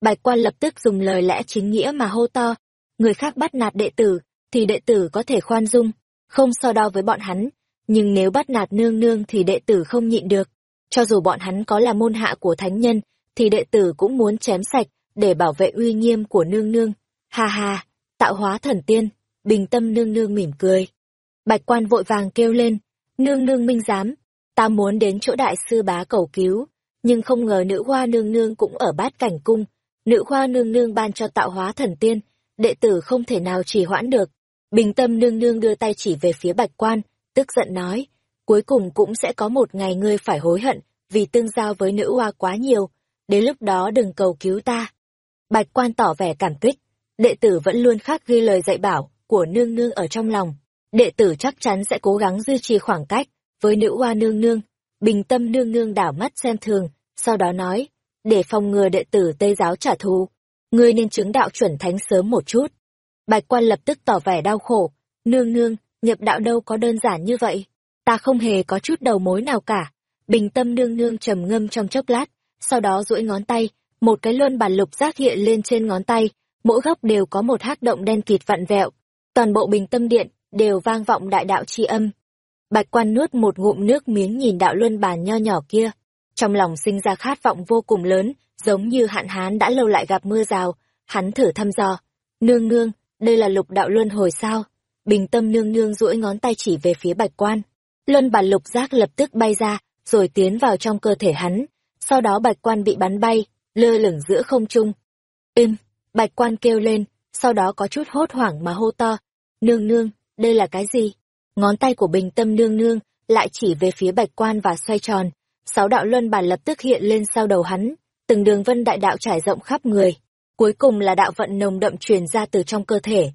Bạch quan lập tức dùng lời lẽ chính nghĩa mà hô to, người khác bắt nạt đệ tử, thì đệ tử có thể khoan dung, không so đo với bọn hắn, nhưng nếu bắt nạt nương nương thì đệ tử không nhịn được. Cho dù bọn hắn có là môn hạ của thánh nhân, thì đệ tử cũng muốn chém sạch, để bảo vệ uy nghiêm của nương nương. Ha ha, tạo hóa thần tiên, bình tâm nương nương mỉm cười. Bạch quan vội vàng kêu lên, nương nương minh giám, ta muốn đến chỗ đại sư bá cầu cứu, nhưng không ngờ nữ hoa nương nương cũng ở bát cảnh cung, nữ hoa nương nương ban cho tạo hóa thần tiên, đệ tử không thể nào trì hoãn được. Bình tâm nương nương đưa tay chỉ về phía bạch quan, tức giận nói, cuối cùng cũng sẽ có một ngày ngươi phải hối hận, vì tương giao với nữ hoa quá nhiều, đến lúc đó đừng cầu cứu ta. Bạch quan tỏ vẻ cảm kích, đệ tử vẫn luôn khắc ghi lời dạy bảo của nương nương ở trong lòng. Đệ tử chắc chắn sẽ cố gắng duy trì khoảng cách với nữ hoa nương nương. Bình tâm nương nương đảo mắt xem thường, sau đó nói, để phòng ngừa đệ tử Tây giáo trả thù, ngươi nên chứng đạo chuẩn thánh sớm một chút. Bạch quan lập tức tỏ vẻ đau khổ, nương nương, nhập đạo đâu có đơn giản như vậy, ta không hề có chút đầu mối nào cả. Bình tâm nương nương trầm ngâm trong chốc lát, sau đó duỗi ngón tay, một cái luân bản lục giác hiện lên trên ngón tay, mỗi góc đều có một hắc động đen kịt vặn vẹo, toàn bộ bình tâm điện đều vang vọng đại đạo chi âm. Bạch quan nuốt một ngụm nước miếng nhìn đạo luân bàn nho nhỏ kia, trong lòng sinh ra khát vọng vô cùng lớn, giống như hạn hán đã lâu lại gặp mưa rào, hắn thử thăm dò. Nương nương, đây là lục đạo luân hồi sao? Bình tâm nương nương duỗi ngón tay chỉ về phía bạch quan. Luân bản lục giác lập tức bay ra, rồi tiến vào trong cơ thể hắn. Sau đó bạch quan bị bắn bay, lơ lửng giữa không trung. Im, bạch quan kêu lên, sau đó có chút hốt hoảng mà hô to. Nương nương, đây là cái gì? Ngón tay của bình tâm nương nương lại chỉ về phía bạch quan và xoay tròn. Sáu đạo luân bản lập tức hiện lên sau đầu hắn, từng đường vân đại đạo trải rộng khắp người. Cuối cùng là đạo vận nồng đậm truyền ra từ trong cơ thể.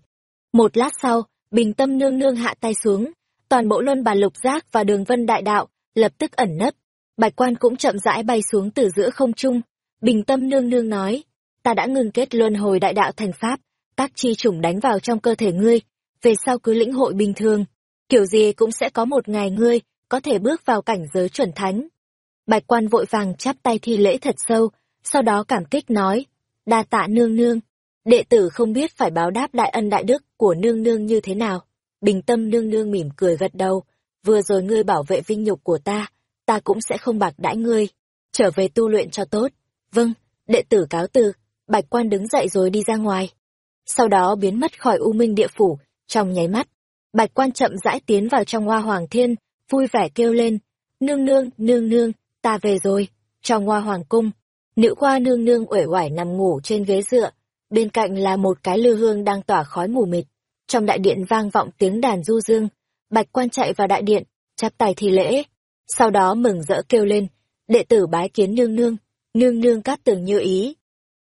Một lát sau, bình tâm nương nương hạ tay xuống, toàn bộ luân bản lục giác và đường vân đại đạo lập tức ẩn nấp. Bạch quan cũng chậm rãi bay xuống từ giữa không trung. Bình tâm nương nương nói, ta đã ngừng kết luân hồi đại đạo thành pháp, các chi chủng đánh vào trong cơ thể ngươi, về sau cứ lĩnh hội bình thường, kiểu gì cũng sẽ có một ngày ngươi có thể bước vào cảnh giới chuẩn thánh. Bạch quan vội vàng chắp tay thi lễ thật sâu, sau đó cảm kích nói, đa tạ nương nương, đệ tử không biết phải báo đáp đại ân đại đức của nương nương như thế nào. Bình tâm nương nương mỉm cười gật đầu, vừa rồi ngươi bảo vệ vinh nhục của ta, ta cũng sẽ không bạc đãi ngươi, trở về tu luyện cho tốt. Vâng, đệ tử cáo từ, bạch quan đứng dậy rồi đi ra ngoài. Sau đó biến mất khỏi u minh địa phủ, trong nháy mắt, bạch quan chậm rãi tiến vào trong hoa hoàng thiên, vui vẻ kêu lên, nương nương, nương nương, ta về rồi, trong hoa hoàng cung. Nữ hoa nương nương uể oải nằm ngủ trên ghế dựa, bên cạnh là một cái lư hương đang tỏa khói mù mịt. Trong đại điện vang vọng tiếng đàn du dương, bạch quan chạy vào đại điện, chắp tay thi lễ. Sau đó mừng rỡ kêu lên, đệ tử bái kiến nương nương, nương nương cát tường như ý.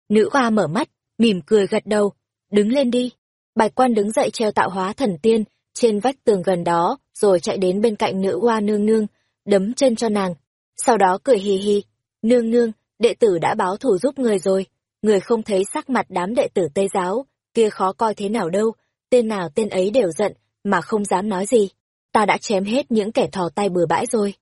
Nữ hoa mở mắt, mỉm cười gật đầu, đứng lên đi. Bạch quan đứng dậy treo tạo hóa thần tiên, trên vách tường gần đó, rồi chạy đến bên cạnh nữ hoa nương nương, đấm chân cho nàng. Sau đó cười hì hì, nương nương, đệ tử đã báo thù giúp người rồi, người không thấy sắc mặt đám đệ tử Tây giáo, kia khó coi thế nào đâu, tên nào tên ấy đều giận, mà không dám nói gì. Ta đã chém hết những kẻ thò tay bừa bãi rồi.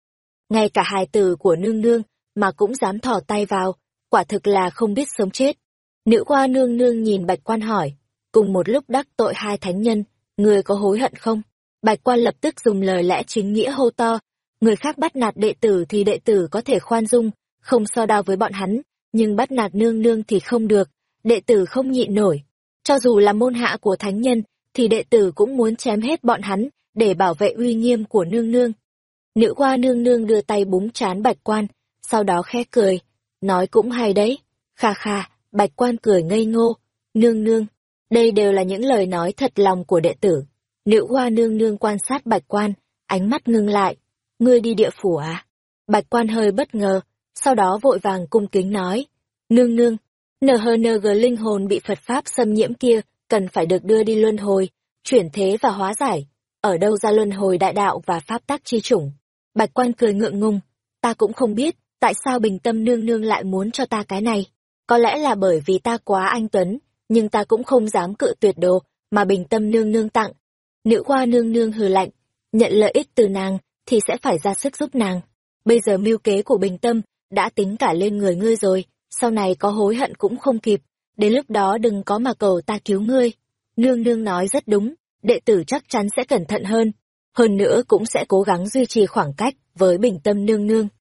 Ngay cả hài tử của nương nương, mà cũng dám thò tay vào, quả thực là không biết sống chết. Nữ hoa nương nương nhìn bạch quan hỏi, cùng một lúc đắc tội hai thánh nhân, người có hối hận không? Bạch quan lập tức dùng lời lẽ chính nghĩa hô to, người khác bắt nạt đệ tử thì đệ tử có thể khoan dung, không so đao với bọn hắn, nhưng bắt nạt nương nương thì không được, đệ tử không nhịn nổi. Cho dù là môn hạ của thánh nhân, thì đệ tử cũng muốn chém hết bọn hắn, để bảo vệ uy nghiêm của nương nương. Nữ hoa nương nương đưa tay búng chán bạch quan, sau đó khẽ cười, nói cũng hay đấy. Kha kha, bạch quan cười ngây ngô, nương nương, đây đều là những lời nói thật lòng của đệ tử. Nữ hoa nương nương quan sát bạch quan, ánh mắt ngưng lại. Ngươi đi địa phủ à? Bạch quan hơi bất ngờ, sau đó vội vàng cung kính nói. Nương nương, nờ hờ nờ gờ linh hồn bị Phật Pháp xâm nhiễm kia, cần phải được đưa đi luân hồi, chuyển thế và hóa giải. Ở đâu ra luân hồi đại đạo và Pháp tác chi chủng? Bạch quan cười ngượng ngùng, ta cũng không biết, tại sao bình tâm nương nương lại muốn cho ta cái này. Có lẽ là bởi vì ta quá anh Tuấn, nhưng ta cũng không dám cự tuyệt đồ mà bình tâm nương nương tặng. Nữ hoa nương nương hừ lạnh, nhận lợi ích từ nàng thì sẽ phải ra sức giúp nàng. Bây giờ mưu kế của bình tâm đã tính cả lên người ngươi rồi, sau này có hối hận cũng không kịp, đến lúc đó đừng có mà cầu ta cứu ngươi. Nương nương nói rất đúng, đệ tử chắc chắn sẽ cẩn thận hơn, hơn nữa cũng sẽ cố gắng duy trì khoảng cách với bình tâm nương nương.